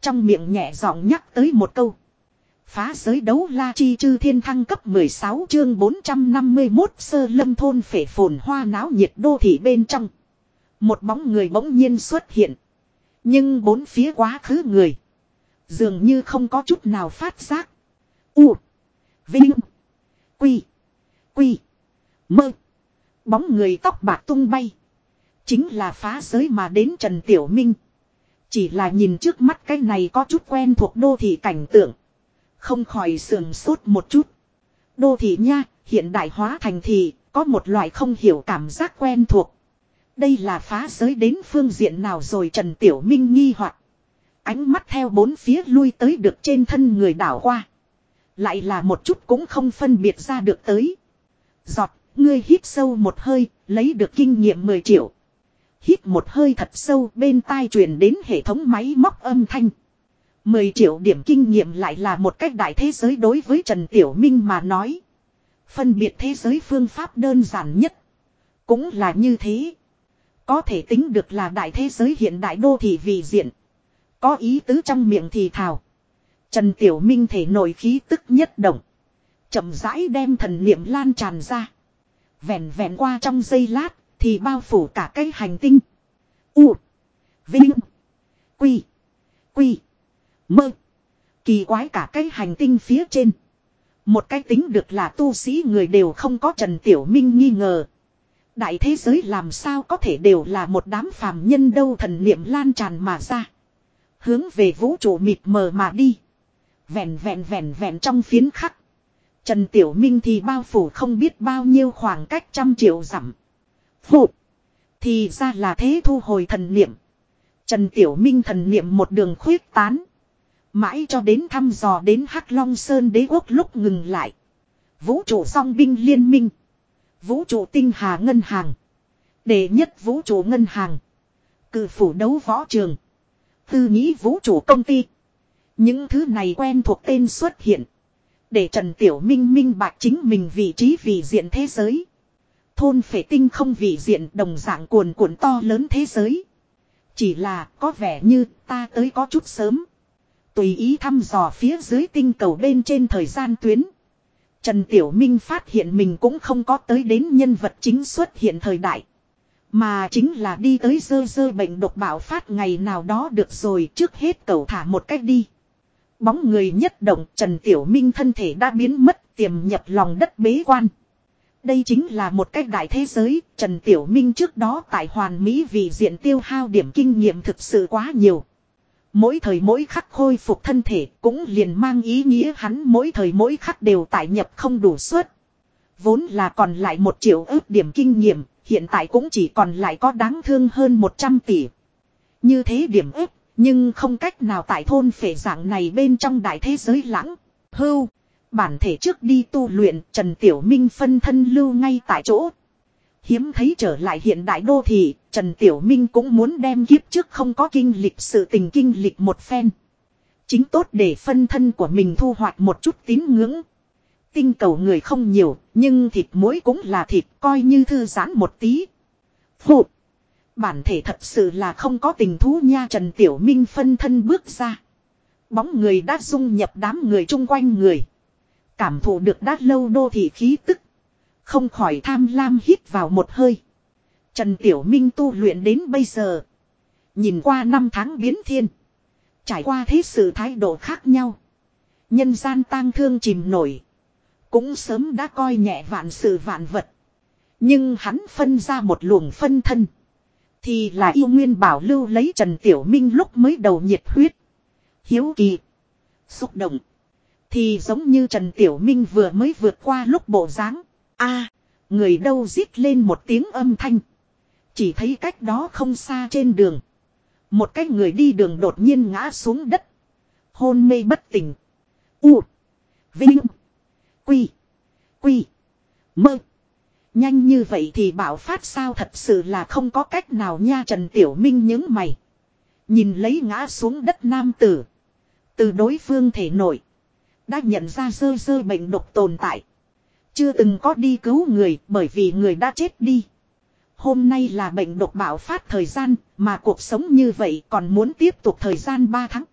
Trong miệng nhẹ giọng nhắc tới một câu. Phá giới đấu la chi chư thiên thăng cấp 16 chương 451 sơ lâm thôn phể phồn hoa náo nhiệt đô thị bên trong. Một bóng người bỗng nhiên xuất hiện. Nhưng bốn phía quá khứ người. Dường như không có chút nào phát giác. U. Vinh. Quy. Quy. Mơ. Bóng người tóc bạc tung bay. Chính là phá giới mà đến Trần Tiểu Minh. Chỉ là nhìn trước mắt cái này có chút quen thuộc đô thị cảnh tượng. Không khỏi sườn sốt một chút. Đô thị nha, hiện đại hóa thành thị, có một loại không hiểu cảm giác quen thuộc. Đây là phá giới đến phương diện nào rồi Trần Tiểu Minh nghi hoặc Ánh mắt theo bốn phía lui tới được trên thân người đảo qua. Lại là một chút cũng không phân biệt ra được tới. Giọt, ngươi hít sâu một hơi, lấy được kinh nghiệm 10 triệu. Hít một hơi thật sâu, bên tai truyền đến hệ thống máy móc âm thanh. 10 triệu điểm kinh nghiệm lại là một cách đại thế giới đối với Trần Tiểu Minh mà nói. Phân biệt thế giới phương pháp đơn giản nhất. Cũng là như thế. Có thể tính được là đại thế giới hiện đại đô thị vị diện. Có ý tứ trong miệng thì thào. Trần Tiểu Minh thể nổi khí tức nhất động. chậm rãi đem thần niệm lan tràn ra. Vẹn vẹn qua trong giây lát thì bao phủ cả cái hành tinh. U. Vinh. Quy. Quy. Mơ. Kỳ quái cả cái hành tinh phía trên. Một cái tính được là tu sĩ người đều không có Trần Tiểu Minh nghi ngờ. Đại thế giới làm sao có thể đều là một đám phàm nhân đâu thần niệm lan tràn mà ra. Hướng về vũ trụ mịt mờ mà đi. Vẹn vẹn vẹn vẹn trong phiến khắc. Trần Tiểu Minh thì bao phủ không biết bao nhiêu khoảng cách trăm triệu dặm. Phụ. Thì ra là thế thu hồi thần niệm. Trần Tiểu Minh thần niệm một đường khuyết tán. Mãi cho đến thăm dò đến Hắc Long Sơn đế quốc lúc ngừng lại. Vũ trụ song binh liên minh. Vũ trụ tinh hà ngân hàng. Đệ nhất vũ trụ ngân hàng. Cự phủ đấu võ trường. Tư nghĩ vũ trụ công ty. Những thứ này quen thuộc tên xuất hiện. Để Trần Tiểu Minh minh bạch chính mình vị trí vị diện thế giới. Thôn phệ tinh không vị diện đồng dạng cuồn cuộn to lớn thế giới. Chỉ là có vẻ như ta tới có chút sớm. Tùy ý thăm dò phía dưới tinh cầu bên trên thời gian tuyến. Trần Tiểu Minh phát hiện mình cũng không có tới đến nhân vật chính xuất hiện thời đại. Mà chính là đi tới dơ dơ bệnh độc bạo phát ngày nào đó được rồi trước hết cầu thả một cách đi. Bóng người nhất động Trần Tiểu Minh thân thể đã biến mất tiềm nhập lòng đất bế quan. Đây chính là một cách đại thế giới, Trần Tiểu Minh trước đó tại Hoàn Mỹ vì diện tiêu hao điểm kinh nghiệm thực sự quá nhiều. Mỗi thời mỗi khắc khôi phục thân thể cũng liền mang ý nghĩa hắn mỗi thời mỗi khắc đều tại nhập không đủ suất. Vốn là còn lại một triệu ước điểm kinh nghiệm, hiện tại cũng chỉ còn lại có đáng thương hơn 100 tỷ. Như thế điểm ước, Nhưng không cách nào tại thôn phệ dạng này bên trong đại thế giới lãng. Hưu. Bản thể trước đi tu luyện Trần Tiểu Minh phân thân lưu ngay tại chỗ. Hiếm thấy trở lại hiện đại đô thị, Trần Tiểu Minh cũng muốn đem kiếp trước không có kinh lịch sự tình kinh lịch một phen. Chính tốt để phân thân của mình thu hoạch một chút tín ngưỡng. Tinh cầu người không nhiều, nhưng thịt muối cũng là thịt coi như thư giãn một tí. Phụ! Bản thể thật sự là không có tình thú nha Trần Tiểu Minh phân thân bước ra. Bóng người đã dung nhập đám người chung quanh người. Cảm thụ được đát lâu đô thị khí tức. Không khỏi tham lam hít vào một hơi. Trần Tiểu Minh tu luyện đến bây giờ. Nhìn qua năm tháng biến thiên. Trải qua thế sự thái độ khác nhau. Nhân gian tang thương chìm nổi. Cũng sớm đã coi nhẹ vạn sự vạn vật. Nhưng hắn phân ra một luồng phân thân. Thì là yêu nguyên bảo lưu lấy Trần Tiểu Minh lúc mới đầu nhiệt huyết. Hiếu kỳ. Xúc động. Thì giống như Trần Tiểu Minh vừa mới vượt qua lúc bộ dáng a, người đâu rít lên một tiếng âm thanh. Chỉ thấy cách đó không xa trên đường. Một cái người đi đường đột nhiên ngã xuống đất. Hôn mê bất tỉnh. U. Vinh. Quy. Quy. Mơ. Nhanh như vậy thì bảo phát sao thật sự là không có cách nào nha Trần Tiểu Minh những mày. Nhìn lấy ngã xuống đất nam tử. Từ đối phương thể nổi. Đã nhận ra sơ sơ bệnh độc tồn tại. Chưa từng có đi cứu người, bởi vì người đã chết đi. Hôm nay là bệnh độc bạo phát thời gian, mà cuộc sống như vậy còn muốn tiếp tục thời gian 3 tháng.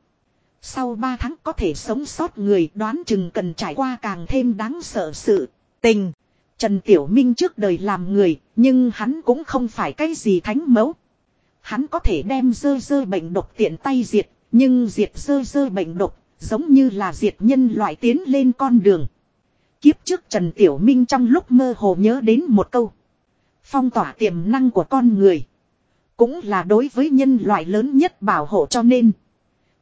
Sau 3 tháng có thể sống sót người, đoán chừng cần trải qua càng thêm đáng sợ sự tình. Trần Tiểu Minh trước đời làm người, nhưng hắn cũng không phải cái gì thánh mẫu. Hắn có thể đem dơ dơ bệnh độc tiện tay diệt, nhưng diệt dơ dơ bệnh độc giống như là diệt nhân loại tiến lên con đường. Kiếp trước Trần Tiểu Minh trong lúc mơ hồ nhớ đến một câu. Phong tỏa tiềm năng của con người. Cũng là đối với nhân loại lớn nhất bảo hộ cho nên.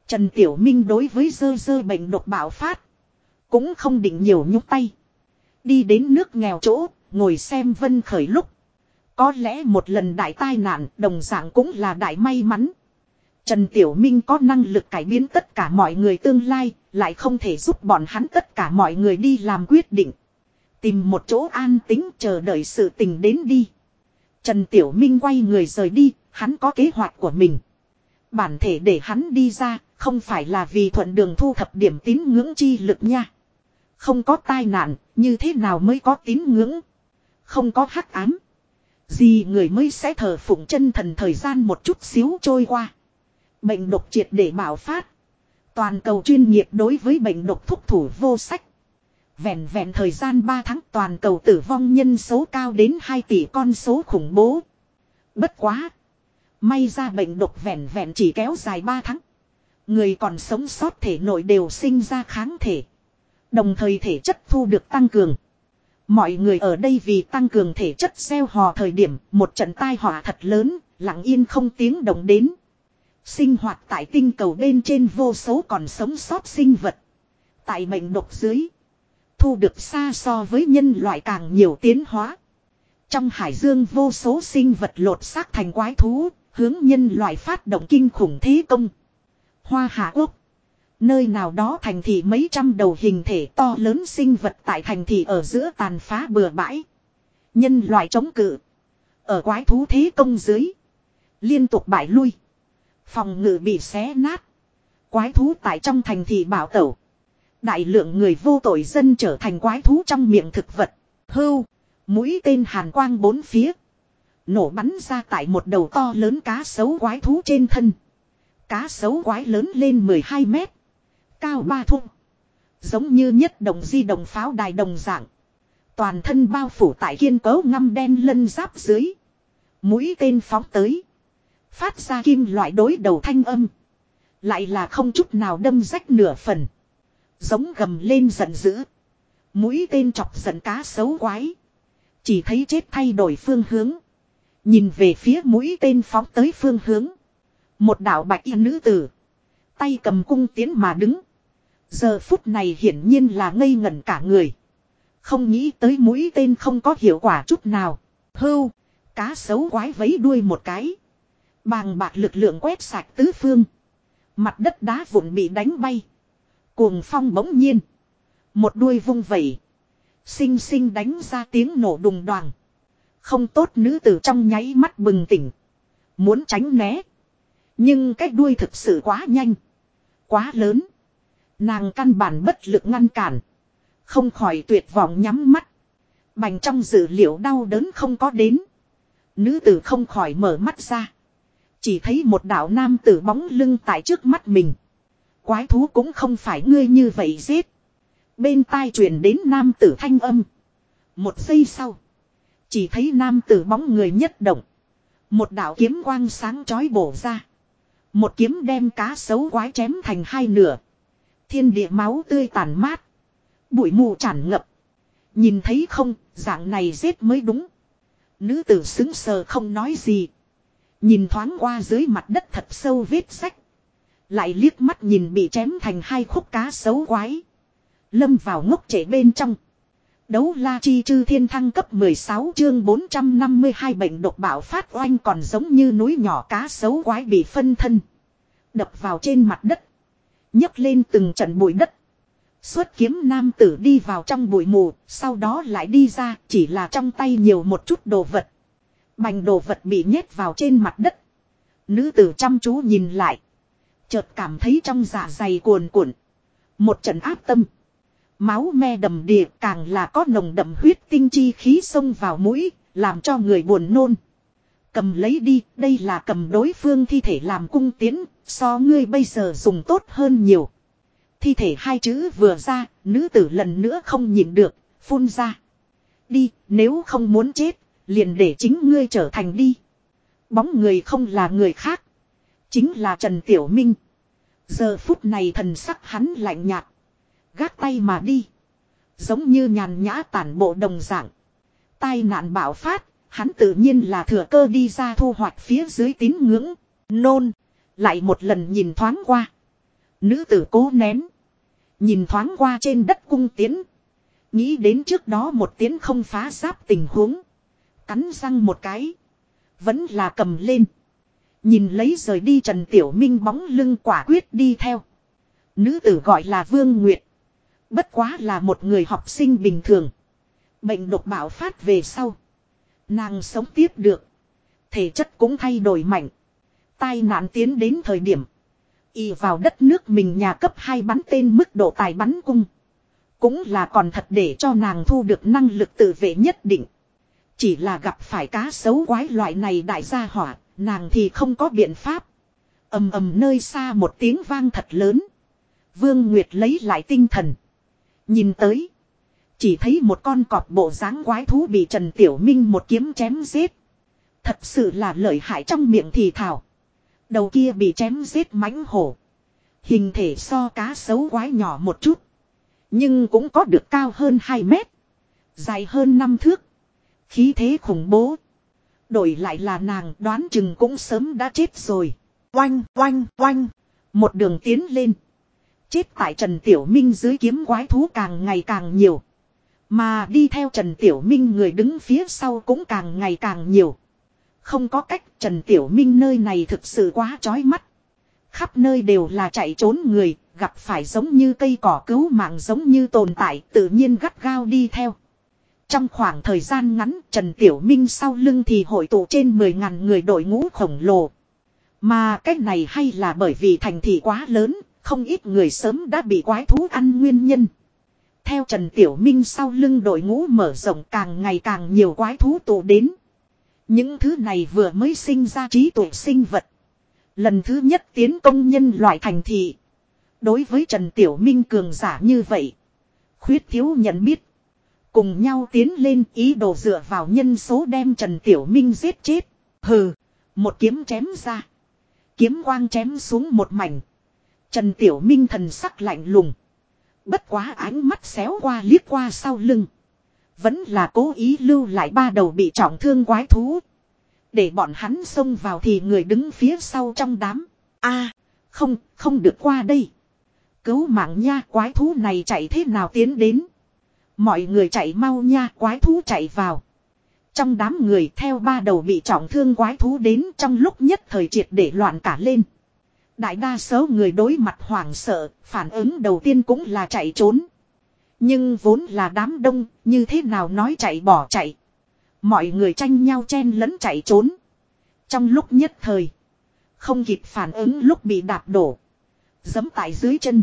Trần Tiểu Minh đối với dơ dơ bệnh độc bạo phát. Cũng không định nhiều nhúc tay. Đi đến nước nghèo chỗ, ngồi xem vân khởi lúc. Có lẽ một lần đại tai nạn đồng dạng cũng là đại may mắn. Trần Tiểu Minh có năng lực cải biến tất cả mọi người tương lai, lại không thể giúp bọn hắn tất cả mọi người đi làm quyết định. Tìm một chỗ an tính chờ đợi sự tình đến đi. Trần Tiểu Minh quay người rời đi, hắn có kế hoạch của mình. Bản thể để hắn đi ra, không phải là vì thuận đường thu thập điểm tín ngưỡng chi lực nha. Không có tai nạn, như thế nào mới có tín ngưỡng. Không có hắc ám. Gì người mới sẽ thờ phụng chân thần thời gian một chút xíu trôi qua. Bệnh độc triệt để bảo phát. Toàn cầu chuyên nghiệp đối với bệnh độc thúc thủ vô sách. Vẹn vẹn thời gian 3 tháng toàn cầu tử vong nhân số cao đến 2 tỷ con số khủng bố. Bất quá. May ra bệnh độc vẹn vẹn chỉ kéo dài 3 tháng. Người còn sống sót thể nội đều sinh ra kháng thể. Đồng thời thể chất thu được tăng cường. Mọi người ở đây vì tăng cường thể chất gieo hò thời điểm một trận tai họa thật lớn, lặng yên không tiếng động đến. Sinh hoạt tại tinh cầu bên trên vô số còn sống sót sinh vật. Tại mệnh độc dưới. Thu được xa so với nhân loại càng nhiều tiến hóa. Trong hải dương vô số sinh vật lột xác thành quái thú, hướng nhân loại phát động kinh khủng thế công. Hoa Hạ Quốc. Nơi nào đó thành thị mấy trăm đầu hình thể to lớn sinh vật tại thành thị ở giữa tàn phá bừa bãi. Nhân loại chống cự. Ở quái thú thế công dưới. Liên tục bại lui. Phòng ngự bị xé nát. Quái thú tại trong thành thị bảo tẩu. Đại lượng người vô tội dân trở thành quái thú trong miệng thực vật. Hưu. Mũi tên hàn quang bốn phía. Nổ bắn ra tại một đầu to lớn cá sấu quái thú trên thân. Cá sấu quái lớn lên 12 mét. Cao ba thung. Giống như nhất đồng di đồng pháo đài đồng dạng. Toàn thân bao phủ tại kiên cấu ngăm đen lân giáp dưới. Mũi tên phóng tới. Phát ra kim loại đối đầu thanh âm. Lại là không chút nào đâm rách nửa phần. Giống gầm lên giận dữ. Mũi tên chọc giận cá xấu quái. Chỉ thấy chết thay đổi phương hướng. Nhìn về phía mũi tên phóng tới phương hướng. Một đạo bạch y nữ tử. Tay cầm cung tiến mà đứng. Giờ phút này hiển nhiên là ngây ngẩn cả người. Không nghĩ tới mũi tên không có hiệu quả chút nào. Hưu. Cá xấu quái vấy đuôi một cái. Bàng bạc lực lượng quét sạch tứ phương. Mặt đất đá vụn bị đánh bay. Cuồng phong bỗng nhiên. Một đuôi vung vẩy. Xinh xinh đánh ra tiếng nổ đùng đoàn. Không tốt nữ tử trong nháy mắt bừng tỉnh. Muốn tránh né. Nhưng cái đuôi thực sự quá nhanh. Quá lớn. Nàng căn bản bất lực ngăn cản. Không khỏi tuyệt vọng nhắm mắt. Bành trong dự liệu đau đớn không có đến. Nữ tử không khỏi mở mắt ra. Chỉ thấy một đạo nam tử bóng lưng tại trước mắt mình. Quái thú cũng không phải ngươi như vậy giết. Bên tai truyền đến nam tử thanh âm. Một giây sau. Chỉ thấy nam tử bóng người nhất động. Một đạo kiếm quang sáng chói bổ ra. Một kiếm đem cá sấu quái chém thành hai nửa. Thiên địa máu tươi tàn mát. Bụi mù tràn ngập. Nhìn thấy không, dạng này giết mới đúng. Nữ tử xứng sờ không nói gì. Nhìn thoáng qua dưới mặt đất thật sâu vết sách. Lại liếc mắt nhìn bị chém thành hai khúc cá xấu quái. Lâm vào ngốc trễ bên trong. Đấu la chi chư thiên thăng cấp 16 chương 452 bệnh độc bạo phát oanh còn giống như núi nhỏ cá xấu quái bị phân thân. Đập vào trên mặt đất. nhấc lên từng trận bụi đất. Xuất kiếm nam tử đi vào trong bụi mù, sau đó lại đi ra, chỉ là trong tay nhiều một chút đồ vật. Bành đồ vật bị nhét vào trên mặt đất. Nữ tử chăm chú nhìn lại. Chợt cảm thấy trong dạ dày cuồn cuộn. Một trận áp tâm. Máu me đầm địa càng là có nồng đậm huyết tinh chi khí xông vào mũi, làm cho người buồn nôn. Cầm lấy đi, đây là cầm đối phương thi thể làm cung tiến, so ngươi bây giờ dùng tốt hơn nhiều. Thi thể hai chữ vừa ra, nữ tử lần nữa không nhịn được, phun ra. Đi, nếu không muốn chết, liền để chính ngươi trở thành đi. Bóng người không là người khác. Chính là Trần Tiểu Minh. Giờ phút này thần sắc hắn lạnh nhạt. Gác tay mà đi. Giống như nhàn nhã tản bộ đồng dạng. Tai nạn bạo phát, hắn tự nhiên là thừa cơ đi ra thu hoạch phía dưới tín ngưỡng. Nôn. Lại một lần nhìn thoáng qua. Nữ tử cố nén. Nhìn thoáng qua trên đất cung tiến. Nghĩ đến trước đó một tiếng không phá giáp tình huống. Cắn răng một cái. Vẫn là cầm lên. Nhìn lấy rời đi Trần Tiểu Minh bóng lưng quả quyết đi theo. Nữ tử gọi là Vương Nguyệt. Bất quá là một người học sinh bình thường. Bệnh độc bạo phát về sau. Nàng sống tiếp được. Thể chất cũng thay đổi mạnh. Tai nạn tiến đến thời điểm. Y vào đất nước mình nhà cấp 2 bắn tên mức độ tài bắn cung. Cũng là còn thật để cho nàng thu được năng lực tự vệ nhất định. Chỉ là gặp phải cá xấu quái loại này đại gia hỏa, nàng thì không có biện pháp. ầm ầm nơi xa một tiếng vang thật lớn. Vương Nguyệt lấy lại tinh thần. Nhìn tới. Chỉ thấy một con cọp bộ dáng quái thú bị Trần Tiểu Minh một kiếm chém giết. Thật sự là lợi hại trong miệng thì thảo. Đầu kia bị chém giết mãnh hổ. Hình thể so cá sấu quái nhỏ một chút. Nhưng cũng có được cao hơn 2 mét. Dài hơn 5 thước. Khí thế khủng bố. Đổi lại là nàng đoán chừng cũng sớm đã chết rồi. Oanh, oanh, oanh. Một đường tiến lên. Chết tại Trần Tiểu Minh dưới kiếm quái thú càng ngày càng nhiều. Mà đi theo Trần Tiểu Minh người đứng phía sau cũng càng ngày càng nhiều. Không có cách Trần Tiểu Minh nơi này thực sự quá chói mắt. Khắp nơi đều là chạy trốn người, gặp phải giống như cây cỏ cứu mạng giống như tồn tại tự nhiên gắt gao đi theo. Trong khoảng thời gian ngắn Trần Tiểu Minh sau lưng thì hội tụ trên 10.000 người đội ngũ khổng lồ. Mà cách này hay là bởi vì thành thị quá lớn, không ít người sớm đã bị quái thú ăn nguyên nhân. Theo Trần Tiểu Minh sau lưng đội ngũ mở rộng càng ngày càng nhiều quái thú tụ đến. Những thứ này vừa mới sinh ra trí tuệ sinh vật. Lần thứ nhất tiến công nhân loại thành thị. Đối với Trần Tiểu Minh cường giả như vậy. Khuyết thiếu nhận biết. Cùng nhau tiến lên ý đồ dựa vào nhân số đem Trần Tiểu Minh giết chết. Hừ. Một kiếm chém ra. Kiếm quang chém xuống một mảnh. Trần Tiểu Minh thần sắc lạnh lùng. Bất quá ánh mắt xéo qua liếc qua sau lưng. Vẫn là cố ý lưu lại ba đầu bị trọng thương quái thú. Để bọn hắn xông vào thì người đứng phía sau trong đám. a không, không được qua đây. Cứu mạng nha quái thú này chạy thế nào tiến đến. Mọi người chạy mau nha quái thú chạy vào. Trong đám người theo ba đầu bị trọng thương quái thú đến trong lúc nhất thời triệt để loạn cả lên. Đại đa số người đối mặt hoảng sợ, phản ứng đầu tiên cũng là chạy trốn. Nhưng vốn là đám đông, như thế nào nói chạy bỏ chạy. Mọi người tranh nhau chen lẫn chạy trốn. Trong lúc nhất thời, không kịp phản ứng lúc bị đạp đổ. Dấm tại dưới chân.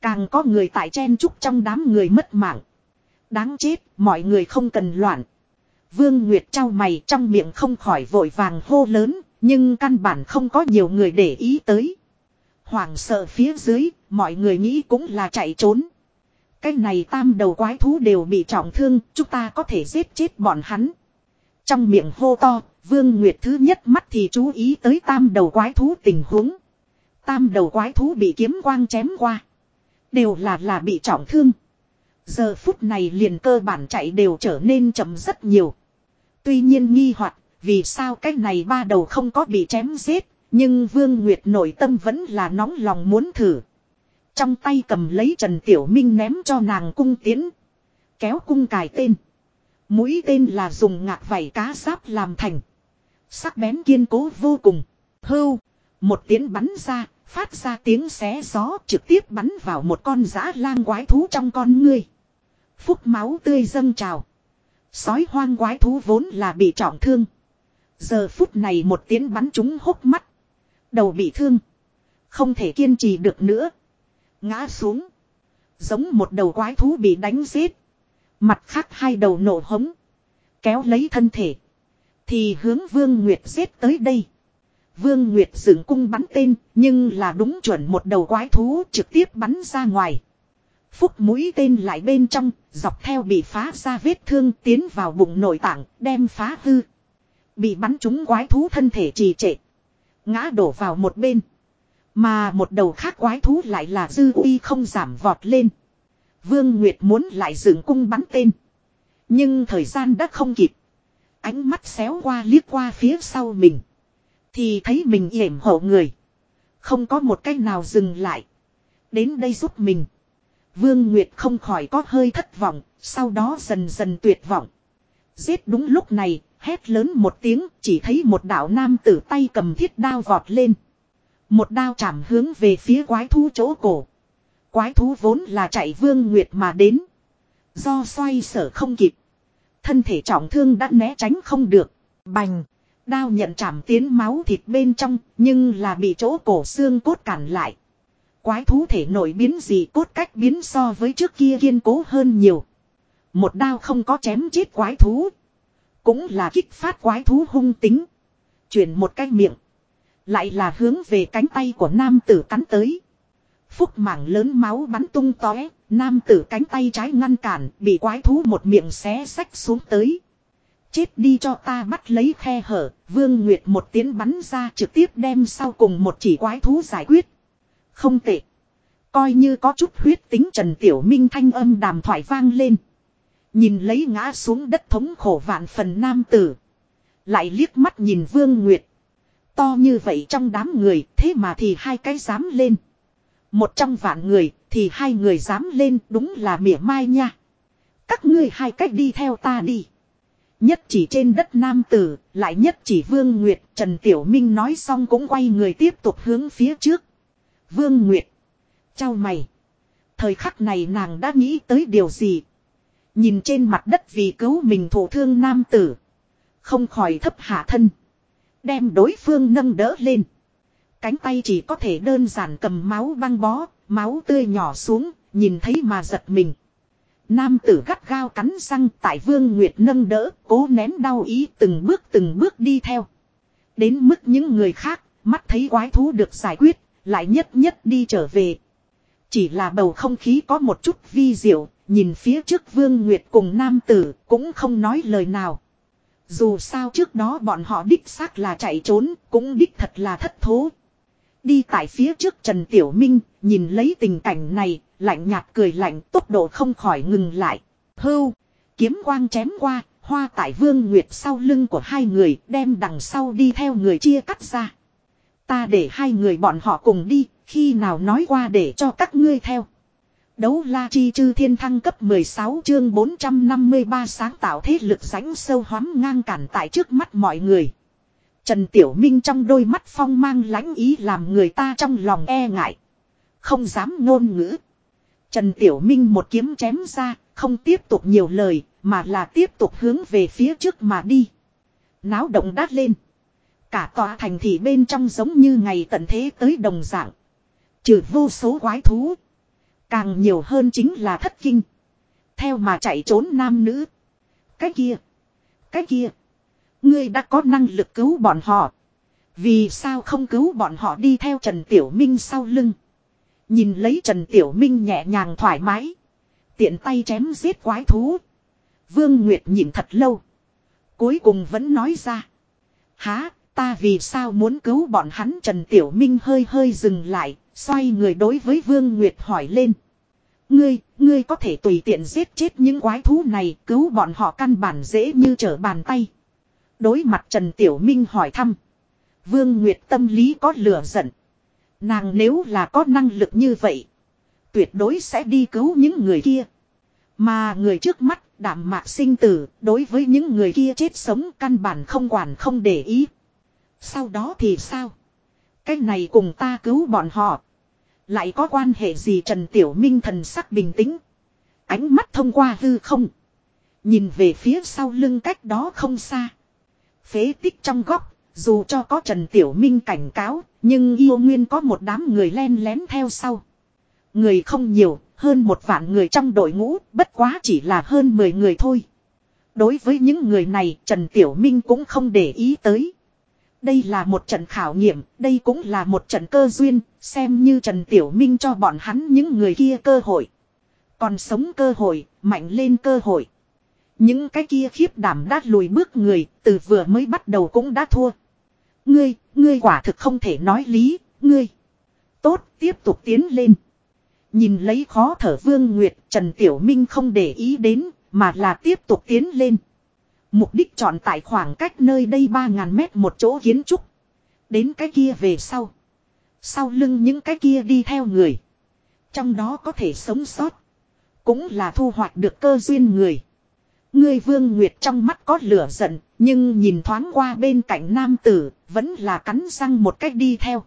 Càng có người tại chen chúc trong đám người mất mạng. Đáng chết, mọi người không cần loạn. Vương Nguyệt trao mày trong miệng không khỏi vội vàng hô lớn, nhưng căn bản không có nhiều người để ý tới. Hoảng sợ phía dưới, mọi người nghĩ cũng là chạy trốn. Cái này tam đầu quái thú đều bị trọng thương, chúng ta có thể giết chết bọn hắn. Trong miệng hô to, Vương Nguyệt thứ nhất mắt thì chú ý tới tam đầu quái thú tình huống. Tam đầu quái thú bị kiếm quang chém qua. Đều là là bị trọng thương. Giờ phút này liền cơ bản chạy đều trở nên chậm rất nhiều. Tuy nhiên nghi hoặc vì sao cái này ba đầu không có bị chém giết, nhưng Vương Nguyệt nội tâm vẫn là nóng lòng muốn thử. Trong tay cầm lấy Trần Tiểu Minh ném cho nàng cung tiến. Kéo cung cài tên. Mũi tên là dùng ngạc vảy cá sáp làm thành. Sắc bén kiên cố vô cùng. Hưu. Một tiếng bắn ra, phát ra tiếng xé gió trực tiếp bắn vào một con dã lang quái thú trong con ngươi. Phúc máu tươi dâng trào. Sói hoang quái thú vốn là bị trọng thương. Giờ phút này một tiếng bắn trúng hốc mắt. Đầu bị thương. Không thể kiên trì được nữa. Ngã xuống. Giống một đầu quái thú bị đánh giết. Mặt khác hai đầu nổ hống. Kéo lấy thân thể. Thì hướng Vương Nguyệt giết tới đây. Vương Nguyệt dựng cung bắn tên. Nhưng là đúng chuẩn một đầu quái thú trực tiếp bắn ra ngoài. Phúc mũi tên lại bên trong. Dọc theo bị phá ra vết thương tiến vào bụng nội tạng, đem phá hư. Bị bắn trúng quái thú thân thể trì trệ. Ngã đổ vào một bên. Mà một đầu khác quái thú lại là dư uy không giảm vọt lên. Vương Nguyệt muốn lại dựng cung bắn tên. Nhưng thời gian đã không kịp. Ánh mắt xéo qua liếc qua phía sau mình. Thì thấy mình yểm hộ người. Không có một cách nào dừng lại. Đến đây giúp mình. Vương Nguyệt không khỏi có hơi thất vọng. Sau đó dần dần tuyệt vọng. Giết đúng lúc này. Hét lớn một tiếng. Chỉ thấy một đạo nam tử tay cầm thiết đao vọt lên. Một đao chạm hướng về phía quái thú chỗ cổ. Quái thú vốn là chạy vương nguyệt mà đến. Do xoay sở không kịp. Thân thể trọng thương đã né tránh không được. Bành. Đao nhận chạm tiến máu thịt bên trong. Nhưng là bị chỗ cổ xương cốt cản lại. Quái thú thể nổi biến gì cốt cách biến so với trước kia kiên cố hơn nhiều. Một đao không có chém chết quái thú. Cũng là kích phát quái thú hung tính. Chuyển một cái miệng. Lại là hướng về cánh tay của nam tử cắn tới. Phúc mảng lớn máu bắn tung tóe, nam tử cánh tay trái ngăn cản, bị quái thú một miệng xé sách xuống tới. Chết đi cho ta bắt lấy khe hở, vương nguyệt một tiếng bắn ra trực tiếp đem sau cùng một chỉ quái thú giải quyết. Không tệ. Coi như có chút huyết tính Trần Tiểu Minh thanh âm đàm thoại vang lên. Nhìn lấy ngã xuống đất thống khổ vạn phần nam tử. Lại liếc mắt nhìn Vương Nguyệt. To như vậy trong đám người thế mà thì hai cái dám lên. Một trong vạn người thì hai người dám lên đúng là mỉa mai nha. Các ngươi hai cách đi theo ta đi. Nhất chỉ trên đất Nam Tử, lại nhất chỉ Vương Nguyệt, Trần Tiểu Minh nói xong cũng quay người tiếp tục hướng phía trước. Vương Nguyệt. Chào mày. Thời khắc này nàng đã nghĩ tới điều gì? Nhìn trên mặt đất vì cứu mình thổ thương Nam Tử. Không khỏi thấp hạ thân. Đem đối phương nâng đỡ lên. Cánh tay chỉ có thể đơn giản cầm máu băng bó, máu tươi nhỏ xuống, nhìn thấy mà giật mình. Nam tử gắt gao cắn răng tại vương nguyệt nâng đỡ, cố nén đau ý từng bước từng bước đi theo. Đến mức những người khác, mắt thấy quái thú được giải quyết, lại nhất nhất đi trở về. Chỉ là bầu không khí có một chút vi diệu, nhìn phía trước vương nguyệt cùng nam tử, cũng không nói lời nào. Dù sao trước đó bọn họ đích xác là chạy trốn, cũng đích thật là thất thố. Đi tại phía trước Trần Tiểu Minh, nhìn lấy tình cảnh này, lạnh nhạt cười lạnh tốc độ không khỏi ngừng lại. Hưu, kiếm quang chém qua, hoa tại vương nguyệt sau lưng của hai người đem đằng sau đi theo người chia cắt ra. Ta để hai người bọn họ cùng đi, khi nào nói qua để cho các ngươi theo. Đấu la chi chư thiên thăng cấp 16 chương 453 sáng tạo thế lực rãnh sâu hoắm ngang cản tại trước mắt mọi người. Trần Tiểu Minh trong đôi mắt phong mang lãnh ý làm người ta trong lòng e ngại. Không dám ngôn ngữ. Trần Tiểu Minh một kiếm chém ra, không tiếp tục nhiều lời, mà là tiếp tục hướng về phía trước mà đi. Náo động đát lên. Cả tòa thành thị bên trong giống như ngày tận thế tới đồng dạng. Trừ vô số quái thú. Càng nhiều hơn chính là thất kinh. Theo mà chạy trốn nam nữ. Cái kia. Cái kia. Ngươi đã có năng lực cứu bọn họ. Vì sao không cứu bọn họ đi theo Trần Tiểu Minh sau lưng. Nhìn lấy Trần Tiểu Minh nhẹ nhàng thoải mái. Tiện tay chém giết quái thú. Vương Nguyệt nhìn thật lâu. Cuối cùng vẫn nói ra. Há, ta vì sao muốn cứu bọn hắn Trần Tiểu Minh hơi hơi dừng lại, xoay người đối với Vương Nguyệt hỏi lên. Ngươi, ngươi có thể tùy tiện giết chết những quái thú này, cứu bọn họ căn bản dễ như trở bàn tay. Đối mặt Trần Tiểu Minh hỏi thăm. Vương Nguyệt tâm lý có lửa giận. Nàng nếu là có năng lực như vậy. Tuyệt đối sẽ đi cứu những người kia. Mà người trước mắt đảm mạc sinh tử đối với những người kia chết sống căn bản không quản không để ý. Sau đó thì sao? Cái này cùng ta cứu bọn họ. Lại có quan hệ gì Trần Tiểu Minh thần sắc bình tĩnh. Ánh mắt thông qua hư không. Nhìn về phía sau lưng cách đó không xa. Phế tích trong góc, dù cho có Trần Tiểu Minh cảnh cáo, nhưng yêu nguyên có một đám người len lén theo sau. Người không nhiều, hơn một vạn người trong đội ngũ, bất quá chỉ là hơn 10 người thôi. Đối với những người này, Trần Tiểu Minh cũng không để ý tới. Đây là một trận khảo nghiệm, đây cũng là một trận cơ duyên, xem như Trần Tiểu Minh cho bọn hắn những người kia cơ hội. Còn sống cơ hội, mạnh lên cơ hội. Những cái kia khiếp đảm đát lùi bước người, từ vừa mới bắt đầu cũng đã thua. Ngươi, ngươi quả thực không thể nói lý, ngươi. Tốt, tiếp tục tiến lên. Nhìn lấy khó thở Vương Nguyệt, Trần Tiểu Minh không để ý đến, mà là tiếp tục tiến lên. Mục đích chọn tại khoảng cách nơi đây 3.000 mét một chỗ kiến trúc. Đến cái kia về sau. Sau lưng những cái kia đi theo người. Trong đó có thể sống sót. Cũng là thu hoạch được cơ duyên người. Ngươi Vương Nguyệt trong mắt có lửa giận, nhưng nhìn thoáng qua bên cạnh nam tử, vẫn là cắn răng một cách đi theo.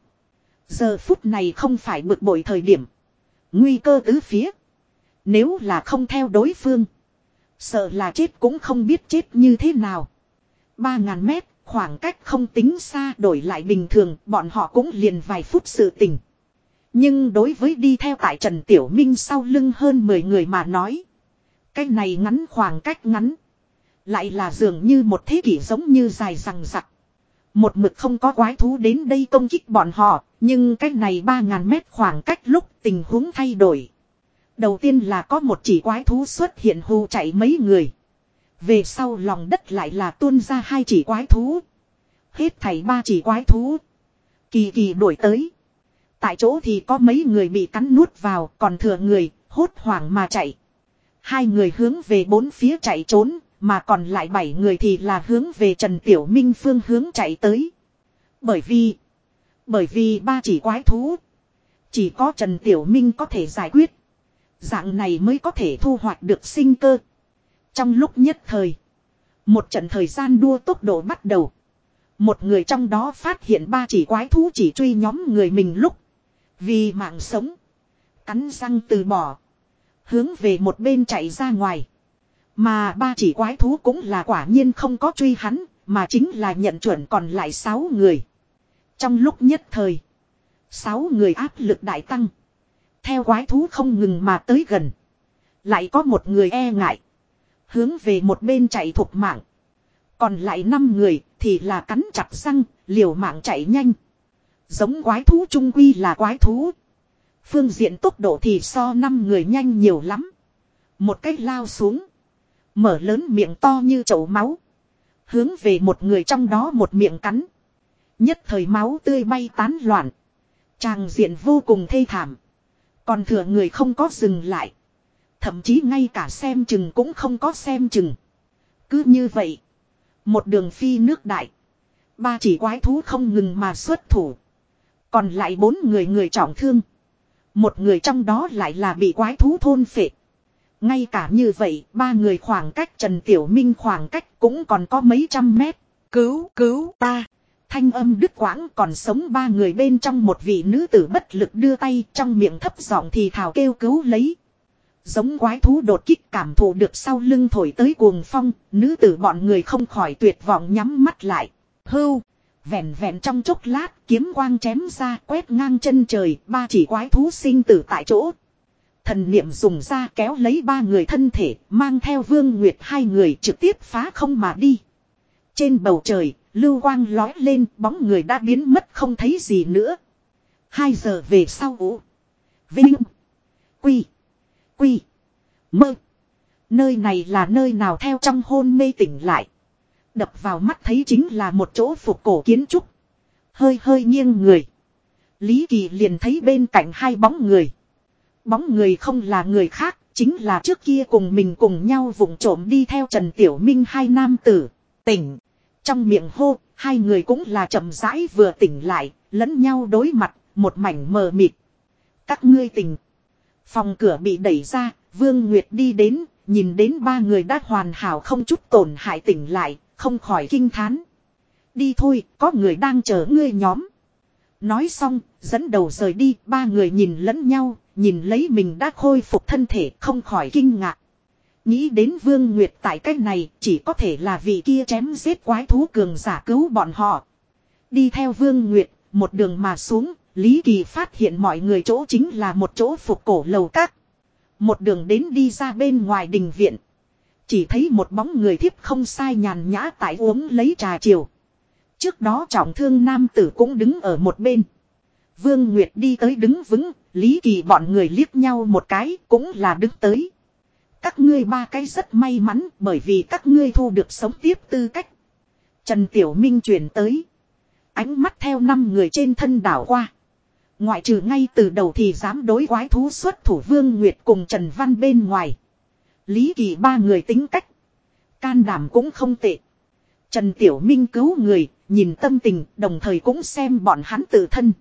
Giờ phút này không phải bực bội thời điểm. Nguy cơ tứ phía. Nếu là không theo đối phương. Sợ là chết cũng không biết chết như thế nào. Ba ngàn mét, khoảng cách không tính xa đổi lại bình thường, bọn họ cũng liền vài phút sự tình. Nhưng đối với đi theo tại Trần Tiểu Minh sau lưng hơn 10 người mà nói. Cái này ngắn khoảng cách ngắn. Lại là dường như một thế kỷ giống như dài rằng rặc. Một mực không có quái thú đến đây công kích bọn họ, nhưng cái này 3.000 mét khoảng cách lúc tình huống thay đổi. Đầu tiên là có một chỉ quái thú xuất hiện hù chạy mấy người. Về sau lòng đất lại là tuôn ra hai chỉ quái thú. Hết thảy ba chỉ quái thú. Kỳ kỳ đuổi tới. Tại chỗ thì có mấy người bị cắn nuốt vào, còn thừa người, hốt hoảng mà chạy. Hai người hướng về bốn phía chạy trốn, mà còn lại bảy người thì là hướng về Trần Tiểu Minh phương hướng chạy tới. Bởi vì, bởi vì ba chỉ quái thú, chỉ có Trần Tiểu Minh có thể giải quyết. Dạng này mới có thể thu hoạch được sinh cơ. Trong lúc nhất thời, một trận thời gian đua tốc độ bắt đầu. Một người trong đó phát hiện ba chỉ quái thú chỉ truy nhóm người mình lúc. Vì mạng sống. Cắn răng từ bỏ. Hướng về một bên chạy ra ngoài. Mà ba chỉ quái thú cũng là quả nhiên không có truy hắn. Mà chính là nhận chuẩn còn lại sáu người. Trong lúc nhất thời. Sáu người áp lực đại tăng. Theo quái thú không ngừng mà tới gần. Lại có một người e ngại. Hướng về một bên chạy thuộc mạng. Còn lại năm người thì là cắn chặt răng, liều mạng chạy nhanh. Giống quái thú trung quy là quái thú. Phương diện tốc độ thì so năm người nhanh nhiều lắm. Một cách lao xuống. Mở lớn miệng to như chậu máu. Hướng về một người trong đó một miệng cắn. Nhất thời máu tươi bay tán loạn. Tràng diện vô cùng thê thảm. Còn thừa người không có dừng lại. Thậm chí ngay cả xem chừng cũng không có xem chừng. Cứ như vậy. Một đường phi nước đại. Ba chỉ quái thú không ngừng mà xuất thủ. Còn lại bốn người người trọng thương. Một người trong đó lại là bị quái thú thôn phệ. Ngay cả như vậy, ba người khoảng cách Trần Tiểu Minh khoảng cách cũng còn có mấy trăm mét. Cứu, cứu ta. Thanh âm đứt quãng còn sống ba người bên trong một vị nữ tử bất lực đưa tay trong miệng thấp giọng thì thảo kêu cứu lấy. Giống quái thú đột kích cảm thụ được sau lưng thổi tới cuồng phong, nữ tử bọn người không khỏi tuyệt vọng nhắm mắt lại. Hưu, vẹn vẹn trong chốc lát kiếm quang chém ra quét ngang chân trời, ba chỉ quái thú sinh tử tại chỗ. Thần niệm dùng ra kéo lấy ba người thân thể, mang theo vương nguyệt hai người trực tiếp phá không mà đi. Trên bầu trời, lưu quang lói lên, bóng người đã biến mất không thấy gì nữa. Hai giờ về sau ủ. Vinh. Quy. Quy. Mơ. Nơi này là nơi nào theo trong hôn mê tỉnh lại. Đập vào mắt thấy chính là một chỗ phục cổ kiến trúc. Hơi hơi nghiêng người. Lý Kỳ liền thấy bên cạnh hai bóng người. Bóng người không là người khác, chính là trước kia cùng mình cùng nhau vùng trộm đi theo Trần Tiểu Minh hai nam tử. Tỉnh. Trong miệng hô, hai người cũng là chậm rãi vừa tỉnh lại, lẫn nhau đối mặt, một mảnh mờ mịt. Các ngươi tỉnh. Phòng cửa bị đẩy ra, Vương Nguyệt đi đến, nhìn đến ba người đã hoàn hảo không chút tổn hại tỉnh lại, không khỏi kinh thán. Đi thôi, có người đang chờ ngươi nhóm. Nói xong, dẫn đầu rời đi, ba người nhìn lẫn nhau, nhìn lấy mình đã khôi phục thân thể, không khỏi kinh ngạc. Nghĩ đến Vương Nguyệt tại cách này, chỉ có thể là vị kia chém giết quái thú cường giả cứu bọn họ. Đi theo Vương Nguyệt, một đường mà xuống, Lý Kỳ phát hiện mọi người chỗ chính là một chỗ phục cổ lầu các. Một đường đến đi ra bên ngoài đình viện. Chỉ thấy một bóng người thiếp không sai nhàn nhã tại uống lấy trà chiều. Trước đó trọng thương nam tử cũng đứng ở một bên. Vương Nguyệt đi tới đứng vững, Lý Kỳ bọn người liếc nhau một cái cũng là đứng tới. Các ngươi ba cái rất may mắn bởi vì các ngươi thu được sống tiếp tư cách. Trần Tiểu Minh chuyển tới. Ánh mắt theo năm người trên thân đảo qua. Ngoại trừ ngay từ đầu thì dám đối quái thú xuất thủ Vương Nguyệt cùng Trần Văn bên ngoài. Lý Kỳ ba người tính cách. Can đảm cũng không tệ. Trần Tiểu Minh cứu người, nhìn tâm tình, đồng thời cũng xem bọn hắn tự thân.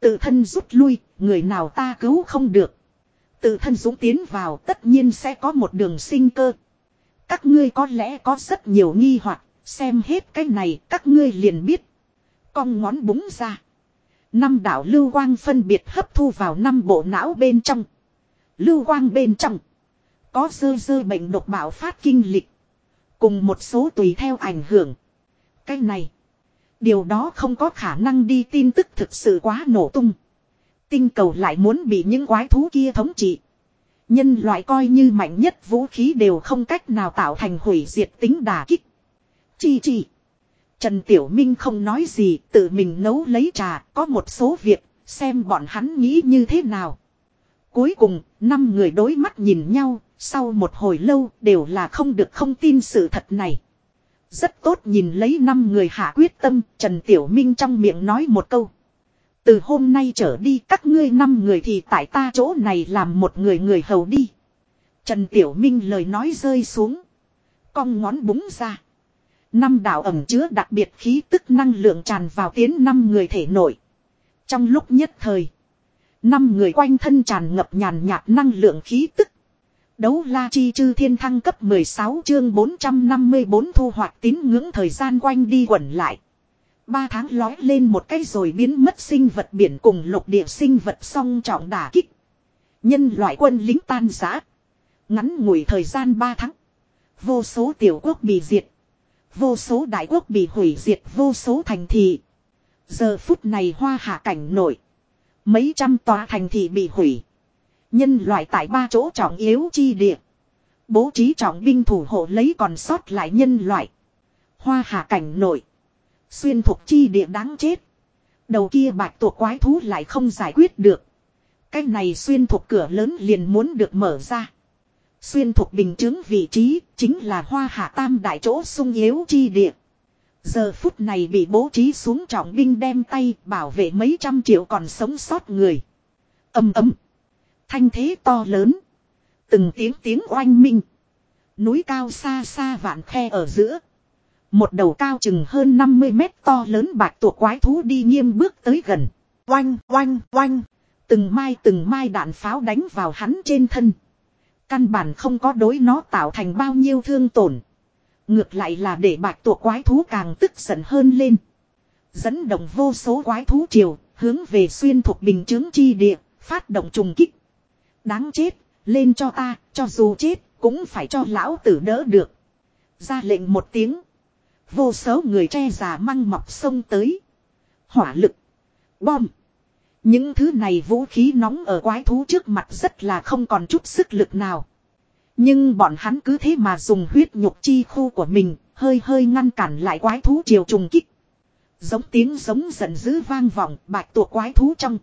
Tự thân rút lui, người nào ta cứu không được. Tự thân dũng tiến vào, tất nhiên sẽ có một đường sinh cơ. Các ngươi có lẽ có rất nhiều nghi hoặc, xem hết cái này, các ngươi liền biết. Cong ngón búng ra. Năm đạo lưu quang phân biệt hấp thu vào năm bộ não bên trong. Lưu quang bên trong. Có dơ dơ bệnh độc bạo phát kinh lịch. Cùng một số tùy theo ảnh hưởng. Cái này. Điều đó không có khả năng đi tin tức thực sự quá nổ tung. Tinh cầu lại muốn bị những quái thú kia thống trị. Nhân loại coi như mạnh nhất vũ khí đều không cách nào tạo thành hủy diệt tính đà kích. Chi chi. Trần Tiểu Minh không nói gì, tự mình nấu lấy trà, có một số việc, xem bọn hắn nghĩ như thế nào. Cuối cùng, năm người đối mắt nhìn nhau, sau một hồi lâu đều là không được không tin sự thật này. Rất tốt nhìn lấy năm người hạ quyết tâm, Trần Tiểu Minh trong miệng nói một câu. Từ hôm nay trở đi các ngươi năm người thì tại ta chỗ này làm một người người hầu đi. Trần Tiểu Minh lời nói rơi xuống. Cong ngón búng ra. Năm đạo ẩm chứa đặc biệt khí tức năng lượng tràn vào tiến năm người thể nội. Trong lúc nhất thời. Năm người quanh thân tràn ngập nhàn nhạt năng lượng khí tức. Đấu la chi chư thiên thăng cấp 16 chương 454 thu hoạch tín ngưỡng thời gian quanh đi quẩn lại. Ba tháng lói lên một cái rồi biến mất sinh vật biển cùng lục địa sinh vật song trọng đả kích. Nhân loại quân lính tan giã. Ngắn ngủi thời gian ba tháng. Vô số tiểu quốc bị diệt. Vô số đại quốc bị hủy diệt, vô số thành thị. Giờ phút này hoa hạ cảnh nổi. Mấy trăm tòa thành thị bị hủy. Nhân loại tại ba chỗ trọng yếu chi địa. Bố trí trọng binh thủ hộ lấy còn sót lại nhân loại. Hoa hạ cảnh nổi. Xuyên thuộc chi địa đáng chết. Đầu kia bạch tuộc quái thú lại không giải quyết được. Cái này xuyên thuộc cửa lớn liền muốn được mở ra. Xuyên thuộc bình chứng vị trí chính là hoa hạ tam đại chỗ sung yếu chi địa. Giờ phút này bị bố trí xuống trọng binh đem tay bảo vệ mấy trăm triệu còn sống sót người. Âm ấm. Thanh thế to lớn. Từng tiếng tiếng oanh minh. Núi cao xa xa vạn khe ở giữa. Một đầu cao chừng hơn 50 mét to lớn bạch tuộc quái thú đi nghiêm bước tới gần. Oanh, oanh, oanh. Từng mai từng mai đạn pháo đánh vào hắn trên thân. Căn bản không có đối nó tạo thành bao nhiêu thương tổn. Ngược lại là để bạch tuộc quái thú càng tức giận hơn lên. Dẫn động vô số quái thú triều, hướng về xuyên thuộc bình chứng chi địa, phát động trùng kích. Đáng chết, lên cho ta, cho dù chết, cũng phải cho lão tử đỡ được. Ra lệnh một tiếng. Vô số người che giả măng mọc sông tới. Hỏa lực. Bom. Những thứ này vũ khí nóng ở quái thú trước mặt rất là không còn chút sức lực nào. Nhưng bọn hắn cứ thế mà dùng huyết nhục chi khu của mình, hơi hơi ngăn cản lại quái thú chiều trùng kích. Giống tiếng giống giận dữ vang vọng bạch tuộc quái thú trong.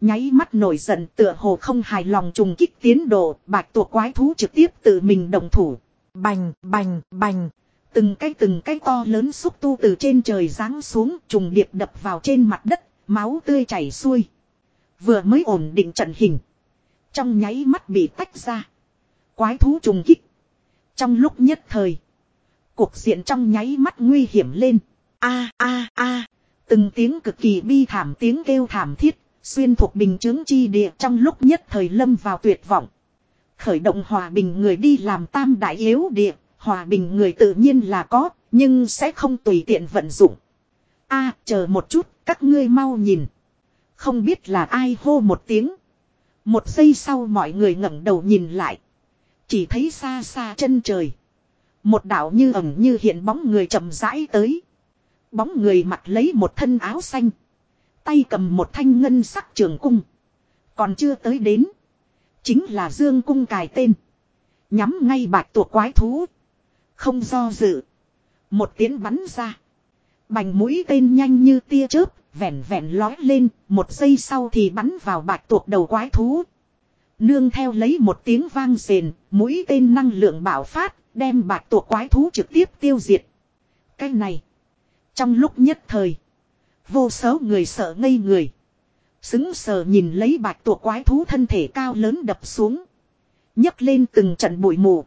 Nháy mắt nổi giận tựa hồ không hài lòng trùng kích tiến độ, bạch tuộc quái thú trực tiếp tự mình đồng thủ. Bành, bành, bành. Từng cái từng cái to lớn xúc tu từ trên trời giáng xuống trùng điệp đập vào trên mặt đất, máu tươi chảy xuôi. Vừa mới ổn định trận hình. Trong nháy mắt bị tách ra. Quái thú trùng kích. Trong lúc nhất thời. Cuộc diện trong nháy mắt nguy hiểm lên. a a a Từng tiếng cực kỳ bi thảm tiếng kêu thảm thiết. Xuyên thuộc bình chứng chi địa trong lúc nhất thời lâm vào tuyệt vọng. Khởi động hòa bình người đi làm tam đại yếu địa. Hòa bình người tự nhiên là có. Nhưng sẽ không tùy tiện vận dụng. a, chờ một chút, các ngươi mau nhìn. Không biết là ai hô một tiếng. Một giây sau mọi người ngẩng đầu nhìn lại. Chỉ thấy xa xa chân trời. Một đạo như ẩn như hiện bóng người chậm rãi tới. Bóng người mặc lấy một thân áo xanh. Tay cầm một thanh ngân sắc trường cung. Còn chưa tới đến. Chính là Dương cung cài tên. Nhắm ngay bạch tuộc quái thú. Không do dự. Một tiếng bắn ra. Bành mũi tên nhanh như tia chớp, vẹn vẹn lói lên, một giây sau thì bắn vào bạch tuộc đầu quái thú. Nương theo lấy một tiếng vang rền, mũi tên năng lượng bạo phát, đem bạch tuộc quái thú trực tiếp tiêu diệt. Cái này, trong lúc nhất thời, vô số người sợ ngây người. Xứng sờ nhìn lấy bạch tuộc quái thú thân thể cao lớn đập xuống. nhấc lên từng trận bụi mù.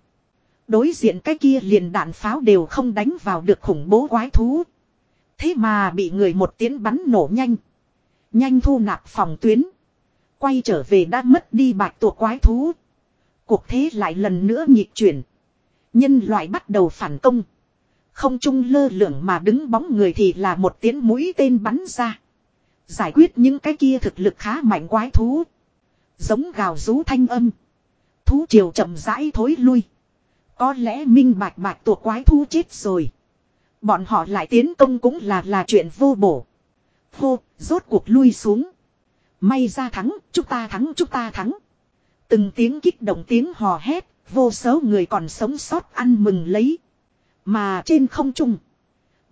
Đối diện cái kia liền đạn pháo đều không đánh vào được khủng bố quái thú. Thế mà bị người một tiếng bắn nổ nhanh. Nhanh thu nạp phòng tuyến. Quay trở về đã mất đi bạch tuộc quái thú. Cuộc thế lại lần nữa nhịp chuyển. Nhân loại bắt đầu phản công. Không trung lơ lửng mà đứng bóng người thì là một tiếng mũi tên bắn ra. Giải quyết những cái kia thực lực khá mạnh quái thú. Giống gào rú thanh âm. Thú triều chậm rãi thối lui. Có lẽ minh bạch bạch tuộc quái thú chết rồi. Bọn họ lại tiến công cũng là là chuyện vô bổ. Hô, rốt cuộc lui xuống. May ra thắng, chúng ta thắng, chúng ta thắng. Từng tiếng kích động tiếng hò hét, vô số người còn sống sót ăn mừng lấy. Mà trên không trung,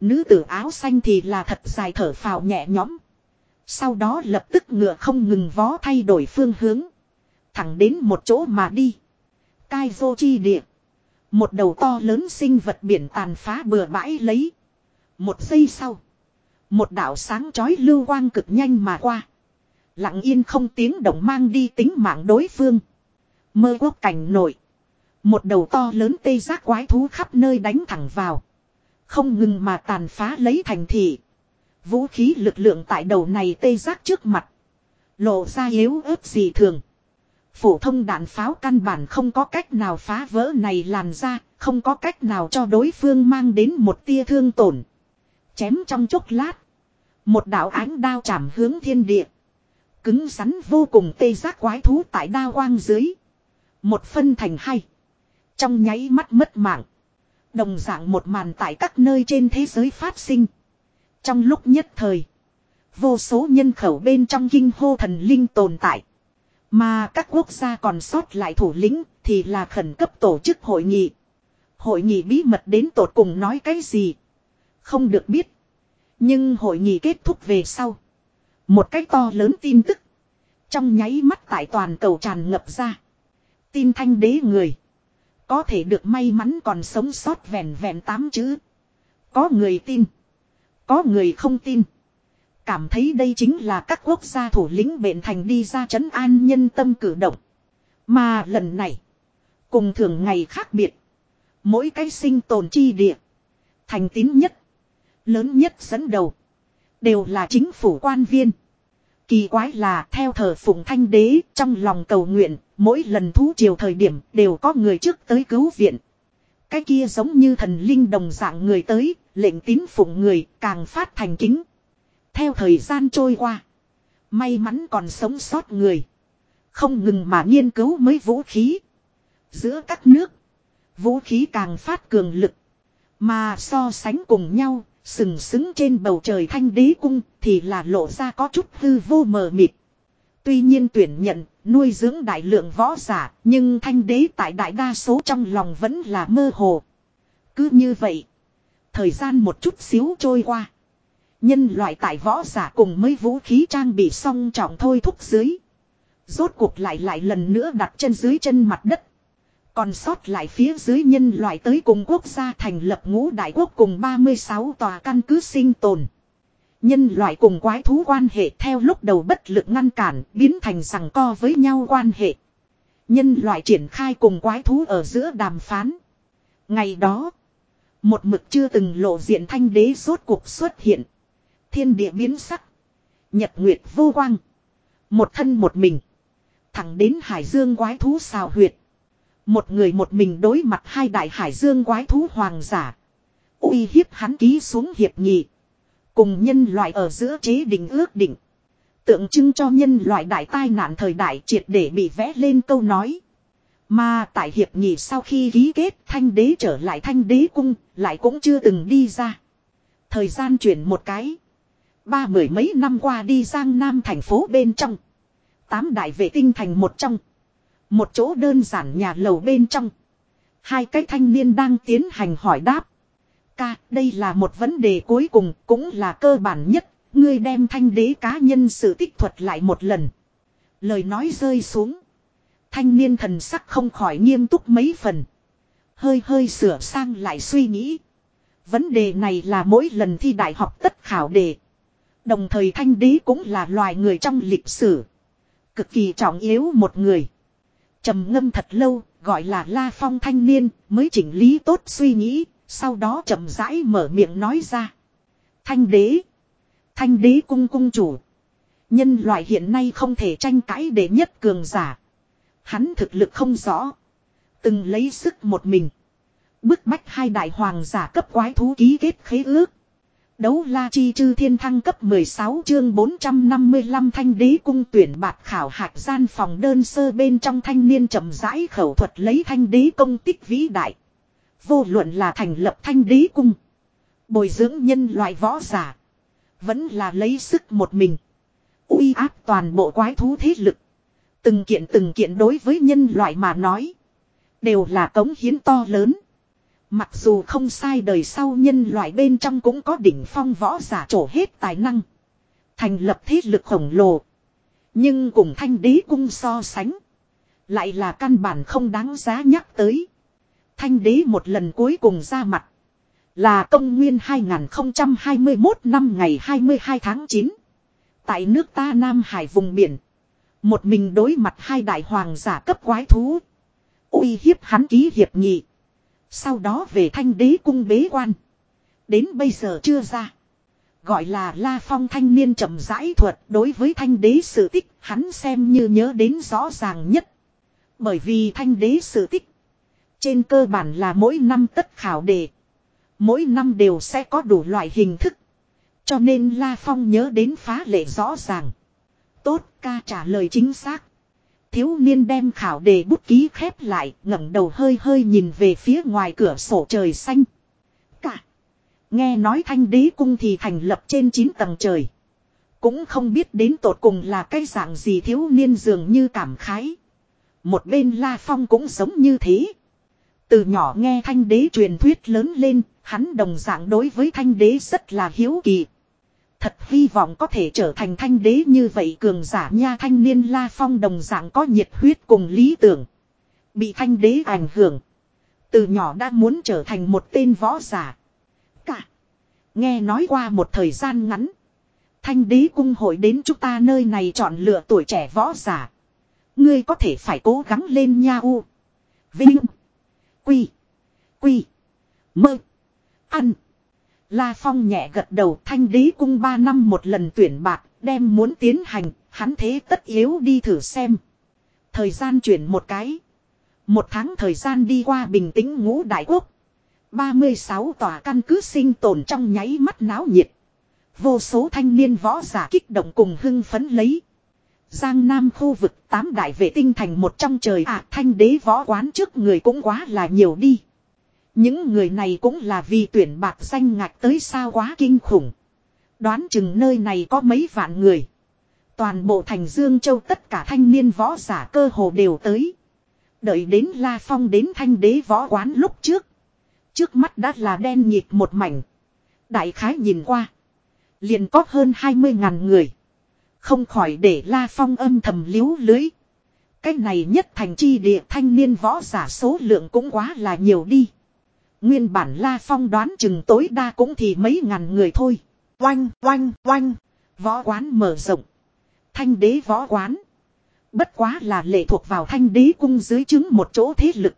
nữ tử áo xanh thì là thật dài thở phào nhẹ nhõm. Sau đó lập tức ngựa không ngừng vó thay đổi phương hướng. Thẳng đến một chỗ mà đi. Cai vô chi địa. Một đầu to lớn sinh vật biển tàn phá bừa bãi lấy. Một giây sau. Một đạo sáng chói lưu quang cực nhanh mà qua. Lặng yên không tiếng động mang đi tính mạng đối phương. Mơ quốc cảnh nổi. Một đầu to lớn tê giác quái thú khắp nơi đánh thẳng vào. Không ngừng mà tàn phá lấy thành thị. Vũ khí lực lượng tại đầu này tê giác trước mặt. Lộ ra yếu ớt gì thường. Phổ thông đạn pháo căn bản không có cách nào phá vỡ này làn ra, không có cách nào cho đối phương mang đến một tia thương tổn. Chém trong chốc lát. Một đạo ánh đao chạm hướng thiên địa. Cứng rắn vô cùng tê giác quái thú tại đao quang dưới. Một phân thành hai. Trong nháy mắt mất mạng. Đồng dạng một màn tại các nơi trên thế giới phát sinh. Trong lúc nhất thời. Vô số nhân khẩu bên trong kinh hô thần linh tồn tại. Mà các quốc gia còn sót lại thủ lĩnh thì là khẩn cấp tổ chức hội nghị. Hội nghị bí mật đến tột cùng nói cái gì? Không được biết. Nhưng hội nghị kết thúc về sau. Một cách to lớn tin tức. Trong nháy mắt tại toàn cầu tràn ngập ra. Tin thanh đế người. Có thể được may mắn còn sống sót vẹn vẹn tám chữ. Có người tin. Có người không tin. Cảm thấy đây chính là các quốc gia thủ lĩnh bệnh thành đi ra chấn an nhân tâm cử động. Mà lần này. Cùng thường ngày khác biệt. Mỗi cái sinh tồn chi địa. Thành tín nhất. Lớn nhất dẫn đầu. Đều là chính phủ quan viên. Kỳ quái là theo thờ phụng thanh đế, trong lòng cầu nguyện. Mỗi lần thú triều thời điểm đều có người trước tới cứu viện. Cái kia giống như thần linh đồng dạng người tới. Lệnh tín phụng người càng phát thành kính. Theo thời gian trôi qua. May mắn còn sống sót người. Không ngừng mà nghiên cứu mới vũ khí. Giữa các nước. Vũ khí càng phát cường lực. Mà so sánh cùng nhau. Sừng sững trên bầu trời thanh đế cung thì là lộ ra có chút hư vô mờ mịt. Tuy nhiên tuyển nhận, nuôi dưỡng đại lượng võ giả, nhưng thanh đế tại đại đa số trong lòng vẫn là mơ hồ. Cứ như vậy, thời gian một chút xíu trôi qua. Nhân loại tại võ giả cùng mấy vũ khí trang bị song trọng thôi thúc dưới. Rốt cuộc lại lại lần nữa đặt chân dưới chân mặt đất. Còn sót lại phía dưới nhân loại tới cùng quốc gia thành lập ngũ đại quốc cùng 36 tòa căn cứ sinh tồn. Nhân loại cùng quái thú quan hệ theo lúc đầu bất lực ngăn cản biến thành rằng co với nhau quan hệ. Nhân loại triển khai cùng quái thú ở giữa đàm phán. Ngày đó, một mực chưa từng lộ diện thanh đế rốt cuộc xuất hiện. Thiên địa biến sắc. Nhật nguyệt vô quang. Một thân một mình. Thẳng đến hải dương quái thú xào huyệt. Một người một mình đối mặt hai đại hải dương quái thú hoàng giả. uy hiếp hắn ký xuống hiệp nghị. Cùng nhân loại ở giữa chế định ước định. Tượng trưng cho nhân loại đại tai nạn thời đại triệt để bị vẽ lên câu nói. Mà tại hiệp nghị sau khi ký kết, thanh đế trở lại thanh đế cung, lại cũng chưa từng đi ra. Thời gian chuyển một cái. Ba mười mấy năm qua đi Giang Nam thành phố bên trong. Tám đại vệ tinh thành một trong. Một chỗ đơn giản nhà lầu bên trong. Hai cái thanh niên đang tiến hành hỏi đáp. Ca, đây là một vấn đề cuối cùng, cũng là cơ bản nhất. Ngươi đem thanh đế cá nhân sự tích thuật lại một lần. Lời nói rơi xuống. Thanh niên thần sắc không khỏi nghiêm túc mấy phần. Hơi hơi sửa sang lại suy nghĩ. Vấn đề này là mỗi lần thi đại học tất khảo đề. Đồng thời thanh đế cũng là loài người trong lịch sử. Cực kỳ trọng yếu một người trầm ngâm thật lâu, gọi là La Phong thanh niên, mới chỉnh lý tốt suy nghĩ, sau đó chậm rãi mở miệng nói ra. Thanh đế. Thanh đế cung cung chủ. Nhân loại hiện nay không thể tranh cãi để nhất cường giả. Hắn thực lực không rõ. Từng lấy sức một mình. Bức bách hai đại hoàng giả cấp quái thú ký kết khế ước. Đấu la chi chư thiên thăng cấp 16 chương 455 thanh đế cung tuyển bạt khảo hạt gian phòng đơn sơ bên trong thanh niên chậm rãi khẩu thuật lấy thanh đế công tích vĩ đại. Vô luận là thành lập thanh đế cung. Bồi dưỡng nhân loại võ giả. Vẫn là lấy sức một mình. uy áp toàn bộ quái thú thế lực. Từng kiện từng kiện đối với nhân loại mà nói. Đều là cống hiến to lớn. Mặc dù không sai đời sau nhân loại bên trong cũng có đỉnh phong võ giả trổ hết tài năng. Thành lập thế lực khổng lồ. Nhưng cùng thanh đế cung so sánh. Lại là căn bản không đáng giá nhắc tới. Thanh đế một lần cuối cùng ra mặt. Là công nguyên 2021 năm ngày 22 tháng 9. Tại nước ta Nam Hải vùng biển. Một mình đối mặt hai đại hoàng giả cấp quái thú. uy hiếp hắn ký hiệp nghị. Sau đó về thanh đế cung bế quan. Đến bây giờ chưa ra. Gọi là La Phong thanh niên chậm rãi thuật đối với thanh đế sự tích, hắn xem như nhớ đến rõ ràng nhất. Bởi vì thanh đế sự tích. Trên cơ bản là mỗi năm tất khảo đề. Mỗi năm đều sẽ có đủ loại hình thức. Cho nên La Phong nhớ đến phá lệ rõ ràng. Tốt ca trả lời chính xác. Thiếu niên đem khảo đề bút ký khép lại, ngẩng đầu hơi hơi nhìn về phía ngoài cửa sổ trời xanh. Cả. Nghe nói thanh đế cung thì thành lập trên 9 tầng trời. Cũng không biết đến tột cùng là cái dạng gì thiếu niên dường như cảm khái. Một bên La Phong cũng giống như thế. Từ nhỏ nghe thanh đế truyền thuyết lớn lên, hắn đồng dạng đối với thanh đế rất là hiếu kỳ. Thật hy vọng có thể trở thành thanh đế như vậy cường giả nha thanh niên La Phong đồng dạng có nhiệt huyết cùng lý tưởng. Bị thanh đế ảnh hưởng. Từ nhỏ đã muốn trở thành một tên võ giả. Cả. Nghe nói qua một thời gian ngắn. Thanh đế cung hội đến chúng ta nơi này chọn lựa tuổi trẻ võ giả. Ngươi có thể phải cố gắng lên nha u. Vinh. Quy. Quy. Mơ. Ăn. La Phong nhẹ gật đầu thanh đế cung 3 năm một lần tuyển bạc, đem muốn tiến hành, hắn thế tất yếu đi thử xem. Thời gian chuyển một cái. Một tháng thời gian đi qua bình tĩnh ngũ đại quốc. 36 tòa căn cứ sinh tồn trong nháy mắt náo nhiệt. Vô số thanh niên võ giả kích động cùng hưng phấn lấy. Giang Nam khu vực tám đại vệ tinh thành một trong trời ạ thanh đế võ quán trước người cũng quá là nhiều đi. Những người này cũng là vì tuyển bạc danh ngạch tới sao quá kinh khủng. Đoán chừng nơi này có mấy vạn người. Toàn bộ thành Dương Châu tất cả thanh niên võ giả cơ hồ đều tới. Đợi đến La Phong đến thanh đế võ quán lúc trước. Trước mắt đã là đen nhịp một mảnh. Đại khái nhìn qua. Liền có hơn 20 ngàn người. Không khỏi để La Phong âm thầm liếu lưới. Cái này nhất thành chi địa thanh niên võ giả số lượng cũng quá là nhiều đi. Nguyên bản La Phong đoán chừng tối đa cũng thì mấy ngàn người thôi. Oanh, oanh, oanh. Võ quán mở rộng. Thanh đế võ quán. Bất quá là lệ thuộc vào thanh đế cung dưới chứng một chỗ thế lực.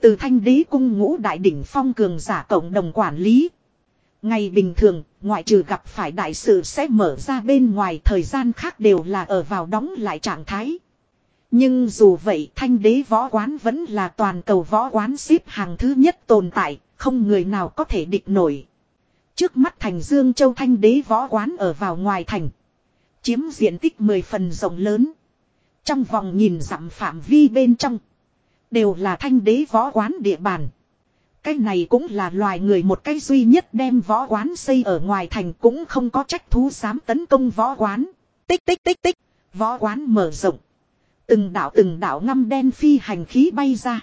Từ thanh đế cung ngũ đại đỉnh phong cường giả cộng đồng quản lý. Ngày bình thường, ngoại trừ gặp phải đại sự sẽ mở ra bên ngoài thời gian khác đều là ở vào đóng lại trạng thái. Nhưng dù vậy thanh đế võ quán vẫn là toàn cầu võ quán xếp hàng thứ nhất tồn tại, không người nào có thể địch nổi. Trước mắt thành Dương Châu thanh đế võ quán ở vào ngoài thành. Chiếm diện tích 10 phần rộng lớn. Trong vòng nhìn dặm phạm vi bên trong. Đều là thanh đế võ quán địa bàn. Cái này cũng là loài người một cái duy nhất đem võ quán xây ở ngoài thành cũng không có trách thú dám tấn công võ quán. Tích tích tích tích, võ quán mở rộng. Từng đảo từng đảo ngăm đen phi hành khí bay ra.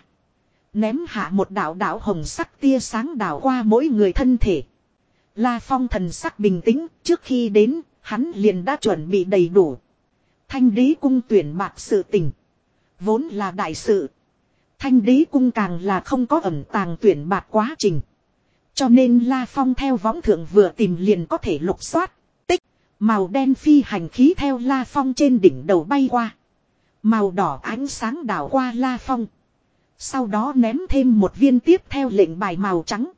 Ném hạ một đảo đảo hồng sắc tia sáng đảo qua mỗi người thân thể. La Phong thần sắc bình tĩnh, trước khi đến, hắn liền đã chuẩn bị đầy đủ. Thanh đế cung tuyển bạc sự tình. Vốn là đại sự. Thanh đế cung càng là không có ẩn tàng tuyển bạc quá trình. Cho nên La Phong theo võng thượng vừa tìm liền có thể lục soát. Tích. Màu đen phi hành khí theo La Phong trên đỉnh đầu bay qua. Màu đỏ ánh sáng đảo qua La Phong. Sau đó ném thêm một viên tiếp theo lệnh bài màu trắng.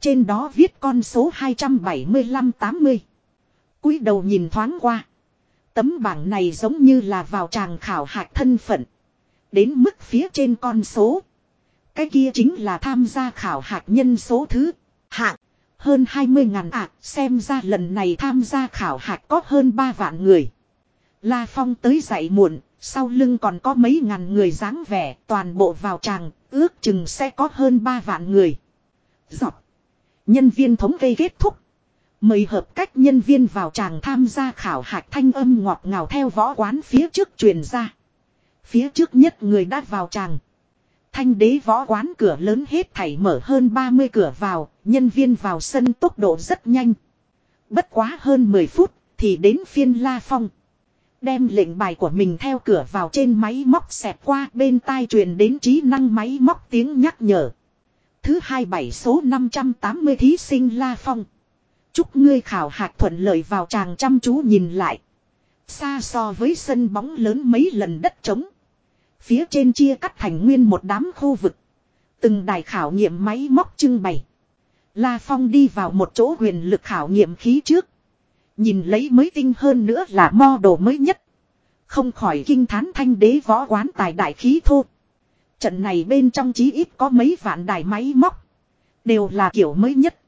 Trên đó viết con số 275-80. cúi đầu nhìn thoáng qua. Tấm bảng này giống như là vào tràng khảo hạch thân phận. Đến mức phía trên con số. Cái kia chính là tham gia khảo hạch nhân số thứ. Hạng. Hơn 20 ngàn ạ. xem ra lần này tham gia khảo hạch có hơn 3 vạn người. La Phong tới dậy muộn. Sau lưng còn có mấy ngàn người dáng vẻ. Toàn bộ vào tràng. Ước chừng sẽ có hơn 3 vạn người. Dọc. Nhân viên thống kê kết thúc. Mời hợp cách nhân viên vào tràng tham gia khảo hạch thanh âm ngọt ngào theo võ quán phía trước truyền ra. Phía trước nhất người đã vào tràng. Thanh đế võ quán cửa lớn hết thảy mở hơn 30 cửa vào, nhân viên vào sân tốc độ rất nhanh. Bất quá hơn 10 phút, thì đến phiên La Phong. Đem lệnh bài của mình theo cửa vào trên máy móc xẹp qua, bên tai truyền đến trí năng máy móc tiếng nhắc nhở. Thứ hai bảy số 580 thí sinh La Phong. Chúc ngươi khảo hạc thuận lợi vào chàng chăm chú nhìn lại. Xa so với sân bóng lớn mấy lần đất trống. Phía trên chia cắt thành nguyên một đám khu vực. Từng đài khảo nghiệm máy móc trưng bày. La Phong đi vào một chỗ quyền lực khảo nghiệm khí trước. Nhìn lấy mới tinh hơn nữa là mo đồ mới nhất. Không khỏi kinh thán thanh đế võ quán tài đại khí thô. Trận này bên trong chí ít có mấy vạn đài máy móc. Đều là kiểu mới nhất.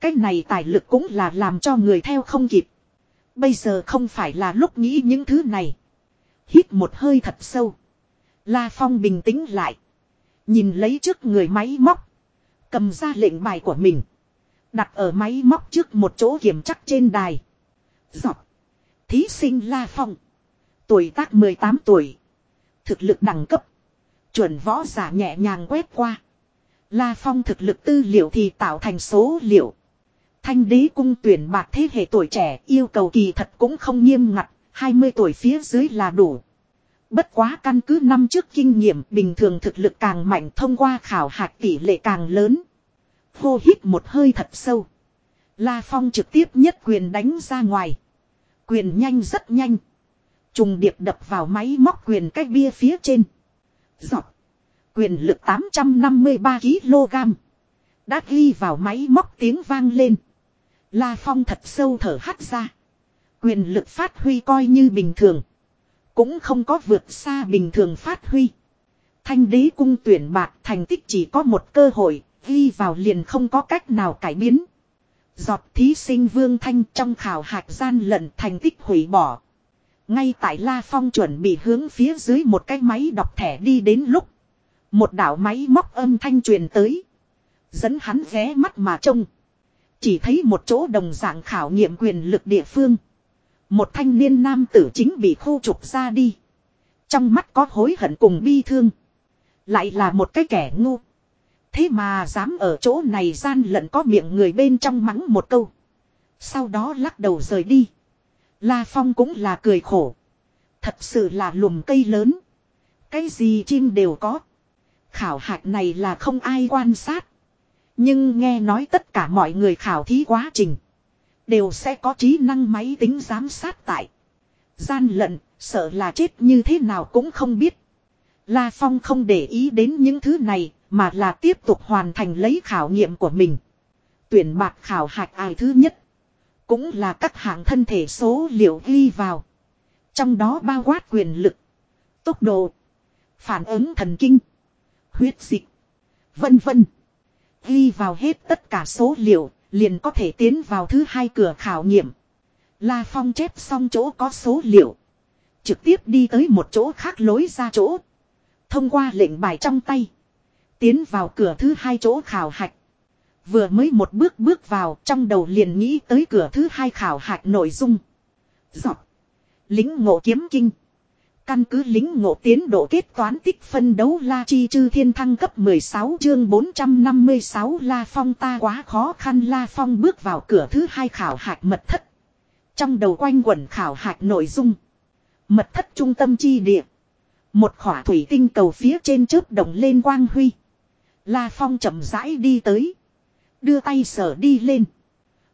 Cái này tài lực cũng là làm cho người theo không kịp. Bây giờ không phải là lúc nghĩ những thứ này. Hít một hơi thật sâu. La Phong bình tĩnh lại. Nhìn lấy trước người máy móc. Cầm ra lệnh bài của mình. Đặt ở máy móc trước một chỗ kiểm chắc trên đài. Dọc. Thí sinh La Phong. Tuổi tác 18 tuổi. Thực lực đẳng cấp. Chuẩn võ giả nhẹ nhàng quét qua. La Phong thực lực tư liệu thì tạo thành số liệu. Thanh đế cung tuyển bạc thế hệ tuổi trẻ yêu cầu kỳ thật cũng không nghiêm ngặt, 20 tuổi phía dưới là đủ. Bất quá căn cứ năm trước kinh nghiệm bình thường thực lực càng mạnh thông qua khảo hạch tỷ lệ càng lớn. Hô hít một hơi thật sâu. La Phong trực tiếp nhất quyền đánh ra ngoài. Quyền nhanh rất nhanh. Trùng điệp đập vào máy móc quyền cách bia phía trên. Giọt. Quyền lực 853kg. Đã ghi vào máy móc tiếng vang lên. La Phong thật sâu thở hắt ra. Quyền lực phát huy coi như bình thường. Cũng không có vượt xa bình thường phát huy. Thanh đế cung tuyển bạc thành tích chỉ có một cơ hội, ghi vào liền không có cách nào cải biến. Giọt thí sinh Vương Thanh trong khảo hạch gian lận thành tích hủy bỏ. Ngay tại La Phong chuẩn bị hướng phía dưới một cái máy đọc thẻ đi đến lúc. Một đảo máy móc âm thanh truyền tới. Dẫn hắn ghé mắt mà trông. Chỉ thấy một chỗ đồng dạng khảo nghiệm quyền lực địa phương. Một thanh niên nam tử chính bị khu trục ra đi. Trong mắt có hối hận cùng bi thương. Lại là một cái kẻ ngu. Thế mà dám ở chỗ này gian lận có miệng người bên trong mắng một câu. Sau đó lắc đầu rời đi. La Phong cũng là cười khổ. Thật sự là lùm cây lớn. Cái gì chim đều có. Khảo hạch này là không ai quan sát. Nhưng nghe nói tất cả mọi người khảo thí quá trình. Đều sẽ có trí năng máy tính giám sát tại. Gian lận, sợ là chết như thế nào cũng không biết. La Phong không để ý đến những thứ này, mà là tiếp tục hoàn thành lấy khảo nghiệm của mình. Tuyển bạc khảo hạch ai thứ nhất. Cũng là các hạng thân thể số liệu ghi vào. Trong đó bao quát quyền lực, tốc độ, phản ứng thần kinh, huyết dịch, vân vân. Ghi vào hết tất cả số liệu, liền có thể tiến vào thứ hai cửa khảo nghiệm. La Phong chép xong chỗ có số liệu. Trực tiếp đi tới một chỗ khác lối ra chỗ. Thông qua lệnh bài trong tay. Tiến vào cửa thứ hai chỗ khảo hạch. Vừa mới một bước bước vào, trong đầu liền nghĩ tới cửa thứ hai khảo hạch nội dung. Dọc. Lính ngộ kiếm kinh. Căn cứ lính ngộ tiến độ kết toán tích phân đấu la chi chư thiên thăng cấp 16 chương 456 la phong ta quá khó khăn la phong bước vào cửa thứ hai khảo hạch mật thất. Trong đầu quanh quẩn khảo hạch nội dung. Mật thất trung tâm chi địa. Một khỏa thủy tinh cầu phía trên chớp động lên quang huy. La phong chậm rãi đi tới. Đưa tay sở đi lên.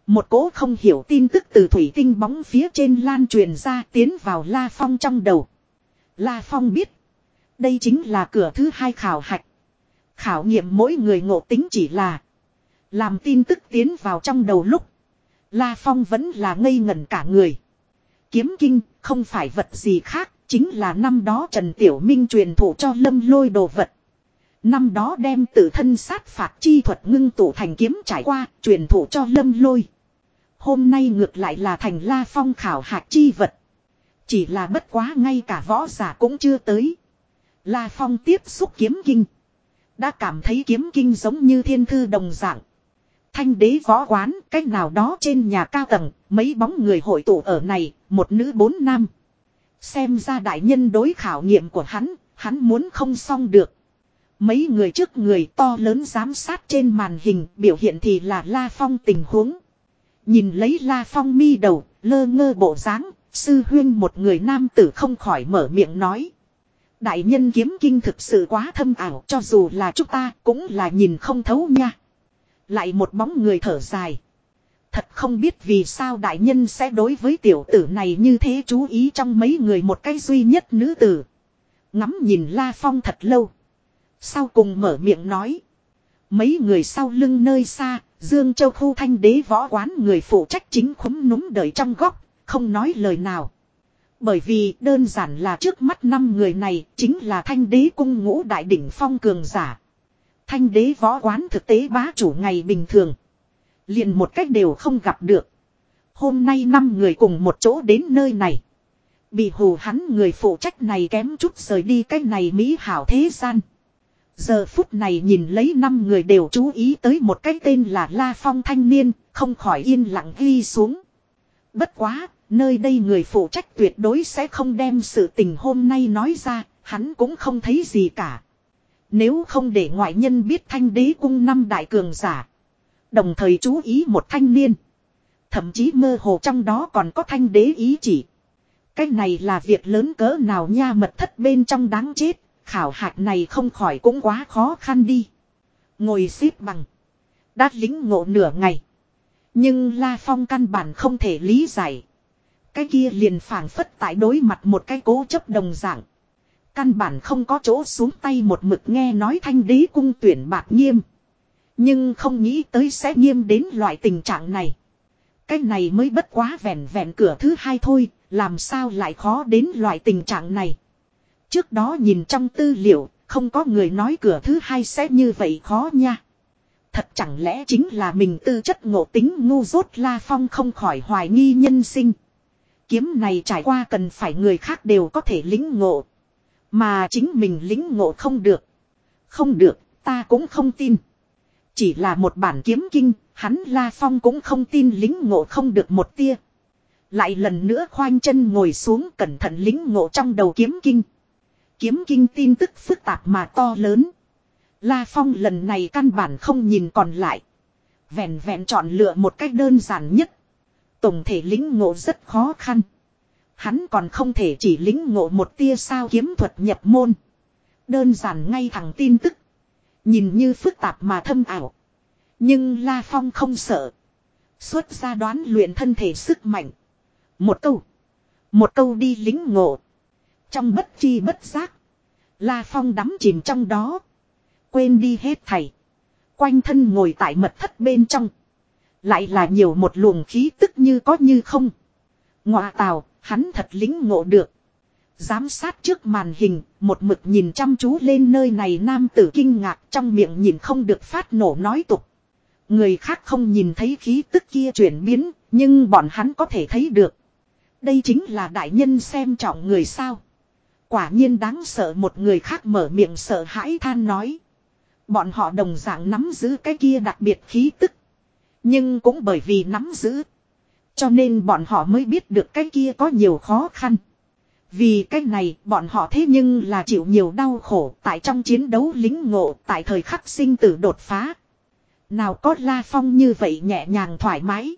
Một cố không hiểu tin tức từ thủy tinh bóng phía trên lan truyền ra tiến vào La Phong trong đầu. La Phong biết. Đây chính là cửa thứ hai khảo hạch. Khảo nghiệm mỗi người ngộ tính chỉ là. Làm tin tức tiến vào trong đầu lúc. La Phong vẫn là ngây ngẩn cả người. Kiếm kinh không phải vật gì khác. Chính là năm đó Trần Tiểu Minh truyền thụ cho lâm lôi đồ vật. Năm đó đem tự thân sát phạt chi thuật ngưng tụ thành kiếm trải qua, truyền thụ cho lâm lôi. Hôm nay ngược lại là thành la phong khảo hạt chi vật. Chỉ là bất quá ngay cả võ giả cũng chưa tới. La phong tiếp xúc kiếm kinh. Đã cảm thấy kiếm kinh giống như thiên thư đồng dạng. Thanh đế võ quán, cách nào đó trên nhà cao tầng, mấy bóng người hội tụ ở này, một nữ bốn nam. Xem ra đại nhân đối khảo nghiệm của hắn, hắn muốn không xong được. Mấy người trước người to lớn giám sát trên màn hình biểu hiện thì là La Phong tình huống. Nhìn lấy La Phong mi đầu, lơ ngơ bộ dáng, sư huyên một người nam tử không khỏi mở miệng nói. Đại nhân kiếm kinh thực sự quá thâm ảo cho dù là chúng ta cũng là nhìn không thấu nha. Lại một bóng người thở dài. Thật không biết vì sao đại nhân sẽ đối với tiểu tử này như thế chú ý trong mấy người một cái duy nhất nữ tử. Ngắm nhìn La Phong thật lâu. Sau cùng mở miệng nói. Mấy người sau lưng nơi xa, Dương Châu Khu Thanh Đế võ quán người phụ trách chính khúm núm đợi trong góc, không nói lời nào. Bởi vì đơn giản là trước mắt năm người này chính là Thanh Đế cung ngũ đại đỉnh phong cường giả. Thanh Đế võ quán thực tế bá chủ ngày bình thường. Liền một cách đều không gặp được. Hôm nay năm người cùng một chỗ đến nơi này. Bị hù hắn người phụ trách này kém chút rời đi cái này mỹ hảo thế gian. Giờ phút này nhìn lấy năm người đều chú ý tới một cái tên là La Phong thanh niên, không khỏi yên lặng ghi xuống. Bất quá, nơi đây người phụ trách tuyệt đối sẽ không đem sự tình hôm nay nói ra, hắn cũng không thấy gì cả. Nếu không để ngoại nhân biết thanh đế cung năm đại cường giả. Đồng thời chú ý một thanh niên. Thậm chí mơ hồ trong đó còn có thanh đế ý chỉ. Cái này là việc lớn cỡ nào nha mật thất bên trong đáng chết, khảo hạch này không khỏi cũng quá khó khăn đi. Ngồi xếp bằng. Đã lính ngộ nửa ngày. Nhưng La Phong căn bản không thể lý giải. Cái kia liền phảng phất tại đối mặt một cái cố chấp đồng dạng. Căn bản không có chỗ xuống tay một mực nghe nói thanh đế cung tuyển bạc nghiêm. Nhưng không nghĩ tới sẽ nghiêm đến loại tình trạng này. Cái này mới bất quá vẹn vẹn cửa thứ hai thôi, làm sao lại khó đến loại tình trạng này. Trước đó nhìn trong tư liệu, không có người nói cửa thứ hai sẽ như vậy khó nha. Thật chẳng lẽ chính là mình tư chất ngộ tính ngu dốt La Phong không khỏi hoài nghi nhân sinh. Kiếm này trải qua cần phải người khác đều có thể lính ngộ. Mà chính mình lính ngộ không được. Không được, ta cũng không tin. Chỉ là một bản kiếm kinh, hắn La Phong cũng không tin lính ngộ không được một tia. Lại lần nữa khoanh chân ngồi xuống cẩn thận lính ngộ trong đầu kiếm kinh. Kiếm kinh tin tức phức tạp mà to lớn. La Phong lần này căn bản không nhìn còn lại. Vẹn vẹn chọn lựa một cách đơn giản nhất. Tổng thể lính ngộ rất khó khăn. Hắn còn không thể chỉ lính ngộ một tia sao kiếm thuật nhập môn. Đơn giản ngay thẳng tin tức. Nhìn như phức tạp mà thâm ảo. Nhưng La Phong không sợ. Xuất ra đoán luyện thân thể sức mạnh. Một câu. Một câu đi lính ngộ. Trong bất chi bất giác. La Phong đắm chìm trong đó. Quên đi hết thầy. Quanh thân ngồi tại mật thất bên trong. Lại là nhiều một luồng khí tức như có như không. Ngọa tào, hắn thật lính ngộ được. Giám sát trước màn hình, một mực nhìn chăm chú lên nơi này nam tử kinh ngạc trong miệng nhìn không được phát nổ nói tục. Người khác không nhìn thấy khí tức kia chuyển biến, nhưng bọn hắn có thể thấy được. Đây chính là đại nhân xem trọng người sao. Quả nhiên đáng sợ một người khác mở miệng sợ hãi than nói. Bọn họ đồng dạng nắm giữ cái kia đặc biệt khí tức. Nhưng cũng bởi vì nắm giữ. Cho nên bọn họ mới biết được cái kia có nhiều khó khăn. Vì cái này bọn họ thế nhưng là chịu nhiều đau khổ tại trong chiến đấu lính ngộ tại thời khắc sinh tử đột phá. Nào có La Phong như vậy nhẹ nhàng thoải mái.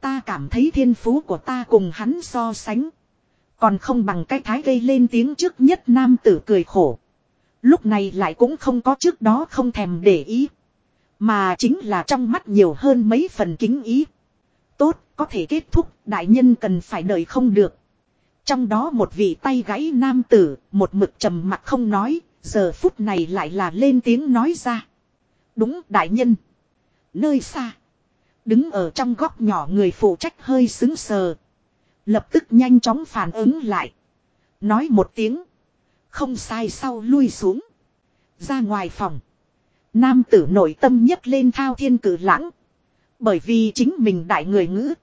Ta cảm thấy thiên phú của ta cùng hắn so sánh. Còn không bằng cái thái gây lên tiếng trước nhất nam tử cười khổ. Lúc này lại cũng không có trước đó không thèm để ý. Mà chính là trong mắt nhiều hơn mấy phần kính ý. Tốt, có thể kết thúc, đại nhân cần phải đợi không được. Trong đó một vị tay gãy nam tử, một mực trầm mặt không nói, giờ phút này lại là lên tiếng nói ra. Đúng đại nhân. Nơi xa. Đứng ở trong góc nhỏ người phụ trách hơi xứng sờ. Lập tức nhanh chóng phản ứng lại. Nói một tiếng. Không sai sau lui xuống. Ra ngoài phòng. Nam tử nội tâm nhất lên thao thiên cử lãng. Bởi vì chính mình đại người ngữ.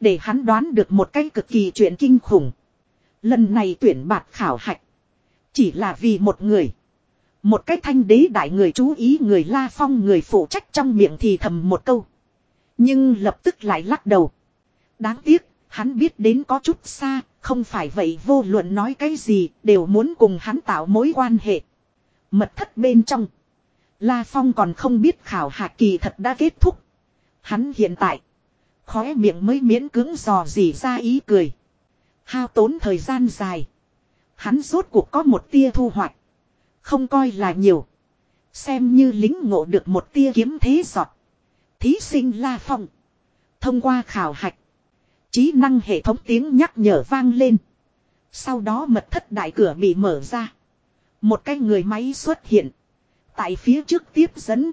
Để hắn đoán được một cái cực kỳ chuyện kinh khủng. Lần này tuyển bạt khảo hạch. Chỉ là vì một người. Một cái thanh đế đại người chú ý người la phong người phụ trách trong miệng thì thầm một câu. Nhưng lập tức lại lắc đầu. Đáng tiếc, hắn biết đến có chút xa, không phải vậy vô luận nói cái gì, đều muốn cùng hắn tạo mối quan hệ. Mật thất bên trong. La Phong còn không biết khảo hạch kỳ thật đã kết thúc. Hắn hiện tại. Khóe miệng mới miễn cưỡng dò dỉ ra ý cười. Hao tốn thời gian dài. Hắn rốt cuộc có một tia thu hoạch. Không coi là nhiều. Xem như lính ngộ được một tia kiếm thế giọt. Thí sinh La Phong. Thông qua khảo hạch. Trí năng hệ thống tiếng nhắc nhở vang lên. Sau đó mật thất đại cửa bị mở ra. Một cái người máy xuất hiện. Tại phía trước tiếp dẫn.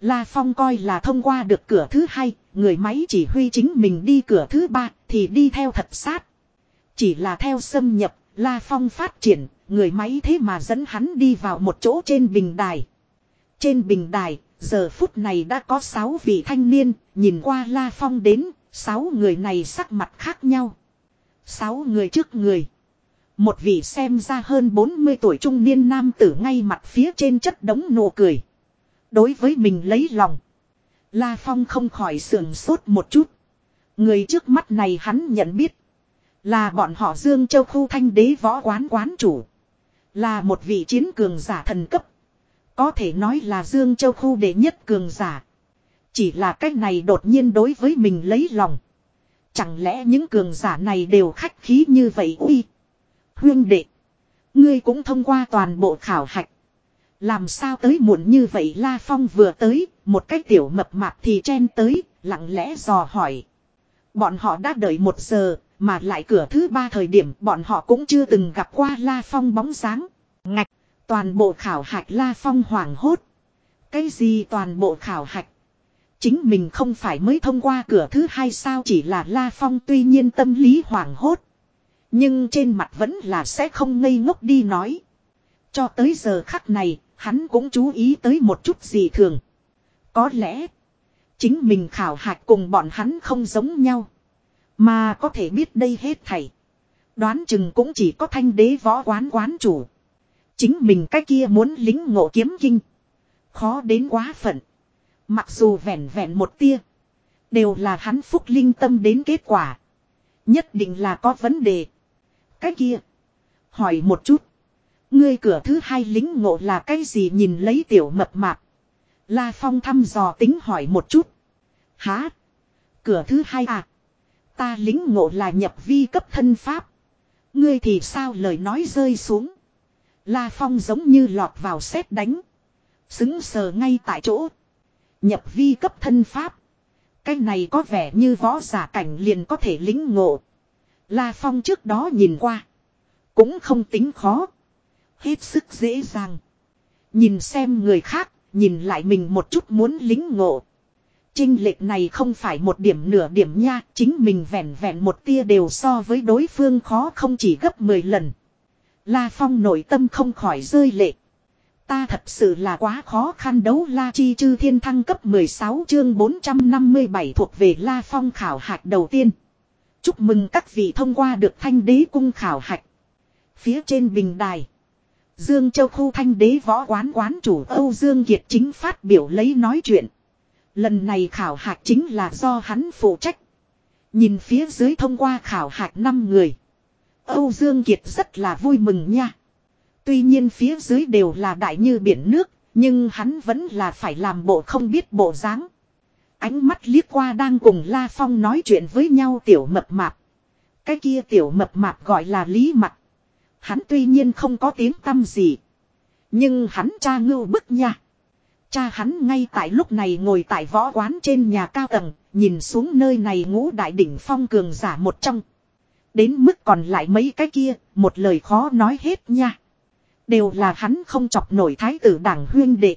La Phong coi là thông qua được cửa thứ hai, người máy chỉ huy chính mình đi cửa thứ ba, thì đi theo thật sát. Chỉ là theo xâm nhập, La Phong phát triển, người máy thế mà dẫn hắn đi vào một chỗ trên bình đài. Trên bình đài, giờ phút này đã có 6 vị thanh niên, nhìn qua La Phong đến, sáu người này sắc mặt khác nhau. sáu người trước người. Một vị xem ra hơn 40 tuổi trung niên nam tử ngay mặt phía trên chất đống nụ cười. Đối với mình lấy lòng. La Phong không khỏi sườn sốt một chút. Người trước mắt này hắn nhận biết. Là bọn họ Dương Châu Khu Thanh Đế võ quán quán chủ. Là một vị chiến cường giả thần cấp. Có thể nói là Dương Châu Khu đệ nhất cường giả. Chỉ là cách này đột nhiên đối với mình lấy lòng. Chẳng lẽ những cường giả này đều khách khí như vậy uy. Huyên đệ. Ngươi cũng thông qua toàn bộ khảo hạch. Làm sao tới muộn như vậy La Phong vừa tới, một cái tiểu mập mạp thì chen tới, lặng lẽ dò hỏi. Bọn họ đã đợi một giờ, mà lại cửa thứ ba thời điểm bọn họ cũng chưa từng gặp qua La Phong bóng dáng. Ngạch, toàn bộ khảo hạch La Phong hoảng hốt. Cái gì toàn bộ khảo hạch? Chính mình không phải mới thông qua cửa thứ hai sao chỉ là La Phong tuy nhiên tâm lý hoảng hốt. Nhưng trên mặt vẫn là sẽ không ngây ngốc đi nói. Cho tới giờ khắc này, hắn cũng chú ý tới một chút gì thường. Có lẽ. Chính mình khảo hạch cùng bọn hắn không giống nhau. Mà có thể biết đây hết thảy. Đoán chừng cũng chỉ có thanh đế võ quán quán chủ. Chính mình cái kia muốn lính ngộ kiếm kinh. Khó đến quá phận. Mặc dù vẹn vẹn một tia. Đều là hắn phúc linh tâm đến kết quả. Nhất định là có vấn đề. Cái kia. Hỏi một chút. Ngươi cửa thứ hai lính ngộ là cái gì nhìn lấy tiểu mập mạp. La Phong thăm dò tính hỏi một chút. Há. Cửa thứ hai à. Ta lính ngộ là nhập vi cấp thân pháp. Ngươi thì sao lời nói rơi xuống. La Phong giống như lọt vào xét đánh. Xứng sờ ngay tại chỗ. Nhập vi cấp thân pháp. Cái này có vẻ như võ giả cảnh liền có thể lính ngộ. La Phong trước đó nhìn qua. Cũng không tính khó. Hết sức dễ dàng. Nhìn xem người khác, nhìn lại mình một chút muốn lính ngộ. Trinh lệch này không phải một điểm nửa điểm nha, chính mình vẹn vẹn một tia đều so với đối phương khó không chỉ gấp 10 lần. La Phong nội tâm không khỏi rơi lệ. Ta thật sự là quá khó khăn đấu La Chi Chư Thiên Thăng cấp 16 chương 457 thuộc về La Phong khảo hạch đầu tiên. Chúc mừng các vị thông qua được thanh đế cung khảo hạch. Phía trên bình đài. Dương Châu Khu thanh đế võ quán quán chủ Âu Dương Kiệt chính phát biểu lấy nói chuyện. Lần này khảo hạch chính là do hắn phụ trách. Nhìn phía dưới thông qua khảo hạch 5 người. Âu Dương Kiệt rất là vui mừng nha. Tuy nhiên phía dưới đều là đại như biển nước, nhưng hắn vẫn là phải làm bộ không biết bộ dáng. Ánh mắt liếc qua đang cùng La Phong nói chuyện với nhau tiểu mập mạp. Cái kia tiểu mập mạp gọi là Lý Mặt. Hắn tuy nhiên không có tiếng tâm gì. Nhưng hắn cha ngưu bức nha. Cha hắn ngay tại lúc này ngồi tại võ quán trên nhà cao tầng, nhìn xuống nơi này ngũ đại đỉnh phong cường giả một trong. Đến mức còn lại mấy cái kia, một lời khó nói hết nha. Đều là hắn không chọc nổi thái tử đảng huyên đệ.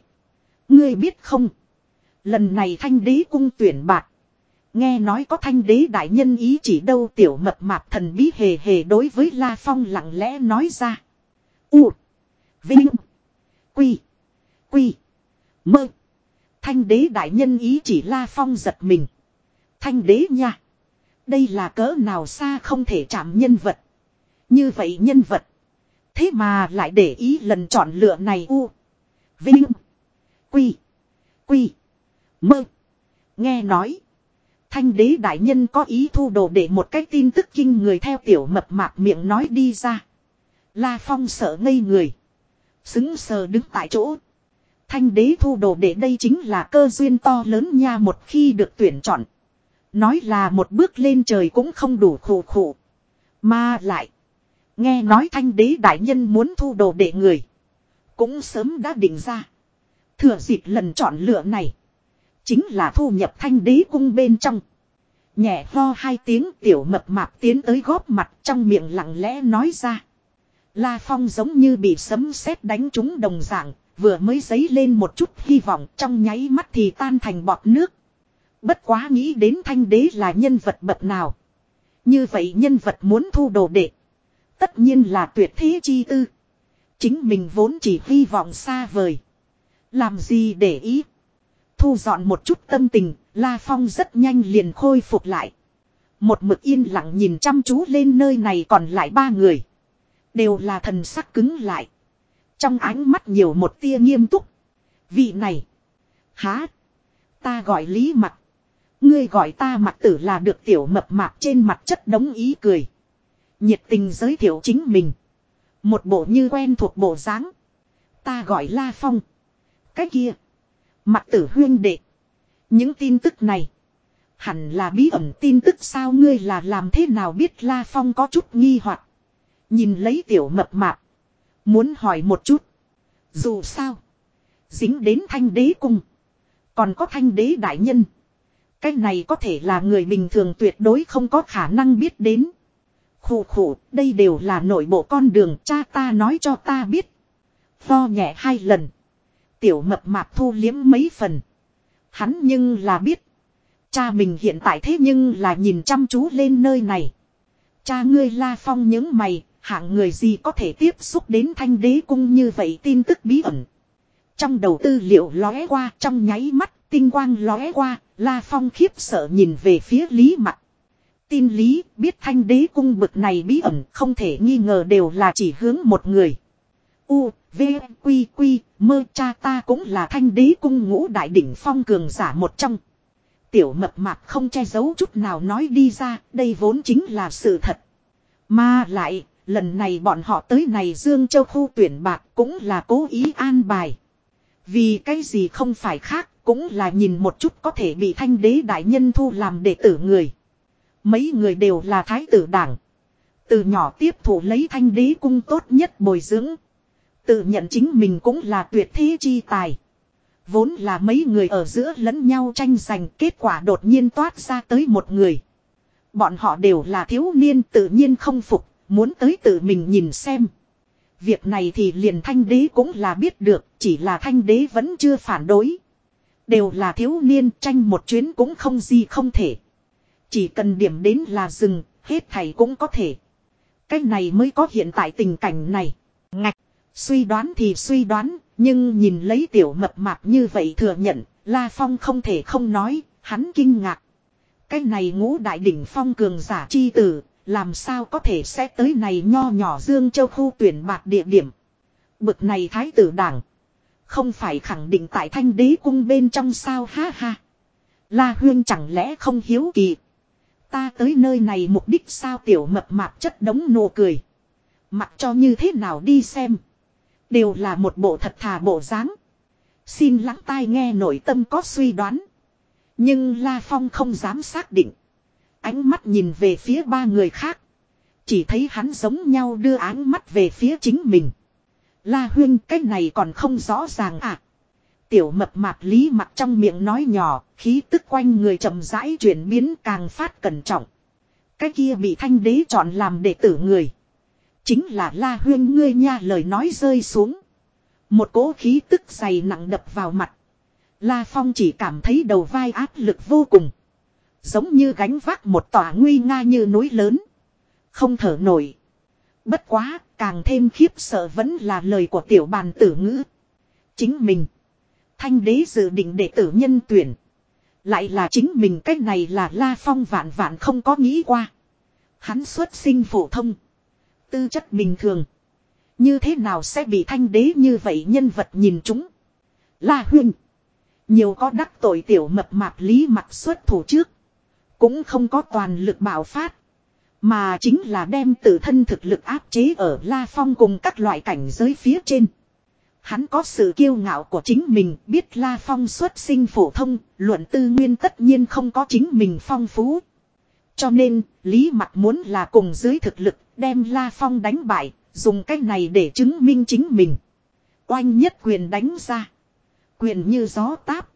Ngươi biết không? Lần này thanh đế cung tuyển bạc. Nghe nói có thanh đế đại nhân ý chỉ đâu tiểu mập mạp thần bí hề hề đối với La Phong lặng lẽ nói ra. U. Vinh. Quy. Quy. Mơ. Thanh đế đại nhân ý chỉ La Phong giật mình. Thanh đế nha. Đây là cỡ nào xa không thể chạm nhân vật. Như vậy nhân vật. Thế mà lại để ý lần chọn lựa này u. Vinh. Quy. Quy. Mơ. Nghe nói. Thanh đế đại nhân có ý thu đồ để một cái tin tức kinh người theo tiểu mập mạp miệng nói đi ra. La Phong sợ ngây người. Xứng sờ đứng tại chỗ. Thanh đế thu đồ để đây chính là cơ duyên to lớn nha một khi được tuyển chọn. Nói là một bước lên trời cũng không đủ khổ khổ. Mà lại. Nghe nói thanh đế đại nhân muốn thu đồ để người. Cũng sớm đã định ra. Thừa dịp lần chọn lựa này. Chính là thu nhập thanh đế cung bên trong. Nhẹ ho hai tiếng tiểu mập mạp tiến tới góp mặt trong miệng lặng lẽ nói ra. La Phong giống như bị sấm sét đánh trúng đồng dạng, vừa mới dấy lên một chút hy vọng trong nháy mắt thì tan thành bọt nước. Bất quá nghĩ đến thanh đế là nhân vật bậc nào. Như vậy nhân vật muốn thu đồ đệ. Tất nhiên là tuyệt thế chi tư. Chính mình vốn chỉ hy vọng xa vời. Làm gì để ý. Thu dọn một chút tâm tình, La Phong rất nhanh liền khôi phục lại. Một mực yên lặng nhìn chăm chú lên nơi này còn lại ba người. Đều là thần sắc cứng lại. Trong ánh mắt nhiều một tia nghiêm túc. Vị này. Há. Ta gọi Lý Mặt. Ngươi gọi ta mặt tử là được tiểu mập mạp trên mặt chất đống ý cười. Nhiệt tình giới thiệu chính mình. Một bộ như quen thuộc bộ dáng. Ta gọi La Phong. Cái kia. Mặt tử huyên đệ. Những tin tức này. Hẳn là bí ẩn tin tức sao ngươi là làm thế nào biết La Phong có chút nghi hoặc Nhìn lấy tiểu mập mạp. Muốn hỏi một chút. Dù sao. Dính đến thanh đế cung. Còn có thanh đế đại nhân. Cái này có thể là người bình thường tuyệt đối không có khả năng biết đến. Khủ khủ, đây đều là nội bộ con đường cha ta nói cho ta biết. Pho nhẹ hai lần. Tiểu mập mạp thu liếm mấy phần. Hắn nhưng là biết. Cha mình hiện tại thế nhưng là nhìn chăm chú lên nơi này. Cha ngươi la phong những mày, hạng người gì có thể tiếp xúc đến thanh đế cung như vậy tin tức bí ẩn. Trong đầu tư liệu lóe qua trong nháy mắt Tinh quang lóe qua, La Phong khiếp sợ nhìn về phía Lý mặt. Tin Lý biết thanh đế cung bực này bí ẩn không thể nghi ngờ đều là chỉ hướng một người. U, V, Quy, Quy, mơ cha ta cũng là thanh đế cung ngũ đại đỉnh phong cường giả một trong. Tiểu mập mạp không che giấu chút nào nói đi ra, đây vốn chính là sự thật. Mà lại, lần này bọn họ tới này Dương Châu khu tuyển bạc cũng là cố ý an bài. Vì cái gì không phải khác, cũng là nhìn một chút có thể bị thanh đế đại nhân thu làm đệ tử người. Mấy người đều là thái tử đảng. Từ nhỏ tiếp thủ lấy thanh đế cung tốt nhất bồi dưỡng. Tự nhận chính mình cũng là tuyệt thế chi tài. Vốn là mấy người ở giữa lẫn nhau tranh giành kết quả đột nhiên toát ra tới một người. Bọn họ đều là thiếu niên tự nhiên không phục, muốn tới tự mình nhìn xem. Việc này thì liền thanh đế cũng là biết được, chỉ là thanh đế vẫn chưa phản đối. Đều là thiếu niên tranh một chuyến cũng không gì không thể. Chỉ cần điểm đến là rừng, hết thầy cũng có thể. Cái này mới có hiện tại tình cảnh này. Ngạch, suy đoán thì suy đoán, nhưng nhìn lấy tiểu mập mạp như vậy thừa nhận, La Phong không thể không nói, hắn kinh ngạc. Cái này ngũ đại đỉnh phong cường giả chi tử, làm sao có thể sẽ tới này nho nhỏ Dương Châu khu tuyển bạc địa điểm. Bực này thái tử đảng. Không phải khẳng định tại thanh đế cung bên trong sao ha ha. La Huyên chẳng lẽ không hiếu kỳ. Ta tới nơi này mục đích sao tiểu mập mạp chất đống nụ cười. Mặc cho như thế nào đi xem. Đều là một bộ thật thà bộ dáng. Xin lắng tai nghe nội tâm có suy đoán. Nhưng La Phong không dám xác định. Ánh mắt nhìn về phía ba người khác. Chỉ thấy hắn giống nhau đưa ánh mắt về phía chính mình. La Huyên, cái này còn không rõ ràng à. Tiểu mập mạp lý mặt trong miệng nói nhỏ, khí tức quanh người chậm rãi chuyển biến càng phát cẩn trọng. Cái kia bị thanh đế chọn làm đệ tử người. Chính là La Huyên ngươi nha lời nói rơi xuống. Một cỗ khí tức dày nặng đập vào mặt. La Phong chỉ cảm thấy đầu vai áp lực vô cùng. Giống như gánh vác một tòa nguy nga như núi lớn. Không thở nổi. Bất quá, càng thêm khiếp sợ vẫn là lời của tiểu bàn tử ngữ. Chính mình. Thanh đế dự định đệ tử nhân tuyển. Lại là chính mình cách này là La Phong vạn vạn không có nghĩ qua. Hắn xuất sinh phổ thông. Tư chất bình thường. Như thế nào sẽ bị thanh đế như vậy nhân vật nhìn chúng. La huynh. Nhiều có đắc tội tiểu mập mạp lý mặt xuất thủ trước. Cũng không có toàn lực bạo phát. Mà chính là đem tự thân thực lực áp chế ở La Phong cùng các loại cảnh giới phía trên. Hắn có sự kiêu ngạo của chính mình, biết La Phong xuất sinh phổ thông, luận tư nguyên tất nhiên không có chính mình phong phú. Cho nên, Lý Mặt muốn là cùng dưới thực lực, đem La Phong đánh bại, dùng cách này để chứng minh chính mình. Oanh nhất quyền đánh ra. Quyền như gió táp.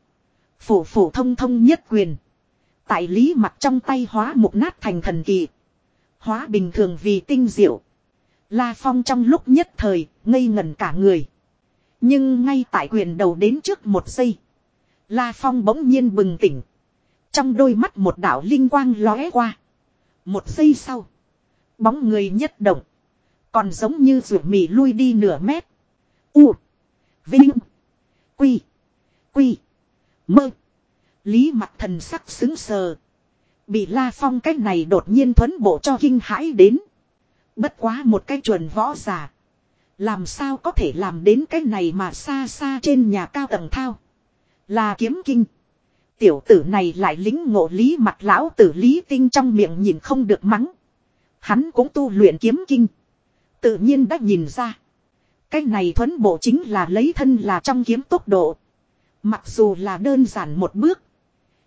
Phổ phổ thông thông nhất quyền. Tại Lý Mặt trong tay hóa một nát thành thần kỳ. Hóa bình thường vì tinh diệu. La Phong trong lúc nhất thời, ngây ngẩn cả người. Nhưng ngay tại quyền đầu đến trước một giây. La Phong bỗng nhiên bừng tỉnh. Trong đôi mắt một đạo linh quang lóe qua. Một giây sau. Bóng người nhất động. Còn giống như rượu mì lui đi nửa mét. U. Vinh. Quy. Quy. Mơ. Lý mặt thần sắc xứng sờ. Bị La Phong cách này đột nhiên thuấn bộ cho kinh hãi đến. Bất quá một cái chuẩn võ giả. Làm sao có thể làm đến cái này mà xa xa trên nhà cao tầng thao. Là kiếm kinh. Tiểu tử này lại lính ngộ lý mặt lão tử lý tinh trong miệng nhìn không được mắng. Hắn cũng tu luyện kiếm kinh. Tự nhiên đã nhìn ra. Cái này thuấn bộ chính là lấy thân là trong kiếm tốc độ. Mặc dù là đơn giản một bước.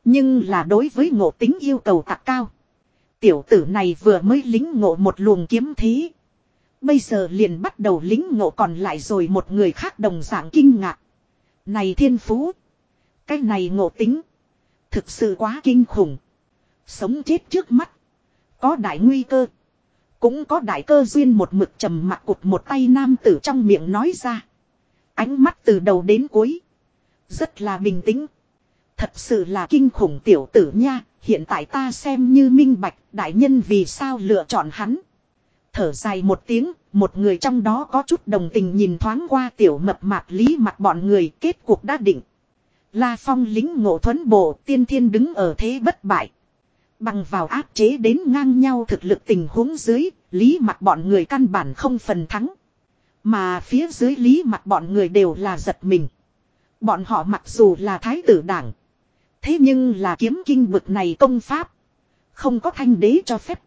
Nhưng là đối với ngộ tính yêu cầu tạc cao. Tiểu tử này vừa mới lính ngộ một luồng kiếm thí. Bây giờ liền bắt đầu lính ngộ còn lại rồi một người khác đồng dạng kinh ngạc. Này thiên phú. Cái này ngộ tính. Thực sự quá kinh khủng. Sống chết trước mắt. Có đại nguy cơ. Cũng có đại cơ duyên một mực trầm mặt cụt một tay nam tử trong miệng nói ra. Ánh mắt từ đầu đến cuối. Rất là bình tĩnh. Thật sự là kinh khủng tiểu tử nha. Hiện tại ta xem như minh bạch, đại nhân vì sao lựa chọn hắn. Thở dài một tiếng, một người trong đó có chút đồng tình nhìn thoáng qua tiểu mập mạp lý mặt bọn người kết cuộc đã định. La Phong lính ngộ thuấn bộ tiên thiên đứng ở thế bất bại. Bằng vào áp chế đến ngang nhau thực lực tình huống dưới, lý mặt bọn người căn bản không phần thắng. Mà phía dưới lý mặt bọn người đều là giật mình. Bọn họ mặc dù là thái tử đảng. Thế nhưng là kiếm kinh vực này công pháp. Không có thanh đế cho phép.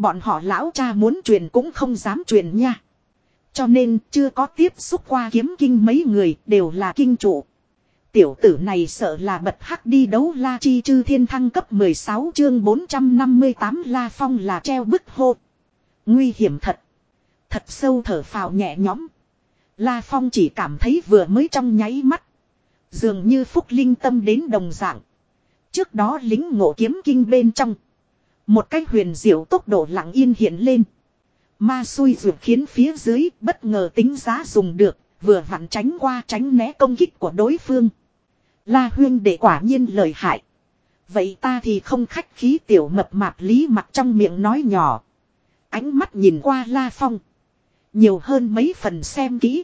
Bọn họ lão cha muốn truyền cũng không dám truyền nha. Cho nên chưa có tiếp xúc qua kiếm kinh mấy người đều là kinh trụ. Tiểu tử này sợ là bật hắc đi đấu la chi chư thiên thăng cấp 16 chương 458 la phong là treo bức hô. Nguy hiểm thật. Thật sâu thở phào nhẹ nhõm. La phong chỉ cảm thấy vừa mới trong nháy mắt. Dường như phúc linh tâm đến đồng dạng. Trước đó lính ngộ kiếm kinh bên trong. Một cách huyền diệu tốc độ lặng yên hiện lên. Ma xui ruột khiến phía dưới bất ngờ tính giá dùng được, vừa vặn tránh qua tránh né công kích của đối phương. La huyên để quả nhiên lời hại. Vậy ta thì không khách khí tiểu mập mạp lý mặt trong miệng nói nhỏ. Ánh mắt nhìn qua La Phong. Nhiều hơn mấy phần xem kỹ.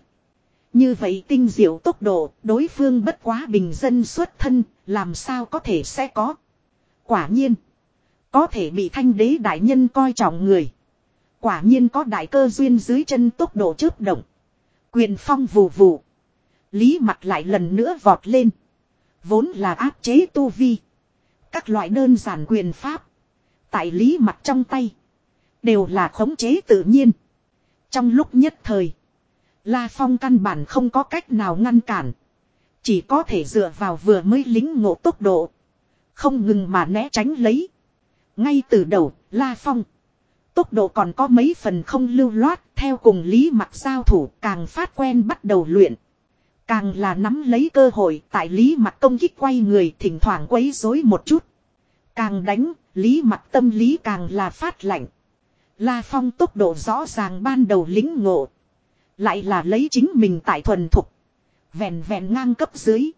Như vậy tinh diệu tốc độ, đối phương bất quá bình dân xuất thân, làm sao có thể sẽ có. Quả nhiên, có thể bị thanh đế đại nhân coi trọng người. Quả nhiên có đại cơ duyên dưới chân tốc độ chớp động. Quyền phong vù vù. Lý mặt lại lần nữa vọt lên. Vốn là áp chế tu vi. Các loại đơn giản quyền pháp. Tại lý mặt trong tay. Đều là khống chế tự nhiên. Trong lúc nhất thời. La Phong căn bản không có cách nào ngăn cản. Chỉ có thể dựa vào vừa mới lính ngộ tốc độ. Không ngừng mà né tránh lấy. Ngay từ đầu, La Phong. Tốc độ còn có mấy phần không lưu loát, theo cùng lý mặt giao thủ càng phát quen bắt đầu luyện. Càng là nắm lấy cơ hội tại lý mặt công kích quay người thỉnh thoảng quấy rối một chút. Càng đánh, lý mặt tâm lý càng là phát lạnh. La Phong tốc độ rõ ràng ban đầu lính ngộ. Lại là lấy chính mình tại thuần thục. Vẹn vẹn ngang cấp dưới.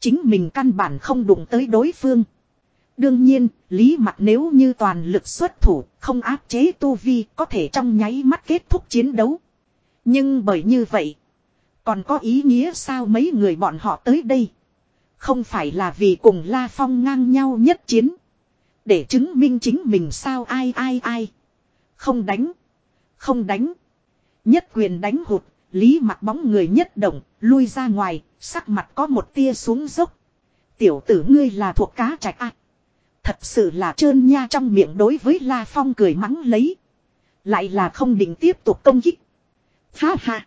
Chính mình căn bản không đụng tới đối phương. Đương nhiên, lý mặt nếu như toàn lực xuất thủ, không áp chế tu vi, có thể trong nháy mắt kết thúc chiến đấu. Nhưng bởi như vậy, còn có ý nghĩa sao mấy người bọn họ tới đây? Không phải là vì cùng La Phong ngang nhau nhất chiến. Để chứng minh chính mình sao ai ai ai. Không đánh. Không đánh. Nhất quyền đánh hụt, lý mặt bóng người nhất động, lui ra ngoài, sắc mặt có một tia xuống dốc. Tiểu tử ngươi là thuộc cá trạch ác. Thật sự là trơn nha trong miệng đối với La Phong cười mắng lấy. Lại là không định tiếp tục công kích. Ha ha.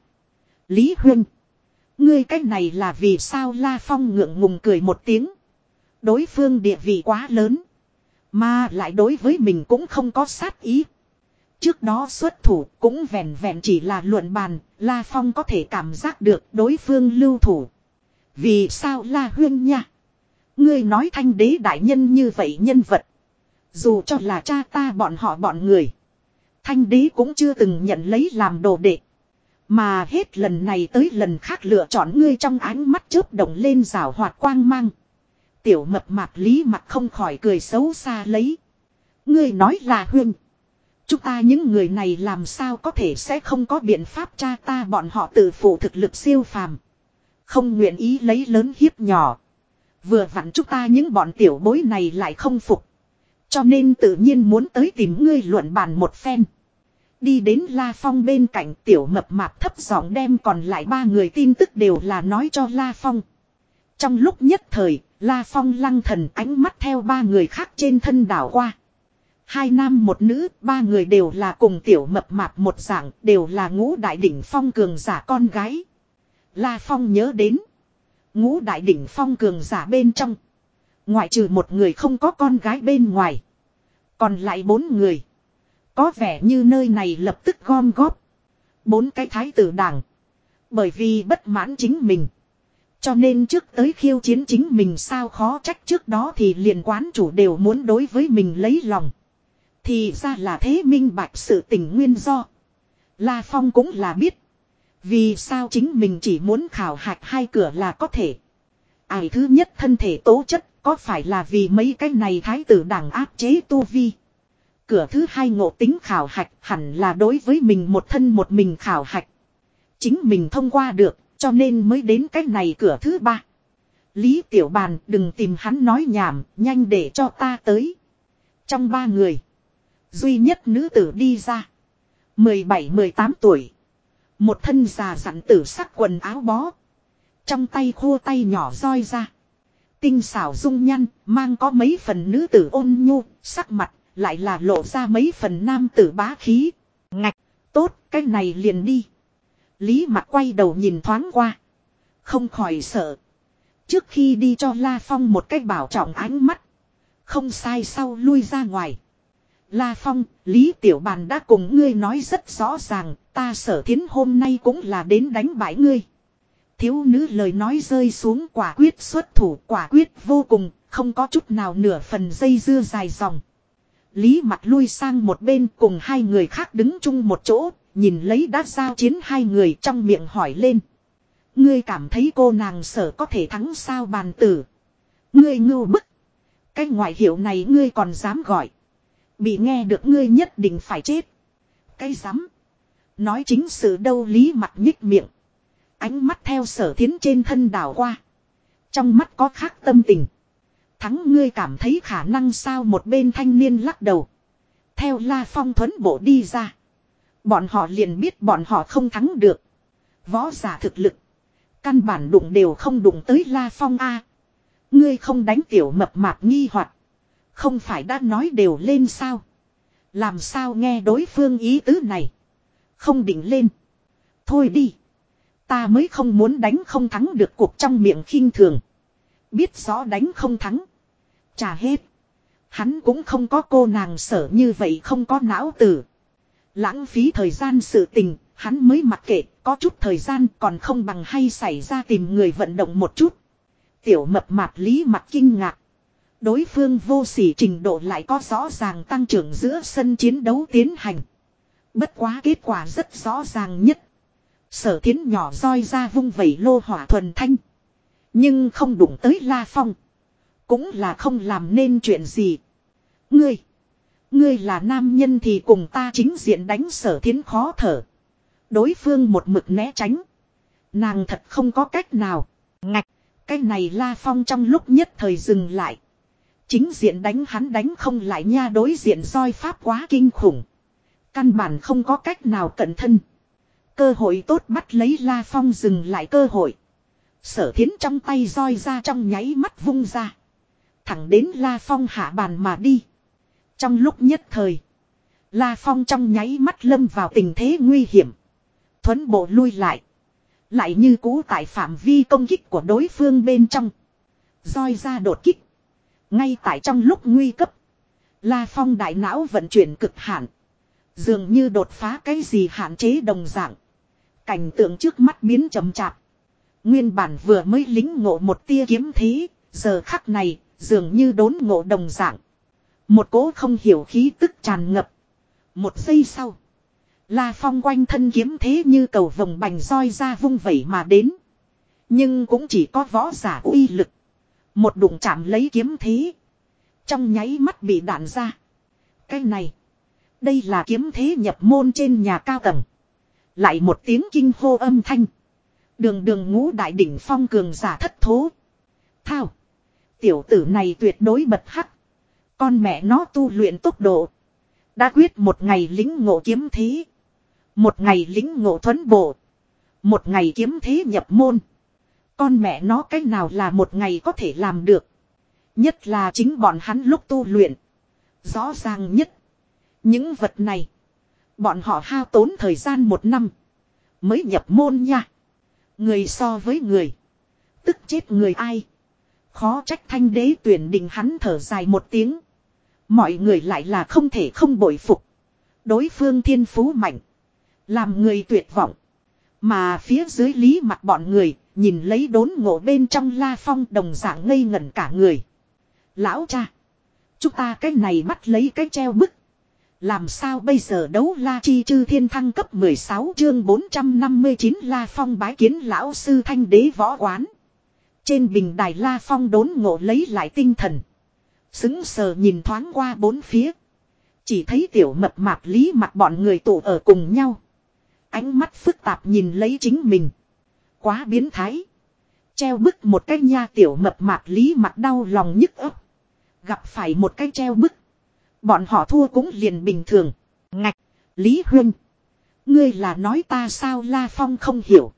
Lý Huyên. Ngươi cách này là vì sao La Phong ngượng ngùng cười một tiếng. Đối phương địa vị quá lớn. Mà lại đối với mình cũng không có sát ý. Trước đó xuất thủ cũng vẹn vẹn chỉ là luận bàn, La Phong có thể cảm giác được đối phương lưu thủ. Vì sao La Huyên nha? Ngươi nói thanh đế đại nhân như vậy nhân vật. Dù cho là cha ta bọn họ bọn người. Thanh đế cũng chưa từng nhận lấy làm đồ đệ. Mà hết lần này tới lần khác lựa chọn ngươi trong ánh mắt chớp động lên rào hoạt quang mang. Tiểu mập mạp lý mặt không khỏi cười xấu xa lấy. Ngươi nói là huyên. Chúng ta những người này làm sao có thể sẽ không có biện pháp cha ta bọn họ tự phụ thực lực siêu phàm. Không nguyện ý lấy lớn hiếp nhỏ. Vừa vặn chúng ta những bọn tiểu bối này lại không phục. Cho nên tự nhiên muốn tới tìm ngươi luận bàn một phen. Đi đến La Phong bên cạnh tiểu mập mạp thấp giọng đem còn lại ba người tin tức đều là nói cho La Phong. Trong lúc nhất thời, La Phong lăng thần ánh mắt theo ba người khác trên thân đảo qua. Hai nam một nữ, ba người đều là cùng tiểu mập mạp một dạng, đều là ngũ đại đỉnh phong cường giả con gái. La Phong nhớ đến. Ngũ đại đỉnh phong cường giả bên trong. Ngoại trừ một người không có con gái bên ngoài. Còn lại bốn người. Có vẻ như nơi này lập tức gom góp. Bốn cái thái tử đảng. Bởi vì bất mãn chính mình. Cho nên trước tới khiêu chiến chính mình sao khó trách trước đó thì liền quán chủ đều muốn đối với mình lấy lòng. Thì ra là thế minh bạch sự tình nguyên do. La Phong cũng là biết. Vì sao chính mình chỉ muốn khảo hạch hai cửa là có thể. Ai thứ nhất thân thể tố chất có phải là vì mấy cái này thái tử đảng áp chế tu vi. Cửa thứ hai ngộ tính khảo hạch hẳn là đối với mình một thân một mình khảo hạch. Chính mình thông qua được cho nên mới đến cái này cửa thứ ba. Lý Tiểu Bàn đừng tìm hắn nói nhảm, nhanh để cho ta tới. Trong ba người, duy nhất nữ tử đi ra. 17-18 tuổi. Một thân già dặn tử sắc quần áo bó. Trong tay khô tay nhỏ roi ra. Tinh xảo dung nhăn, mang có mấy phần nữ tử ôn nhu, sắc mặt, lại là lộ ra mấy phần nam tử bá khí. Ngạch, tốt, cái này liền đi. Lý mặt quay đầu nhìn thoáng qua. Không khỏi sợ. Trước khi đi cho La Phong một cách bảo trọng ánh mắt. Không sai sau lui ra ngoài. La Phong, Lý Tiểu Bàn đã cùng ngươi nói rất rõ ràng, ta sở thiến hôm nay cũng là đến đánh bại ngươi. Thiếu nữ lời nói rơi xuống quả quyết xuất thủ quả quyết vô cùng, không có chút nào nửa phần dây dưa dài dòng. Lý mặt lui sang một bên cùng hai người khác đứng chung một chỗ, nhìn lấy đã giao chiến hai người trong miệng hỏi lên. Ngươi cảm thấy cô nàng sở có thể thắng sao bàn tử. Ngươi ngưu bức. Cái ngoại hiệu này ngươi còn dám gọi. Bị nghe được ngươi nhất định phải chết. Cái rắm Nói chính sự đâu lý mặt nhích miệng. Ánh mắt theo sở thiến trên thân đảo qua. Trong mắt có khác tâm tình. Thắng ngươi cảm thấy khả năng sao một bên thanh niên lắc đầu. Theo la phong thuấn bộ đi ra. Bọn họ liền biết bọn họ không thắng được. Võ giả thực lực. Căn bản đụng đều không đụng tới la phong A. Ngươi không đánh tiểu mập mạp nghi hoặc không phải đã nói đều lên sao. Làm sao nghe đối phương ý tứ này. Không định lên. Thôi đi. Ta mới không muốn đánh không thắng được cuộc trong miệng khinh thường. Biết rõ đánh không thắng. Trả hết. Hắn cũng không có cô nàng sở như vậy không có não tử. Lãng phí thời gian sự tình, hắn mới mặc kệ, có chút thời gian còn không bằng hay xảy ra tìm người vận động một chút. Tiểu mập mạp lý mặt kinh ngạc. Đối phương vô sỉ trình độ lại có rõ ràng tăng trưởng giữa sân chiến đấu tiến hành. Bất quá kết quả rất rõ ràng nhất. Sở thiến nhỏ roi ra vung vẩy lô hỏa thuần thanh. Nhưng không đụng tới La Phong. Cũng là không làm nên chuyện gì. Ngươi. Ngươi là nam nhân thì cùng ta chính diện đánh sở thiến khó thở. Đối phương một mực né tránh. Nàng thật không có cách nào. Ngạch. Cái này La Phong trong lúc nhất thời dừng lại. Chính diện đánh hắn đánh không lại nha, đối diện roi pháp quá kinh khủng. Căn bản không có cách nào cẩn thân. Cơ hội tốt bắt lấy La Phong dừng lại cơ hội. Sở thiến trong tay roi ra trong nháy mắt vung ra. Thẳng đến La Phong hạ bàn mà đi. Trong lúc nhất thời. La Phong trong nháy mắt lâm vào tình thế nguy hiểm. Thuấn bộ lui lại. Lại như cũ tại phạm vi công kích của đối phương bên trong. roi ra đột kích. Ngay tại trong lúc nguy cấp. La Phong đại não vận chuyển cực hạn. Dường như đột phá cái gì hạn chế đồng dạng. Cảnh tượng trước mắt biến chậm chạp. Nguyên bản vừa mới lính ngộ một tia kiếm thế, giờ khắc này, dường như đốn ngộ đồng dạng. Một cố không hiểu khí tức tràn ngập. Một giây sau. La Phong quanh thân kiếm thế như cầu vồng bành roi ra vung vẩy mà đến. Nhưng cũng chỉ có võ giả uy lực. Một đụng chạm lấy kiếm thế. Trong nháy mắt bị đạn ra. Cái này. Đây là kiếm thế nhập môn trên nhà cao tầng. Lại một tiếng kinh hô âm thanh. Đường đường ngũ đại đỉnh phong cường giả thất thố. Thao. Tiểu tử này tuyệt đối bật hắc. Con mẹ nó tu luyện tốc độ. Đã quyết một ngày lính ngộ kiếm thế. Một ngày lính ngộ thuấn bộ. Một ngày kiếm thế nhập môn. Con mẹ nó cách nào là một ngày có thể làm được. Nhất là chính bọn hắn lúc tu luyện. Rõ ràng nhất. Những vật này. Bọn họ hao tốn thời gian một năm. Mới nhập môn nha. Người so với người. Tức chết người ai. Khó trách thanh đế tuyển đình hắn thở dài một tiếng. Mọi người lại là không thể không bội phục. Đối phương thiên phú mạnh. Làm người tuyệt vọng. Mà phía dưới lý mặt bọn người, nhìn lấy đốn ngộ bên trong la phong đồng dạng ngây ngẩn cả người. Lão cha. Chúng ta cái này bắt lấy cái treo bức. Làm sao bây giờ đấu la chi chư thiên thăng cấp 16 chương 459 la phong bái kiến lão sư thanh đế võ quán. Trên bình đài la phong đốn ngộ lấy lại tinh thần. Xứng sờ nhìn thoáng qua bốn phía. Chỉ thấy tiểu mập mạp lý mặt bọn người tụ ở cùng nhau. Ánh mắt phức tạp nhìn lấy chính mình. Quá biến thái. Treo bức một cái nha tiểu mập mạp lý mặt đau lòng nhức ấp. Gặp phải một cái treo bức. Bọn họ thua cũng liền bình thường. Ngạch, Lý Huyên. Ngươi là nói ta sao La Phong không hiểu.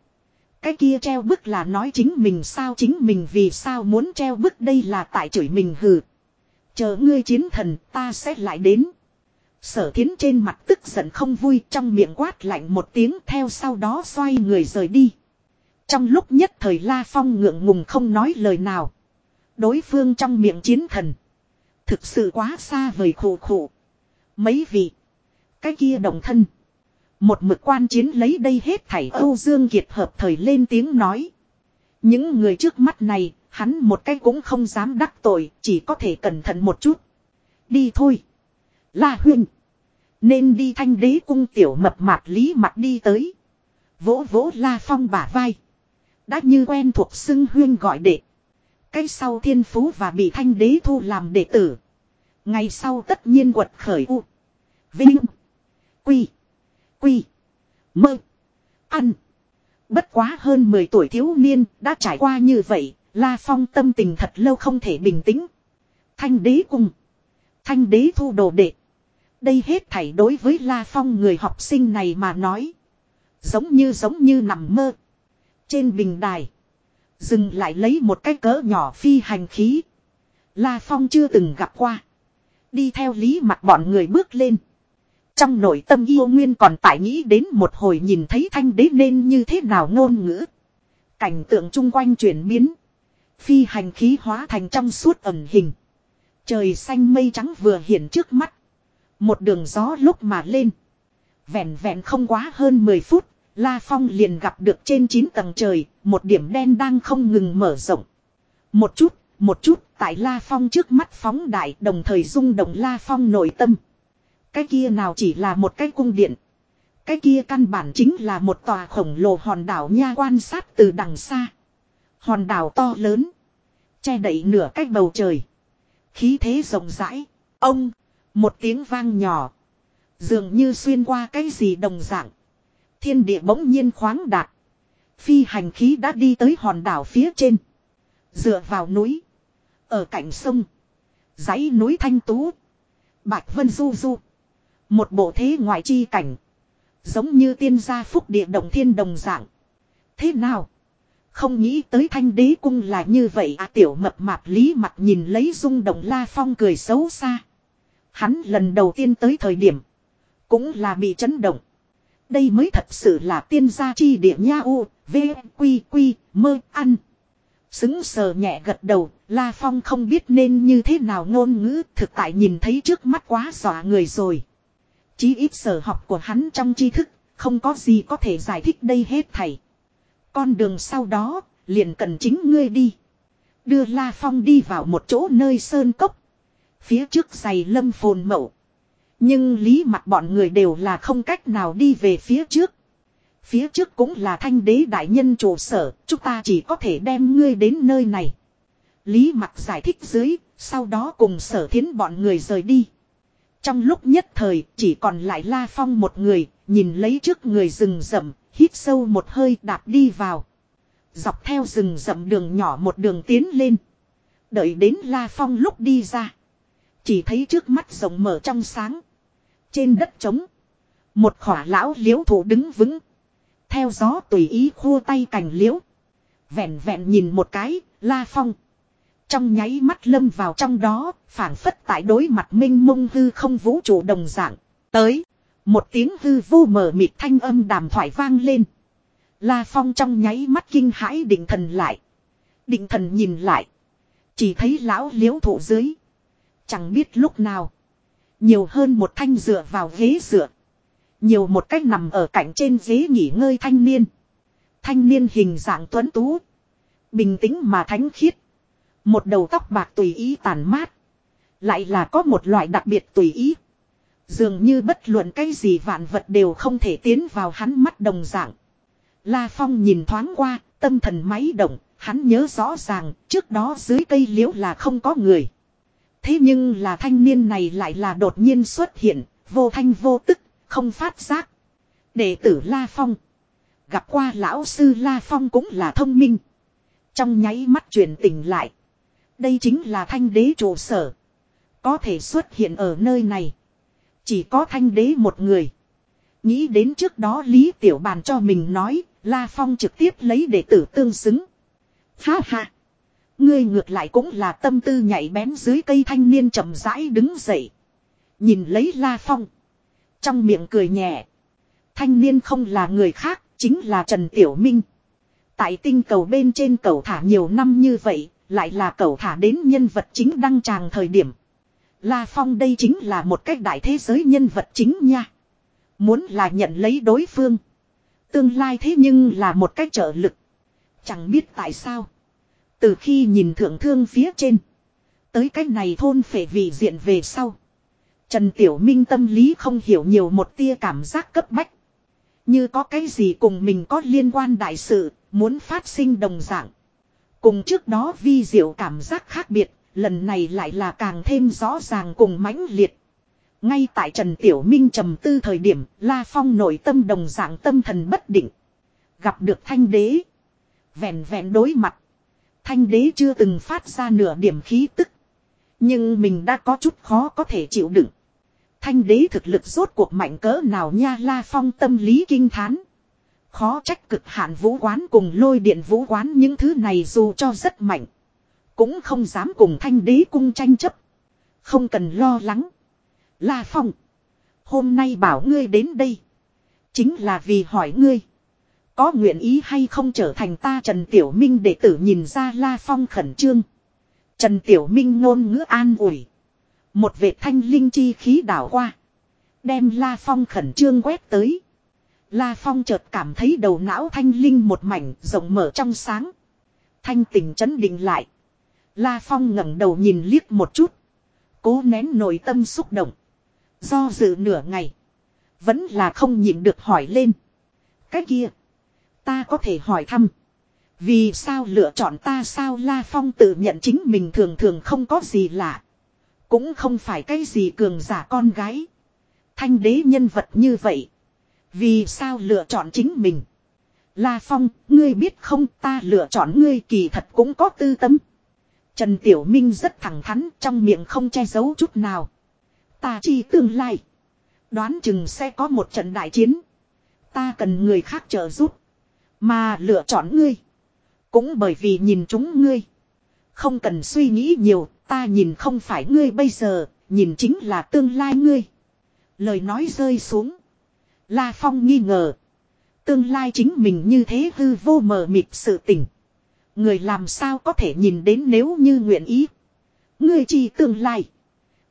Cái kia treo bức là nói chính mình sao chính mình vì sao muốn treo bức đây là tại chửi mình hừ. Chờ ngươi chiến thần ta sẽ lại đến. Sở thiến trên mặt tức giận không vui trong miệng quát lạnh một tiếng theo sau đó xoay người rời đi. Trong lúc nhất thời La Phong ngượng ngùng không nói lời nào. Đối phương trong miệng chiến thần. Thực sự quá xa vời khổ khổ. Mấy vị. Cái kia đồng thân. Một mực quan chiến lấy đây hết thảy Âu Dương Kiệt hợp thời lên tiếng nói. Những người trước mắt này, hắn một cái cũng không dám đắc tội, chỉ có thể cẩn thận một chút. Đi thôi. La Huyên. Nên đi thanh đế cung tiểu mập mạp lý mặt đi tới. Vỗ vỗ La Phong bả vai. Đã như quen thuộc xưng huyên gọi đệ. Cái sau thiên phú và bị thanh đế thu làm đệ tử. Ngày sau tất nhiên quật khởi u. Vinh. Quy. Quy. Mơ. Ăn. Bất quá hơn 10 tuổi thiếu niên đã trải qua như vậy. La Phong tâm tình thật lâu không thể bình tĩnh. Thanh đế cùng Thanh đế thu đồ đệ. Đây hết thảy đối với La Phong người học sinh này mà nói. Giống như giống như nằm mơ. Trên bình đài. Dừng lại lấy một cái cỡ nhỏ phi hành khí. La Phong chưa từng gặp qua. Đi theo lý mặt bọn người bước lên. Trong nội tâm yêu nguyên còn tại nghĩ đến một hồi nhìn thấy thanh đế nên như thế nào ngôn ngữ. Cảnh tượng chung quanh chuyển biến. Phi hành khí hóa thành trong suốt ẩn hình. Trời xanh mây trắng vừa hiện trước mắt. Một đường gió lúc mà lên. Vẹn vẹn không quá hơn 10 phút, La Phong liền gặp được trên 9 tầng trời, một điểm đen đang không ngừng mở rộng. Một chút, một chút, tại La Phong trước mắt phóng đại đồng thời rung động La Phong nội tâm. Cái kia nào chỉ là một cái cung điện. Cái kia căn bản chính là một tòa khổng lồ hòn đảo nha quan sát từ đằng xa. Hòn đảo to lớn. Che đậy nửa cách bầu trời. Khí thế rộng rãi. Ông, một tiếng vang nhỏ. Dường như xuyên qua cái gì đồng dạng. Thiên địa bỗng nhiên khoáng đạt. Phi hành khí đã đi tới hòn đảo phía trên. Dựa vào núi. Ở cạnh sông. dãy núi thanh tú. Bạch vân du du. Một bộ thế ngoại chi cảnh. Giống như tiên gia phúc địa động thiên đồng dạng. Thế nào? Không nghĩ tới thanh đế cung là như vậy à tiểu mập mạp lý mặt nhìn lấy rung động la phong cười xấu xa. Hắn lần đầu tiên tới thời điểm. Cũng là bị chấn động. Đây mới thật sự là tiên gia chi địa nha u, v, quy, quy, mơ, ăn. Xứng sờ nhẹ gật đầu, La Phong không biết nên như thế nào ngôn ngữ, thực tại nhìn thấy trước mắt quá dọa người rồi. Chí ít sở học của hắn trong tri thức, không có gì có thể giải thích đây hết thầy Con đường sau đó, liền cần chính ngươi đi. Đưa La Phong đi vào một chỗ nơi sơn cốc. Phía trước giày lâm phồn mậu. Nhưng lý mặt bọn người đều là không cách nào đi về phía trước. Phía trước cũng là thanh đế đại nhân trụ sở, chúng ta chỉ có thể đem ngươi đến nơi này. Lý mặt giải thích dưới, sau đó cùng sở thiến bọn người rời đi. Trong lúc nhất thời, chỉ còn lại La Phong một người, nhìn lấy trước người rừng rậm, hít sâu một hơi đạp đi vào. Dọc theo rừng rậm đường nhỏ một đường tiến lên. Đợi đến La Phong lúc đi ra. Chỉ thấy trước mắt rộng mở trong sáng. Trên đất trống. Một khỏa lão liễu thủ đứng vững. Theo gió tùy ý khua tay cành liễu. Vẹn vẹn nhìn một cái, la phong. Trong nháy mắt lâm vào trong đó, phản phất tại đối mặt minh mông hư không vũ trụ đồng dạng. Tới, một tiếng hư vô mở mịt thanh âm đàm thoại vang lên. La phong trong nháy mắt kinh hãi định thần lại. Định thần nhìn lại. Chỉ thấy lão liễu thụ dưới. Chẳng biết lúc nào. Nhiều hơn một thanh dựa vào ghế dựa. Nhiều một cách nằm ở cạnh trên ghế nghỉ ngơi thanh niên. Thanh niên hình dạng tuấn tú. Bình tĩnh mà thánh khiết. Một đầu tóc bạc tùy ý tàn mát. Lại là có một loại đặc biệt tùy ý. Dường như bất luận cái gì vạn vật đều không thể tiến vào hắn mắt đồng dạng. La Phong nhìn thoáng qua, tâm thần máy động, hắn nhớ rõ ràng, trước đó dưới cây liễu là không có người. Thế nhưng là thanh niên này lại là đột nhiên xuất hiện, vô thanh vô tức, không phát giác. Đệ tử La Phong. Gặp qua lão sư La Phong cũng là thông minh. Trong nháy mắt chuyển tỉnh lại. Đây chính là thanh đế trụ sở. Có thể xuất hiện ở nơi này. Chỉ có thanh đế một người. Nghĩ đến trước đó Lý Tiểu Bàn cho mình nói, La Phong trực tiếp lấy đệ tử tương xứng. Ha ha! Ngươi ngược lại cũng là tâm tư nhảy bén dưới cây thanh niên chậm rãi đứng dậy. Nhìn lấy La Phong. Trong miệng cười nhẹ. Thanh niên không là người khác, chính là Trần Tiểu Minh. Tại tinh cầu bên trên cầu thả nhiều năm như vậy, lại là cầu thả đến nhân vật chính đăng tràng thời điểm. La Phong đây chính là một cách đại thế giới nhân vật chính nha. Muốn là nhận lấy đối phương. Tương lai thế nhưng là một cách trợ lực. Chẳng biết tại sao. Từ khi nhìn thượng thương phía trên. Tới cách này thôn phệ vị diện về sau. Trần Tiểu Minh tâm lý không hiểu nhiều một tia cảm giác cấp bách. Như có cái gì cùng mình có liên quan đại sự, muốn phát sinh đồng dạng. Cùng trước đó vi diệu cảm giác khác biệt, lần này lại là càng thêm rõ ràng cùng mãnh liệt. Ngay tại Trần Tiểu Minh trầm tư thời điểm, La Phong nội tâm đồng dạng tâm thần bất định. Gặp được thanh đế. Vẹn vẹn đối mặt. Thanh đế chưa từng phát ra nửa điểm khí tức. Nhưng mình đã có chút khó có thể chịu đựng. Thanh đế thực lực rốt cuộc mạnh cỡ nào nha La Phong tâm lý kinh thán. Khó trách cực hạn vũ quán cùng lôi điện vũ quán những thứ này dù cho rất mạnh. Cũng không dám cùng thanh đế cung tranh chấp. Không cần lo lắng. La Phong. Hôm nay bảo ngươi đến đây. Chính là vì hỏi ngươi. Có nguyện ý hay không trở thành ta Trần Tiểu Minh để tử nhìn ra La Phong khẩn trương. Trần Tiểu Minh ngôn ngữ an ủi. Một vệt thanh linh chi khí đảo qua. Đem La Phong khẩn trương quét tới. La Phong chợt cảm thấy đầu não thanh linh một mảnh rộng mở trong sáng. Thanh tình chấn định lại. La Phong ngẩng đầu nhìn liếc một chút. Cố nén nội tâm xúc động. Do dự nửa ngày. Vẫn là không nhịn được hỏi lên. Cái kia. Ta có thể hỏi thăm. Vì sao lựa chọn ta sao La Phong tự nhận chính mình thường thường không có gì lạ. Cũng không phải cái gì cường giả con gái. Thanh đế nhân vật như vậy. Vì sao lựa chọn chính mình. La Phong, ngươi biết không ta lựa chọn ngươi kỳ thật cũng có tư tâm. Trần Tiểu Minh rất thẳng thắn trong miệng không che giấu chút nào. Ta chi tương lai. Đoán chừng sẽ có một trận đại chiến. Ta cần người khác trợ giúp. Mà lựa chọn ngươi. Cũng bởi vì nhìn chúng ngươi. Không cần suy nghĩ nhiều, ta nhìn không phải ngươi bây giờ, nhìn chính là tương lai ngươi. Lời nói rơi xuống. La Phong nghi ngờ. Tương lai chính mình như thế hư vô mờ mịt sự tình. Người làm sao có thể nhìn đến nếu như nguyện ý. Ngươi chỉ tương lai.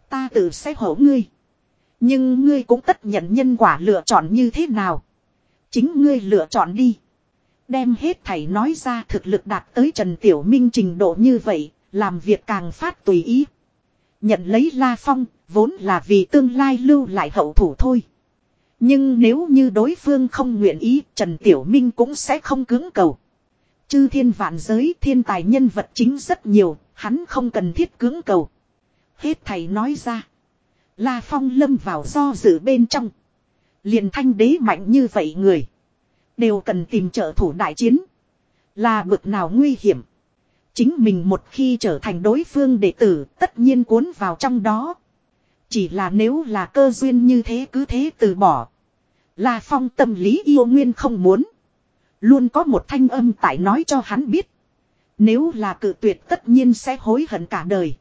Ta tự sẽ hổ ngươi. Nhưng ngươi cũng tất nhận nhân quả lựa chọn như thế nào. Chính ngươi lựa chọn đi. Đem hết thảy nói ra thực lực đạt tới Trần Tiểu Minh trình độ như vậy, làm việc càng phát tùy ý. Nhận lấy La Phong, vốn là vì tương lai lưu lại hậu thủ thôi. Nhưng nếu như đối phương không nguyện ý, Trần Tiểu Minh cũng sẽ không cứng cầu. Chư thiên vạn giới thiên tài nhân vật chính rất nhiều, hắn không cần thiết cứng cầu. Hết thầy nói ra. La Phong lâm vào do dự bên trong. Liền thanh đế mạnh như vậy người. Đều cần tìm trợ thủ đại chiến. Là bực nào nguy hiểm. Chính mình một khi trở thành đối phương đệ tử, tất nhiên cuốn vào trong đó. Chỉ là nếu là cơ duyên như thế cứ thế từ bỏ. là Phong tâm lý yêu nguyên không muốn. Luôn có một thanh âm tại nói cho hắn biết. Nếu là cự tuyệt tất nhiên sẽ hối hận cả đời.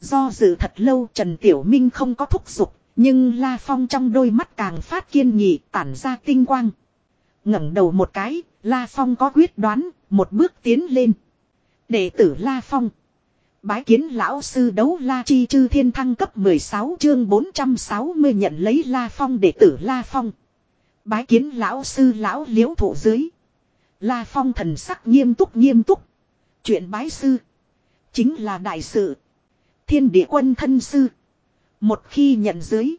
Do dự thật lâu Trần Tiểu Minh không có thúc giục. Nhưng La Phong trong đôi mắt càng phát kiên nghị, tản ra tinh quang ngẩng đầu một cái, La Phong có quyết đoán, một bước tiến lên. Đệ tử La Phong. Bái kiến lão sư đấu La Chi Chư Thiên Thăng cấp 16 chương 460 nhận lấy La Phong đệ tử La Phong. Bái kiến lão sư lão liễu thủ dưới. La Phong thần sắc nghiêm túc nghiêm túc. Chuyện bái sư. Chính là đại sự. Thiên địa quân thân sư. Một khi nhận dưới.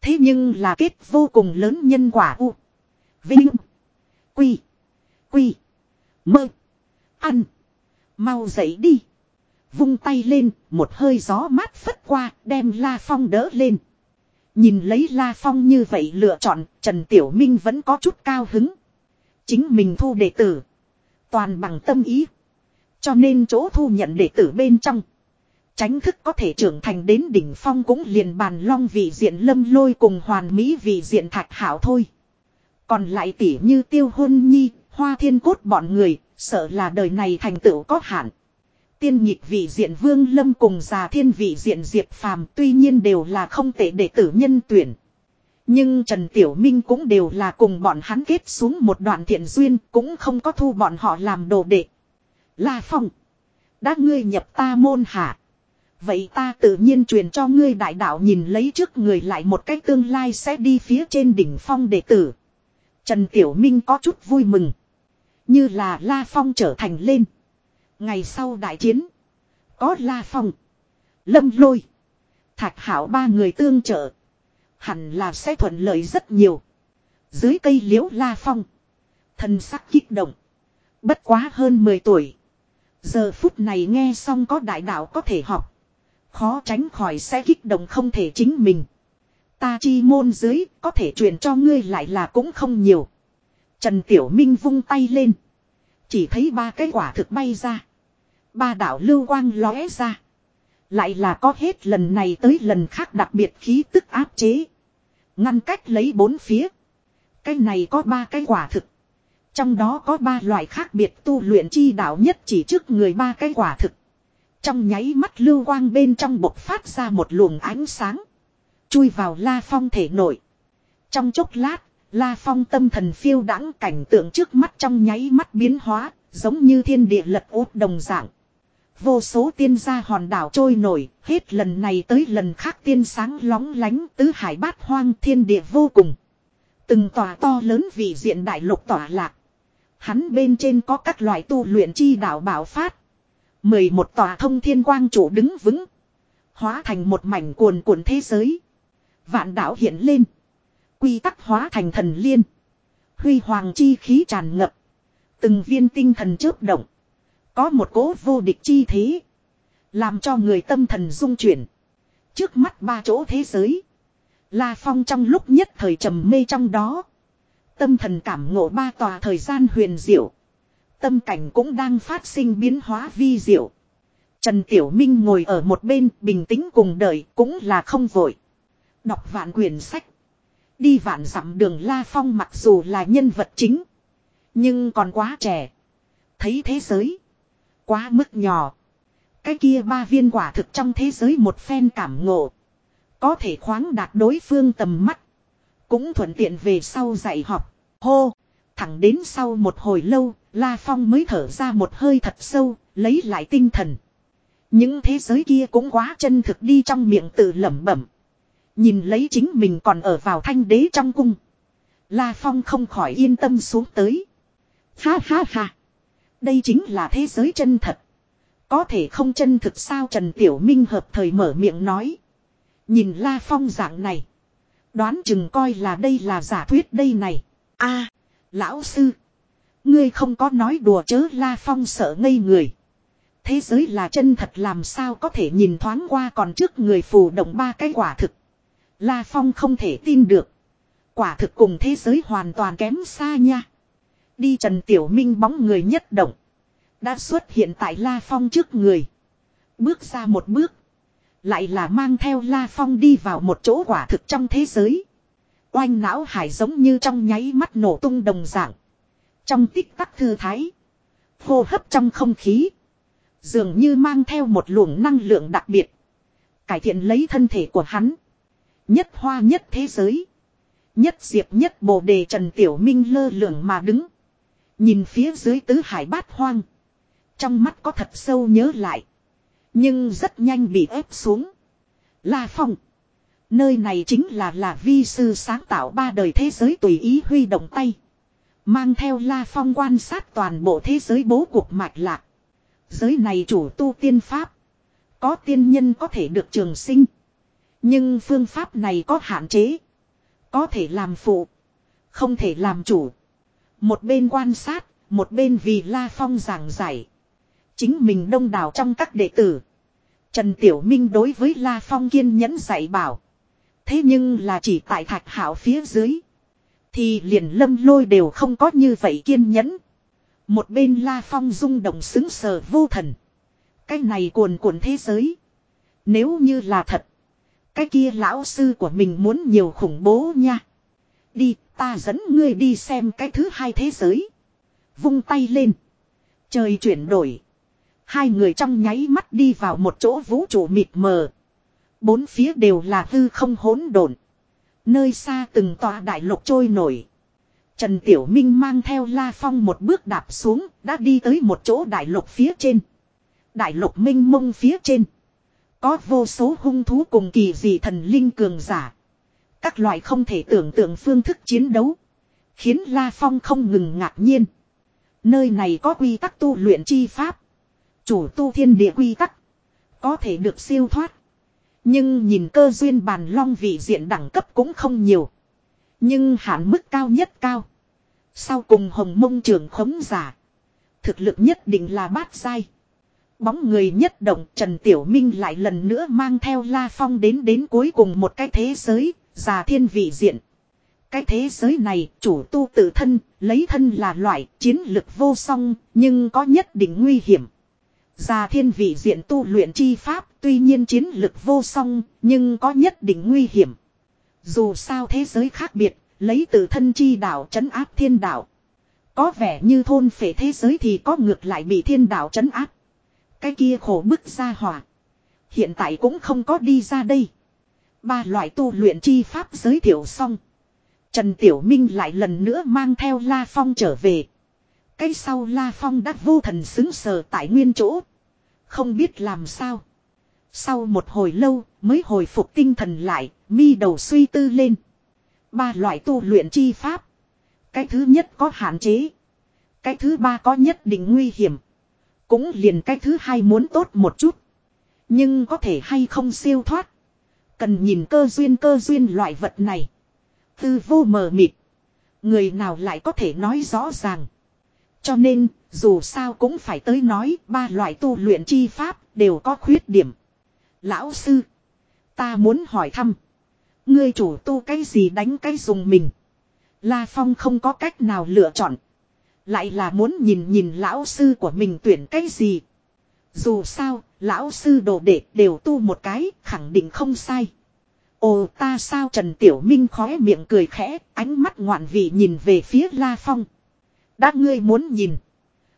Thế nhưng là kết vô cùng lớn nhân quả u. Vinh. Quy. Quy. Mơ. Ăn. Mau dậy đi. Vung tay lên, một hơi gió mát phất qua, đem La Phong đỡ lên. Nhìn lấy La Phong như vậy lựa chọn, Trần Tiểu Minh vẫn có chút cao hứng. Chính mình thu đệ tử. Toàn bằng tâm ý. Cho nên chỗ thu nhận đệ tử bên trong. Tránh thức có thể trưởng thành đến đỉnh phong cũng liền bàn long vị diện lâm lôi cùng hoàn mỹ vị diện thạch hảo thôi. Còn lại tỉ như tiêu hôn nhi, hoa thiên cốt bọn người, sợ là đời này thành tựu có hạn. Tiên nhịp vị diện vương lâm cùng già thiên vị diện diệp phàm tuy nhiên đều là không tệ đệ tử nhân tuyển. Nhưng Trần Tiểu Minh cũng đều là cùng bọn hắn kết xuống một đoạn thiện duyên cũng không có thu bọn họ làm đồ đệ. La Phong. Đã ngươi nhập ta môn hạ. Vậy ta tự nhiên truyền cho ngươi đại đạo nhìn lấy trước người lại một cách tương lai sẽ đi phía trên đỉnh phong đệ tử. Trần Tiểu Minh có chút vui mừng. Như là La Phong trở thành lên. Ngày sau đại chiến. Có La Phong. Lâm Lôi. Thạch Hảo ba người tương trợ. Hẳn là sẽ thuận lợi rất nhiều. Dưới cây liễu La Phong. Thân sắc kích động. Bất quá hơn 10 tuổi. Giờ phút này nghe xong có đại đạo có thể học. Khó tránh khỏi sẽ kích động không thể chính mình. Ta chi môn dưới, có thể truyền cho ngươi lại là cũng không nhiều. Trần Tiểu Minh vung tay lên. Chỉ thấy ba cái quả thực bay ra. Ba đạo lưu quang lóe ra. Lại là có hết lần này tới lần khác đặc biệt khí tức áp chế. Ngăn cách lấy bốn phía. Cái này có ba cái quả thực. Trong đó có ba loại khác biệt tu luyện chi đạo nhất chỉ trước người ba cái quả thực. Trong nháy mắt lưu quang bên trong bộc phát ra một luồng ánh sáng. Chui vào La Phong thể nội. Trong chốc lát, La Phong tâm thần phiêu đãng cảnh tượng trước mắt trong nháy mắt biến hóa, giống như thiên địa lật út đồng dạng. Vô số tiên gia hòn đảo trôi nổi, hết lần này tới lần khác tiên sáng lóng lánh tứ hải bát hoang thiên địa vô cùng. Từng tòa to lớn vị diện đại lục tỏa lạc. Hắn bên trên có các loại tu luyện chi đảo bảo phát. mười một tòa thông thiên quang chủ đứng vững. Hóa thành một mảnh cuồn cuộn thế giới. Vạn đảo hiện lên. Quy tắc hóa thành thần liên. Huy hoàng chi khí tràn ngập. Từng viên tinh thần chớp động. Có một cố vô địch chi thế. Làm cho người tâm thần rung chuyển. Trước mắt ba chỗ thế giới. La Phong trong lúc nhất thời trầm mê trong đó. Tâm thần cảm ngộ ba tòa thời gian huyền diệu. Tâm cảnh cũng đang phát sinh biến hóa vi diệu. Trần Tiểu Minh ngồi ở một bên bình tĩnh cùng đợi cũng là không vội. Đọc vạn quyển sách. Đi vạn dặm đường La Phong mặc dù là nhân vật chính. Nhưng còn quá trẻ. Thấy thế giới. Quá mức nhỏ. Cái kia ba viên quả thực trong thế giới một phen cảm ngộ. Có thể khoáng đạt đối phương tầm mắt. Cũng thuận tiện về sau dạy học. Hô. Thẳng đến sau một hồi lâu, La Phong mới thở ra một hơi thật sâu, lấy lại tinh thần. Những thế giới kia cũng quá chân thực đi trong miệng tự lẩm bẩm. Nhìn lấy chính mình còn ở vào thanh đế trong cung. La Phong không khỏi yên tâm xuống tới. Ha ha ha. Đây chính là thế giới chân thật. Có thể không chân thực sao Trần Tiểu Minh hợp thời mở miệng nói. Nhìn La Phong dạng này. Đoán chừng coi là đây là giả thuyết đây này. a, lão sư. Ngươi không có nói đùa chớ La Phong sợ ngây người. Thế giới là chân thật làm sao có thể nhìn thoáng qua còn trước người phù động ba cái quả thực. La Phong không thể tin được. Quả thực cùng thế giới hoàn toàn kém xa nha. Đi Trần Tiểu Minh bóng người nhất động. Đã xuất hiện tại La Phong trước người. Bước ra một bước. Lại là mang theo La Phong đi vào một chỗ quả thực trong thế giới. Oanh não hải giống như trong nháy mắt nổ tung đồng dạng. Trong tích tắc thư thái. Hô hấp trong không khí. Dường như mang theo một luồng năng lượng đặc biệt. Cải thiện lấy thân thể của hắn. Nhất hoa nhất thế giới. Nhất diệp nhất bồ đề Trần Tiểu Minh lơ lửng mà đứng. Nhìn phía dưới tứ hải bát hoang. Trong mắt có thật sâu nhớ lại. Nhưng rất nhanh bị ép xuống. La Phong. Nơi này chính là là vi sư sáng tạo ba đời thế giới tùy ý huy động tay. Mang theo La Phong quan sát toàn bộ thế giới bố cục mạch lạc. Giới này chủ tu tiên pháp. Có tiên nhân có thể được trường sinh. Nhưng phương pháp này có hạn chế. Có thể làm phụ. Không thể làm chủ. Một bên quan sát, một bên vì La Phong giảng giải. Chính mình đông đảo trong các đệ tử. Trần Tiểu Minh đối với La Phong kiên nhẫn dạy bảo. Thế nhưng là chỉ tại thạch hảo phía dưới. Thì liền lâm lôi đều không có như vậy kiên nhẫn. Một bên La Phong rung động xứng sờ vô thần. Cái này cuồn cuộn thế giới. Nếu như là thật. Cái kia lão sư của mình muốn nhiều khủng bố nha. Đi, ta dẫn ngươi đi xem cái thứ hai thế giới. Vung tay lên. Trời chuyển đổi. Hai người trong nháy mắt đi vào một chỗ vũ trụ mịt mờ. Bốn phía đều là hư không hỗn độn. Nơi xa từng tòa đại lục trôi nổi. Trần Tiểu Minh mang theo La Phong một bước đạp xuống, đã đi tới một chỗ đại lục phía trên. Đại lục minh mông phía trên. Có vô số hung thú cùng kỳ dị thần linh cường giả. Các loại không thể tưởng tượng phương thức chiến đấu. Khiến La Phong không ngừng ngạc nhiên. Nơi này có quy tắc tu luyện chi pháp. Chủ tu thiên địa quy tắc. Có thể được siêu thoát. Nhưng nhìn cơ duyên bàn long vị diện đẳng cấp cũng không nhiều. Nhưng hạn mức cao nhất cao. Sau cùng hồng mông trường khống giả. Thực lực nhất định là bát sai. Bóng người nhất động Trần Tiểu Minh lại lần nữa mang theo La Phong đến đến cuối cùng một cái thế giới, già thiên vị diện. Cái thế giới này chủ tu tự thân, lấy thân là loại chiến lực vô song, nhưng có nhất định nguy hiểm. Già thiên vị diện tu luyện chi pháp, tuy nhiên chiến lực vô song, nhưng có nhất định nguy hiểm. Dù sao thế giới khác biệt, lấy tự thân chi đạo trấn áp thiên đạo. Có vẻ như thôn phệ thế giới thì có ngược lại bị thiên đạo trấn áp. Cái kia khổ bức ra hỏa. Hiện tại cũng không có đi ra đây. Ba loại tu luyện chi pháp giới thiệu xong. Trần Tiểu Minh lại lần nữa mang theo La Phong trở về. Cái sau La Phong đã vô thần xứng sờ tại nguyên chỗ. Không biết làm sao. Sau một hồi lâu mới hồi phục tinh thần lại, mi đầu suy tư lên. Ba loại tu luyện chi pháp. Cái thứ nhất có hạn chế. Cái thứ ba có nhất định nguy hiểm. Cũng liền cái thứ hai muốn tốt một chút. Nhưng có thể hay không siêu thoát. Cần nhìn cơ duyên cơ duyên loại vật này. Tư vô mờ mịt. Người nào lại có thể nói rõ ràng. Cho nên, dù sao cũng phải tới nói ba loại tu luyện chi pháp đều có khuyết điểm. Lão sư, ta muốn hỏi thăm. Ngươi chủ tu cái gì đánh cái dùng mình. La Phong không có cách nào lựa chọn. Lại là muốn nhìn nhìn lão sư của mình tuyển cái gì. Dù sao, lão sư đồ đệ đều tu một cái, khẳng định không sai. Ồ ta sao Trần Tiểu Minh khóe miệng cười khẽ, ánh mắt ngoạn vị nhìn về phía La Phong. Đã ngươi muốn nhìn.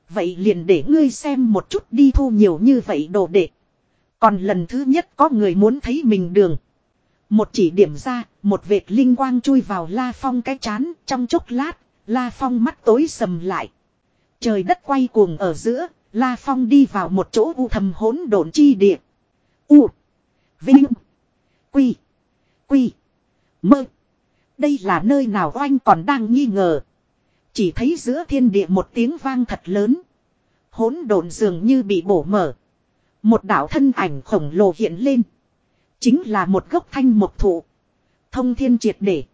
Vậy liền để ngươi xem một chút đi thu nhiều như vậy đồ đệ. Còn lần thứ nhất có người muốn thấy mình đường. Một chỉ điểm ra, một vệt linh quang chui vào La Phong cái chán, trong chốc lát, La Phong mắt tối sầm lại. Trời đất quay cuồng ở giữa, La Phong đi vào một chỗ u thầm hỗn độn chi địa. U. Vinh. Quy. Quy. Mơ. Đây là nơi nào oanh còn đang nghi ngờ. Chỉ thấy giữa thiên địa một tiếng vang thật lớn. Hỗn độn dường như bị bổ mở. Một đạo thân ảnh khổng lồ hiện lên. Chính là một gốc thanh một thụ. Thông thiên triệt để.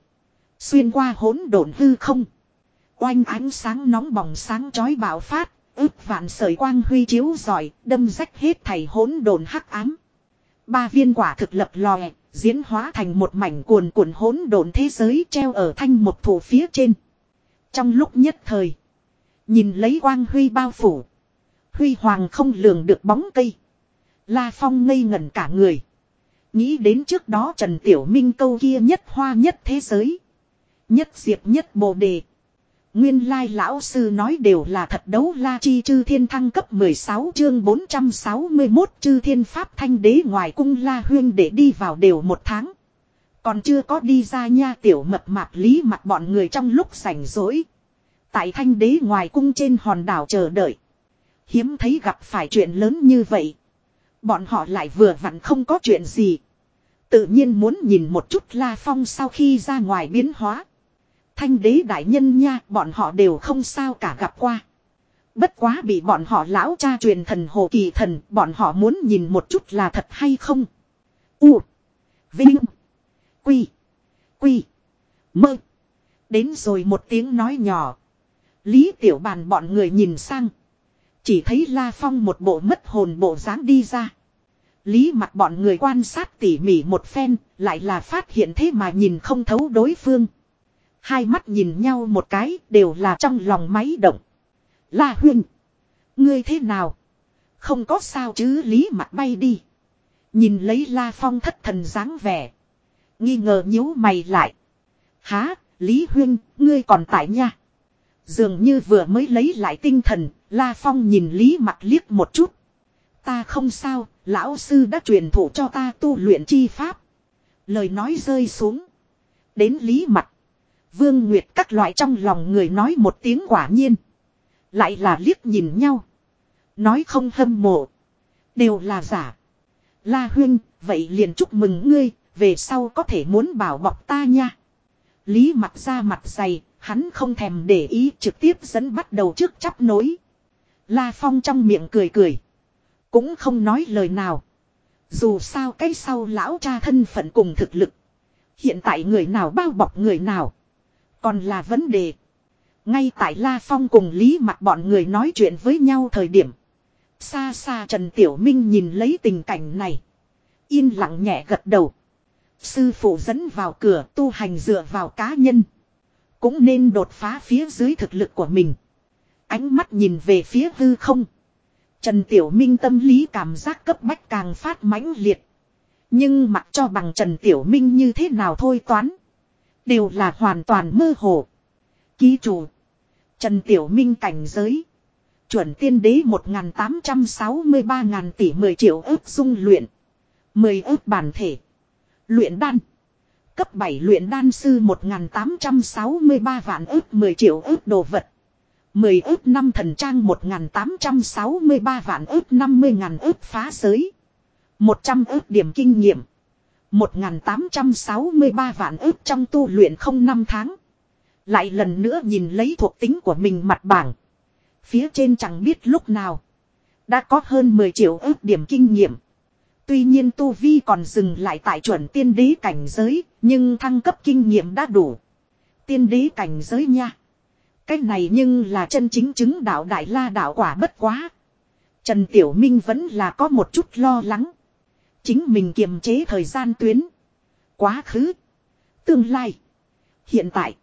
Xuyên qua hỗn độn hư không. Oanh ánh sáng nóng bỏng sáng chói bạo phát. ức vạn sợi quang huy chiếu giỏi. Đâm rách hết thảy hỗn độn hắc ám. Ba viên quả thực lập lòe. Diễn hóa thành một mảnh cuồn cuộn hỗn độn thế giới treo ở thanh một thủ phía trên. Trong lúc nhất thời. Nhìn lấy quang huy bao phủ. Huy hoàng không lường được bóng cây. La Phong ngây ngẩn cả người. Nghĩ đến trước đó Trần Tiểu Minh câu kia nhất hoa nhất thế giới. Nhất diệp nhất bồ đề. Nguyên lai lão sư nói đều là thật đấu la chi chư thiên thăng cấp 16 chương 461 chư thiên pháp thanh đế ngoài cung la huyên để đi vào đều một tháng. Còn chưa có đi ra nha tiểu mập mạp lý mặt bọn người trong lúc rảnh rỗi. Tại thanh đế ngoài cung trên hòn đảo chờ đợi. Hiếm thấy gặp phải chuyện lớn như vậy. Bọn họ lại vừa vặn không có chuyện gì. Tự nhiên muốn nhìn một chút La Phong sau khi ra ngoài biến hóa. Thanh đế đại nhân nha, bọn họ đều không sao cả gặp qua. Bất quá bị bọn họ lão cha truyền thần hồ kỳ thần, bọn họ muốn nhìn một chút là thật hay không. U. Vinh. Quy. Quy. Mơ. Đến rồi một tiếng nói nhỏ. Lý tiểu bàn bọn người nhìn sang. Chỉ thấy La Phong một bộ mất hồn bộ dáng đi ra. Lý mặt bọn người quan sát tỉ mỉ một phen, lại là phát hiện thế mà nhìn không thấu đối phương. Hai mắt nhìn nhau một cái, đều là trong lòng máy động. La huynh. Ngươi thế nào? Không có sao chứ Lý mặt bay đi. Nhìn lấy La Phong thất thần dáng vẻ. Nghi ngờ nhíu mày lại. Há, Lý Huyên, ngươi còn tại nha. Dường như vừa mới lấy lại tinh thần, La Phong nhìn Lý mặt liếc một chút. Ta không sao, lão sư đã truyền thụ cho ta tu luyện chi pháp. Lời nói rơi xuống. Đến Lý mặt. Vương Nguyệt các loại trong lòng người nói một tiếng quả nhiên. Lại là liếc nhìn nhau. Nói không hâm mộ. Đều là giả. La Huyên vậy liền chúc mừng ngươi, về sau có thể muốn bảo bọc ta nha. Lý mặt ra mặt dày, hắn không thèm để ý trực tiếp dẫn bắt đầu trước chắp nối. La Phong trong miệng cười cười. Cũng không nói lời nào. Dù sao cái sau lão cha thân phận cùng thực lực. Hiện tại người nào bao bọc người nào. Còn là vấn đề. Ngay tại La Phong cùng Lý mặt bọn người nói chuyện với nhau thời điểm. Xa xa Trần Tiểu Minh nhìn lấy tình cảnh này. Yên lặng nhẹ gật đầu. Sư phụ dẫn vào cửa tu hành dựa vào cá nhân. Cũng nên đột phá phía dưới thực lực của mình. Ánh mắt nhìn về phía hư không. Trần Tiểu Minh tâm lý cảm giác cấp bách càng phát mãnh liệt. Nhưng mặc cho bằng Trần Tiểu Minh như thế nào thôi toán. Đều là hoàn toàn mơ hồ. Ký chủ. Trần Tiểu Minh cảnh giới. Chuẩn tiên đế 1.863.000 tỷ 10 triệu ước dung luyện. 10 ước bản thể. Luyện đan. Cấp 7 luyện đan sư 1.863 vạn ước 10 triệu ước đồ vật. 10 ước năm thần trang 1.863 vạn ước 50.000 ước phá giới. 100 ước điểm kinh nghiệm. 1863 vạn ước trong tu luyện không năm tháng. Lại lần nữa nhìn lấy thuộc tính của mình mặt bảng. Phía trên chẳng biết lúc nào. Đã có hơn 10 triệu ước điểm kinh nghiệm. Tuy nhiên Tu Vi còn dừng lại tại chuẩn tiên đế cảnh giới, nhưng thăng cấp kinh nghiệm đã đủ. Tiên đế cảnh giới nha. Cái này nhưng là chân chính chứng đạo đại la đạo quả bất quá. Trần Tiểu Minh vẫn là có một chút lo lắng. Chính mình kiềm chế thời gian tuyến. Quá khứ. Tương lai. Hiện tại.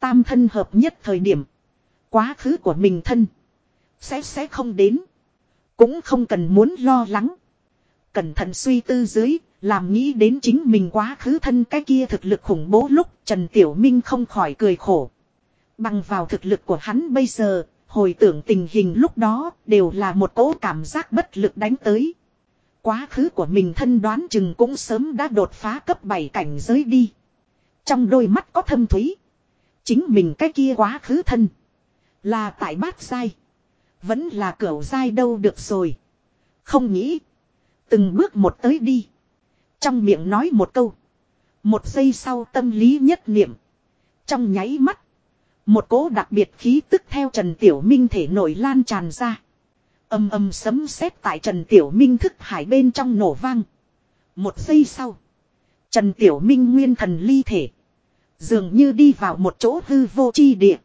Tam thân hợp nhất thời điểm. Quá khứ của mình thân. Sẽ sẽ không đến. Cũng không cần muốn lo lắng. Cẩn thận suy tư dưới. Làm nghĩ đến chính mình quá khứ thân cái kia thực lực khủng bố lúc Trần Tiểu Minh không khỏi cười khổ. Bằng vào thực lực của hắn bây giờ, hồi tưởng tình hình lúc đó đều là một cỗ cảm giác bất lực đánh tới. Quá khứ của mình thân đoán chừng cũng sớm đã đột phá cấp 7 cảnh giới đi. Trong đôi mắt có thâm thúy. Chính mình cái kia quá khứ thân. Là tại bát sai. Vẫn là cửu dai đâu được rồi. Không nghĩ. Từng bước một tới đi. Trong miệng nói một câu. Một giây sau tâm lý nhất niệm. Trong nháy mắt. Một cố đặc biệt khí tức theo Trần Tiểu Minh thể nổi lan tràn ra. Âm âm sấm sét tại Trần Tiểu Minh thức hải bên trong nổ vang. Một giây sau. Trần Tiểu Minh nguyên thần ly thể. Dường như đi vào một chỗ hư vô chi địa.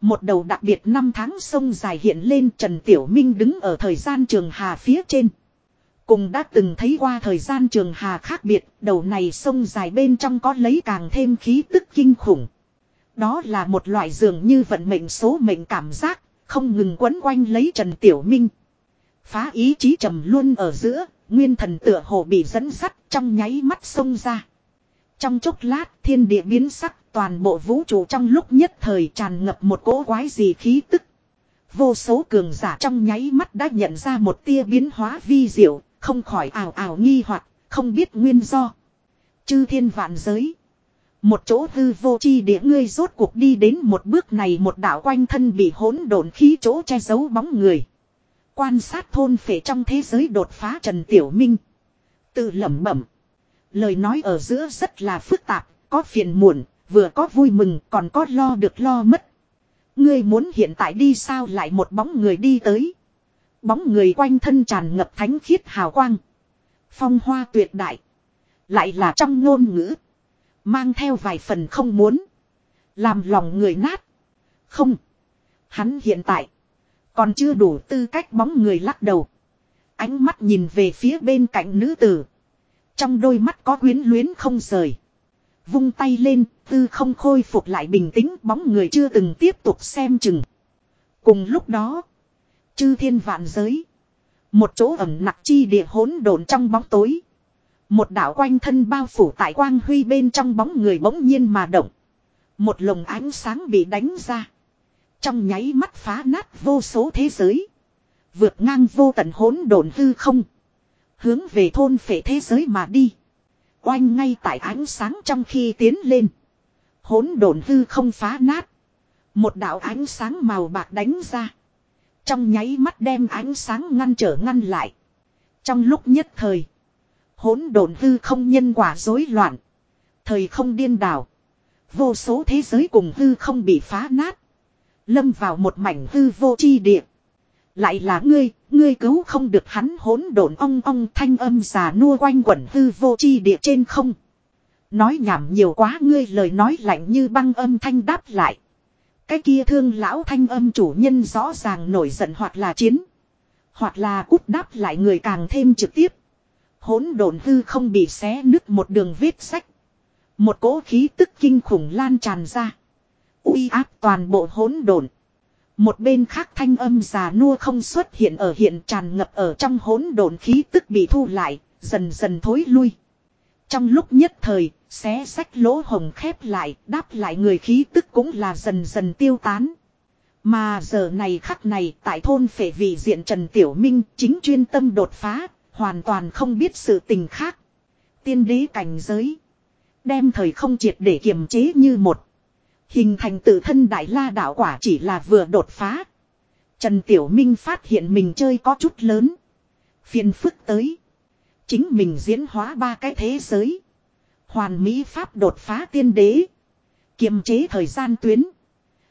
Một đầu đặc biệt năm tháng sông dài hiện lên Trần Tiểu Minh đứng ở thời gian trường hà phía trên. Cùng đã từng thấy qua thời gian trường hà khác biệt, đầu này sông dài bên trong có lấy càng thêm khí tức kinh khủng. Đó là một loại dường như vận mệnh số mệnh cảm giác, không ngừng quấn quanh lấy Trần Tiểu Minh. Phá ý chí trầm luôn ở giữa, nguyên thần tựa hồ bị dẫn sắt trong nháy mắt sông ra. Trong chốc lát thiên địa biến sắc toàn bộ vũ trụ trong lúc nhất thời tràn ngập một cỗ quái gì khí tức. Vô số cường giả trong nháy mắt đã nhận ra một tia biến hóa vi diệu, không khỏi ảo ảo nghi hoặc không biết nguyên do. Chư thiên vạn giới. Một chỗ hư vô chi địa ngươi rốt cuộc đi đến một bước này một đảo quanh thân bị hỗn độn khí chỗ che giấu bóng người. Quan sát thôn phệ trong thế giới đột phá Trần Tiểu Minh. Tự lẩm bẩm. Lời nói ở giữa rất là phức tạp, có phiền muộn, vừa có vui mừng còn có lo được lo mất. Ngươi muốn hiện tại đi sao lại một bóng người đi tới. Bóng người quanh thân tràn ngập thánh khiết hào quang. Phong hoa tuyệt đại. Lại là trong ngôn ngữ. Mang theo vài phần không muốn. Làm lòng người nát. Không. Hắn hiện tại. Còn chưa đủ tư cách bóng người lắc đầu. Ánh mắt nhìn về phía bên cạnh nữ tử. Trong đôi mắt có quyến luyến không rời. Vung tay lên, tư không khôi phục lại bình tĩnh bóng người chưa từng tiếp tục xem chừng. Cùng lúc đó. Chư thiên vạn giới. Một chỗ ẩm nặc chi địa hỗn độn trong bóng tối. Một đạo quanh thân bao phủ tại quang huy bên trong bóng người bỗng nhiên mà động. Một lồng ánh sáng bị đánh ra. Trong nháy mắt phá nát vô số thế giới. Vượt ngang vô tận hỗn độn hư không. Hướng về thôn phệ thế giới mà đi. Oanh ngay tại ánh sáng trong khi tiến lên. Hỗn độn hư không phá nát. Một đạo ánh sáng màu bạc đánh ra. Trong nháy mắt đem ánh sáng ngăn trở ngăn lại. Trong lúc nhất thời. Hỗn độn hư không nhân quả rối loạn. Thời không điên đảo. Vô số thế giới cùng hư không bị phá nát. Lâm vào một mảnh hư vô chi địa. Lại là ngươi, ngươi cứu không được hắn hỗn độn ong ong thanh âm già nua quanh quẩn hư vô chi địa trên không. Nói nhảm nhiều quá ngươi lời nói lạnh như băng âm thanh đáp lại. Cái kia thương lão thanh âm chủ nhân rõ ràng nổi giận hoặc là chiến. Hoặc là cút đáp lại người càng thêm trực tiếp. Hỗn độn hư không bị xé nứt một đường vết sách. Một cỗ khí tức kinh khủng lan tràn ra. uy áp toàn bộ hỗn độn. Một bên khác thanh âm già nua không xuất hiện ở hiện tràn ngập ở trong hỗn độn khí tức bị thu lại, dần dần thối lui. Trong lúc nhất thời, xé sách lỗ hồng khép lại, đáp lại người khí tức cũng là dần dần tiêu tán. Mà giờ này khắc này tại thôn phệ vị diện Trần Tiểu Minh chính chuyên tâm đột phá, hoàn toàn không biết sự tình khác. Tiên đế cảnh giới. Đem thời không triệt để kiềm chế như một. Hình thành tự thân đại la đạo quả chỉ là vừa đột phá. Trần Tiểu Minh phát hiện mình chơi có chút lớn. Phiền phức tới. Chính mình diễn hóa ba cái thế giới. Hoàn Mỹ Pháp đột phá tiên đế. Kiềm chế thời gian tuyến.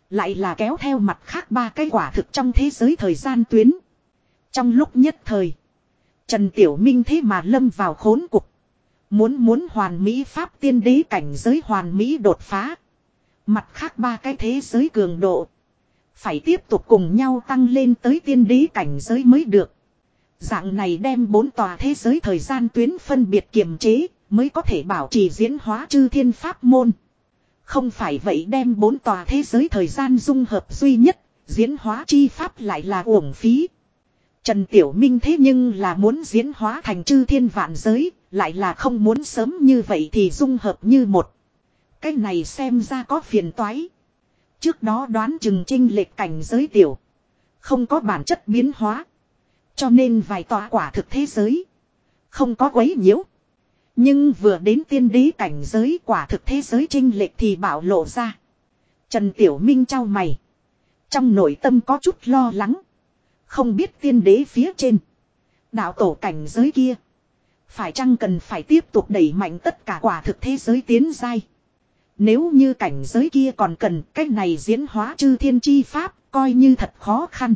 Lại là kéo theo mặt khác ba cái quả thực trong thế giới thời gian tuyến. Trong lúc nhất thời. Trần Tiểu Minh thế mà lâm vào khốn cục. Muốn muốn hoàn mỹ Pháp tiên đế cảnh giới hoàn mỹ đột phá. Mặt khác ba cái thế giới cường độ. Phải tiếp tục cùng nhau tăng lên tới tiên đế cảnh giới mới được. Dạng này đem bốn tòa thế giới thời gian tuyến phân biệt kiềm chế mới có thể bảo trì diễn hóa chư thiên pháp môn. Không phải vậy đem bốn tòa thế giới thời gian dung hợp duy nhất, diễn hóa chi pháp lại là uổng phí. Trần Tiểu Minh thế nhưng là muốn diễn hóa thành chư thiên vạn giới, lại là không muốn sớm như vậy thì dung hợp như một. Cái này xem ra có phiền toái. Trước đó đoán chừng trinh lệch cảnh giới tiểu. Không có bản chất biến hóa. Cho nên vài tòa quả thực thế giới. Không có quấy nhiễu. Nhưng vừa đến tiên đế cảnh giới quả thực thế giới trinh lệch thì bảo lộ ra. Trần Tiểu Minh trao mày. Trong nội tâm có chút lo lắng. Không biết tiên đế phía trên. Đạo tổ cảnh giới kia. Phải chăng cần phải tiếp tục đẩy mạnh tất cả quả thực thế giới tiến giai. Nếu như cảnh giới kia còn cần, cách này diễn hóa chư thiên chi pháp, coi như thật khó khăn.